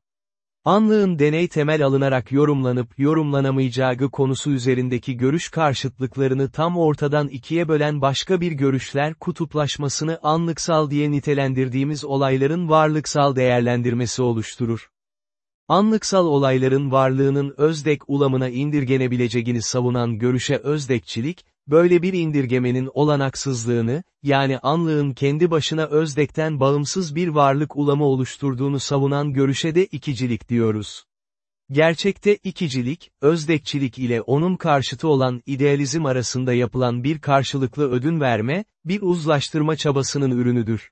[SPEAKER 1] Anlığın deney temel alınarak yorumlanıp yorumlanamayacağı konusu üzerindeki görüş karşıtlıklarını tam ortadan ikiye bölen başka bir görüşler kutuplaşmasını anlıksal diye nitelendirdiğimiz olayların varlıksal değerlendirmesi oluşturur. Anlıksal olayların varlığının özdek ulamına indirgenebileceğini savunan görüşe özdekçilik, böyle bir indirgemenin olanaksızlığını, yani anlığın kendi başına özdekten bağımsız bir varlık ulamı oluşturduğunu savunan görüşe de ikicilik diyoruz. Gerçekte ikicilik, özdekçilik ile onun karşıtı olan idealizm arasında yapılan bir karşılıklı ödün verme, bir uzlaştırma çabasının ürünüdür.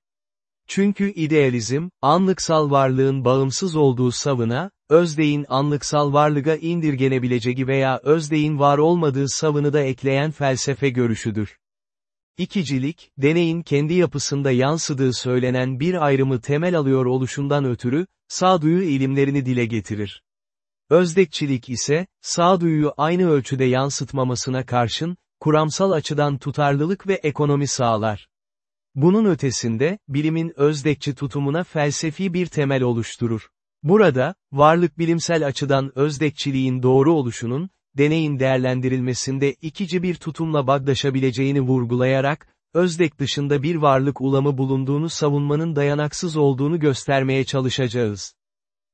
[SPEAKER 1] Çünkü idealizm, anlıksal varlığın bağımsız olduğu savına, özdeğin anlıksal varlığa indirgenebileceği veya özdeğin var olmadığı savını da ekleyen felsefe görüşüdür. İkicilik, deneyin kendi yapısında yansıdığı söylenen bir ayrımı temel alıyor oluşundan ötürü, sağduyu ilimlerini dile getirir. Özdekçilik ise, sağduyuyu aynı ölçüde yansıtmamasına karşın, kuramsal açıdan tutarlılık ve ekonomi sağlar. Bunun ötesinde, bilimin özdekçi tutumuna felsefi bir temel oluşturur. Burada, varlık bilimsel açıdan özdekçiliğin doğru oluşunun, deneyin değerlendirilmesinde ikici bir tutumla bagdaşabileceğini vurgulayarak, özdek dışında bir varlık ulamı bulunduğunu savunmanın dayanaksız olduğunu göstermeye çalışacağız.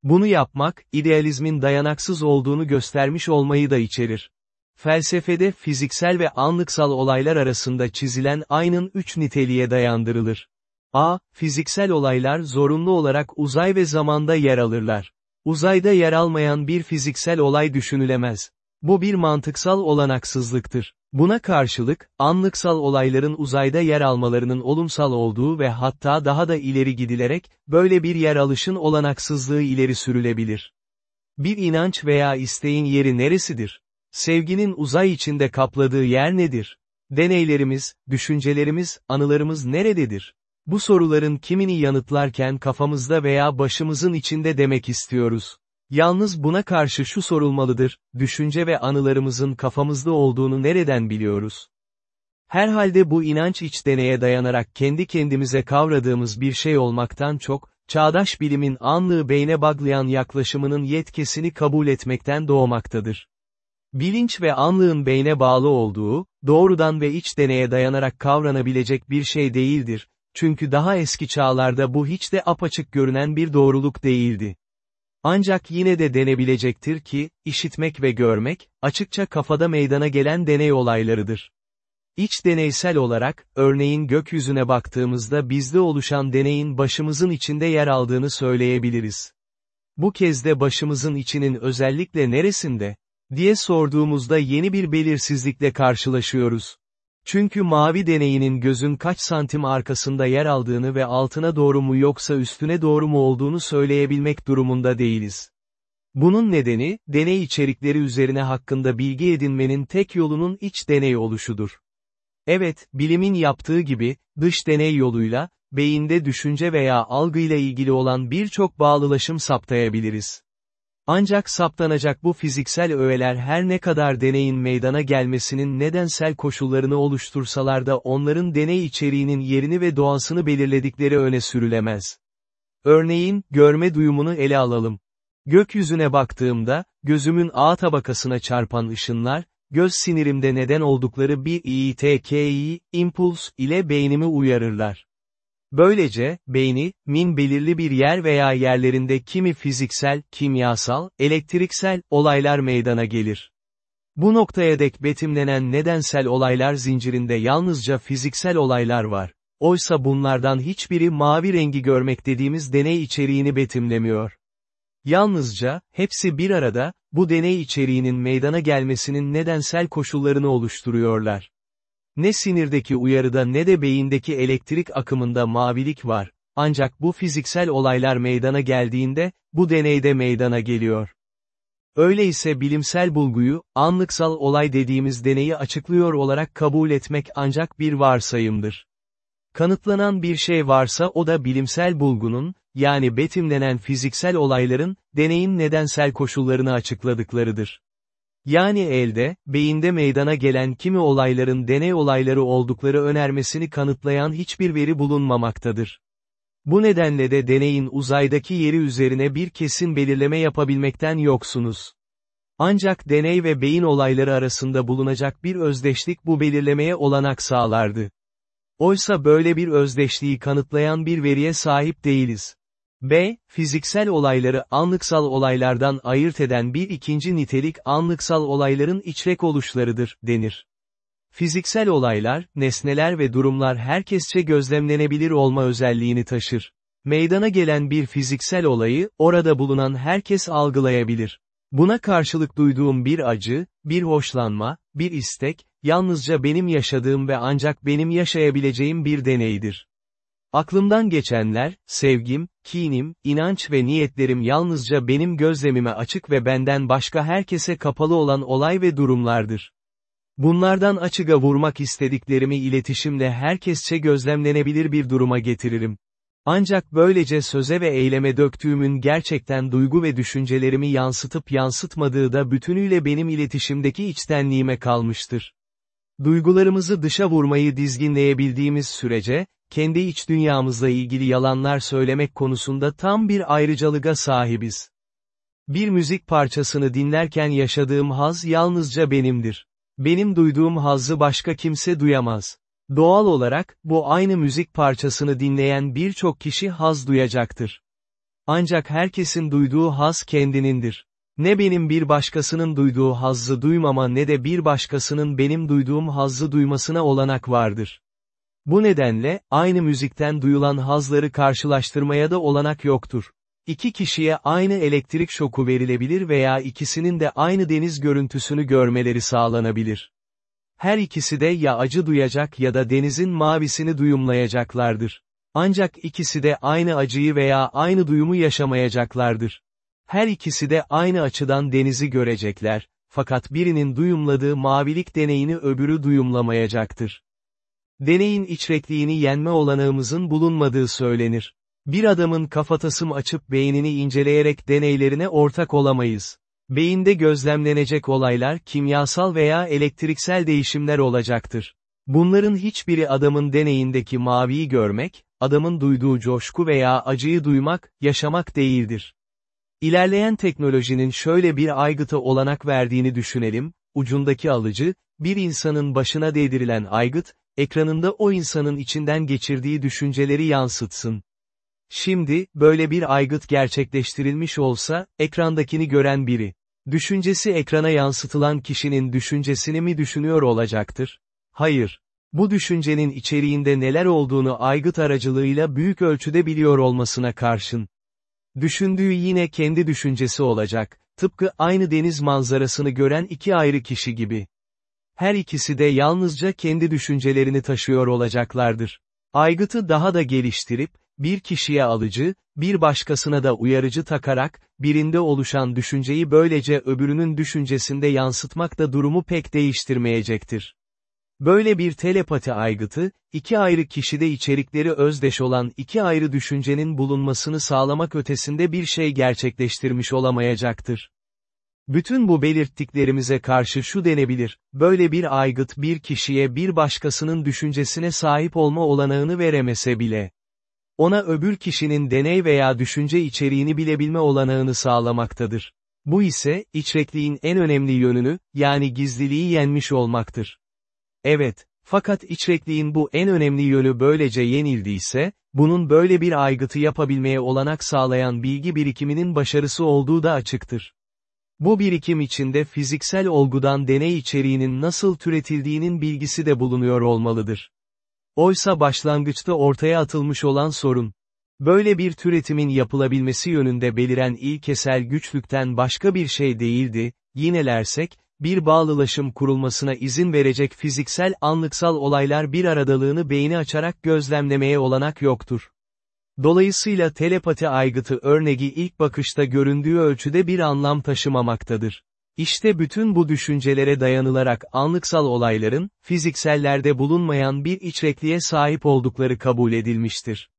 [SPEAKER 1] Bunu yapmak, idealizmin dayanaksız olduğunu göstermiş olmayı da içerir. Felsefede fiziksel ve anlıksal olaylar arasında çizilen aynın üç niteliğe dayandırılır. A. Fiziksel olaylar zorunlu olarak uzay ve zamanda yer alırlar. Uzayda yer almayan bir fiziksel olay düşünülemez. Bu bir mantıksal olanaksızlıktır. Buna karşılık, anlıksal olayların uzayda yer almalarının olumsal olduğu ve hatta daha da ileri gidilerek, böyle bir yer alışın olanaksızlığı ileri sürülebilir. Bir inanç veya isteğin yeri neresidir? Sevginin uzay içinde kapladığı yer nedir? Deneylerimiz, düşüncelerimiz, anılarımız nerededir? Bu soruların kimini yanıtlarken kafamızda veya başımızın içinde demek istiyoruz. Yalnız buna karşı şu sorulmalıdır, düşünce ve anılarımızın kafamızda olduğunu nereden biliyoruz? Herhalde bu inanç iç deneye dayanarak kendi kendimize kavradığımız bir şey olmaktan çok, çağdaş bilimin anlığı beyne bağlayan yaklaşımının yetkisini kabul etmekten doğmaktadır. Bilinç ve anlığın beyne bağlı olduğu, doğrudan ve iç deneye dayanarak kavranabilecek bir şey değildir, çünkü daha eski çağlarda bu hiç de apaçık görünen bir doğruluk değildi. Ancak yine de denebilecektir ki, işitmek ve görmek, açıkça kafada meydana gelen deney olaylarıdır. İç deneysel olarak, örneğin gökyüzüne baktığımızda bizde oluşan deneyin başımızın içinde yer aldığını söyleyebiliriz. Bu kez de başımızın içinin özellikle neresinde, diye sorduğumuzda yeni bir belirsizlikle karşılaşıyoruz. Çünkü mavi deneyinin gözün kaç santim arkasında yer aldığını ve altına doğru mu yoksa üstüne doğru mu olduğunu söyleyebilmek durumunda değiliz. Bunun nedeni, deney içerikleri üzerine hakkında bilgi edinmenin tek yolunun iç deney oluşudur. Evet, bilimin yaptığı gibi, dış deney yoluyla, beyinde düşünce veya algıyla ilgili olan birçok bağlılaşım saptayabiliriz. Ancak saptanacak bu fiziksel öğeler her ne kadar deneyin meydana gelmesinin nedensel koşullarını oluştursalar da onların deney içeriğinin yerini ve doğasını belirledikleri öne sürülemez. Örneğin, görme duyumunu ele alalım. Gökyüzüne baktığımda, gözümün A tabakasına çarpan ışınlar, göz sinirimde neden oldukları bir ITKI, impuls ile beynimi uyarırlar. Böylece, beyni, min belirli bir yer veya yerlerinde kimi fiziksel, kimyasal, elektriksel, olaylar meydana gelir. Bu noktaya dek betimlenen nedensel olaylar zincirinde yalnızca fiziksel olaylar var. Oysa bunlardan hiçbiri mavi rengi görmek dediğimiz deney içeriğini betimlemiyor. Yalnızca, hepsi bir arada, bu deney içeriğinin meydana gelmesinin nedensel koşullarını oluşturuyorlar. Ne sinirdeki uyarıda ne de beyindeki elektrik akımında mavilik var, ancak bu fiziksel olaylar meydana geldiğinde, bu deneyde meydana geliyor. Öyleyse bilimsel bulguyu, anlıksal olay dediğimiz deneyi açıklıyor olarak kabul etmek ancak bir varsayımdır. Kanıtlanan bir şey varsa o da bilimsel bulgunun, yani betimlenen fiziksel olayların, deneyin nedensel koşullarını açıkladıklarıdır. Yani elde, beyinde meydana gelen kimi olayların deney olayları oldukları önermesini kanıtlayan hiçbir veri bulunmamaktadır. Bu nedenle de deneyin uzaydaki yeri üzerine bir kesin belirleme yapabilmekten yoksunuz. Ancak deney ve beyin olayları arasında bulunacak bir özdeşlik bu belirlemeye olanak sağlardı. Oysa böyle bir özdeşliği kanıtlayan bir veriye sahip değiliz. B. Fiziksel olayları anlıksal olaylardan ayırt eden bir ikinci nitelik anlıksal olayların içrek oluşlarıdır, denir. Fiziksel olaylar, nesneler ve durumlar herkesçe gözlemlenebilir olma özelliğini taşır. Meydana gelen bir fiziksel olayı, orada bulunan herkes algılayabilir. Buna karşılık duyduğum bir acı, bir hoşlanma, bir istek, yalnızca benim yaşadığım ve ancak benim yaşayabileceğim bir deneydir. Aklımdan geçenler, sevgim, kinim, inanç ve niyetlerim yalnızca benim gözlemime açık ve benden başka herkese kapalı olan olay ve durumlardır. Bunlardan açıga vurmak istediklerimi iletişimle herkesçe gözlemlenebilir bir duruma getiririm. Ancak böylece söze ve eyleme döktüğümün gerçekten duygu ve düşüncelerimi yansıtıp yansıtmadığı da bütünüyle benim iletişimdeki içtenliğime kalmıştır. Duygularımızı dışa vurmayı dizginleyebildiğimiz sürece, kendi iç dünyamızla ilgili yalanlar söylemek konusunda tam bir ayrıcalığa sahibiz. Bir müzik parçasını dinlerken yaşadığım haz yalnızca benimdir. Benim duyduğum hazzı başka kimse duyamaz. Doğal olarak, bu aynı müzik parçasını dinleyen birçok kişi haz duyacaktır. Ancak herkesin duyduğu haz kendinindir. Ne benim bir başkasının duyduğu hazzı duymama ne de bir başkasının benim duyduğum hazzı duymasına olanak vardır. Bu nedenle, aynı müzikten duyulan hazları karşılaştırmaya da olanak yoktur. İki kişiye aynı elektrik şoku verilebilir veya ikisinin de aynı deniz görüntüsünü görmeleri sağlanabilir. Her ikisi de ya acı duyacak ya da denizin mavisini duyumlayacaklardır. Ancak ikisi de aynı acıyı veya aynı duyumu yaşamayacaklardır. Her ikisi de aynı açıdan denizi görecekler, fakat birinin duyumladığı mavilik deneyini öbürü duyumlamayacaktır. Deneyin içrekliğini yenme olanağımızın bulunmadığı söylenir. Bir adamın kafatasım açıp beynini inceleyerek deneylerine ortak olamayız. Beyinde gözlemlenecek olaylar kimyasal veya elektriksel değişimler olacaktır. Bunların hiçbiri adamın deneyindeki maviyi görmek, adamın duyduğu coşku veya acıyı duymak, yaşamak değildir. İlerleyen teknolojinin şöyle bir aygıta olanak verdiğini düşünelim, ucundaki alıcı, bir insanın başına değdirilen aygıt, ekranında o insanın içinden geçirdiği düşünceleri yansıtsın. Şimdi, böyle bir aygıt gerçekleştirilmiş olsa, ekrandakini gören biri, düşüncesi ekrana yansıtılan kişinin düşüncesini mi düşünüyor olacaktır? Hayır. Bu düşüncenin içeriğinde neler olduğunu aygıt aracılığıyla büyük ölçüde biliyor olmasına karşın. Düşündüğü yine kendi düşüncesi olacak, tıpkı aynı deniz manzarasını gören iki ayrı kişi gibi. Her ikisi de yalnızca kendi düşüncelerini taşıyor olacaklardır. Aygıtı daha da geliştirip, bir kişiye alıcı, bir başkasına da uyarıcı takarak, birinde oluşan düşünceyi böylece öbürünün düşüncesinde yansıtmak da durumu pek değiştirmeyecektir. Böyle bir telepati aygıtı, iki ayrı kişide içerikleri özdeş olan iki ayrı düşüncenin bulunmasını sağlamak ötesinde bir şey gerçekleştirmiş olamayacaktır. Bütün bu belirttiklerimize karşı şu denebilir, böyle bir aygıt bir kişiye bir başkasının düşüncesine sahip olma olanağını veremese bile, ona öbür kişinin deney veya düşünce içeriğini bilebilme olanağını sağlamaktadır. Bu ise, içrekliğin en önemli yönünü, yani gizliliği yenmiş olmaktır. Evet, fakat içrekliğin bu en önemli yönü böylece yenildiyse, bunun böyle bir aygıtı yapabilmeye olanak sağlayan bilgi birikiminin başarısı olduğu da açıktır. Bu birikim içinde fiziksel olgudan deney içeriğinin nasıl türetildiğinin bilgisi de bulunuyor olmalıdır. Oysa başlangıçta ortaya atılmış olan sorun, böyle bir türetimin yapılabilmesi yönünde beliren ilkesel güçlükten başka bir şey değildi, yinelersek, bir bağlılaşım kurulmasına izin verecek fiziksel anlıksal olaylar bir aradalığını beyni açarak gözlemlemeye olanak yoktur. Dolayısıyla telepati aygıtı örneği ilk bakışta göründüğü ölçüde bir anlam taşımamaktadır. İşte bütün bu düşüncelere dayanılarak anlıksal olayların, fiziksellerde bulunmayan bir içrekliğe sahip oldukları kabul edilmiştir.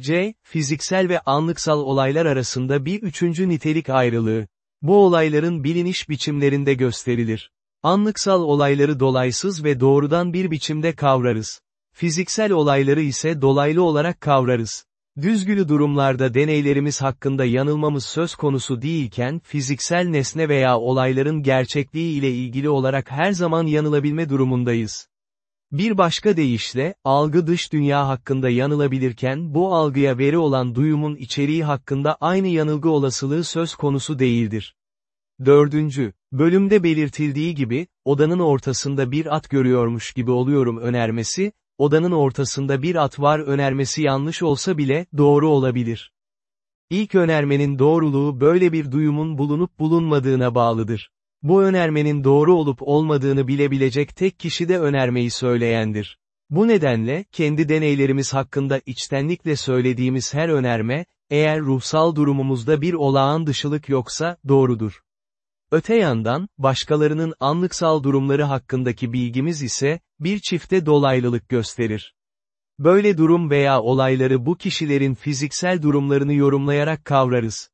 [SPEAKER 1] C. Fiziksel ve anlıksal olaylar arasında bir üçüncü nitelik ayrılığı. Bu olayların biliniş biçimlerinde gösterilir. Anlıksal olayları dolaysız ve doğrudan bir biçimde kavrarız. Fiziksel olayları ise dolaylı olarak kavrarız. Düzgülü durumlarda deneylerimiz hakkında yanılmamız söz konusu değilken fiziksel nesne veya olayların gerçekliği ile ilgili olarak her zaman yanılabilme durumundayız. Bir başka deyişle, algı dış dünya hakkında yanılabilirken bu algıya veri olan duyumun içeriği hakkında aynı yanılgı olasılığı söz konusu değildir. Dördüncü, bölümde belirtildiği gibi, odanın ortasında bir at görüyormuş gibi oluyorum önermesi, odanın ortasında bir at var önermesi yanlış olsa bile, doğru olabilir. İlk önermenin doğruluğu böyle bir duyumun bulunup bulunmadığına bağlıdır. Bu önermenin doğru olup olmadığını bilebilecek tek kişi de önermeyi söyleyendir. Bu nedenle, kendi deneylerimiz hakkında içtenlikle söylediğimiz her önerme, eğer ruhsal durumumuzda bir olağan dışılık yoksa, doğrudur. Öte yandan, başkalarının anlıksal durumları hakkındaki bilgimiz ise, bir çifte dolaylılık gösterir. Böyle durum veya olayları bu kişilerin fiziksel durumlarını yorumlayarak kavrarız.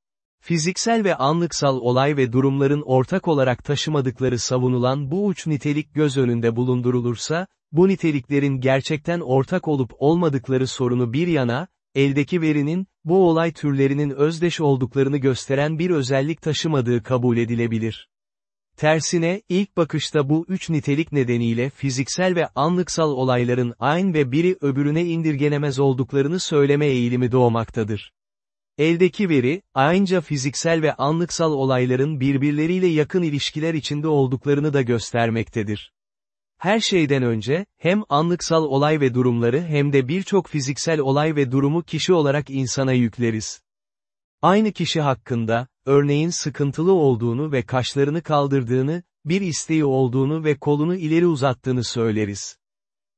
[SPEAKER 1] Fiziksel ve anlıksal olay ve durumların ortak olarak taşımadıkları savunulan bu uç nitelik göz önünde bulundurulursa, bu niteliklerin gerçekten ortak olup olmadıkları sorunu bir yana, eldeki verinin, bu olay türlerinin özdeş olduklarını gösteren bir özellik taşımadığı kabul edilebilir. Tersine, ilk bakışta bu üç nitelik nedeniyle fiziksel ve anlıksal olayların aynı ve biri öbürüne indirgenemez olduklarını söyleme eğilimi doğmaktadır. Eldeki veri, aynıca fiziksel ve anlıksal olayların birbirleriyle yakın ilişkiler içinde olduklarını da göstermektedir. Her şeyden önce, hem anlıksal olay ve durumları hem de birçok fiziksel olay ve durumu kişi olarak insana yükleriz. Aynı kişi hakkında, örneğin sıkıntılı olduğunu ve kaşlarını kaldırdığını, bir isteği olduğunu ve kolunu ileri uzattığını söyleriz.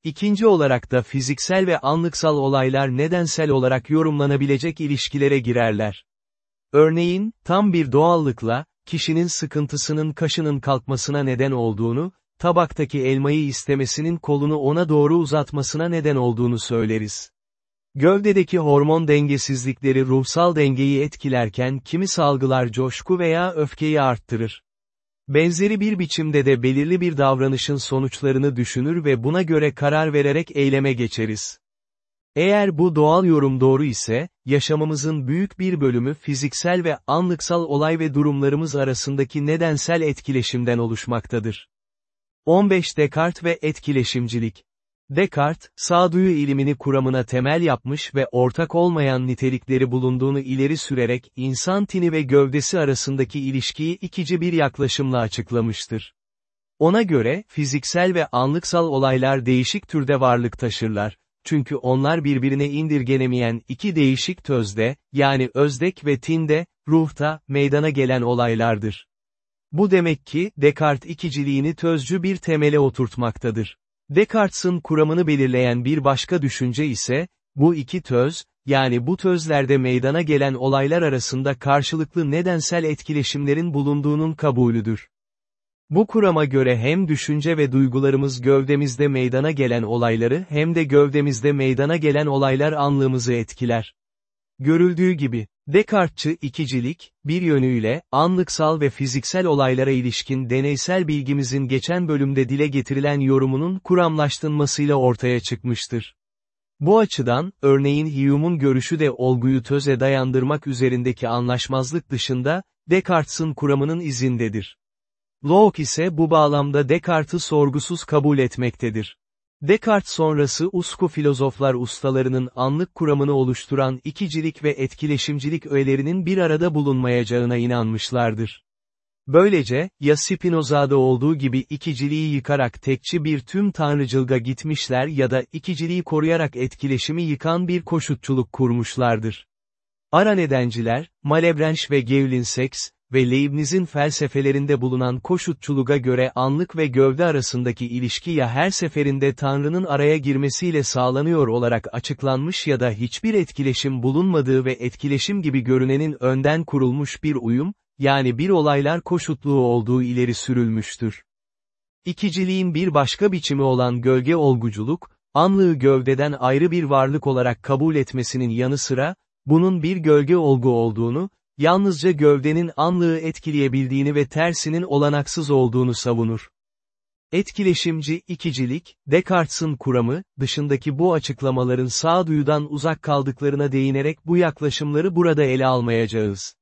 [SPEAKER 1] İkinci olarak da fiziksel ve anlıksal olaylar nedensel olarak yorumlanabilecek ilişkilere girerler. Örneğin, tam bir doğallıkla, kişinin sıkıntısının kaşının kalkmasına neden olduğunu, tabaktaki elmayı istemesinin kolunu ona doğru uzatmasına neden olduğunu söyleriz. Gövdedeki hormon dengesizlikleri ruhsal dengeyi etkilerken kimi salgılar coşku veya öfkeyi arttırır. Benzeri bir biçimde de belirli bir davranışın sonuçlarını düşünür ve buna göre karar vererek eyleme geçeriz. Eğer bu doğal yorum doğru ise, yaşamımızın büyük bir bölümü fiziksel ve anlıksal olay ve durumlarımız arasındaki nedensel etkileşimden oluşmaktadır. 15 Descartes ve etkileşimcilik Descartes, sağduyu ilimini kuramına temel yapmış ve ortak olmayan nitelikleri bulunduğunu ileri sürerek insan tini ve gövdesi arasındaki ilişkiyi ikici bir yaklaşımla açıklamıştır. Ona göre, fiziksel ve anlıksal olaylar değişik türde varlık taşırlar, çünkü onlar birbirine indirgenemeyen iki değişik tözde, yani özdek ve tinde, ruhta, meydana gelen olaylardır. Bu demek ki, Descartes ikiciliğini tözcü bir temele oturtmaktadır. Descartes'in kuramını belirleyen bir başka düşünce ise, bu iki töz, yani bu tözlerde meydana gelen olaylar arasında karşılıklı nedensel etkileşimlerin bulunduğunun kabulüdür. Bu kurama göre hem düşünce ve duygularımız gövdemizde meydana gelen olayları hem de gövdemizde meydana gelen olaylar anlığımızı etkiler. Görüldüğü gibi, Descartes'çı ikicilik, bir yönüyle, anlıksal ve fiziksel olaylara ilişkin deneysel bilgimizin geçen bölümde dile getirilen yorumunun kuramlaştırmasıyla ortaya çıkmıştır. Bu açıdan, örneğin Hume'un görüşü de olguyu töze dayandırmak üzerindeki anlaşmazlık dışında, Descartes'in kuramının izindedir. Locke ise bu bağlamda Descartes'i sorgusuz kabul etmektedir. Descartes sonrası usku filozoflar ustalarının anlık kuramını oluşturan ikicilik ve etkileşimcilik öğelerinin bir arada bulunmayacağına inanmışlardır. Böylece, ya Spinoza'da olduğu gibi ikiciliği yıkarak tekçi bir tüm tanrıcılga gitmişler ya da ikiciliği koruyarak etkileşimi yıkan bir koşutçuluk kurmuşlardır. Ara nedenciler, Malebranche ve Geulincx, ve Leibniz'in felsefelerinde bulunan koşutçuluğa göre anlık ve gövde arasındaki ilişki ya her seferinde Tanrı'nın araya girmesiyle sağlanıyor olarak açıklanmış ya da hiçbir etkileşim bulunmadığı ve etkileşim gibi görünenin önden kurulmuş bir uyum, yani bir olaylar koşutluğu olduğu ileri sürülmüştür. İkiciliğin bir başka biçimi olan gölge olguculuk, anlığı gövdeden ayrı bir varlık olarak kabul etmesinin yanı sıra, bunun bir gölge olgu olduğunu, yalnızca gövdenin anlığı etkileyebildiğini ve tersinin olanaksız olduğunu savunur. Etkileşimci ikicilik, Descartes'in kuramı, dışındaki bu açıklamaların sağduyudan uzak kaldıklarına değinerek bu yaklaşımları burada ele almayacağız.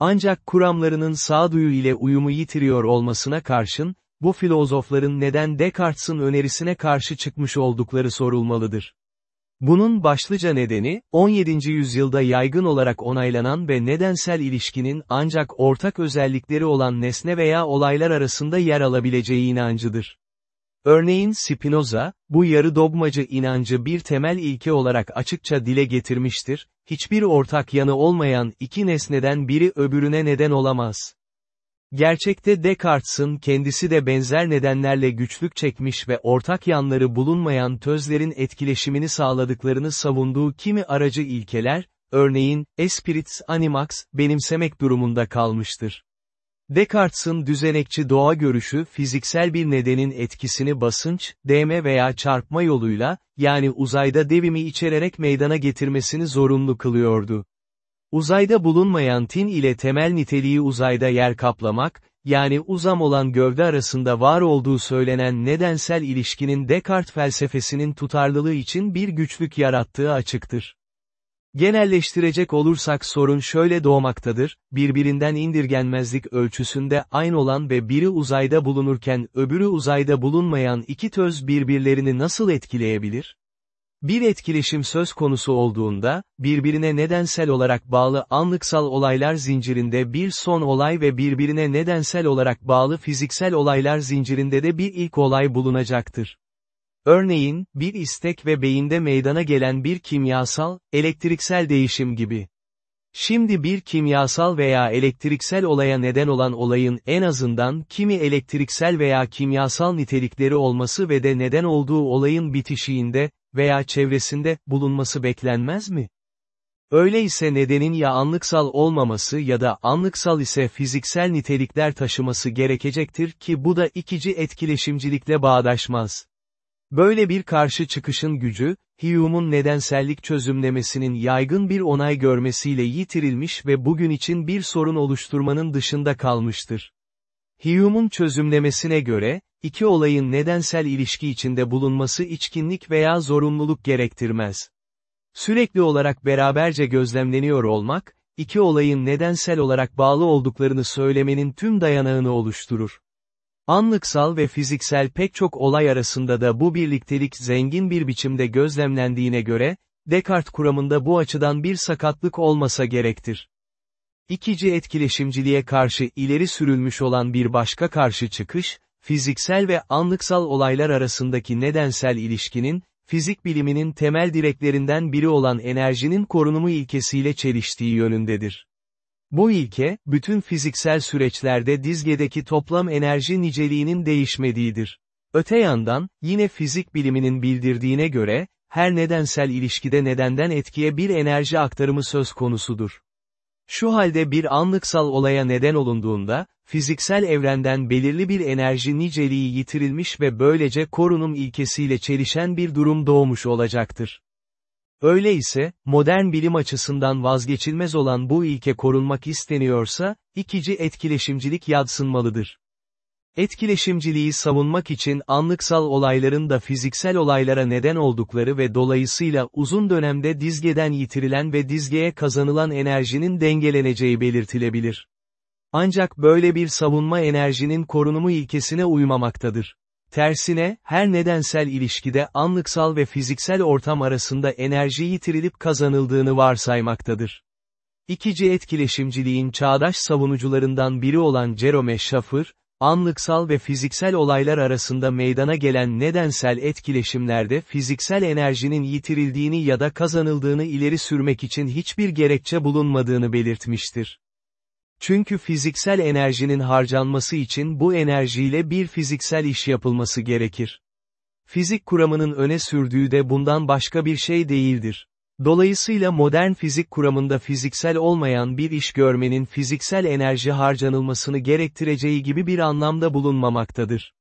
[SPEAKER 1] Ancak kuramlarının sağduyu ile uyumu yitiriyor olmasına karşın, bu filozofların neden Descartes'in önerisine karşı çıkmış oldukları sorulmalıdır. Bunun başlıca nedeni, 17. yüzyılda yaygın olarak onaylanan ve nedensel ilişkinin ancak ortak özellikleri olan nesne veya olaylar arasında yer alabileceği inancıdır. Örneğin Spinoza, bu yarı dogmacı inancı bir temel ilke olarak açıkça dile getirmiştir, hiçbir ortak yanı olmayan iki nesneden biri öbürüne neden olamaz. Gerçekte Descartes'in kendisi de benzer nedenlerle güçlük çekmiş ve ortak yanları bulunmayan tözlerin etkileşimini sağladıklarını savunduğu kimi aracı ilkeler, örneğin, espirits animax, benimsemek durumunda kalmıştır. Descartes'in düzenekçi doğa görüşü fiziksel bir nedenin etkisini basınç, değme veya çarpma yoluyla, yani uzayda devimi içererek meydana getirmesini zorunlu kılıyordu. Uzayda bulunmayan tin ile temel niteliği uzayda yer kaplamak, yani uzam olan gövde arasında var olduğu söylenen nedensel ilişkinin Descartes felsefesinin tutarlılığı için bir güçlük yarattığı açıktır. Genelleştirecek olursak sorun şöyle doğmaktadır, birbirinden indirgenmezlik ölçüsünde aynı olan ve biri uzayda bulunurken öbürü uzayda bulunmayan iki töz birbirlerini nasıl etkileyebilir? Bir etkileşim söz konusu olduğunda, birbirine nedensel olarak bağlı anlıksal olaylar zincirinde bir son olay ve birbirine nedensel olarak bağlı fiziksel olaylar zincirinde de bir ilk olay bulunacaktır. Örneğin, bir istek ve beyinde meydana gelen bir kimyasal, elektriksel değişim gibi. Şimdi bir kimyasal veya elektriksel olaya neden olan olayın en azından kimi elektriksel veya kimyasal nitelikleri olması ve de neden olduğu olayın bitişiğinde, veya çevresinde bulunması beklenmez mi? Öyleyse nedenin ya anlıksal olmaması ya da anlıksal ise fiziksel nitelikler taşıması gerekecektir ki bu da ikici etkileşimcilikle bağdaşmaz. Böyle bir karşı çıkışın gücü, Hume'un nedensellik çözümlemesinin yaygın bir onay görmesiyle yitirilmiş ve bugün için bir sorun oluşturmanın dışında kalmıştır. Hume'un çözümlemesine göre, iki olayın nedensel ilişki içinde bulunması içkinlik veya zorunluluk gerektirmez. Sürekli olarak beraberce gözlemleniyor olmak, iki olayın nedensel olarak bağlı olduklarını söylemenin tüm dayanağını oluşturur. Anlıksal ve fiziksel pek çok olay arasında da bu birliktelik zengin bir biçimde gözlemlendiğine göre, Descartes kuramında bu açıdan bir sakatlık olmasa gerektir. İkici etkileşimciliğe karşı ileri sürülmüş olan bir başka karşı çıkış, fiziksel ve anlıksal olaylar arasındaki nedensel ilişkinin, fizik biliminin temel direklerinden biri olan enerjinin korunumu ilkesiyle çeliştiği yönündedir. Bu ilke, bütün fiziksel süreçlerde dizgedeki toplam enerji niceliğinin değişmediğidir. Öte yandan, yine fizik biliminin bildirdiğine göre, her nedensel ilişkide nedenden etkiye bir enerji aktarımı söz konusudur. Şu halde bir anlıksal olaya neden olunduğunda, fiziksel evrenden belirli bir enerji niceliği yitirilmiş ve böylece korunum ilkesiyle çelişen bir durum doğmuş olacaktır. Öyleyse, modern bilim açısından vazgeçilmez olan bu ilke korunmak isteniyorsa, ikici etkileşimcilik yadsınmalıdır. Etkileşimciliği savunmak için anlıksal olayların da fiziksel olaylara neden oldukları ve dolayısıyla uzun dönemde dizgeden yitirilen ve dizgeye kazanılan enerjinin dengeleneceği belirtilebilir. Ancak böyle bir savunma enerjinin korunumu ilkesine uymamaktadır. Tersine, her nedensel ilişkide anlıksal ve fiziksel ortam arasında enerji yitirilip kazanıldığını varsaymaktadır. İkici etkileşimciliğin çağdaş savunucularından biri olan Jerome Schaffer, anlıksal ve fiziksel olaylar arasında meydana gelen nedensel etkileşimlerde fiziksel enerjinin yitirildiğini ya da kazanıldığını ileri sürmek için hiçbir gerekçe bulunmadığını belirtmiştir. Çünkü fiziksel enerjinin harcanması için bu enerjiyle bir fiziksel iş yapılması gerekir. Fizik kuramının öne sürdüğü de bundan başka bir şey değildir. Dolayısıyla modern fizik kuramında fiziksel olmayan bir iş görmenin fiziksel enerji harcanılmasını gerektireceği gibi bir anlamda bulunmamaktadır.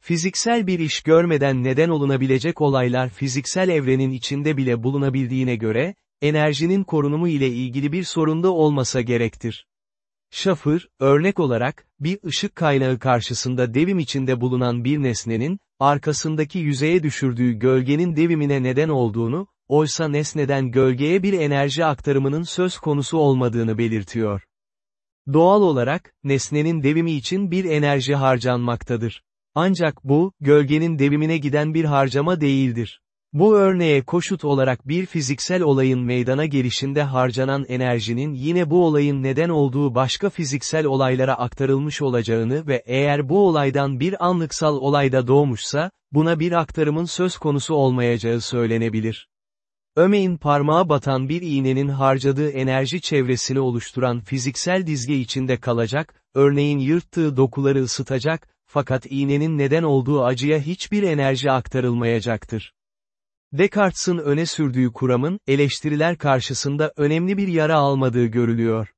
[SPEAKER 1] Fiziksel bir iş görmeden neden olunabilecek olaylar fiziksel evrenin içinde bile bulunabildiğine göre, enerjinin korunumu ile ilgili bir sorunda olmasa gerektir. Schaffer, örnek olarak, bir ışık kaynağı karşısında devim içinde bulunan bir nesnenin, arkasındaki yüzeye düşürdüğü gölgenin devimine neden olduğunu, oysa nesneden gölgeye bir enerji aktarımının söz konusu olmadığını belirtiyor. Doğal olarak, nesnenin devimi için bir enerji harcanmaktadır. Ancak bu, gölgenin devimine giden bir harcama değildir. Bu örneğe koşut olarak bir fiziksel olayın meydana gelişinde harcanan enerjinin yine bu olayın neden olduğu başka fiziksel olaylara aktarılmış olacağını ve eğer bu olaydan bir anlıksal olayda doğmuşsa, buna bir aktarımın söz konusu olmayacağı söylenebilir. Ömeğin parmağa batan bir iğnenin harcadığı enerji çevresini oluşturan fiziksel dizge içinde kalacak, örneğin yırttığı dokuları ısıtacak, fakat iğnenin neden olduğu acıya hiçbir enerji aktarılmayacaktır. Descartes'in öne sürdüğü kuramın, eleştiriler karşısında önemli bir yara almadığı görülüyor.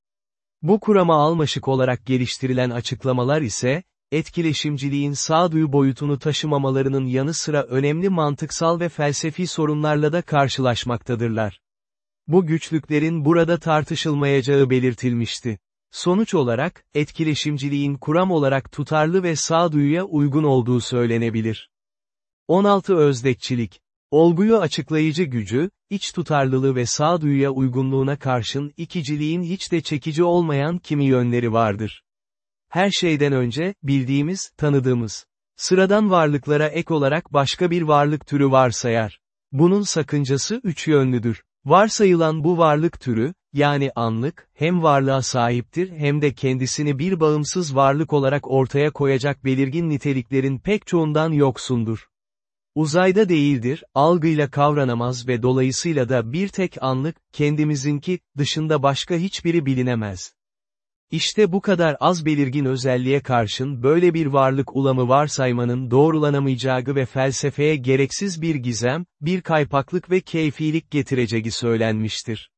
[SPEAKER 1] Bu kurama almaşık olarak geliştirilen açıklamalar ise, etkileşimciliğin sağduyu boyutunu taşımamalarının yanı sıra önemli mantıksal ve felsefi sorunlarla da karşılaşmaktadırlar. Bu güçlüklerin burada tartışılmayacağı belirtilmişti. Sonuç olarak, etkileşimciliğin kuram olarak tutarlı ve sağduyuya uygun olduğu söylenebilir. 16 Özdekçilik Olguyu açıklayıcı gücü, iç tutarlılığı ve sağduyuya uygunluğuna karşın ikiciliğin hiç de çekici olmayan kimi yönleri vardır. Her şeyden önce, bildiğimiz, tanıdığımız, sıradan varlıklara ek olarak başka bir varlık türü varsayar. Bunun sakıncası üç yönlüdür. Varsayılan bu varlık türü, yani anlık, hem varlığa sahiptir hem de kendisini bir bağımsız varlık olarak ortaya koyacak belirgin niteliklerin pek çoğundan yoksundur. Uzayda değildir, algıyla kavranamaz ve dolayısıyla da bir tek anlık, kendimizinki, dışında başka hiçbiri bilinemez. İşte bu kadar az belirgin özelliğe karşın böyle bir varlık ulamı varsaymanın doğrulanamayacağı ve felsefeye gereksiz bir gizem, bir kaypaklık ve keyfilik getireceği söylenmiştir.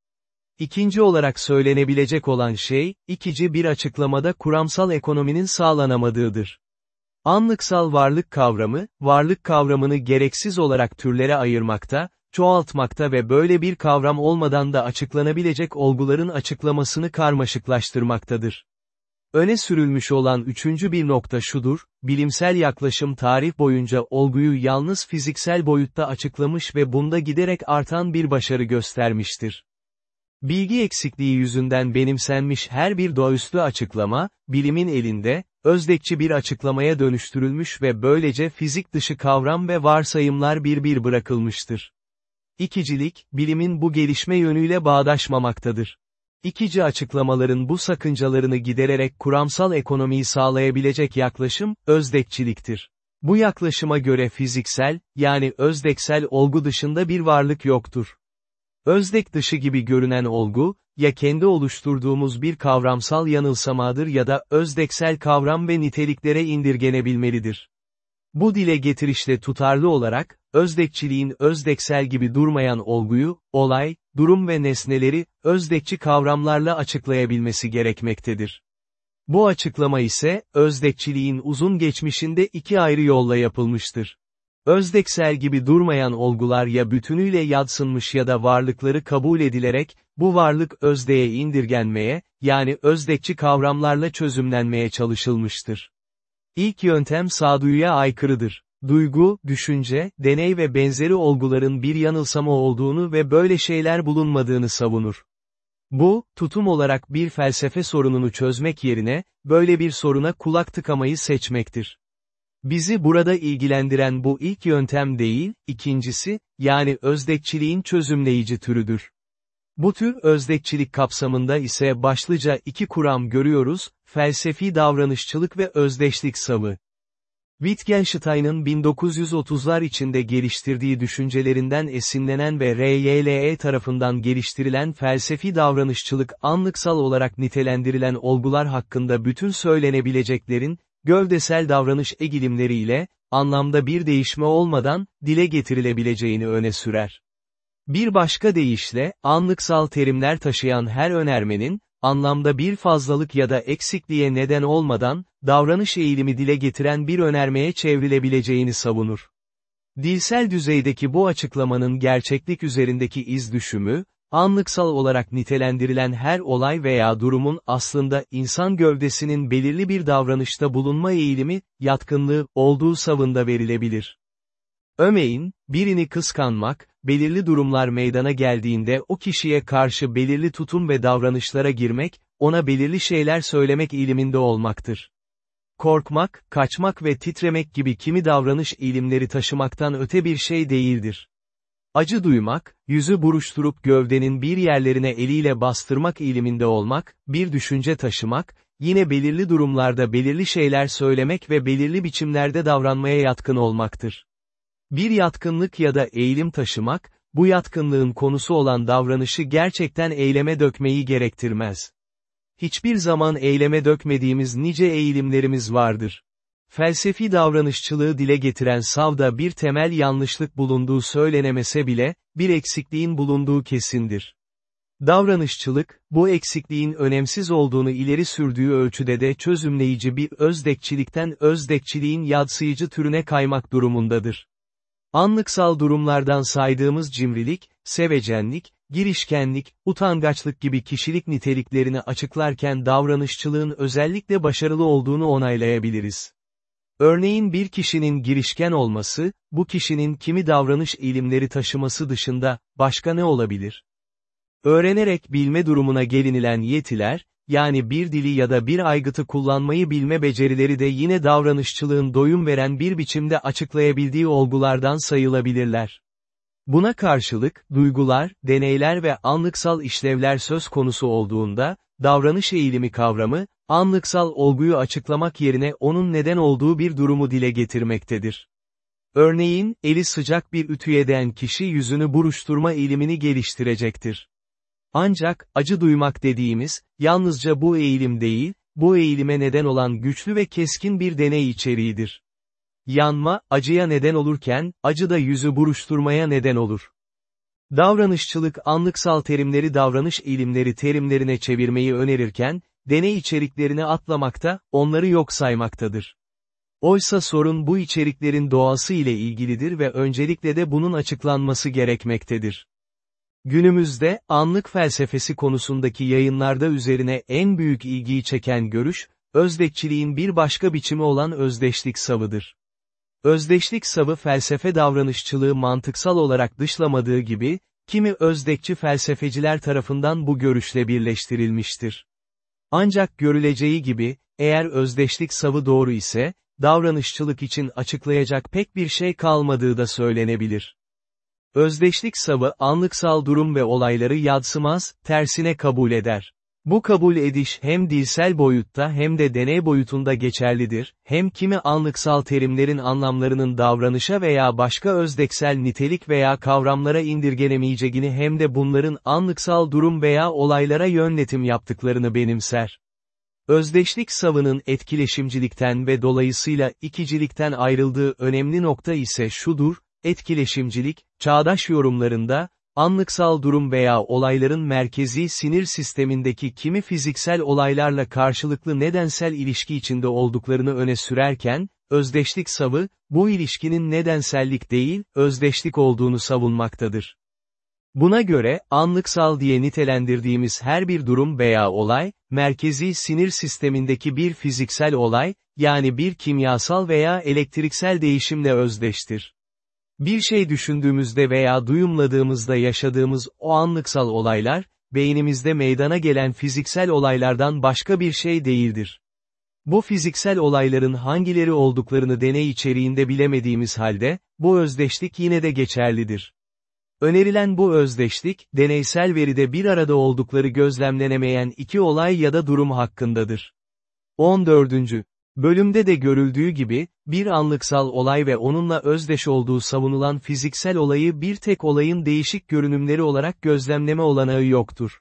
[SPEAKER 1] İkinci olarak söylenebilecek olan şey, ikici bir açıklamada kuramsal ekonominin sağlanamadığıdır. Anlıksal varlık kavramı, varlık kavramını gereksiz olarak türlere ayırmakta, çoğaltmakta ve böyle bir kavram olmadan da açıklanabilecek olguların açıklamasını karmaşıklaştırmaktadır. Öne sürülmüş olan üçüncü bir nokta şudur, bilimsel yaklaşım tarih boyunca olguyu yalnız fiziksel boyutta açıklamış ve bunda giderek artan bir başarı göstermiştir. Bilgi eksikliği yüzünden benimsenmiş her bir doğaüstü açıklama, bilimin elinde, özdekçi bir açıklamaya dönüştürülmüş ve böylece fizik dışı kavram ve varsayımlar bir bir bırakılmıştır. İkicilik, bilimin bu gelişme yönüyle bağdaşmamaktadır. İkici açıklamaların bu sakıncalarını gidererek kuramsal ekonomiyi sağlayabilecek yaklaşım, özdekçiliktir. Bu yaklaşıma göre fiziksel, yani özdeksel olgu dışında bir varlık yoktur. Özdek dışı gibi görünen olgu, ya kendi oluşturduğumuz bir kavramsal yanılsamadır ya da özdeksel kavram ve niteliklere indirgenebilmelidir. Bu dile getirişle tutarlı olarak, özdekçiliğin özdeksel gibi durmayan olguyu, olay, durum ve nesneleri, özdekçi kavramlarla açıklayabilmesi gerekmektedir. Bu açıklama ise, özdekçiliğin uzun geçmişinde iki ayrı yolla yapılmıştır. Özdeksel gibi durmayan olgular ya bütünüyle yadsınmış ya da varlıkları kabul edilerek, bu varlık özdeye indirgenmeye, yani özdekçi kavramlarla çözümlenmeye çalışılmıştır. İlk yöntem sağduyuya aykırıdır. Duygu, düşünce, deney ve benzeri olguların bir yanılsama olduğunu ve böyle şeyler bulunmadığını savunur. Bu, tutum olarak bir felsefe sorununu çözmek yerine, böyle bir soruna kulak tıkamayı seçmektir. Bizi burada ilgilendiren bu ilk yöntem değil, ikincisi, yani özdekçiliğin çözümleyici türüdür. Bu tür özdekçilik kapsamında ise başlıca iki kuram görüyoruz, felsefi davranışçılık ve özdeşlik savı. Wittgenstein'ın 1930'lar içinde geliştirdiği düşüncelerinden esinlenen ve RYLE tarafından geliştirilen felsefi davranışçılık anlıksal olarak nitelendirilen olgular hakkında bütün söylenebileceklerin, gövdesel davranış egilimleriyle, anlamda bir değişme olmadan, dile getirilebileceğini öne sürer. Bir başka deyişle, anlıksal terimler taşıyan her önermenin, anlamda bir fazlalık ya da eksikliğe neden olmadan, davranış eğilimi dile getiren bir önermeye çevrilebileceğini savunur. Dilsel düzeydeki bu açıklamanın gerçeklik üzerindeki iz düşümü, anlıksal olarak nitelendirilen her olay veya durumun aslında insan gövdesinin belirli bir davranışta bulunma eğilimi, yatkınlığı, olduğu savında verilebilir. Ömeyin, birini kıskanmak, belirli durumlar meydana geldiğinde o kişiye karşı belirli tutum ve davranışlara girmek, ona belirli şeyler söylemek eğiliminde olmaktır. Korkmak, kaçmak ve titremek gibi kimi davranış eğilimleri taşımaktan öte bir şey değildir. Acı duymak, yüzü buruşturup gövdenin bir yerlerine eliyle bastırmak eğiliminde olmak, bir düşünce taşımak, yine belirli durumlarda belirli şeyler söylemek ve belirli biçimlerde davranmaya yatkın olmaktır. Bir yatkınlık ya da eğilim taşımak, bu yatkınlığın konusu olan davranışı gerçekten eyleme dökmeyi gerektirmez. Hiçbir zaman eyleme dökmediğimiz nice eğilimlerimiz vardır. Felsefi davranışçılığı dile getiren savda bir temel yanlışlık bulunduğu söylenemese bile, bir eksikliğin bulunduğu kesindir. Davranışçılık, bu eksikliğin önemsiz olduğunu ileri sürdüğü ölçüde de çözümleyici bir özdekçilikten özdekçiliğin yadsıyıcı türüne kaymak durumundadır. Anlıksal durumlardan saydığımız cimrilik, sevecenlik, girişkenlik, utangaçlık gibi kişilik niteliklerini açıklarken davranışçılığın özellikle başarılı olduğunu onaylayabiliriz. Örneğin bir kişinin girişken olması, bu kişinin kimi davranış eğilimleri taşıması dışında, başka ne olabilir? Öğrenerek bilme durumuna gelinilen yetiler, yani bir dili ya da bir aygıtı kullanmayı bilme becerileri de yine davranışçılığın doyum veren bir biçimde açıklayabildiği olgulardan sayılabilirler. Buna karşılık, duygular, deneyler ve anlıksal işlevler söz konusu olduğunda, davranış eğilimi kavramı, anlıksal olguyu açıklamak yerine onun neden olduğu bir durumu dile getirmektedir. Örneğin, eli sıcak bir ütüye değen kişi yüzünü buruşturma eğilimini geliştirecektir. Ancak, acı duymak dediğimiz, yalnızca bu eğilim değil, bu eğilime neden olan güçlü ve keskin bir deney içeriğidir. Yanma, acıya neden olurken, acı da yüzü buruşturmaya neden olur. Davranışçılık anlıksal terimleri davranış eğilimleri terimlerine çevirmeyi önerirken, deney içeriklerini atlamakta, onları yok saymaktadır. Oysa sorun bu içeriklerin doğası ile ilgilidir ve öncelikle de bunun açıklanması gerekmektedir. Günümüzde, anlık felsefesi konusundaki yayınlarda üzerine en büyük ilgiyi çeken görüş, özdekçiliğin bir başka biçimi olan özdeşlik savıdır. Özdeşlik savı felsefe davranışçılığı mantıksal olarak dışlamadığı gibi, kimi özdekçi felsefeciler tarafından bu görüşle birleştirilmiştir. Ancak görüleceği gibi, eğer özdeşlik savı doğru ise, davranışçılık için açıklayacak pek bir şey kalmadığı da söylenebilir. Özdeşlik savı anlıksal durum ve olayları yadsımaz, tersine kabul eder. Bu kabul ediş hem dilsel boyutta hem de deney boyutunda geçerlidir, hem kimi anlıksal terimlerin anlamlarının davranışa veya başka özdeksel nitelik veya kavramlara indirgenemeyeceğini hem de bunların anlıksal durum veya olaylara yönletim yaptıklarını benimser. Özdeşlik savının etkileşimcilikten ve dolayısıyla ikicilikten ayrıldığı önemli nokta ise şudur, etkileşimcilik, çağdaş yorumlarında, anlıksal durum veya olayların merkezi sinir sistemindeki kimi fiziksel olaylarla karşılıklı nedensel ilişki içinde olduklarını öne sürerken, özdeşlik savı, bu ilişkinin nedensellik değil, özdeşlik olduğunu savunmaktadır. Buna göre, anlıksal diye nitelendirdiğimiz her bir durum veya olay, merkezi sinir sistemindeki bir fiziksel olay, yani bir kimyasal veya elektriksel değişimle özdeştir. Bir şey düşündüğümüzde veya duyumladığımızda yaşadığımız o anlıksal olaylar, beynimizde meydana gelen fiziksel olaylardan başka bir şey değildir. Bu fiziksel olayların hangileri olduklarını deney içeriğinde bilemediğimiz halde, bu özdeşlik yine de geçerlidir. Önerilen bu özdeşlik, deneysel veride bir arada oldukları gözlemlenemeyen iki olay ya da durum hakkındadır. 14. Bölümde de görüldüğü gibi, bir anlıksal olay ve onunla özdeş olduğu savunulan fiziksel olayı bir tek olayın değişik görünümleri olarak gözlemleme olanağı yoktur.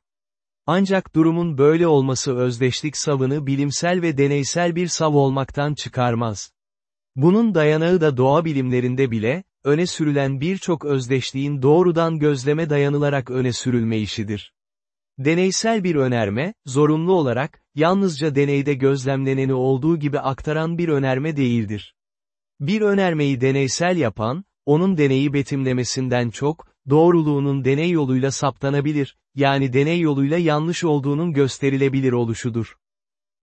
[SPEAKER 1] Ancak durumun böyle olması özdeşlik savını bilimsel ve deneysel bir sav olmaktan çıkarmaz. Bunun dayanağı da doğa bilimlerinde bile, öne sürülen birçok özdeşliğin doğrudan gözleme dayanılarak öne sürülme işidir. Deneysel bir önerme, zorunlu olarak, yalnızca deneyde gözlemleneni olduğu gibi aktaran bir önerme değildir. Bir önermeyi deneysel yapan, onun deneyi betimlemesinden çok, doğruluğunun deney yoluyla saptanabilir, yani deney yoluyla yanlış olduğunun gösterilebilir oluşudur.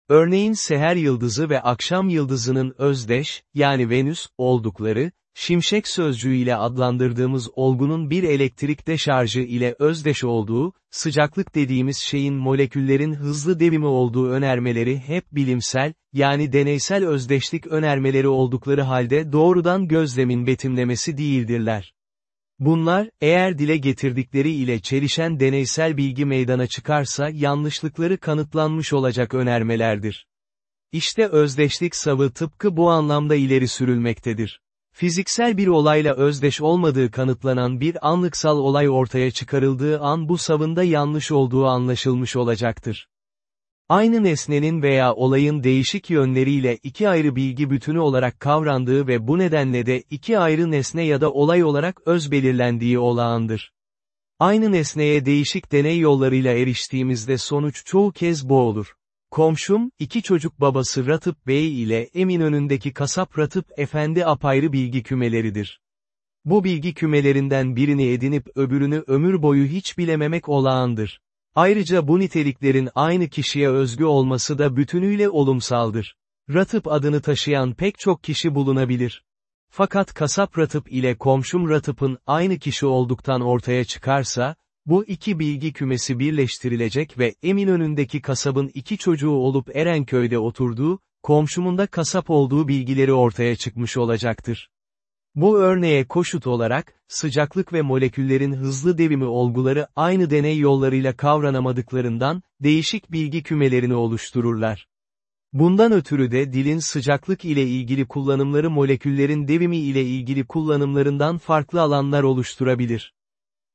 [SPEAKER 1] Örneğin seher yıldızı ve akşam yıldızının özdeş, yani Venüs, oldukları, şimşek sözcüğü ile adlandırdığımız olgunun bir elektrik deşarjı ile özdeş olduğu, sıcaklık dediğimiz şeyin moleküllerin hızlı devimi olduğu önermeleri hep bilimsel, yani deneysel özdeşlik önermeleri oldukları halde doğrudan gözlemin betimlemesi değildirler. Bunlar, eğer dile getirdikleri ile çelişen deneysel bilgi meydana çıkarsa yanlışlıkları kanıtlanmış olacak önermelerdir. İşte özdeşlik savı tıpkı bu anlamda ileri sürülmektedir. Fiziksel bir olayla özdeş olmadığı kanıtlanan bir anlıksal olay ortaya çıkarıldığı an bu savında yanlış olduğu anlaşılmış olacaktır. Aynı nesnenin veya olayın değişik yönleriyle iki ayrı bilgi bütünü olarak kavrandığı ve bu nedenle de iki ayrı nesne ya da olay olarak öz belirlendiği olağandır. Aynı nesneye değişik deney yollarıyla eriştiğimizde sonuç çoğu kez bu olur. Komşum, iki çocuk babası Ratıp Bey ile Eminönü'ndeki kasap Ratıp Efendi apayrı bilgi kümeleridir. Bu bilgi kümelerinden birini edinip öbürünü ömür boyu hiç bilememek olağandır. Ayrıca bu niteliklerin aynı kişiye özgü olması da bütünüyle olumsaldır. Ratıp adını taşıyan pek çok kişi bulunabilir. Fakat kasap Ratıp ile komşum Ratıp'ın aynı kişi olduktan ortaya çıkarsa, bu iki bilgi kümesi birleştirilecek ve Eminönü'ndeki kasabın iki çocuğu olup Erenköy'de oturduğu, komşumun da kasap olduğu bilgileri ortaya çıkmış olacaktır. Bu örneğe koşut olarak, sıcaklık ve moleküllerin hızlı devimi olguları aynı deney yollarıyla kavranamadıklarından, değişik bilgi kümelerini oluştururlar. Bundan ötürü de dilin sıcaklık ile ilgili kullanımları moleküllerin devimi ile ilgili kullanımlarından farklı alanlar oluşturabilir.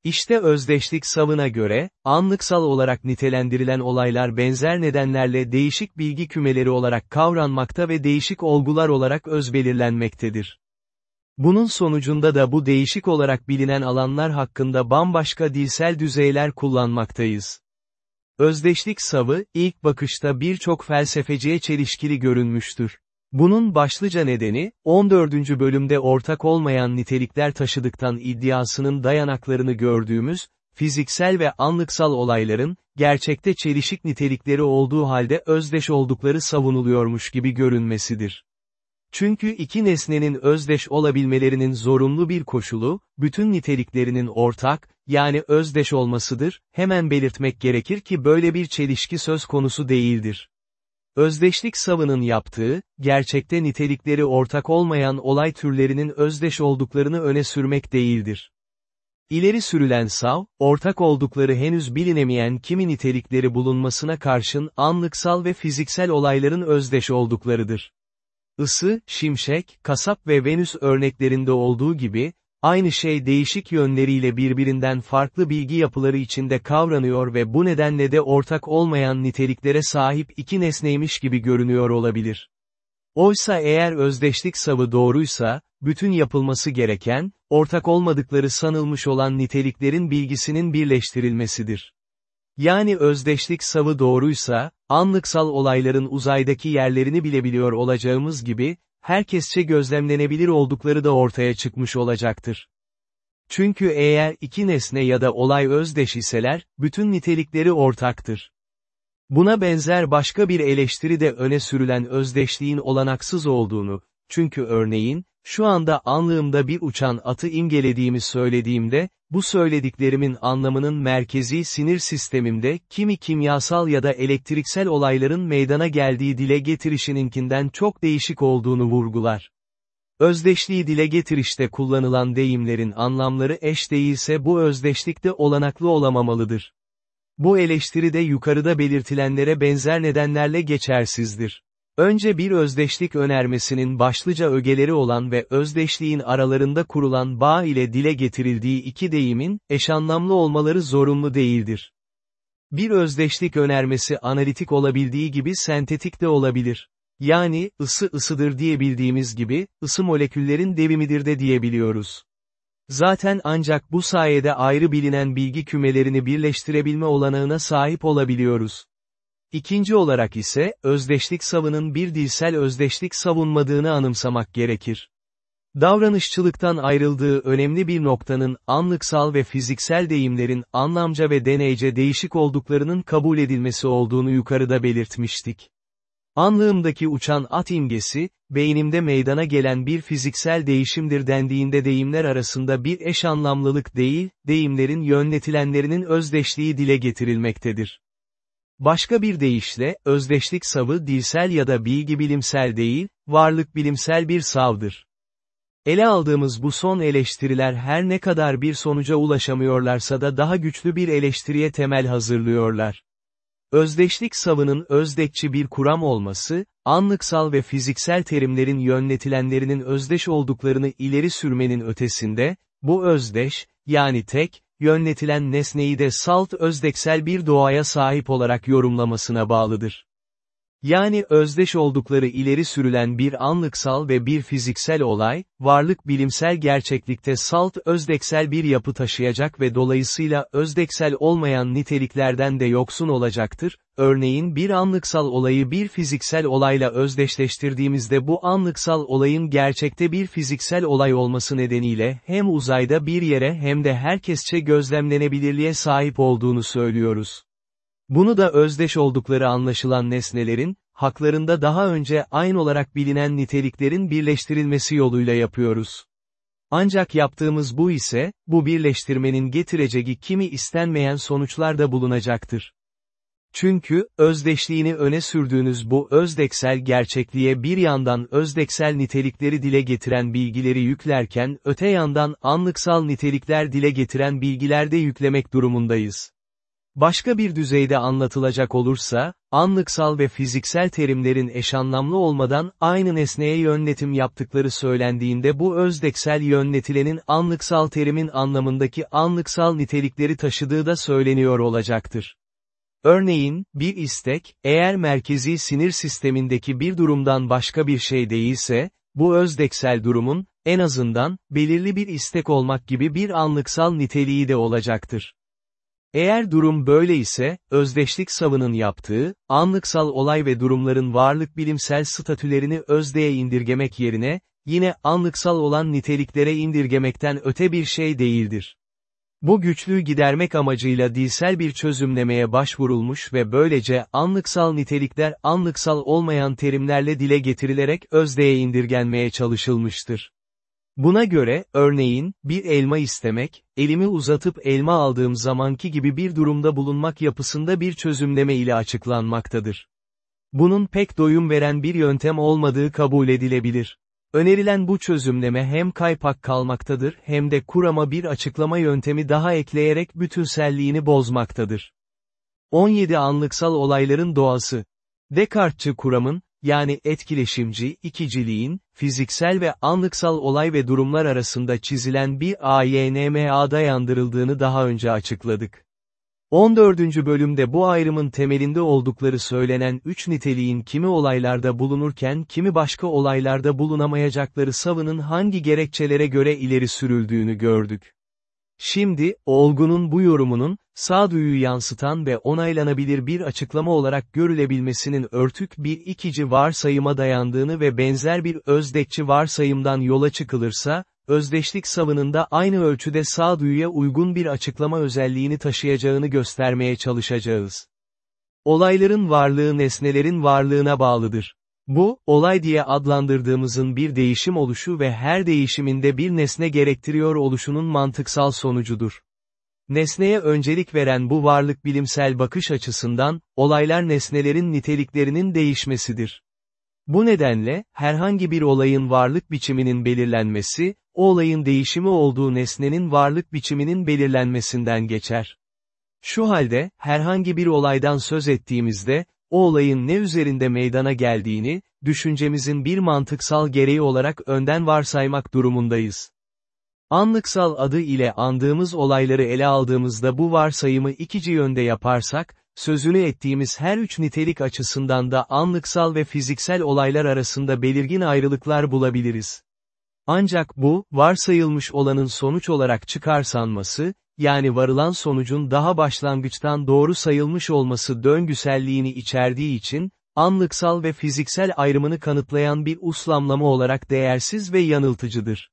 [SPEAKER 1] İşte özdeşlik savına göre, anlıksal olarak nitelendirilen olaylar benzer nedenlerle değişik bilgi kümeleri olarak kavranmakta ve değişik olgular olarak özbelirlenmektedir. Bunun sonucunda da bu değişik olarak bilinen alanlar hakkında bambaşka dilsel düzeyler kullanmaktayız. Özdeşlik savı, ilk bakışta birçok felsefeciye çelişkili görünmüştür. Bunun başlıca nedeni, 14. bölümde ortak olmayan nitelikler taşıdıktan iddiasının dayanaklarını gördüğümüz, fiziksel ve anlıksal olayların, gerçekte çelişik nitelikleri olduğu halde özdeş oldukları savunuluyormuş gibi görünmesidir. Çünkü iki nesnenin özdeş olabilmelerinin zorunlu bir koşulu, bütün niteliklerinin ortak, yani özdeş olmasıdır, hemen belirtmek gerekir ki böyle bir çelişki söz konusu değildir. Özdeşlik savının yaptığı, gerçekte nitelikleri ortak olmayan olay türlerinin özdeş olduklarını öne sürmek değildir. İleri sürülen sav, ortak oldukları henüz bilinemeyen kimi nitelikleri bulunmasına karşın anlıksal ve fiziksel olayların özdeş olduklarıdır. Isı, şimşek, kasap ve Venüs örneklerinde olduğu gibi, aynı şey değişik yönleriyle birbirinden farklı bilgi yapıları içinde kavranıyor ve bu nedenle de ortak olmayan niteliklere sahip iki nesneymiş gibi görünüyor olabilir. Oysa eğer özdeşlik savı doğruysa, bütün yapılması gereken, ortak olmadıkları sanılmış olan niteliklerin bilgisinin birleştirilmesidir. Yani özdeşlik savı doğruysa, anlıksal olayların uzaydaki yerlerini bilebiliyor olacağımız gibi, herkesçe gözlemlenebilir oldukları da ortaya çıkmış olacaktır. Çünkü eğer iki nesne ya da olay özdeş iseler, bütün nitelikleri ortaktır. Buna benzer başka bir eleştiri de öne sürülen özdeşliğin olanaksız olduğunu, çünkü örneğin, şu anda anlığımda bir uçan atı imgelediğimi söylediğimde, bu söylediklerimin anlamının merkezi sinir sistemimde kimi kimyasal ya da elektriksel olayların meydana geldiği dile getirişininkinden çok değişik olduğunu vurgular. Özdeşliği dile getirişte kullanılan deyimlerin anlamları eş değilse bu özdeşlik de olanaklı olamamalıdır. Bu eleştiri de yukarıda belirtilenlere benzer nedenlerle geçersizdir. Önce bir özdeşlik önermesinin başlıca ögeleri olan ve özdeşliğin aralarında kurulan bağ ile dile getirildiği iki deyimin, eşanlamlı olmaları zorunlu değildir. Bir özdeşlik önermesi analitik olabildiği gibi sentetik de olabilir. Yani, ısı ısıdır diyebildiğimiz gibi, ısı moleküllerin devimidir de diyebiliyoruz. Zaten ancak bu sayede ayrı bilinen bilgi kümelerini birleştirebilme olanağına sahip olabiliyoruz. İkinci olarak ise, özdeşlik savının bir dilsel özdeşlik savunmadığını anımsamak gerekir. Davranışçılıktan ayrıldığı önemli bir noktanın, anlıksal ve fiziksel deyimlerin, anlamca ve deneyce değişik olduklarının kabul edilmesi olduğunu yukarıda belirtmiştik. Anlığımdaki uçan at imgesi, beynimde meydana gelen bir fiziksel değişimdir dendiğinde deyimler arasında bir eş anlamlılık değil, deyimlerin yönletilenlerinin özdeşliği dile getirilmektedir. Başka bir deyişle, özdeşlik savı dilsel ya da bilgi bilimsel değil, varlık bilimsel bir savdır. Ele aldığımız bu son eleştiriler her ne kadar bir sonuca ulaşamıyorlarsa da daha güçlü bir eleştiriye temel hazırlıyorlar. Özdeşlik savının özdekçi bir kuram olması, anlıksal ve fiziksel terimlerin yönletilenlerinin özdeş olduklarını ileri sürmenin ötesinde, bu özdeş, yani tek, yönletilen nesneyi de salt özdeksel bir doğaya sahip olarak yorumlamasına bağlıdır. Yani özdeş oldukları ileri sürülen bir anlıksal ve bir fiziksel olay, varlık bilimsel gerçeklikte salt özdeksel bir yapı taşıyacak ve dolayısıyla özdeksel olmayan niteliklerden de yoksun olacaktır, örneğin bir anlıksal olayı bir fiziksel olayla özdeşleştirdiğimizde bu anlıksal olayın gerçekte bir fiziksel olay olması nedeniyle hem uzayda bir yere hem de herkesçe gözlemlenebilirliğe sahip olduğunu söylüyoruz. Bunu da özdeş oldukları anlaşılan nesnelerin, haklarında daha önce aynı olarak bilinen niteliklerin birleştirilmesi yoluyla yapıyoruz. Ancak yaptığımız bu ise, bu birleştirmenin getireceği kimi istenmeyen sonuçlar da bulunacaktır. Çünkü, özdeşliğini öne sürdüğünüz bu özdeksel gerçekliğe bir yandan özdeksel nitelikleri dile getiren bilgileri yüklerken öte yandan anlıksal nitelikler dile getiren bilgiler de yüklemek durumundayız. Başka bir düzeyde anlatılacak olursa, anlıksal ve fiziksel terimlerin eşanlamlı olmadan aynı nesneye yönletim yaptıkları söylendiğinde bu özdeksel yönletilenin anlıksal terimin anlamındaki anlıksal nitelikleri taşıdığı da söyleniyor olacaktır. Örneğin, bir istek, eğer merkezi sinir sistemindeki bir durumdan başka bir şey değilse, bu özdeksel durumun, en azından, belirli bir istek olmak gibi bir anlıksal niteliği de olacaktır. Eğer durum böyle ise, özdeşlik savının yaptığı, anlıksal olay ve durumların varlık bilimsel statülerini özdeye indirgemek yerine, yine anlıksal olan niteliklere indirgemekten öte bir şey değildir. Bu güçlüğü gidermek amacıyla dilsel bir çözümlemeye başvurulmuş ve böylece anlıksal nitelikler anlıksal olmayan terimlerle dile getirilerek özdeye indirgenmeye çalışılmıştır. Buna göre, örneğin, bir elma istemek, elimi uzatıp elma aldığım zamanki gibi bir durumda bulunmak yapısında bir çözümleme ile açıklanmaktadır. Bunun pek doyum veren bir yöntem olmadığı kabul edilebilir. Önerilen bu çözümleme hem kaypak kalmaktadır hem de kurama bir açıklama yöntemi daha ekleyerek bütünselliğini bozmaktadır. 17 Anlıksal olayların doğası Descartes'çı kuramın, yani etkileşimci, ikiciliğin, fiziksel ve anlıksal olay ve durumlar arasında çizilen bir AYNMA dayandırıldığını daha önce açıkladık. 14. bölümde bu ayrımın temelinde oldukları söylenen üç niteliğin kimi olaylarda bulunurken kimi başka olaylarda bulunamayacakları savının hangi gerekçelere göre ileri sürüldüğünü gördük. Şimdi, olgunun bu yorumunun, sağduyu yansıtan ve onaylanabilir bir açıklama olarak görülebilmesinin örtük bir ikici varsayıma dayandığını ve benzer bir özdekçi varsayımdan yola çıkılırsa, özdeşlik savınında aynı ölçüde sağduyuya uygun bir açıklama özelliğini taşıyacağını göstermeye çalışacağız. Olayların varlığı nesnelerin varlığına bağlıdır. Bu, olay diye adlandırdığımızın bir değişim oluşu ve her değişiminde bir nesne gerektiriyor oluşunun mantıksal sonucudur. Nesneye öncelik veren bu varlık bilimsel bakış açısından, olaylar nesnelerin niteliklerinin değişmesidir. Bu nedenle, herhangi bir olayın varlık biçiminin belirlenmesi, o olayın değişimi olduğu nesnenin varlık biçiminin belirlenmesinden geçer. Şu halde, herhangi bir olaydan söz ettiğimizde, o olayın ne üzerinde meydana geldiğini, düşüncemizin bir mantıksal gereği olarak önden varsaymak durumundayız. Anlıksal adı ile andığımız olayları ele aldığımızda bu varsayımı ikici yönde yaparsak, sözünü ettiğimiz her üç nitelik açısından da anlıksal ve fiziksel olaylar arasında belirgin ayrılıklar bulabiliriz. Ancak bu, varsayılmış olanın sonuç olarak çıkarsanması, yani varılan sonucun daha başlangıçtan doğru sayılmış olması döngüselliğini içerdiği için, anlıksal ve fiziksel ayrımını kanıtlayan bir uslamlama olarak değersiz ve yanıltıcıdır.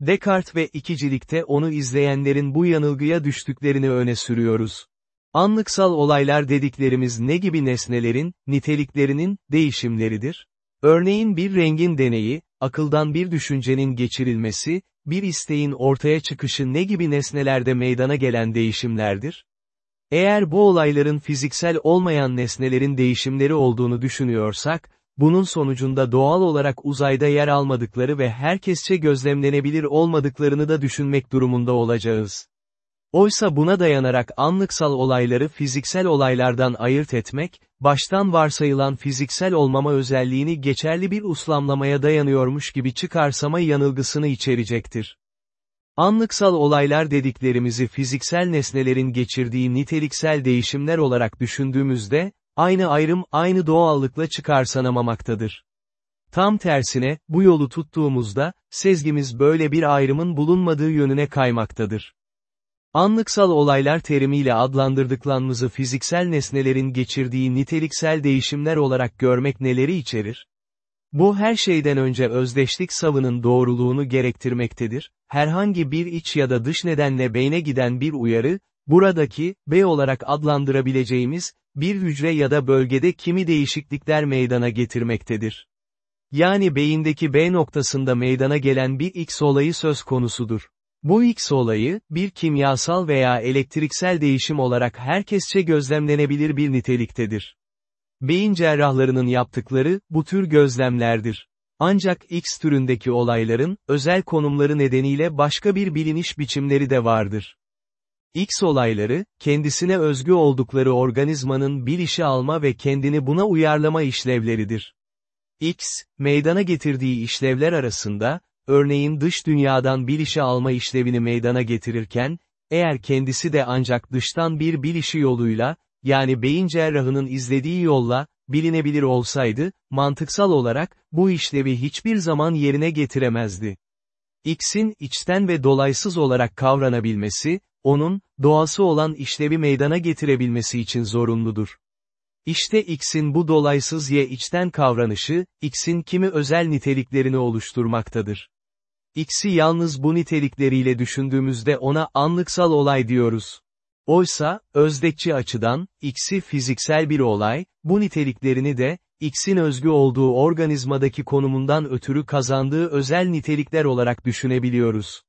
[SPEAKER 1] Descartes ve ikicilikte onu izleyenlerin bu yanılgıya düştüklerini öne sürüyoruz. Anlıksal olaylar dediklerimiz ne gibi nesnelerin, niteliklerinin, değişimleridir? Örneğin bir rengin deneyi, akıldan bir düşüncenin geçirilmesi, bir isteğin ortaya çıkışı ne gibi nesnelerde meydana gelen değişimlerdir? Eğer bu olayların fiziksel olmayan nesnelerin değişimleri olduğunu düşünüyorsak, bunun sonucunda doğal olarak uzayda yer almadıkları ve herkesçe gözlemlenebilir olmadıklarını da düşünmek durumunda olacağız. Oysa buna dayanarak anlıksal olayları fiziksel olaylardan ayırt etmek, baştan varsayılan fiziksel olmama özelliğini geçerli bir uslamlamaya dayanıyormuş gibi çıkarsama yanılgısını içerecektir. Anlıksal olaylar dediklerimizi fiziksel nesnelerin geçirdiği niteliksel değişimler olarak düşündüğümüzde, aynı ayrım aynı doğallıkla çıkarsanamamaktadır. Tam tersine, bu yolu tuttuğumuzda, sezgimiz böyle bir ayrımın bulunmadığı yönüne kaymaktadır. Anlıksal olaylar terimiyle adlandırdıklarımızı fiziksel nesnelerin geçirdiği niteliksel değişimler olarak görmek neleri içerir? Bu her şeyden önce özdeşlik savının doğruluğunu gerektirmektedir, herhangi bir iç ya da dış nedenle beyne giden bir uyarı, buradaki, B olarak adlandırabileceğimiz, bir hücre ya da bölgede kimi değişiklikler meydana getirmektedir. Yani beyindeki B noktasında meydana gelen bir X olayı söz konusudur. Bu X olayı, bir kimyasal veya elektriksel değişim olarak herkesçe gözlemlenebilir bir niteliktedir. Beyin cerrahlarının yaptıkları, bu tür gözlemlerdir. Ancak X türündeki olayların, özel konumları nedeniyle başka bir biliniş biçimleri de vardır. X olayları, kendisine özgü oldukları organizmanın bilişi alma ve kendini buna uyarlama işlevleridir. X, meydana getirdiği işlevler arasında, örneğin dış dünyadan bilişi alma işlevini meydana getirirken, eğer kendisi de ancak dıştan bir bilişi yoluyla, yani beyin cerrahının izlediği yolla, bilinebilir olsaydı, mantıksal olarak, bu işlevi hiçbir zaman yerine getiremezdi. X'in içten ve dolaysız olarak kavranabilmesi, onun, doğası olan işlevi meydana getirebilmesi için zorunludur. İşte X'in bu dolaysız Y içten kavranışı, X'in kimi özel niteliklerini oluşturmaktadır. X'i yalnız bu nitelikleriyle düşündüğümüzde ona anlıksal olay diyoruz. Oysa, özdekçi açıdan, X'i fiziksel bir olay, bu niteliklerini de, X'in özgü olduğu organizmadaki konumundan ötürü kazandığı özel nitelikler olarak düşünebiliyoruz.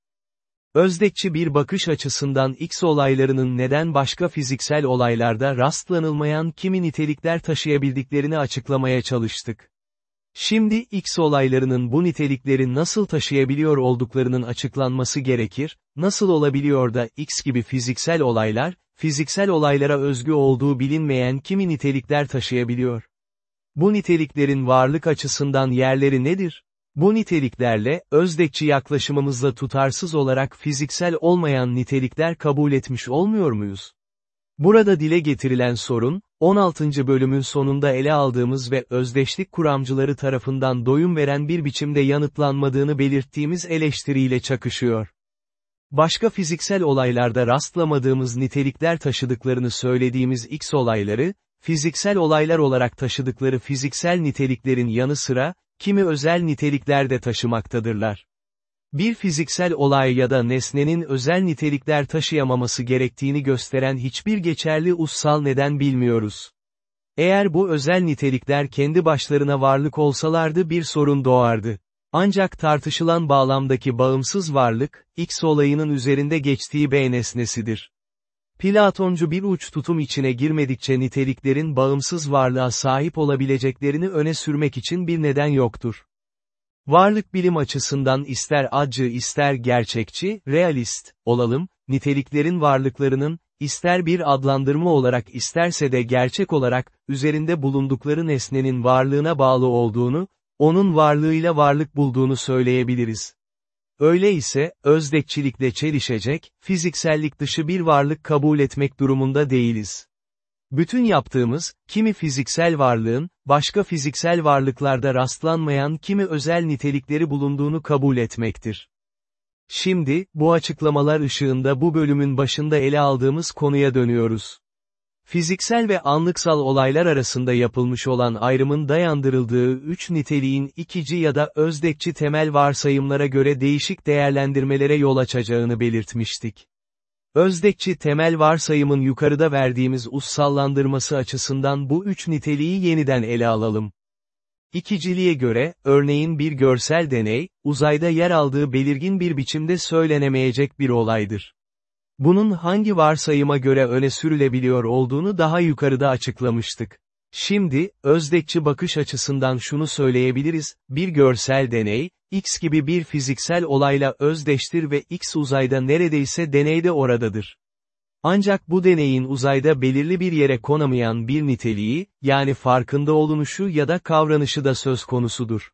[SPEAKER 1] Özdekçi bir bakış açısından X olaylarının neden başka fiziksel olaylarda rastlanılmayan kimi nitelikler taşıyabildiklerini açıklamaya çalıştık. Şimdi X olaylarının bu nitelikleri nasıl taşıyabiliyor olduklarının açıklanması gerekir, nasıl olabiliyor da X gibi fiziksel olaylar, fiziksel olaylara özgü olduğu bilinmeyen kimi nitelikler taşıyabiliyor. Bu niteliklerin varlık açısından yerleri nedir? Bu niteliklerle, özdekçi yaklaşımımızla tutarsız olarak fiziksel olmayan nitelikler kabul etmiş olmuyor muyuz? Burada dile getirilen sorun, 16. bölümün sonunda ele aldığımız ve özdeşlik kuramcıları tarafından doyum veren bir biçimde yanıtlanmadığını belirttiğimiz eleştiriyle çakışıyor. Başka fiziksel olaylarda rastlamadığımız nitelikler taşıdıklarını söylediğimiz X olayları, fiziksel olaylar olarak taşıdıkları fiziksel niteliklerin yanı sıra, kimi özel nitelikler de taşımaktadırlar. Bir fiziksel olay ya da nesnenin özel nitelikler taşıyamaması gerektiğini gösteren hiçbir geçerli ussal neden bilmiyoruz. Eğer bu özel nitelikler kendi başlarına varlık olsalardı bir sorun doğardı. Ancak tartışılan bağlamdaki bağımsız varlık, X olayının üzerinde geçtiği B nesnesidir. Platoncu bir uç tutum içine girmedikçe niteliklerin bağımsız varlığa sahip olabileceklerini öne sürmek için bir neden yoktur. Varlık bilim açısından ister acı ister gerçekçi, realist, olalım, niteliklerin varlıklarının, ister bir adlandırma olarak isterse de gerçek olarak, üzerinde bulundukları nesnenin varlığına bağlı olduğunu, onun varlığıyla varlık bulduğunu söyleyebiliriz. Öyle ise, özdekçilikle çelişecek, fiziksellik dışı bir varlık kabul etmek durumunda değiliz. Bütün yaptığımız, kimi fiziksel varlığın, başka fiziksel varlıklarda rastlanmayan kimi özel nitelikleri bulunduğunu kabul etmektir. Şimdi, bu açıklamalar ışığında bu bölümün başında ele aldığımız konuya dönüyoruz. Fiziksel ve anlıksal olaylar arasında yapılmış olan ayrımın dayandırıldığı üç niteliğin ikici ya da özdekçi temel varsayımlara göre değişik değerlendirmelere yol açacağını belirtmiştik. Özdekçi temel varsayımın yukarıda verdiğimiz ussallandırması açısından bu üç niteliği yeniden ele alalım. İkiciliğe göre, örneğin bir görsel deney, uzayda yer aldığı belirgin bir biçimde söylenemeyecek bir olaydır. Bunun hangi varsayıma göre öne sürülebiliyor olduğunu daha yukarıda açıklamıştık. Şimdi, özdekçi bakış açısından şunu söyleyebiliriz, bir görsel deney, X gibi bir fiziksel olayla özdeştir ve X uzayda neredeyse deneyde oradadır. Ancak bu deneyin uzayda belirli bir yere konamayan bir niteliği, yani farkında olunuşu ya da kavranışı da söz konusudur.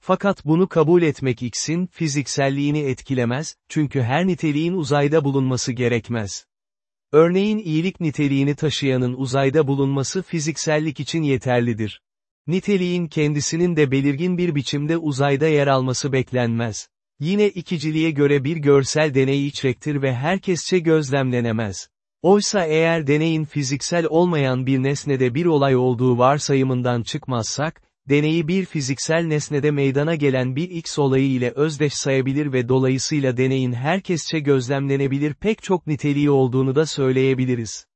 [SPEAKER 1] Fakat bunu kabul etmek X'in fizikselliğini etkilemez, çünkü her niteliğin uzayda bulunması gerekmez. Örneğin iyilik niteliğini taşıyanın uzayda bulunması fiziksellik için yeterlidir. Niteliğin kendisinin de belirgin bir biçimde uzayda yer alması beklenmez. Yine ikiciliğe göre bir görsel deney içrektir ve herkesçe gözlemlenemez. Oysa eğer deneyin fiziksel olmayan bir nesnede bir olay olduğu varsayımından çıkmazsak, deneyi bir fiziksel nesnede meydana gelen bir X olayı ile özdeş sayabilir ve dolayısıyla deneyin herkesçe gözlemlenebilir pek çok niteliği olduğunu da söyleyebiliriz.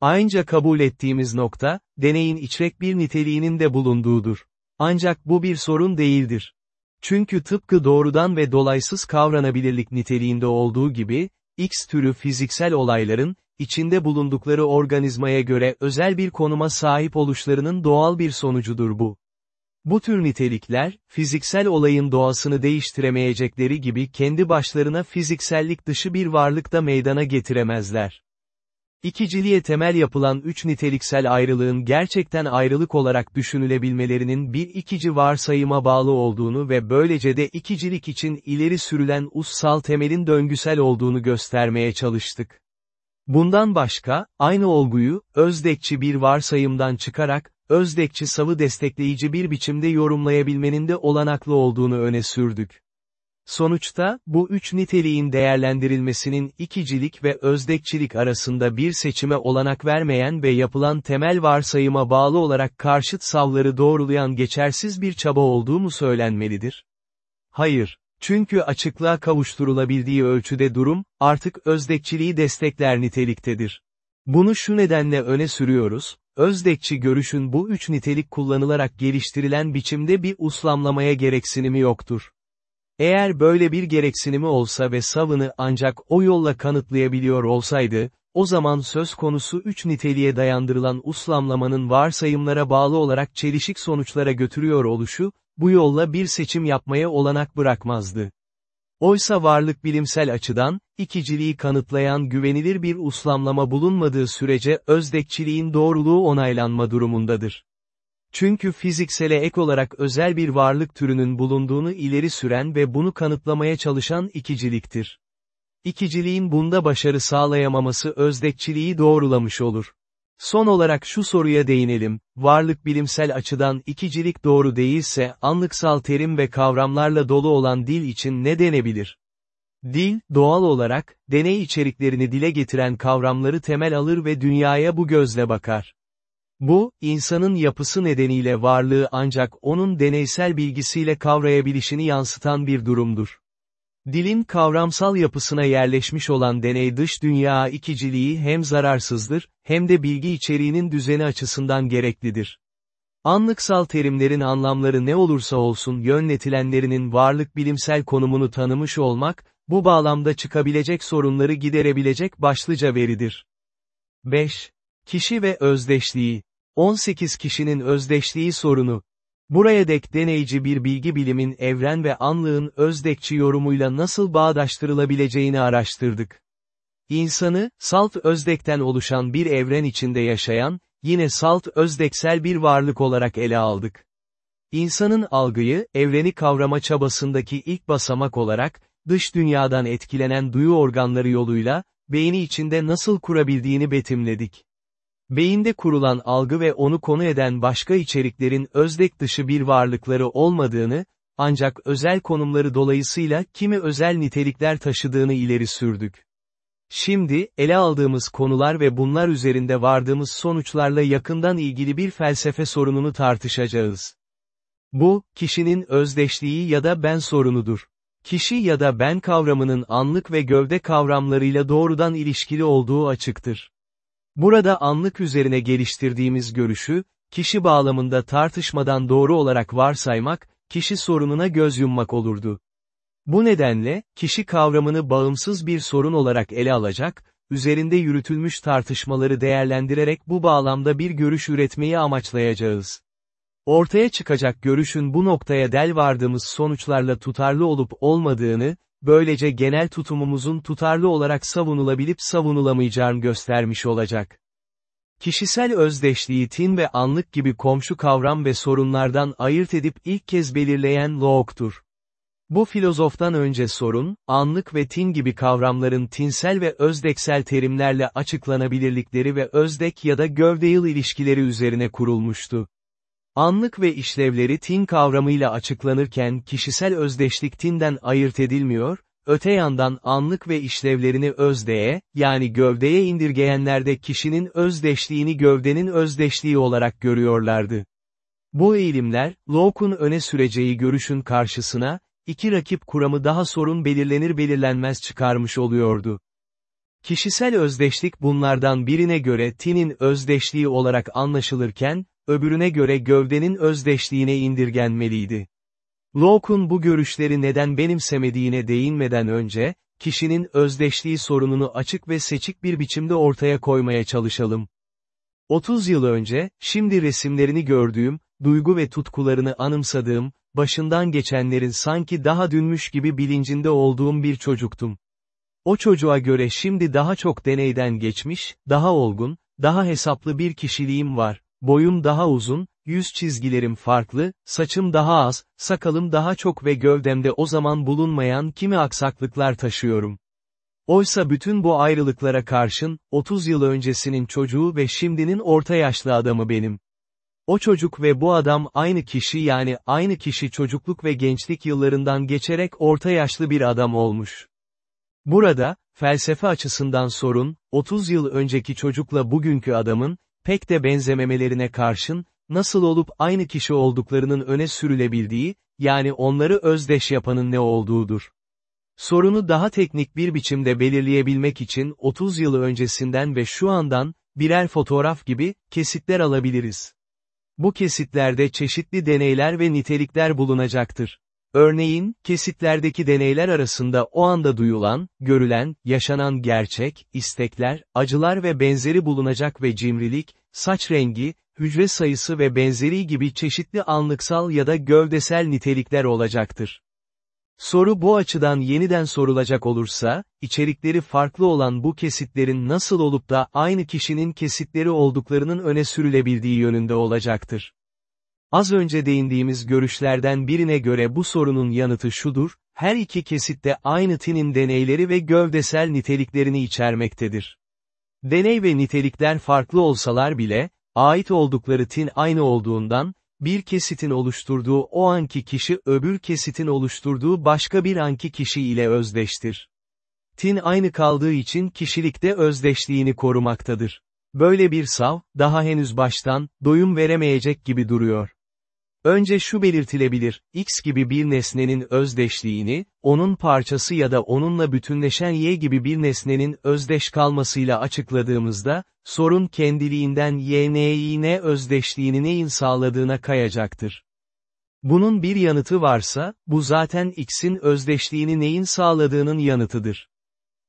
[SPEAKER 1] Aynıca kabul ettiğimiz nokta, deneyin içrek bir niteliğinin de bulunduğudur. Ancak bu bir sorun değildir. Çünkü tıpkı doğrudan ve dolaysız kavranabilirlik niteliğinde olduğu gibi, X türü fiziksel olayların, içinde bulundukları organizmaya göre özel bir konuma sahip oluşlarının doğal bir sonucudur bu. Bu tür nitelikler, fiziksel olayın doğasını değiştiremeyecekleri gibi kendi başlarına fiziksellik dışı bir varlık da meydana getiremezler. İkiciliğe temel yapılan üç niteliksel ayrılığın gerçekten ayrılık olarak düşünülebilmelerinin bir ikici varsayıma bağlı olduğunu ve böylece de ikicilik için ileri sürülen ussal temelin döngüsel olduğunu göstermeye çalıştık. Bundan başka, aynı olguyu, özdekçi bir varsayımdan çıkarak, özdekçi savı destekleyici bir biçimde yorumlayabilmenin de olanaklı olduğunu öne sürdük. Sonuçta, bu üç niteliğin değerlendirilmesinin ikicilik ve özdekçilik arasında bir seçime olanak vermeyen ve yapılan temel varsayıma bağlı olarak karşıt savları doğrulayan geçersiz bir çaba olduğu mu söylenmelidir? Hayır. Çünkü açıklığa kavuşturulabildiği ölçüde durum, artık özdekçiliği destekler niteliktedir. Bunu şu nedenle öne sürüyoruz, özdekçi görüşün bu üç nitelik kullanılarak geliştirilen biçimde bir uslamlamaya gereksinimi yoktur. Eğer böyle bir gereksinimi olsa ve savını ancak o yolla kanıtlayabiliyor olsaydı, o zaman söz konusu üç niteliğe dayandırılan uslamlamanın varsayımlara bağlı olarak çelişik sonuçlara götürüyor oluşu, bu yolla bir seçim yapmaya olanak bırakmazdı. Oysa varlık bilimsel açıdan, ikiciliği kanıtlayan güvenilir bir uslamlama bulunmadığı sürece özdekçiliğin doğruluğu onaylanma durumundadır. Çünkü fiziksele ek olarak özel bir varlık türünün bulunduğunu ileri süren ve bunu kanıtlamaya çalışan ikiciliktir. İkiciliğin bunda başarı sağlayamaması özdekçiliği doğrulamış olur. Son olarak şu soruya değinelim, varlık bilimsel açıdan ikicilik doğru değilse, anlıksal terim ve kavramlarla dolu olan dil için ne denebilir? Dil, doğal olarak, deney içeriklerini dile getiren kavramları temel alır ve dünyaya bu gözle bakar. Bu, insanın yapısı nedeniyle varlığı ancak onun deneysel bilgisiyle kavrayabilişini yansıtan bir durumdur. Dilin kavramsal yapısına yerleşmiş olan deney dış dünya ikiciliği hem zararsızdır, hem de bilgi içeriğinin düzeni açısından gereklidir. Anlıksal terimlerin anlamları ne olursa olsun yönletilenlerinin varlık bilimsel konumunu tanımış olmak, bu bağlamda çıkabilecek sorunları giderebilecek başlıca veridir. 5. Kişi ve özdeşliği. 18 kişinin özdeşliği sorunu. Buraya dek deneyci bir bilgi bilimin evren ve anlığın özdekçi yorumuyla nasıl bağdaştırılabileceğini araştırdık. İnsanı, salt özdekten oluşan bir evren içinde yaşayan, yine salt özdeksel bir varlık olarak ele aldık. İnsanın algıyı, evreni kavrama çabasındaki ilk basamak olarak, dış dünyadan etkilenen duyu organları yoluyla, beyni içinde nasıl kurabildiğini betimledik. Beyinde kurulan algı ve onu konu eden başka içeriklerin özdek dışı bir varlıkları olmadığını, ancak özel konumları dolayısıyla kimi özel nitelikler taşıdığını ileri sürdük. Şimdi, ele aldığımız konular ve bunlar üzerinde vardığımız sonuçlarla yakından ilgili bir felsefe sorununu tartışacağız. Bu, kişinin özdeşliği ya da ben sorunudur. Kişi ya da ben kavramının anlık ve gövde kavramlarıyla doğrudan ilişkili olduğu açıktır. Burada anlık üzerine geliştirdiğimiz görüşü, kişi bağlamında tartışmadan doğru olarak varsaymak, kişi sorununa göz yummak olurdu. Bu nedenle, kişi kavramını bağımsız bir sorun olarak ele alacak, üzerinde yürütülmüş tartışmaları değerlendirerek bu bağlamda bir görüş üretmeyi amaçlayacağız. Ortaya çıkacak görüşün bu noktaya del vardığımız sonuçlarla tutarlı olup olmadığını, böylece genel tutumumuzun tutarlı olarak savunulabilip savunulamayacağını göstermiş olacak. Kişisel özdeşliği tin ve anlık gibi komşu kavram ve sorunlardan ayırt edip ilk kez belirleyen Locke'tur. Bu filozoftan önce sorun, anlık ve tin gibi kavramların tinsel ve özdeksel terimlerle açıklanabilirlikleri ve özdek ya da gövdeyıl ilişkileri üzerine kurulmuştu. Anlık ve işlevleri tin kavramıyla açıklanırken kişisel özdeşlik tinden ayırt edilmiyor, öte yandan anlık ve işlevlerini özdeye, yani gövdeye indirgeyenler de kişinin özdeşliğini gövdenin özdeşliği olarak görüyorlardı. Bu eğilimler, Locke'un öne süreceği görüşün karşısına, iki rakip kuramı daha sorun belirlenir belirlenmez çıkarmış oluyordu. Kişisel özdeşlik bunlardan birine göre tinin özdeşliği olarak anlaşılırken, öbürüne göre gövdenin özdeşliğine indirgenmeliydi. Locke'un bu görüşleri neden benimsemediğine değinmeden önce, kişinin özdeşliği sorununu açık ve seçik bir biçimde ortaya koymaya çalışalım. 30 yıl önce, şimdi resimlerini gördüğüm, duygu ve tutkularını anımsadığım, başından geçenlerin sanki daha dünmüş gibi bilincinde olduğum bir çocuktum. O çocuğa göre şimdi daha çok deneyden geçmiş, daha olgun, daha hesaplı bir kişiliğim var. Boyum daha uzun, yüz çizgilerim farklı, saçım daha az, sakalım daha çok ve gövdemde o zaman bulunmayan kimi aksaklıklar taşıyorum. Oysa bütün bu ayrılıklara karşın, 30 yıl öncesinin çocuğu ve şimdinin orta yaşlı adamı benim. O çocuk ve bu adam aynı kişi yani aynı kişi çocukluk ve gençlik yıllarından geçerek orta yaşlı bir adam olmuş. Burada, felsefe açısından sorun, 30 yıl önceki çocukla bugünkü adamın, pek de benzememelerine karşın, nasıl olup aynı kişi olduklarının öne sürülebildiği, yani onları özdeş yapanın ne olduğudur. Sorunu daha teknik bir biçimde belirleyebilmek için 30 yıl öncesinden ve şu andan, birer fotoğraf gibi, kesitler alabiliriz. Bu kesitlerde çeşitli deneyler ve nitelikler bulunacaktır. Örneğin, kesitlerdeki deneyler arasında o anda duyulan, görülen, yaşanan gerçek, istekler, acılar ve benzeri bulunacak ve cimrilik, saç rengi, hücre sayısı ve benzeri gibi çeşitli anlıksal ya da gövdesel nitelikler olacaktır. Soru bu açıdan yeniden sorulacak olursa, içerikleri farklı olan bu kesitlerin nasıl olup da aynı kişinin kesitleri olduklarının öne sürülebildiği yönünde olacaktır. Az önce değindiğimiz görüşlerden birine göre bu sorunun yanıtı şudur, her iki kesitte aynı tinin deneyleri ve gövdesel niteliklerini içermektedir. Deney ve nitelikler farklı olsalar bile, ait oldukları tin aynı olduğundan, bir kesitin oluşturduğu o anki kişi öbür kesitin oluşturduğu başka bir anki kişi ile özdeştir. Tin aynı kaldığı için kişilikte özdeşliğini korumaktadır. Böyle bir sav, daha henüz baştan, doyum veremeyecek gibi duruyor. Önce şu belirtilebilir, X gibi bir nesnenin özdeşliğini, onun parçası ya da onunla bütünleşen Y gibi bir nesnenin özdeş kalmasıyla açıkladığımızda, sorun kendiliğinden Y ne özdeşliğini neyin sağladığına kayacaktır. Bunun bir yanıtı varsa, bu zaten X'in özdeşliğini neyin sağladığının yanıtıdır.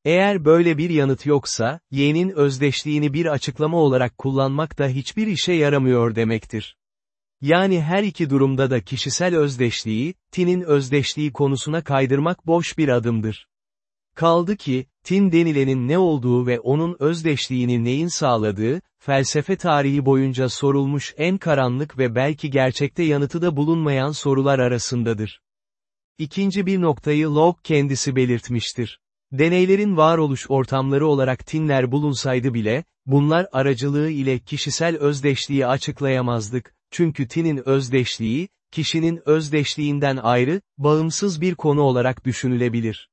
[SPEAKER 1] Eğer böyle bir yanıt yoksa, Y'nin özdeşliğini bir açıklama olarak kullanmak da hiçbir işe yaramıyor demektir. Yani her iki durumda da kişisel özdeşliği, Tin'in özdeşliği konusuna kaydırmak boş bir adımdır. Kaldı ki, Tin denilenin ne olduğu ve onun özdeşliğini neyin sağladığı, felsefe tarihi boyunca sorulmuş en karanlık ve belki gerçekte yanıtı da bulunmayan sorular arasındadır. İkinci bir noktayı Locke kendisi belirtmiştir. Deneylerin varoluş ortamları olarak tinler bulunsaydı bile, bunlar aracılığı ile kişisel özdeşliği açıklayamazdık, çünkü tinin özdeşliği, kişinin özdeşliğinden ayrı, bağımsız bir konu olarak düşünülebilir.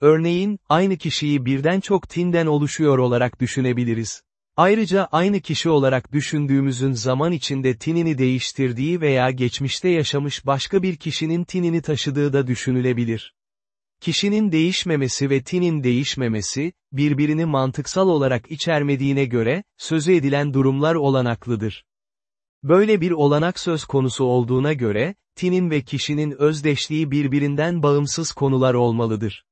[SPEAKER 1] Örneğin, aynı kişiyi birden çok tinden oluşuyor olarak düşünebiliriz. Ayrıca aynı kişi olarak düşündüğümüzün zaman içinde tinini değiştirdiği veya geçmişte yaşamış başka bir kişinin tinini taşıdığı da düşünülebilir. Kişinin değişmemesi ve tinin değişmemesi, birbirini mantıksal olarak içermediğine göre, sözü edilen durumlar olanaklıdır. Böyle bir olanak söz konusu olduğuna göre, tinin ve kişinin özdeşliği birbirinden bağımsız konular olmalıdır.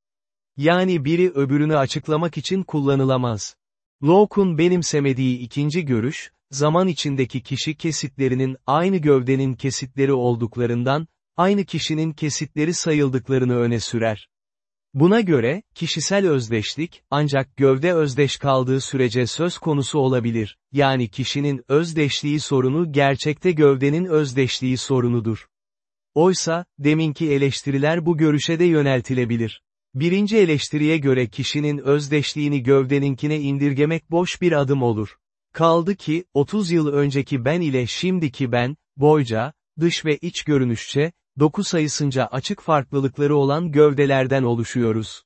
[SPEAKER 1] Yani biri öbürünü açıklamak için kullanılamaz. Locke'un benimsemediği ikinci görüş, zaman içindeki kişi kesitlerinin aynı gövdenin kesitleri olduklarından, aynı kişinin kesitleri sayıldıklarını öne sürer. Buna göre, kişisel özdeşlik, ancak gövde özdeş kaldığı sürece söz konusu olabilir, yani kişinin özdeşliği sorunu gerçekte gövdenin özdeşliği sorunudur. Oysa, deminki eleştiriler bu görüşe de yöneltilebilir. Birinci eleştiriye göre kişinin özdeşliğini gövdeninkine indirgemek boş bir adım olur. Kaldı ki, 30 yıl önceki ben ile şimdiki ben, boyca, dış ve iç görünüşçe, doku sayısınca açık farklılıkları olan gövdelerden oluşuyoruz.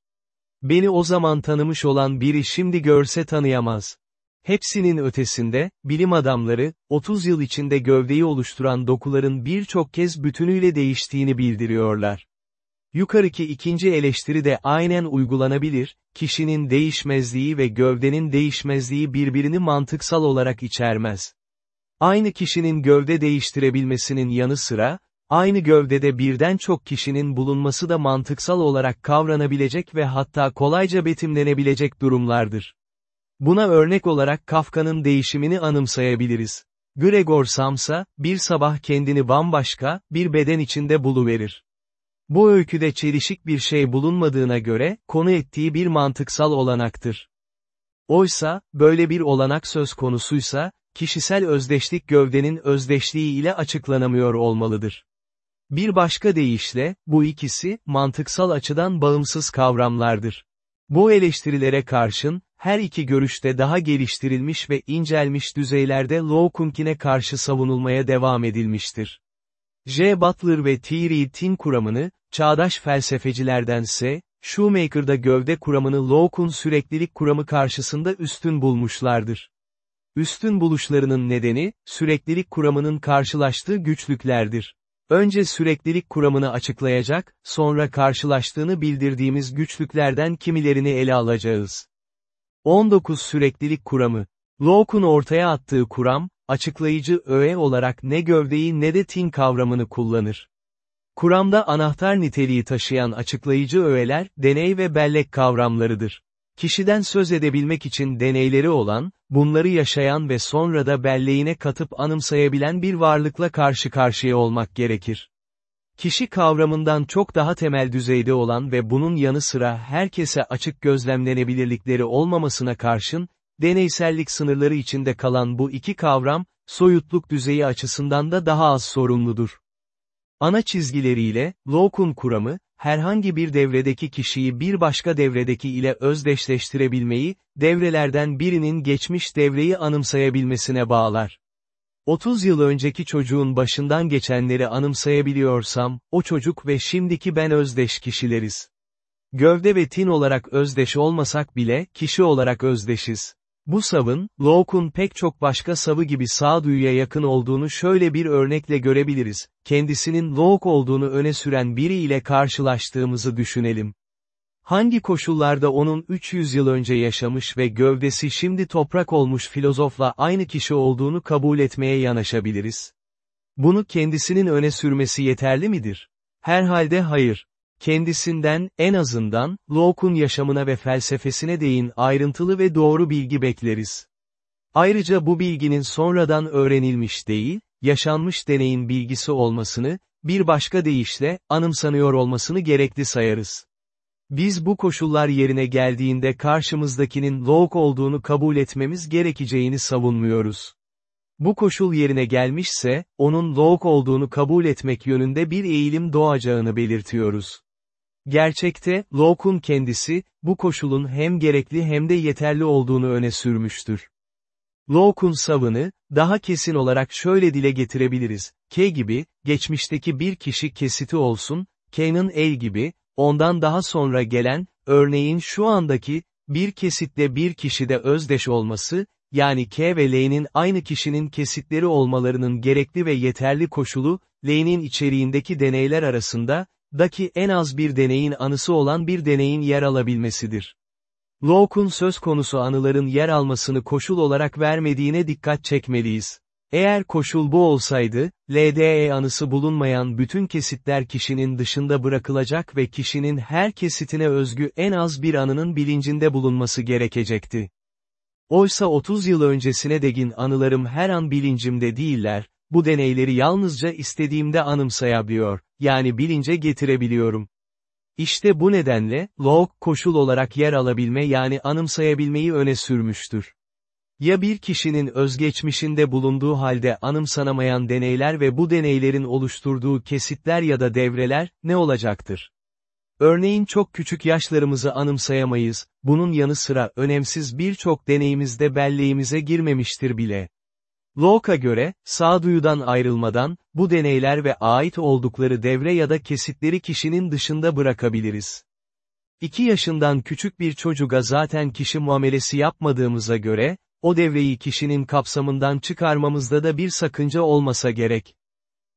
[SPEAKER 1] Beni o zaman tanımış olan biri şimdi görse tanıyamaz. Hepsinin ötesinde, bilim adamları, 30 yıl içinde gövdeyi oluşturan dokuların birçok kez bütünüyle değiştiğini bildiriyorlar. Yukarıki ikinci eleştiri de aynen uygulanabilir, kişinin değişmezliği ve gövdenin değişmezliği birbirini mantıksal olarak içermez. Aynı kişinin gövde değiştirebilmesinin yanı sıra, Aynı gövdede birden çok kişinin bulunması da mantıksal olarak kavranabilecek ve hatta kolayca betimlenebilecek durumlardır. Buna örnek olarak Kafka'nın değişimini anımsayabiliriz. Gregor Samsa, bir sabah kendini bambaşka, bir beden içinde buluverir. Bu öyküde çelişik bir şey bulunmadığına göre, konu ettiği bir mantıksal olanaktır. Oysa, böyle bir olanak söz konusuysa, kişisel özdeşlik gövdenin özdeşliği ile açıklanamıyor olmalıdır. Bir başka deyişle, bu ikisi, mantıksal açıdan bağımsız kavramlardır. Bu eleştirilere karşın, her iki görüşte daha geliştirilmiş ve incelmiş düzeylerde Locke'unkine karşı savunulmaya devam edilmiştir. J. Butler ve T. Reid tin kuramını, çağdaş felsefecilerdense, Shoemaker'da gövde kuramını Locke'un süreklilik kuramı karşısında üstün bulmuşlardır. Üstün buluşlarının nedeni, süreklilik kuramının karşılaştığı güçlüklerdir. Önce süreklilik kuramını açıklayacak, sonra karşılaştığını bildirdiğimiz güçlüklerden kimilerini ele alacağız. 19 Süreklilik kuramı. Locke'un ortaya attığı kuram, açıklayıcı öğe olarak ne gövdeyi ne de tin kavramını kullanır. Kuramda anahtar niteliği taşıyan açıklayıcı öğeler, deney ve bellek kavramlarıdır. Kişiden söz edebilmek için deneyleri olan, bunları yaşayan ve sonra da belleğine katıp anımsayabilen bir varlıkla karşı karşıya olmak gerekir. Kişi kavramından çok daha temel düzeyde olan ve bunun yanı sıra herkese açık gözlemlenebilirlikleri olmamasına karşın, deneysellik sınırları içinde kalan bu iki kavram, soyutluk düzeyi açısından da daha az sorumludur. Ana çizgileriyle, Locke'un kuramı, herhangi bir devredeki kişiyi bir başka devredeki ile özdeşleştirebilmeyi, devrelerden birinin geçmiş devreyi anımsayabilmesine bağlar. 30 yıl önceki çocuğun başından geçenleri anımsayabiliyorsam, o çocuk ve şimdiki ben özdeş kişileriz. Gövde ve tin olarak özdeş olmasak bile, kişi olarak özdeşiz. Bu savın, Locke'un pek çok başka savı gibi sağduyuya yakın olduğunu şöyle bir örnekle görebiliriz, kendisinin Locke olduğunu öne süren biri ile karşılaştığımızı düşünelim. Hangi koşullarda onun 300 yıl önce yaşamış ve gövdesi şimdi toprak olmuş filozofla aynı kişi olduğunu kabul etmeye yanaşabiliriz? Bunu kendisinin öne sürmesi yeterli midir? Herhalde hayır. Kendisinden, en azından, Locke'un yaşamına ve felsefesine değin ayrıntılı ve doğru bilgi bekleriz. Ayrıca bu bilginin sonradan öğrenilmiş değil, yaşanmış deneyin bilgisi olmasını, bir başka deyişle, anımsanıyor olmasını gerekli sayarız. Biz bu koşullar yerine geldiğinde karşımızdakinin Locke olduğunu kabul etmemiz gerekeceğini savunmuyoruz. Bu koşul yerine gelmişse, onun Locke olduğunu kabul etmek yönünde bir eğilim doğacağını belirtiyoruz. Gerçekte, Locke'un kendisi, bu koşulun hem gerekli hem de yeterli olduğunu öne sürmüştür. Locke'un savını, daha kesin olarak şöyle dile getirebiliriz, K gibi, geçmişteki bir kişi kesiti olsun, K'nın el gibi, ondan daha sonra gelen, örneğin şu andaki, bir kesitle bir kişide özdeş olması, yani K ve L'nin aynı kişinin kesitleri olmalarının gerekli ve yeterli koşulu, L'nin içeriğindeki deneyler arasında, daki en az bir deneyin anısı olan bir deneyin yer alabilmesidir. Locke'un söz konusu anıların yer almasını koşul olarak vermediğine dikkat çekmeliyiz. Eğer koşul bu olsaydı, LDE anısı bulunmayan bütün kesitler kişinin dışında bırakılacak ve kişinin her kesitine özgü en az bir anının bilincinde bulunması gerekecekti. Oysa 30 yıl öncesine degin anılarım her an bilincimde değiller, bu deneyleri yalnızca istediğimde anımsayabiliyor, yani bilince getirebiliyorum. İşte bu nedenle, log, koşul olarak yer alabilme yani anımsayabilmeyi öne sürmüştür. Ya bir kişinin özgeçmişinde bulunduğu halde anımsanamayan deneyler ve bu deneylerin oluşturduğu kesitler ya da devreler, ne olacaktır? Örneğin çok küçük yaşlarımızı anımsayamayız, bunun yanı sıra önemsiz birçok deneyimizde belleğimize girmemiştir bile. Locke'a göre, sağduyudan ayrılmadan, bu deneyler ve ait oldukları devre ya da kesitleri kişinin dışında bırakabiliriz. 2 yaşından küçük bir çocuğa zaten kişi muamelesi yapmadığımıza göre, o devreyi kişinin kapsamından çıkarmamızda da bir sakınca olmasa gerek.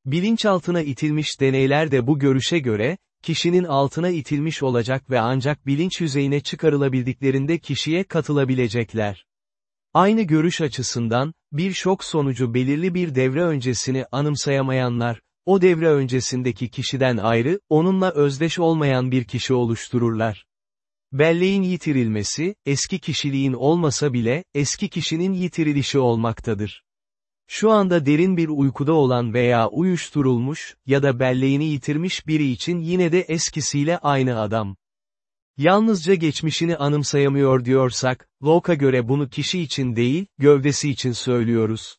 [SPEAKER 1] Bilinçaltına itilmiş deneyler de bu görüşe göre, kişinin altına itilmiş olacak ve ancak bilinç yüzeyine çıkarılabildiklerinde kişiye katılabilecekler. Aynı görüş açısından, bir şok sonucu belirli bir devre öncesini anımsayamayanlar, o devre öncesindeki kişiden ayrı, onunla özdeş olmayan bir kişi oluştururlar. Belleğin yitirilmesi, eski kişiliğin olmasa bile, eski kişinin yitirilişi olmaktadır. Şu anda derin bir uykuda olan veya uyuşturulmuş, ya da belleğini yitirmiş biri için yine de eskisiyle aynı adam. Yalnızca geçmişini anımsayamıyor diyorsak, Locke'a göre bunu kişi için değil, gövdesi için söylüyoruz.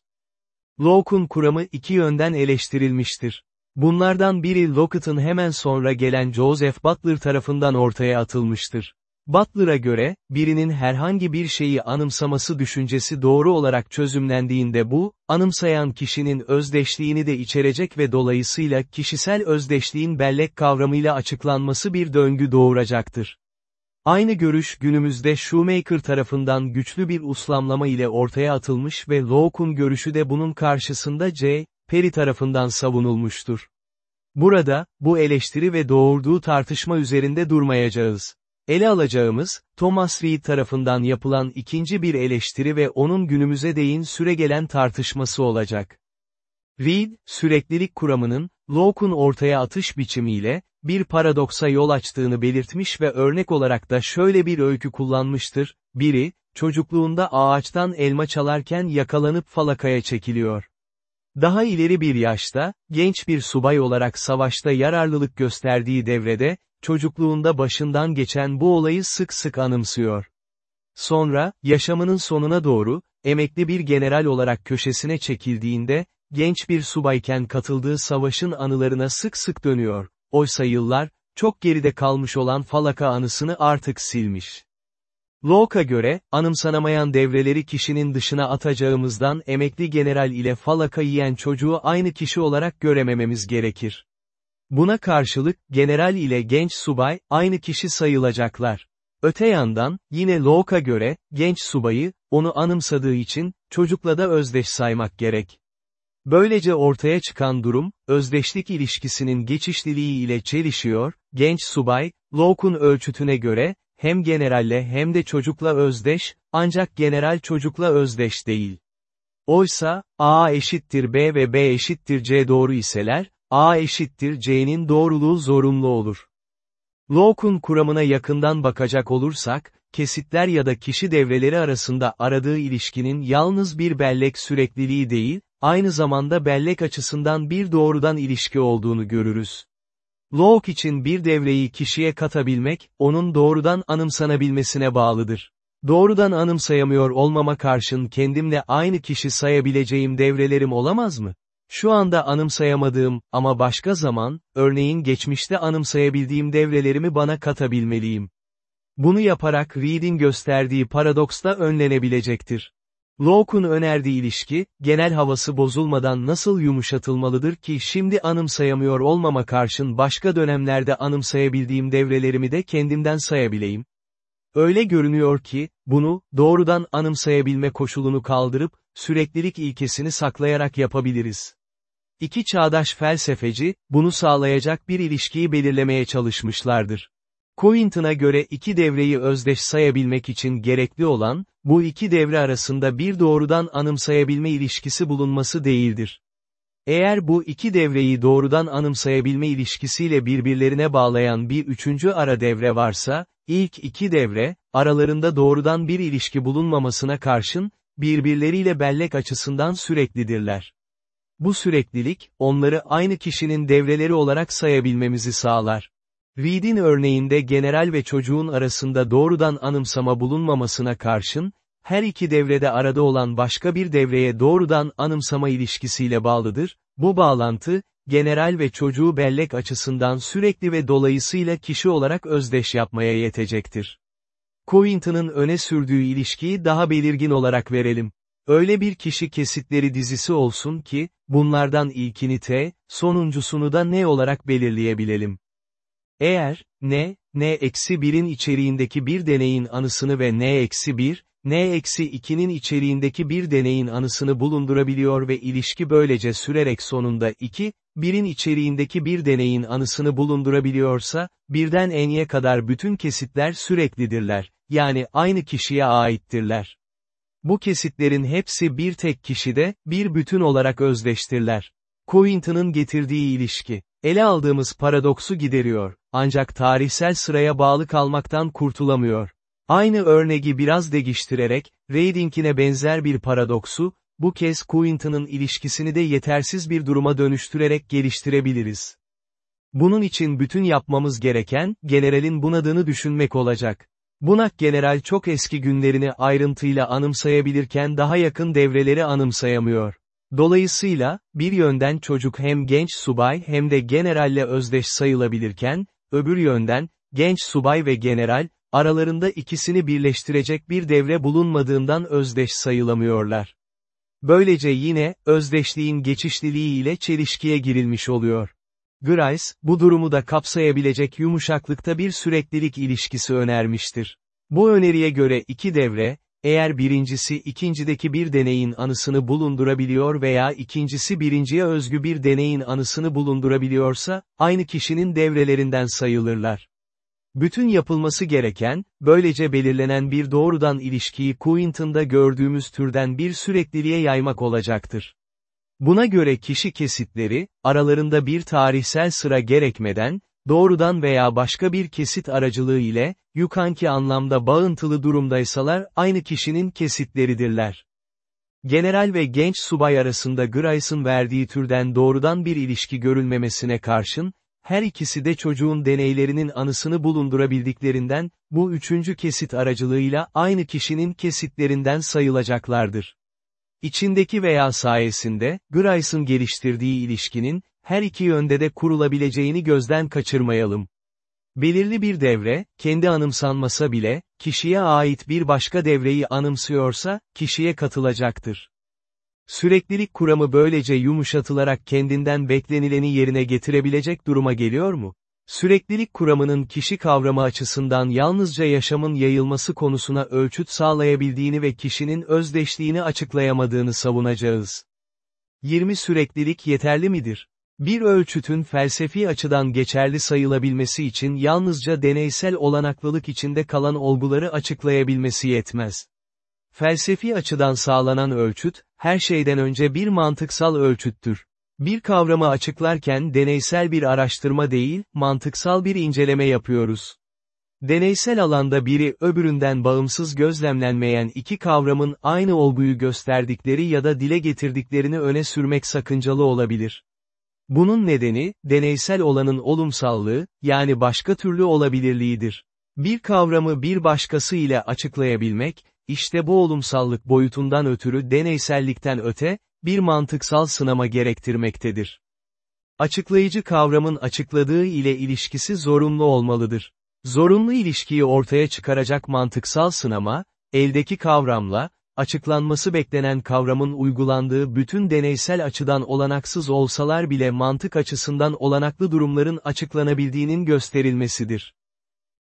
[SPEAKER 1] Locke'un kuramı iki yönden eleştirilmiştir. Bunlardan biri Locke'ın hemen sonra gelen Joseph Butler tarafından ortaya atılmıştır. Butler'a göre, birinin herhangi bir şeyi anımsaması düşüncesi doğru olarak çözümlendiğinde bu, anımsayan kişinin özdeşliğini de içerecek ve dolayısıyla kişisel özdeşliğin bellek kavramıyla açıklanması bir döngü doğuracaktır. Aynı görüş günümüzde Shoemaker tarafından güçlü bir uslamlama ile ortaya atılmış ve Locke'un görüşü de bunun karşısında C. Perry tarafından savunulmuştur. Burada, bu eleştiri ve doğurduğu tartışma üzerinde durmayacağız. Ele alacağımız, Thomas Reed tarafından yapılan ikinci bir eleştiri ve onun günümüze değin süregelen tartışması olacak. Reed, süreklilik kuramının, Locke'un ortaya atış biçimiyle, bir paradoksa yol açtığını belirtmiş ve örnek olarak da şöyle bir öykü kullanmıştır, biri, çocukluğunda ağaçtan elma çalarken yakalanıp falakaya çekiliyor. Daha ileri bir yaşta, genç bir subay olarak savaşta yararlılık gösterdiği devrede, çocukluğunda başından geçen bu olayı sık sık anımsıyor. Sonra, yaşamının sonuna doğru, emekli bir general olarak köşesine çekildiğinde, genç bir subayken katıldığı savaşın anılarına sık sık dönüyor. Oysa yıllar, çok geride kalmış olan falaka anısını artık silmiş. Locke'a göre, anımsanamayan devreleri kişinin dışına atacağımızdan emekli general ile falaka yiyen çocuğu aynı kişi olarak göremememiz gerekir. Buna karşılık, general ile genç subay, aynı kişi sayılacaklar. Öte yandan, yine Locke'a göre, genç subayı, onu anımsadığı için, çocukla da özdeş saymak gerek. Böylece ortaya çıkan durum, özdeşlik ilişkisinin geçişliliği ile çelişiyor, genç subay, Locke'un ölçütüne göre, hem generalle hem de çocukla özdeş, ancak general çocukla özdeş değil. Oysa, A eşittir B ve B eşittir C doğru iseler, A eşittir C'nin doğruluğu zorunlu olur. Locke'un kuramına yakından bakacak olursak, kesitler ya da kişi devreleri arasında aradığı ilişkinin yalnız bir bellek sürekliliği değil, aynı zamanda bellek açısından bir doğrudan ilişki olduğunu görürüz. Locke için bir devreyi kişiye katabilmek, onun doğrudan anımsanabilmesine bağlıdır. Doğrudan anımsayamıyor olmama karşın kendimle aynı kişi sayabileceğim devrelerim olamaz mı? Şu anda anımsayamadığım, ama başka zaman, örneğin geçmişte anımsayabildiğim devrelerimi bana katabilmeliyim. Bunu yaparak Reed'in gösterdiği paradoks da önlenebilecektir. Locke'un önerdiği ilişki, genel havası bozulmadan nasıl yumuşatılmalıdır ki şimdi anımsayamıyor olmama karşın başka dönemlerde anımsayabildiğim devrelerimi de kendimden sayabileyim. Öyle görünüyor ki, bunu, doğrudan anımsayabilme koşulunu kaldırıp, süreklilik ilkesini saklayarak yapabiliriz. İki çağdaş felsefeci, bunu sağlayacak bir ilişkiyi belirlemeye çalışmışlardır. Quinton'a göre iki devreyi özdeş sayabilmek için gerekli olan, bu iki devre arasında bir doğrudan anımsayabilme ilişkisi bulunması değildir. Eğer bu iki devreyi doğrudan anımsayabilme ilişkisiyle birbirlerine bağlayan bir üçüncü ara devre varsa, ilk iki devre, aralarında doğrudan bir ilişki bulunmamasına karşın, birbirleriyle bellek açısından süreklidirler. Bu süreklilik, onları aynı kişinin devreleri olarak sayabilmemizi sağlar. Reed'in örneğinde general ve çocuğun arasında doğrudan anımsama bulunmamasına karşın, her iki devrede arada olan başka bir devreye doğrudan anımsama ilişkisiyle bağlıdır, bu bağlantı, general ve çocuğu bellek açısından sürekli ve dolayısıyla kişi olarak özdeş yapmaya yetecektir. Quinton'ın öne sürdüğü ilişkiyi daha belirgin olarak verelim. Öyle bir kişi kesitleri dizisi olsun ki, bunlardan ilkini T, sonuncusunu da ne olarak belirleyebilelim. Eğer, n, n-1'in içeriğindeki bir deneyin anısını ve n-1, n-2'nin içeriğindeki bir deneyin anısını bulundurabiliyor ve ilişki böylece sürerek sonunda 2, 1'in içeriğindeki bir deneyin anısını bulundurabiliyorsa, birden n'ye kadar bütün kesitler süreklidirler, yani aynı kişiye aittirler. Bu kesitlerin hepsi bir tek kişide, bir bütün olarak özdeştirler. Quinton'ın getirdiği ilişki, ele aldığımız paradoksu gideriyor, ancak tarihsel sıraya bağlı kalmaktan kurtulamıyor. Aynı örneği biraz değiştirerek, Reading'ine benzer bir paradoksu, bu kez Quinton'ın ilişkisini de yetersiz bir duruma dönüştürerek geliştirebiliriz. Bunun için bütün yapmamız gereken, generalin bunadığını düşünmek olacak. Bunak general çok eski günlerini ayrıntıyla anımsayabilirken daha yakın devreleri anımsayamıyor. Dolayısıyla, bir yönden çocuk hem genç subay hem de generalle özdeş sayılabilirken, öbür yönden, genç subay ve general, aralarında ikisini birleştirecek bir devre bulunmadığından özdeş sayılamıyorlar. Böylece yine, özdeşliğin geçişliliği ile çelişkiye girilmiş oluyor. Grice, bu durumu da kapsayabilecek yumuşaklıkta bir süreklilik ilişkisi önermiştir. Bu öneriye göre iki devre, eğer birincisi ikincideki bir deneyin anısını bulundurabiliyor veya ikincisi birinciye özgü bir deneyin anısını bulundurabiliyorsa, aynı kişinin devrelerinden sayılırlar. Bütün yapılması gereken, böylece belirlenen bir doğrudan ilişkiyi Quentin'da gördüğümüz türden bir sürekliliğe yaymak olacaktır. Buna göre kişi kesitleri, aralarında bir tarihsel sıra gerekmeden, doğrudan veya başka bir kesit aracılığı ile, yukanki anlamda bağıntılı durumdaysalar, aynı kişinin kesitleridirler. General ve genç subay arasında Grice'ın verdiği türden doğrudan bir ilişki görülmemesine karşın, her ikisi de çocuğun deneylerinin anısını bulundurabildiklerinden, bu üçüncü kesit aracılığıyla aynı kişinin kesitlerinden sayılacaklardır. İçindeki veya sayesinde, Grice'ın geliştirdiği ilişkinin, her iki yönde de kurulabileceğini gözden kaçırmayalım. Belirli bir devre, kendi anımsanmasa bile, kişiye ait bir başka devreyi anımsıyorsa, kişiye katılacaktır. Süreklilik kuramı böylece yumuşatılarak kendinden beklenileni yerine getirebilecek duruma geliyor mu? Süreklilik kuramının kişi kavramı açısından yalnızca yaşamın yayılması konusuna ölçüt sağlayabildiğini ve kişinin özdeşliğini açıklayamadığını savunacağız. 20 Süreklilik yeterli midir? Bir ölçütün felsefi açıdan geçerli sayılabilmesi için yalnızca deneysel olanaklılık içinde kalan olguları açıklayabilmesi yetmez. Felsefi açıdan sağlanan ölçüt, her şeyden önce bir mantıksal ölçüttür. Bir kavramı açıklarken deneysel bir araştırma değil, mantıksal bir inceleme yapıyoruz. Deneysel alanda biri öbüründen bağımsız gözlemlenmeyen iki kavramın aynı olguyu gösterdikleri ya da dile getirdiklerini öne sürmek sakıncalı olabilir. Bunun nedeni, deneysel olanın olumsallığı, yani başka türlü olabilirliğidir. Bir kavramı bir başkası ile açıklayabilmek, işte bu olumsallık boyutundan ötürü deneysellikten öte, bir mantıksal sınama gerektirmektedir. Açıklayıcı kavramın açıkladığı ile ilişkisi zorunlu olmalıdır. Zorunlu ilişkiyi ortaya çıkaracak mantıksal sınama, eldeki kavramla, açıklanması beklenen kavramın uygulandığı bütün deneysel açıdan olanaksız olsalar bile mantık açısından olanaklı durumların açıklanabildiğinin gösterilmesidir.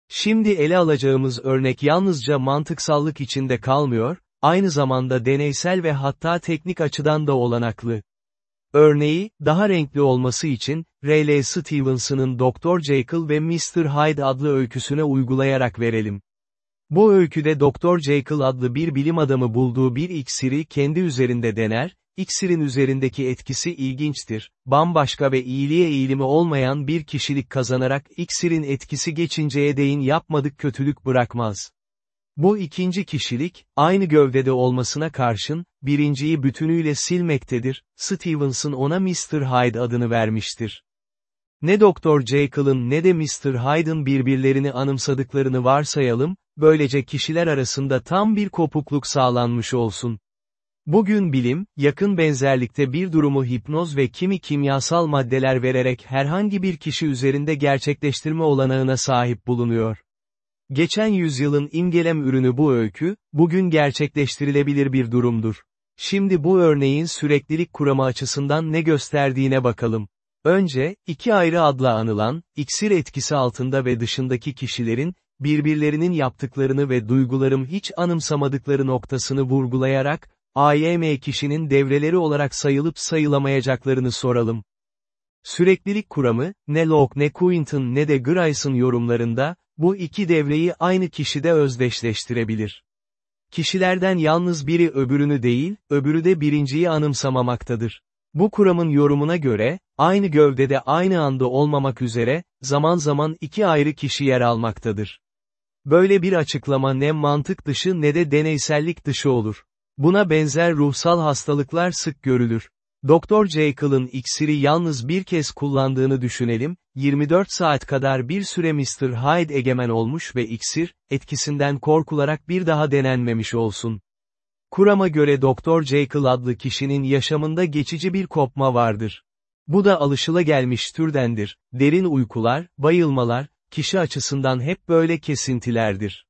[SPEAKER 1] Şimdi ele alacağımız örnek yalnızca mantıksallık içinde kalmıyor, aynı zamanda deneysel ve hatta teknik açıdan da olanaklı. Örneği, daha renkli olması için, R.L. Stevenson'ın Dr. Jekyll ve Mr. Hyde adlı öyküsüne uygulayarak verelim. Bu öyküde Dr. Jekyll adlı bir bilim adamı bulduğu bir iksiri kendi üzerinde dener, iksirin üzerindeki etkisi ilginçtir, bambaşka ve iyiliğe eğilimi olmayan bir kişilik kazanarak iksirin etkisi geçinceye değin yapmadık kötülük bırakmaz. Bu ikinci kişilik, aynı gövdede olmasına karşın, birinciyi bütünüyle silmektedir, Stevenson ona Mr. Hyde adını vermiştir. Ne Dr. Jekyll'ın ne de Mr. Hyde'ın birbirlerini anımsadıklarını varsayalım, böylece kişiler arasında tam bir kopukluk sağlanmış olsun. Bugün bilim, yakın benzerlikte bir durumu hipnoz ve kimi kimyasal maddeler vererek herhangi bir kişi üzerinde gerçekleştirme olanağına sahip bulunuyor. Geçen yüzyılın imgelem ürünü bu öykü, bugün gerçekleştirilebilir bir durumdur. Şimdi bu örneğin süreklilik kuramı açısından ne gösterdiğine bakalım. Önce, iki ayrı adla anılan, iksir etkisi altında ve dışındaki kişilerin, birbirlerinin yaptıklarını ve duygularım hiç anımsamadıkları noktasını vurgulayarak, AYM kişinin devreleri olarak sayılıp sayılamayacaklarını soralım. Süreklilik kuramı, ne Locke ne Quinton ne de Grice'ın yorumlarında, bu iki devreyi aynı kişide özdeşleştirebilir. Kişilerden yalnız biri öbürünü değil, öbürü de birinciyi anımsamamaktadır. Bu kuramın yorumuna göre, aynı gövdede aynı anda olmamak üzere, zaman zaman iki ayrı kişi yer almaktadır. Böyle bir açıklama ne mantık dışı ne de deneysellik dışı olur. Buna benzer ruhsal hastalıklar sık görülür. Doktor Jekyll'ın iksiri yalnız bir kez kullandığını düşünelim, 24 saat kadar bir süre Mr. Hyde egemen olmuş ve iksir, etkisinden korkularak bir daha denenmemiş olsun. Kurama göre Doktor Jekyll adlı kişinin yaşamında geçici bir kopma vardır. Bu da alışılagelmiş türdendir, derin uykular, bayılmalar, kişi açısından hep böyle kesintilerdir.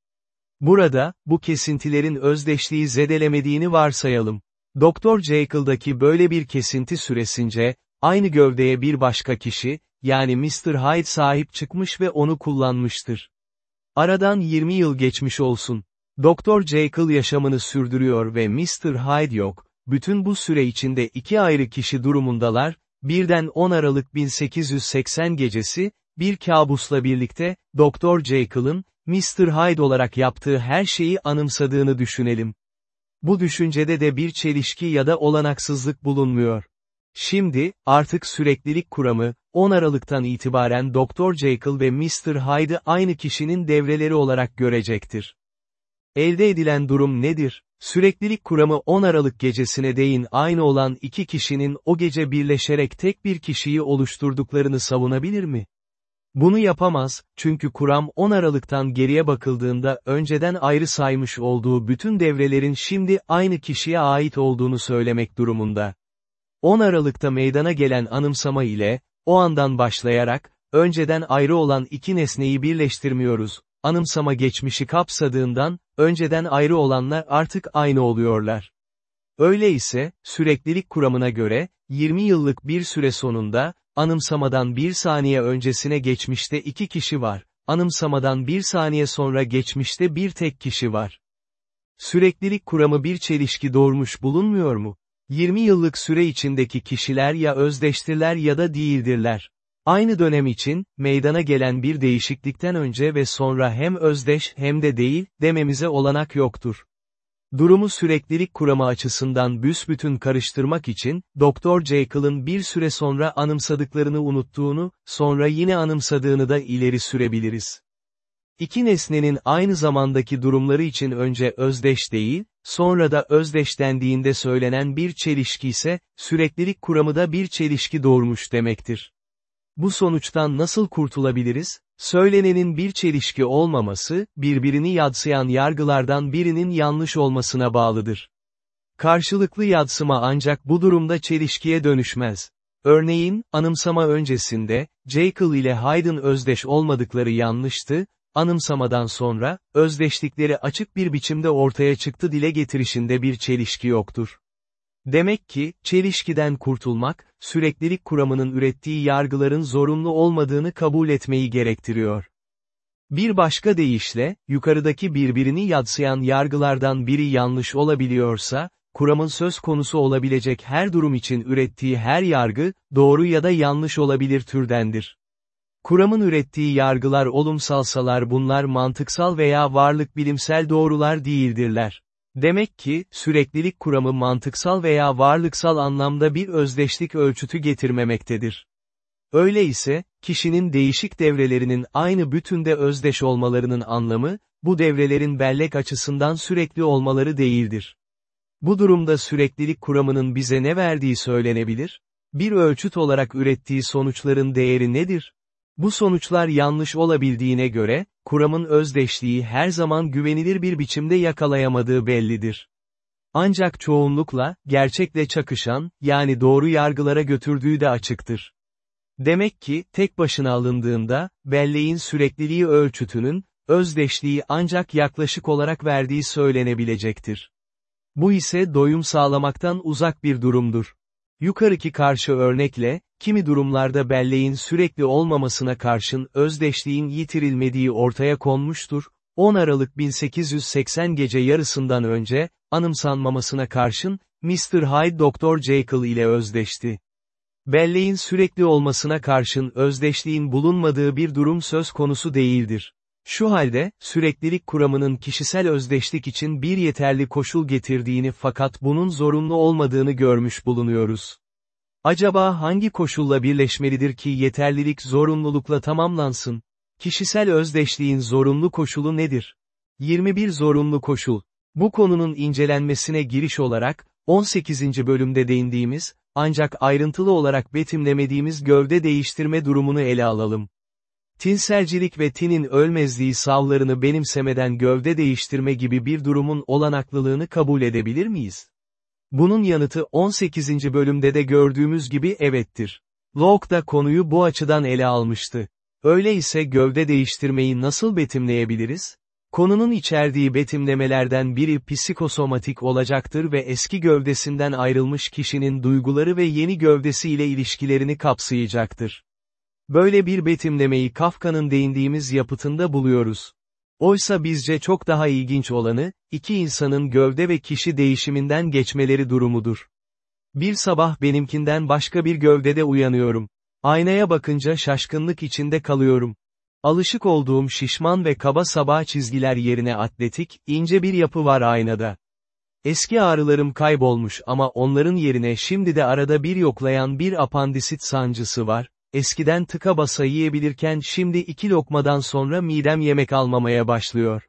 [SPEAKER 1] Burada, bu kesintilerin özdeşliği zedelemediğini varsayalım. Doktor Jekyll'daki böyle bir kesinti süresince, aynı gövdeye bir başka kişi, yani Mr. Hyde sahip çıkmış ve onu kullanmıştır. Aradan 20 yıl geçmiş olsun. Doktor Jekyll yaşamını sürdürüyor ve Mr. Hyde yok, bütün bu süre içinde iki ayrı kişi durumundalar, birden 10 Aralık 1880 gecesi, bir kabusla birlikte, Doktor Jekyll'ın, Mr. Hyde olarak yaptığı her şeyi anımsadığını düşünelim. Bu düşüncede de bir çelişki ya da olanaksızlık bulunmuyor. Şimdi, artık süreklilik kuramı, 10 Aralık'tan itibaren Doktor Jekyll ve Mr. Hyde'ı aynı kişinin devreleri olarak görecektir. Elde edilen durum nedir? Süreklilik kuramı 10 Aralık gecesine değin aynı olan iki kişinin o gece birleşerek tek bir kişiyi oluşturduklarını savunabilir mi? Bunu yapamaz, çünkü kuram 10 Aralık'tan geriye bakıldığında önceden ayrı saymış olduğu bütün devrelerin şimdi aynı kişiye ait olduğunu söylemek durumunda. 10 Aralık'ta meydana gelen anımsama ile, o andan başlayarak, önceden ayrı olan iki nesneyi birleştirmiyoruz, anımsama geçmişi kapsadığından, önceden ayrı olanlar artık aynı oluyorlar. Öyleyse, süreklilik kuramına göre, 20 yıllık bir süre sonunda, anımsamadan bir saniye öncesine geçmişte iki kişi var, anımsamadan bir saniye sonra geçmişte bir tek kişi var. Süreklilik kuramı bir çelişki doğurmuş bulunmuyor mu? 20 yıllık süre içindeki kişiler ya özdeştirler ya da değildirler. Aynı dönem için, meydana gelen bir değişiklikten önce ve sonra hem özdeş hem de değil, dememize olanak yoktur. Durumu süreklilik kuramı açısından büsbütün karıştırmak için, Doktor Jekyll'ın bir süre sonra anımsadıklarını unuttuğunu, sonra yine anımsadığını da ileri sürebiliriz. İki nesnenin aynı zamandaki durumları için önce özdeş değil, sonra da özdeşlendiğinde söylenen bir çelişki ise, süreklilik kuramı da bir çelişki doğurmuş demektir. Bu sonuçtan nasıl kurtulabiliriz? Söylenenin bir çelişki olmaması, birbirini yadsıyan yargılardan birinin yanlış olmasına bağlıdır. Karşılıklı yadsıma ancak bu durumda çelişkiye dönüşmez. Örneğin, anımsama öncesinde, Jekyll ile Hyde'ın özdeş olmadıkları yanlıştı, anımsamadan sonra, özdeşlikleri açık bir biçimde ortaya çıktı dile getirişinde bir çelişki yoktur. Demek ki, çelişkiden kurtulmak, süreklilik kuramının ürettiği yargıların zorunlu olmadığını kabul etmeyi gerektiriyor. Bir başka deyişle, yukarıdaki birbirini yadsıyan yargılardan biri yanlış olabiliyorsa, kuramın söz konusu olabilecek her durum için ürettiği her yargı, doğru ya da yanlış olabilir türdendir. Kuramın ürettiği yargılar olumsalsalar bunlar mantıksal veya varlık bilimsel doğrular değildirler. Demek ki, süreklilik kuramı mantıksal veya varlıksal anlamda bir özdeşlik ölçütü getirmemektedir. Öyle ise, kişinin değişik devrelerinin aynı bütünde özdeş olmalarının anlamı, bu devrelerin bellek açısından sürekli olmaları değildir. Bu durumda süreklilik kuramının bize ne verdiği söylenebilir? Bir ölçüt olarak ürettiği sonuçların değeri nedir? Bu sonuçlar yanlış olabildiğine göre, kuramın özdeşliği her zaman güvenilir bir biçimde yakalayamadığı bellidir. Ancak çoğunlukla, gerçekle çakışan, yani doğru yargılara götürdüğü de açıktır. Demek ki, tek başına alındığında, belleğin sürekliliği ölçütünün, özdeşliği ancak yaklaşık olarak verdiği söylenebilecektir. Bu ise doyum sağlamaktan uzak bir durumdur. Yukarıki karşı örnekle, kimi durumlarda belleğin sürekli olmamasına karşın özdeşliğin yitirilmediği ortaya konmuştur, 10 Aralık 1880 gece yarısından önce, anımsanmamasına karşın, Mr. Hyde Dr. Jekyll ile özdeşti. Belleğin sürekli olmasına karşın özdeşliğin bulunmadığı bir durum söz konusu değildir. Şu halde, süreklilik kuramının kişisel özdeşlik için bir yeterli koşul getirdiğini fakat bunun zorunlu olmadığını görmüş bulunuyoruz. Acaba hangi koşulla birleşmelidir ki yeterlilik zorunlulukla tamamlansın? Kişisel özdeşliğin zorunlu koşulu nedir? 21 zorunlu koşul. Bu konunun incelenmesine giriş olarak, 18. bölümde değindiğimiz, ancak ayrıntılı olarak betimlemediğimiz gövde değiştirme durumunu ele alalım. Tinselcilik ve tinin ölmezliği savlarını benimsemeden gövde değiştirme gibi bir durumun olanaklılığını kabul edebilir miyiz? Bunun yanıtı 18. bölümde de gördüğümüz gibi evettir. Locke da konuyu bu açıdan ele almıştı. Öyleyse gövde değiştirmeyi nasıl betimleyebiliriz? Konunun içerdiği betimlemelerden biri psikosomatik olacaktır ve eski gövdesinden ayrılmış kişinin duyguları ve yeni gövdesi ile ilişkilerini kapsayacaktır. Böyle bir betimlemeyi Kafka'nın değindiğimiz yapıtında buluyoruz. Oysa bizce çok daha ilginç olanı, iki insanın gövde ve kişi değişiminden geçmeleri durumudur. Bir sabah benimkinden başka bir gövdede uyanıyorum. Aynaya bakınca şaşkınlık içinde kalıyorum. Alışık olduğum şişman ve kaba sabah çizgiler yerine atletik, ince bir yapı var aynada. Eski ağrılarım kaybolmuş ama onların yerine şimdi de arada bir yoklayan bir apandisit sancısı var. Eskiden tıka basa yiyebilirken şimdi iki lokmadan sonra midem yemek almamaya başlıyor.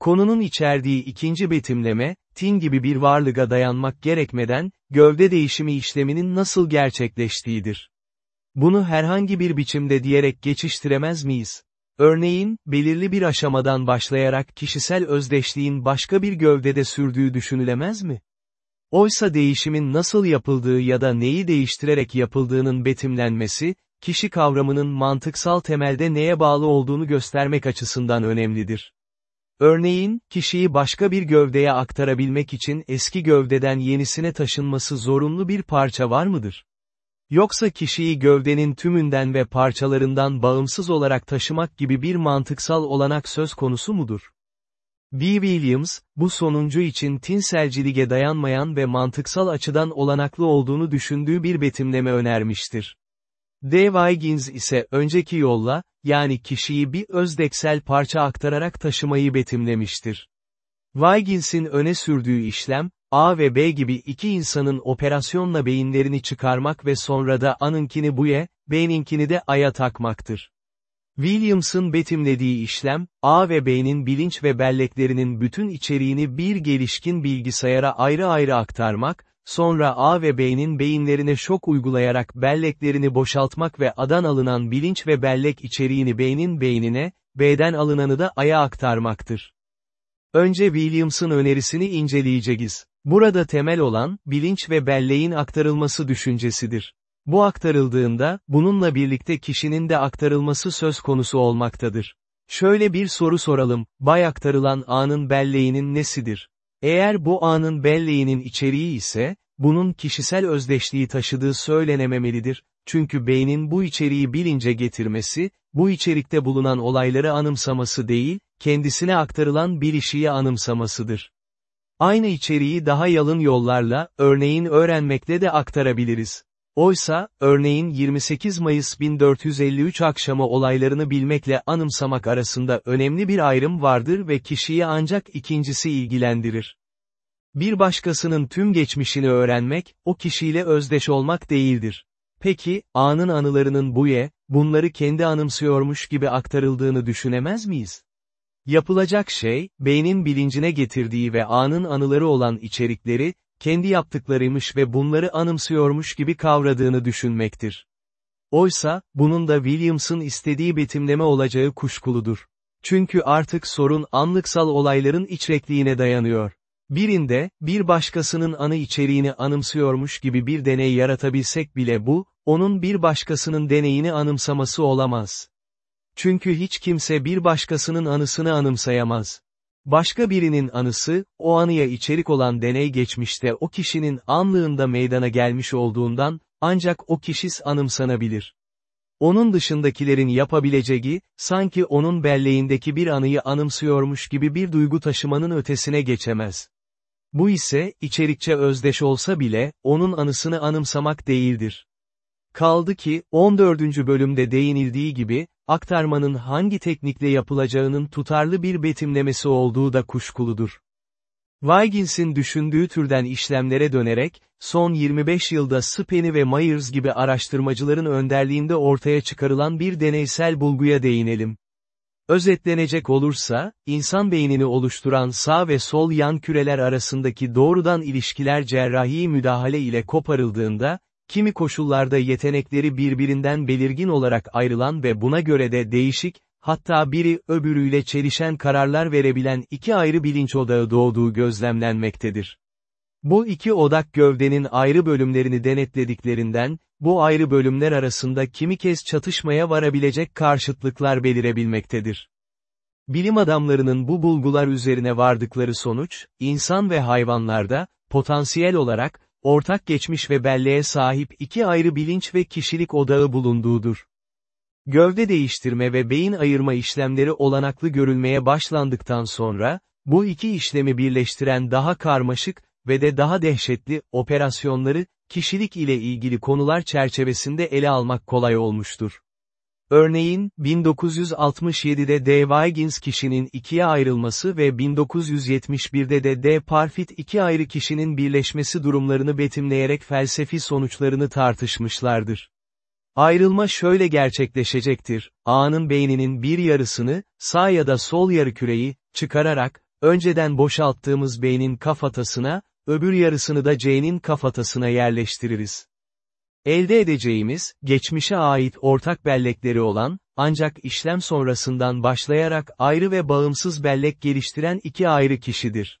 [SPEAKER 1] Konunun içerdiği ikinci betimleme, tin gibi bir varlığa dayanmak gerekmeden, gövde değişimi işleminin nasıl gerçekleştiğidir. Bunu herhangi bir biçimde diyerek geçiştiremez miyiz? Örneğin, belirli bir aşamadan başlayarak kişisel özdeşliğin başka bir gövdede sürdüğü düşünülemez mi? Oysa değişimin nasıl yapıldığı ya da neyi değiştirerek yapıldığının betimlenmesi, kişi kavramının mantıksal temelde neye bağlı olduğunu göstermek açısından önemlidir. Örneğin, kişiyi başka bir gövdeye aktarabilmek için eski gövdeden yenisine taşınması zorunlu bir parça var mıdır? Yoksa kişiyi gövdenin tümünden ve parçalarından bağımsız olarak taşımak gibi bir mantıksal olanak söz konusu mudur? B. Williams, bu sonuncu için tinselcilige dayanmayan ve mantıksal açıdan olanaklı olduğunu düşündüğü bir betimleme önermiştir. D. Huygens ise önceki yolla, yani kişiyi bir özdeksel parça aktararak taşımayı betimlemiştir. Huygens'in öne sürdüğü işlem, A ve B gibi iki insanın operasyonla beyinlerini çıkarmak ve sonra da A'nınkini B'ye, B'ninkini de A'ya takmaktır. Williams'ın betimlediği işlem, A ve B'nin bilinç ve belleklerinin bütün içeriğini bir gelişkin bilgisayara ayrı ayrı aktarmak, sonra A ve B'nin beyinlerine şok uygulayarak belleklerini boşaltmak ve A'dan alınan bilinç ve bellek içeriğini beynin beynine, B'den alınanı da A'ya aktarmaktır. Önce Williams'ın önerisini inceleyeceğiz. Burada temel olan, bilinç ve belleğin aktarılması düşüncesidir. Bu aktarıldığında, bununla birlikte kişinin de aktarılması söz konusu olmaktadır. Şöyle bir soru soralım, bay aktarılan anın belleğinin nesidir? Eğer bu anın belleğinin içeriği ise, bunun kişisel özdeşliği taşıdığı söylenememelidir, çünkü beynin bu içeriği bilince getirmesi, bu içerikte bulunan olayları anımsaması değil, kendisine aktarılan bir işiyi anımsamasıdır. Aynı içeriği daha yalın yollarla, örneğin öğrenmekle de aktarabiliriz. Oysa, örneğin 28 Mayıs 1453 akşamı olaylarını bilmekle anımsamak arasında önemli bir ayrım vardır ve kişiyi ancak ikincisi ilgilendirir. Bir başkasının tüm geçmişini öğrenmek, o kişiyle özdeş olmak değildir. Peki, anın anılarının buye, bunları kendi anımsıyormuş gibi aktarıldığını düşünemez miyiz? Yapılacak şey, beynin bilincine getirdiği ve anın anıları olan içerikleri, kendi yaptıklarıymış ve bunları anımsıyormuş gibi kavradığını düşünmektir. Oysa, bunun da Williams'ın istediği betimleme olacağı kuşkuludur. Çünkü artık sorun anlıksal olayların içrekliğine dayanıyor. Birinde, bir başkasının anı içeriğini anımsıyormuş gibi bir deney yaratabilsek bile bu, onun bir başkasının deneyini anımsaması olamaz. Çünkü hiç kimse bir başkasının anısını anımsayamaz. Başka birinin anısı, o anıya içerik olan deney geçmişte o kişinin anlığında meydana gelmiş olduğundan, ancak o kişis anımsanabilir. Onun dışındakilerin yapabileceği, sanki onun belleğindeki bir anıyı anımsıyormuş gibi bir duygu taşımanın ötesine geçemez. Bu ise, içerikçe özdeş olsa bile, onun anısını anımsamak değildir. Kaldı ki, 14. bölümde değinildiği gibi, aktarmanın hangi teknikle yapılacağının tutarlı bir betimlemesi olduğu da kuşkuludur. Huygens düşündüğü türden işlemlere dönerek, son 25 yılda Speni ve Myers gibi araştırmacıların önderliğinde ortaya çıkarılan bir deneysel bulguya değinelim. Özetlenecek olursa, insan beynini oluşturan sağ ve sol yan küreler arasındaki doğrudan ilişkiler cerrahi müdahale ile koparıldığında, kimi koşullarda yetenekleri birbirinden belirgin olarak ayrılan ve buna göre de değişik, hatta biri öbürüyle çelişen kararlar verebilen iki ayrı bilinç odağı doğduğu gözlemlenmektedir. Bu iki odak gövdenin ayrı bölümlerini denetlediklerinden, bu ayrı bölümler arasında kimi kez çatışmaya varabilecek karşıtlıklar belirebilmektedir. Bilim adamlarının bu bulgular üzerine vardıkları sonuç, insan ve hayvanlarda, potansiyel olarak, ortak geçmiş ve belleğe sahip iki ayrı bilinç ve kişilik odağı bulunduğudur. Gövde değiştirme ve beyin ayırma işlemleri olanaklı görülmeye başlandıktan sonra, bu iki işlemi birleştiren daha karmaşık ve de daha dehşetli operasyonları, kişilik ile ilgili konular çerçevesinde ele almak kolay olmuştur. Örneğin, 1967'de D. Huygens kişinin ikiye ayrılması ve 1971'de de D. Parfit iki ayrı kişinin birleşmesi durumlarını betimleyerek felsefi sonuçlarını tartışmışlardır. Ayrılma şöyle gerçekleşecektir, A'nın beyninin bir yarısını, sağ ya da sol yarı küreyi, çıkararak, önceden boşalttığımız beynin kafatasına, öbür yarısını da C'nin kafatasına yerleştiririz. Elde edeceğimiz, geçmişe ait ortak bellekleri olan, ancak işlem sonrasından başlayarak ayrı ve bağımsız bellek geliştiren iki ayrı kişidir.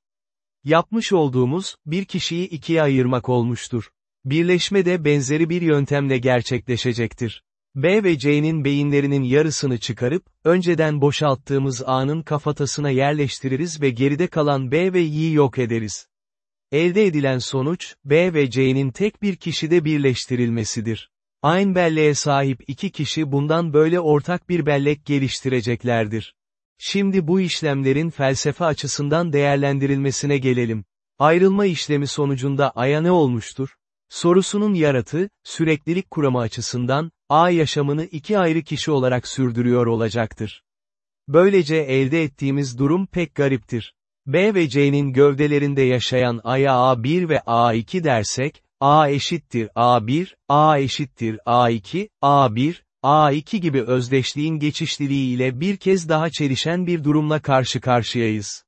[SPEAKER 1] Yapmış olduğumuz, bir kişiyi ikiye ayırmak olmuştur. Birleşme de benzeri bir yöntemle gerçekleşecektir. B ve C'nin beyinlerinin yarısını çıkarıp, önceden boşalttığımız A'nın kafatasına yerleştiririz ve geride kalan B ve Y'yi yok ederiz. Elde edilen sonuç, B ve C'nin tek bir kişide birleştirilmesidir. Aynı belleğe sahip iki kişi bundan böyle ortak bir bellek geliştireceklerdir. Şimdi bu işlemlerin felsefe açısından değerlendirilmesine gelelim. Ayrılma işlemi sonucunda A'ya ne olmuştur? Sorusunun yaratı, süreklilik kuramı açısından, A yaşamını iki ayrı kişi olarak sürdürüyor olacaktır. Böylece elde ettiğimiz durum pek gariptir. B ve C'nin gövdelerinde yaşayan A'ya A1 ve A2 dersek, A eşittir A1, A eşittir A2, A1, A2 gibi özdeşliğin geçişliliği ile bir kez daha çelişen bir durumla karşı karşıyayız.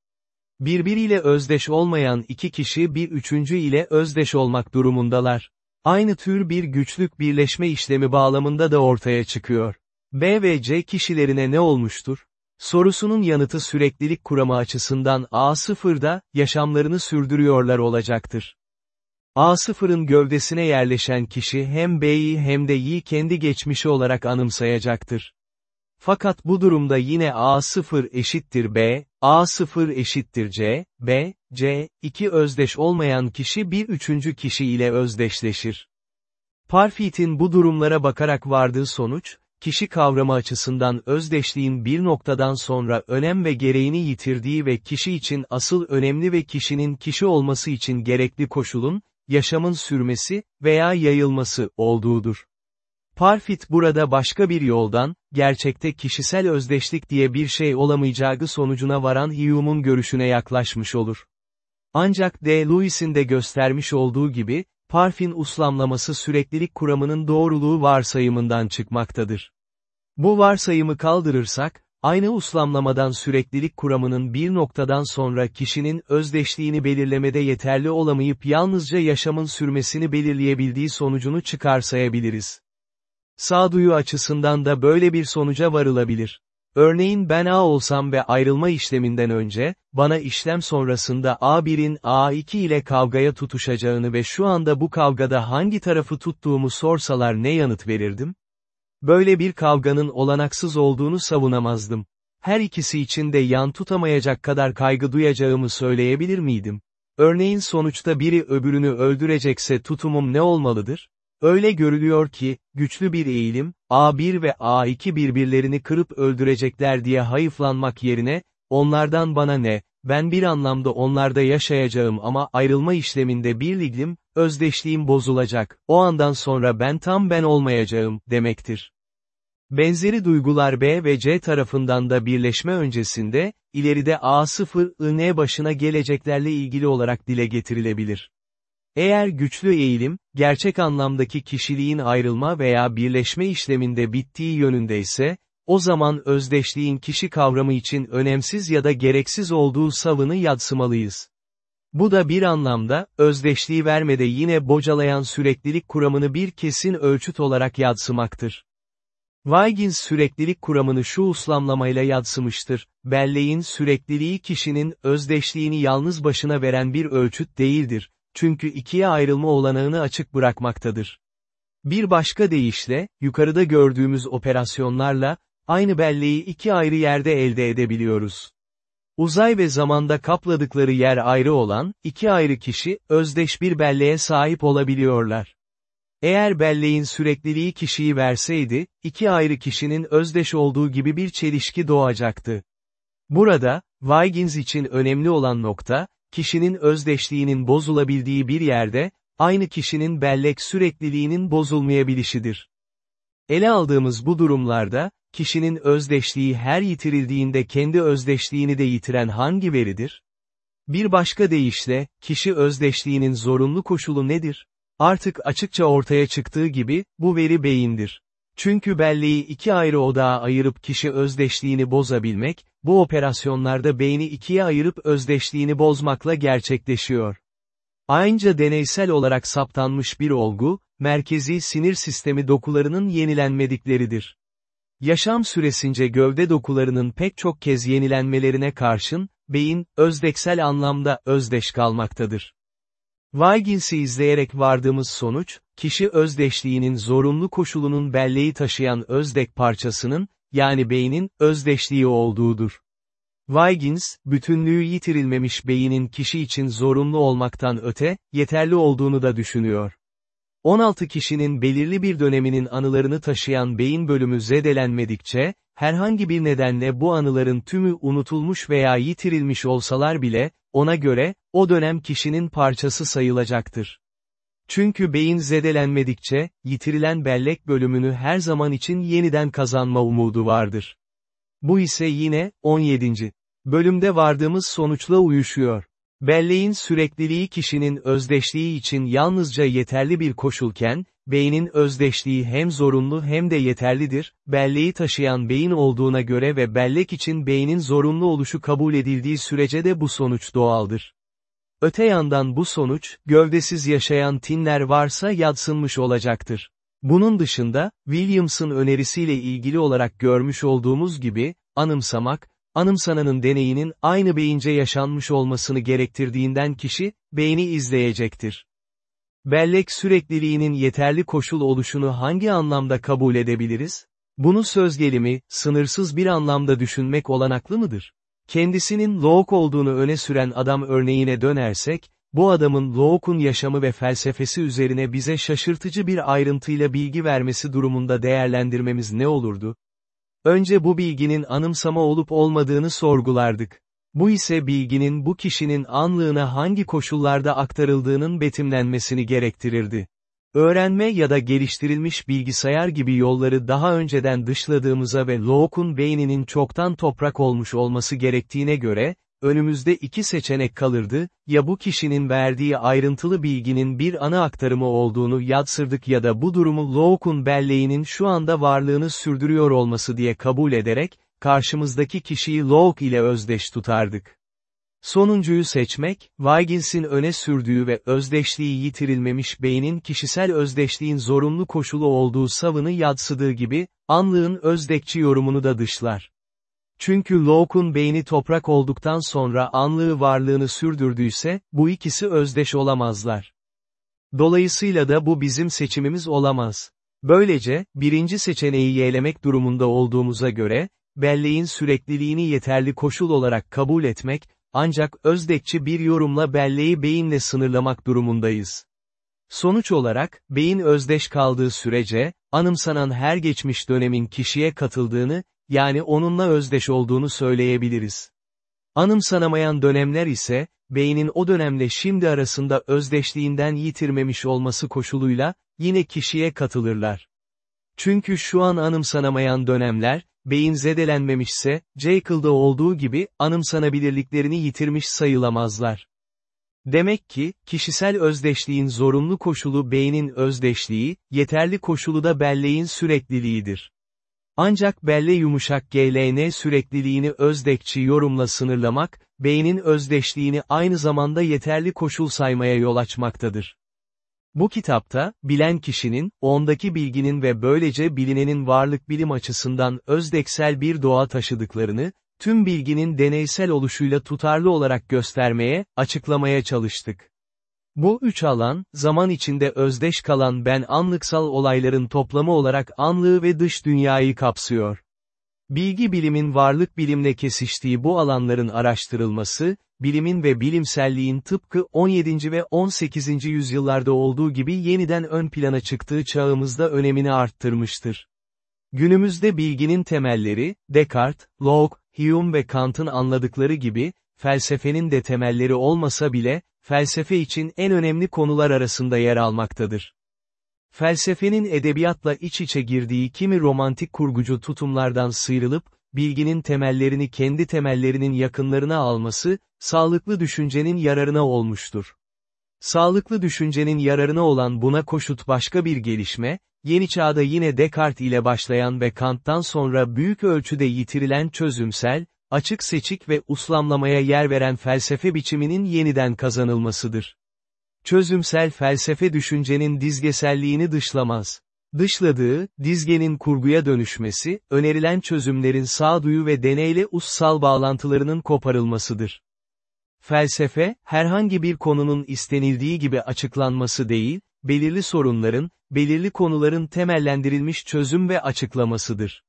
[SPEAKER 1] Birbiriyle özdeş olmayan iki kişi bir üçüncü ile özdeş olmak durumundalar. Aynı tür bir güçlük birleşme işlemi bağlamında da ortaya çıkıyor. B ve C kişilerine ne olmuştur? Sorusunun yanıtı süreklilik kuramı açısından A0'da, yaşamlarını sürdürüyorlar olacaktır. A0'ın gövdesine yerleşen kişi hem B'yi hem de Y'yi kendi geçmişi olarak anımsayacaktır. Fakat bu durumda yine A0 eşittir B, A0 eşittir C, B, C, iki özdeş olmayan kişi bir üçüncü kişi ile özdeşleşir. Parfit'in bu durumlara bakarak vardığı sonuç, kişi kavramı açısından özdeşliğin bir noktadan sonra önem ve gereğini yitirdiği ve kişi için asıl önemli ve kişinin kişi olması için gerekli koşulun, yaşamın sürmesi veya yayılması olduğudur. Parfit burada başka bir yoldan, gerçekte kişisel özdeşlik diye bir şey olamayacağı sonucuna varan Hume'un görüşüne yaklaşmış olur. Ancak D. Lewis'in de göstermiş olduğu gibi, Parfin uslamlaması süreklilik kuramının doğruluğu varsayımından çıkmaktadır. Bu varsayımı kaldırırsak, aynı uslamlamadan süreklilik kuramının bir noktadan sonra kişinin özdeşliğini belirlemede yeterli olamayıp yalnızca yaşamın sürmesini belirleyebildiği sonucunu çıkarsayabiliriz. Sağduyu açısından da böyle bir sonuca varılabilir. Örneğin ben A olsam ve ayrılma işleminden önce, bana işlem sonrasında A1'in A2 ile kavgaya tutuşacağını ve şu anda bu kavgada hangi tarafı tuttuğumu sorsalar ne yanıt verirdim? Böyle bir kavganın olanaksız olduğunu savunamazdım. Her ikisi için de yan tutamayacak kadar kaygı duyacağımı söyleyebilir miydim? Örneğin sonuçta biri öbürünü öldürecekse tutumum ne olmalıdır? Öyle görülüyor ki, güçlü bir eğilim, A1 ve A2 birbirlerini kırıp öldürecekler diye hayıflanmak yerine, onlardan bana ne, ben bir anlamda onlarda yaşayacağım ama ayrılma işleminde birliglim, özdeşliğim bozulacak, o andan sonra ben tam ben olmayacağım, demektir. Benzeri duygular B ve C tarafından da birleşme öncesinde, ileride A0, I, N başına geleceklerle ilgili olarak dile getirilebilir. Eğer güçlü eğilim, gerçek anlamdaki kişiliğin ayrılma veya birleşme işleminde bittiği yönündeyse, o zaman özdeşliğin kişi kavramı için önemsiz ya da gereksiz olduğu savını yadsımalıyız. Bu da bir anlamda, özdeşliği vermede yine bocalayan süreklilik kuramını bir kesin ölçüt olarak yadsımaktır. Huygens süreklilik kuramını şu uslamlamayla yadsımıştır, belleğin sürekliliği kişinin özdeşliğini yalnız başına veren bir ölçüt değildir, çünkü ikiye ayrılma olanağını açık bırakmaktadır. Bir başka deyişle, yukarıda gördüğümüz operasyonlarla, aynı belleği iki ayrı yerde elde edebiliyoruz. Uzay ve zamanda kapladıkları yer ayrı olan, iki ayrı kişi, özdeş bir belleğe sahip olabiliyorlar. Eğer belleğin sürekliliği kişiyi verseydi, iki ayrı kişinin özdeş olduğu gibi bir çelişki doğacaktı. Burada, Huygens için önemli olan nokta, kişinin özdeşliğinin bozulabildiği bir yerde, aynı kişinin bellek sürekliliğinin bozulmayabilişidir. Ele aldığımız bu durumlarda, kişinin özdeşliği her yitirildiğinde kendi özdeşliğini de yitiren hangi veridir? Bir başka deyişle, kişi özdeşliğinin zorunlu koşulu nedir? Artık açıkça ortaya çıktığı gibi, bu veri beyindir. Çünkü belleği iki ayrı odağa ayırıp kişi özdeşliğini bozabilmek, bu operasyonlarda beyni ikiye ayırıp özdeşliğini bozmakla gerçekleşiyor. Aynıca deneysel olarak saptanmış bir olgu, merkezi sinir sistemi dokularının yenilenmedikleridir. Yaşam süresince gövde dokularının pek çok kez yenilenmelerine karşın, beyin, özdeksel anlamda özdeş kalmaktadır. Huygins'i izleyerek vardığımız sonuç, kişi özdeşliğinin zorunlu koşulunun belleği taşıyan özdek parçasının, yani beynin, özdeşliği olduğudur. Huygens, bütünlüğü yitirilmemiş beynin kişi için zorunlu olmaktan öte, yeterli olduğunu da düşünüyor. 16 kişinin belirli bir döneminin anılarını taşıyan beyin bölümü zedelenmedikçe, herhangi bir nedenle bu anıların tümü unutulmuş veya yitirilmiş olsalar bile, ona göre, o dönem kişinin parçası sayılacaktır. Çünkü beyin zedelenmedikçe, yitirilen bellek bölümünü her zaman için yeniden kazanma umudu vardır. Bu ise yine, 17. bölümde vardığımız sonuçla uyuşuyor. Belleğin sürekliliği kişinin özdeşliği için yalnızca yeterli bir koşulken, beynin özdeşliği hem zorunlu hem de yeterlidir, belleği taşıyan beyin olduğuna göre ve bellek için beynin zorunlu oluşu kabul edildiği sürece de bu sonuç doğaldır. Öte yandan bu sonuç, gövdesiz yaşayan tinler varsa yadsınmış olacaktır. Bunun dışında, Williams'ın önerisiyle ilgili olarak görmüş olduğumuz gibi, anımsamak, anımsananın deneyinin aynı beyince yaşanmış olmasını gerektirdiğinden kişi, beyni izleyecektir. Bellek sürekliliğinin yeterli koşul oluşunu hangi anlamda kabul edebiliriz? Bunu söz gelimi, sınırsız bir anlamda düşünmek olanaklı mıdır? Kendisinin Locke olduğunu öne süren adam örneğine dönersek, bu adamın Locke'un yaşamı ve felsefesi üzerine bize şaşırtıcı bir ayrıntıyla bilgi vermesi durumunda değerlendirmemiz ne olurdu? Önce bu bilginin anımsama olup olmadığını sorgulardık. Bu ise bilginin bu kişinin anlığına hangi koşullarda aktarıldığının betimlenmesini gerektirirdi. Öğrenme ya da geliştirilmiş bilgisayar gibi yolları daha önceden dışladığımıza ve Locke'un beyninin çoktan toprak olmuş olması gerektiğine göre, önümüzde iki seçenek kalırdı, ya bu kişinin verdiği ayrıntılı bilginin bir ana aktarımı olduğunu yadsırdık ya da bu durumu Locke'un belleğinin şu anda varlığını sürdürüyor olması diye kabul ederek, karşımızdaki kişiyi Locke ile özdeş tutardık. Sonuncuyu seçmek, Huygins'in öne sürdüğü ve özdeşliği yitirilmemiş beynin kişisel özdeşliğin zorunlu koşulu olduğu savını yadsıdığı gibi, anlığın özdekçi yorumunu da dışlar. Çünkü Locke'un beyni toprak olduktan sonra anlığı varlığını sürdürdüyse, bu ikisi özdeş olamazlar. Dolayısıyla da bu bizim seçimimiz olamaz. Böylece, birinci seçeneği yeğlemek durumunda olduğumuza göre, belleğin sürekliliğini yeterli koşul olarak kabul etmek, ancak özdekçi bir yorumla belleği beyinle sınırlamak durumundayız. Sonuç olarak, beyin özdeş kaldığı sürece, anımsanan her geçmiş dönemin kişiye katıldığını, yani onunla özdeş olduğunu söyleyebiliriz. Anımsanamayan dönemler ise, beynin o dönemle şimdi arasında özdeşliğinden yitirmemiş olması koşuluyla, yine kişiye katılırlar. Çünkü şu an anımsanamayan dönemler, beyin zedelenmemişse, Jekyll'da olduğu gibi, anımsanabilirliklerini yitirmiş sayılamazlar. Demek ki, kişisel özdeşliğin zorunlu koşulu beynin özdeşliği, yeterli koşulu da belleğin sürekliliğidir. Ancak belle yumuşak GLN sürekliliğini özdekçi yorumla sınırlamak, beynin özdeşliğini aynı zamanda yeterli koşul saymaya yol açmaktadır. Bu kitapta, bilen kişinin, ondaki bilginin ve böylece bilinenin varlık bilim açısından özdeksel bir doğa taşıdıklarını, tüm bilginin deneysel oluşuyla tutarlı olarak göstermeye, açıklamaya çalıştık. Bu üç alan, zaman içinde özdeş kalan ben anlıksal olayların toplamı olarak anlığı ve dış dünyayı kapsıyor. Bilgi bilimin varlık bilimle kesiştiği bu alanların araştırılması, bilimin ve bilimselliğin tıpkı 17. ve 18. yüzyıllarda olduğu gibi yeniden ön plana çıktığı çağımızda önemini arttırmıştır. Günümüzde bilginin temelleri, Descartes, Locke, Hume ve Kant'ın anladıkları gibi, felsefenin de temelleri olmasa bile, felsefe için en önemli konular arasında yer almaktadır. Felsefenin edebiyatla iç içe girdiği kimi romantik kurgucu tutumlardan sıyrılıp, bilginin temellerini kendi temellerinin yakınlarına alması, sağlıklı düşüncenin yararına olmuştur. Sağlıklı düşüncenin yararına olan buna koşut başka bir gelişme, yeni çağda yine Descartes ile başlayan ve Kant'tan sonra büyük ölçüde yitirilen çözümsel, açık seçik ve uslamlamaya yer veren felsefe biçiminin yeniden kazanılmasıdır. Çözümsel felsefe düşüncenin dizgeselliğini dışlamaz. Dışladığı, dizgenin kurguya dönüşmesi, önerilen çözümlerin sağduyu ve deneyle ussal bağlantılarının koparılmasıdır. Felsefe, herhangi bir konunun istenildiği gibi açıklanması değil, belirli sorunların, belirli konuların temellendirilmiş çözüm ve açıklamasıdır.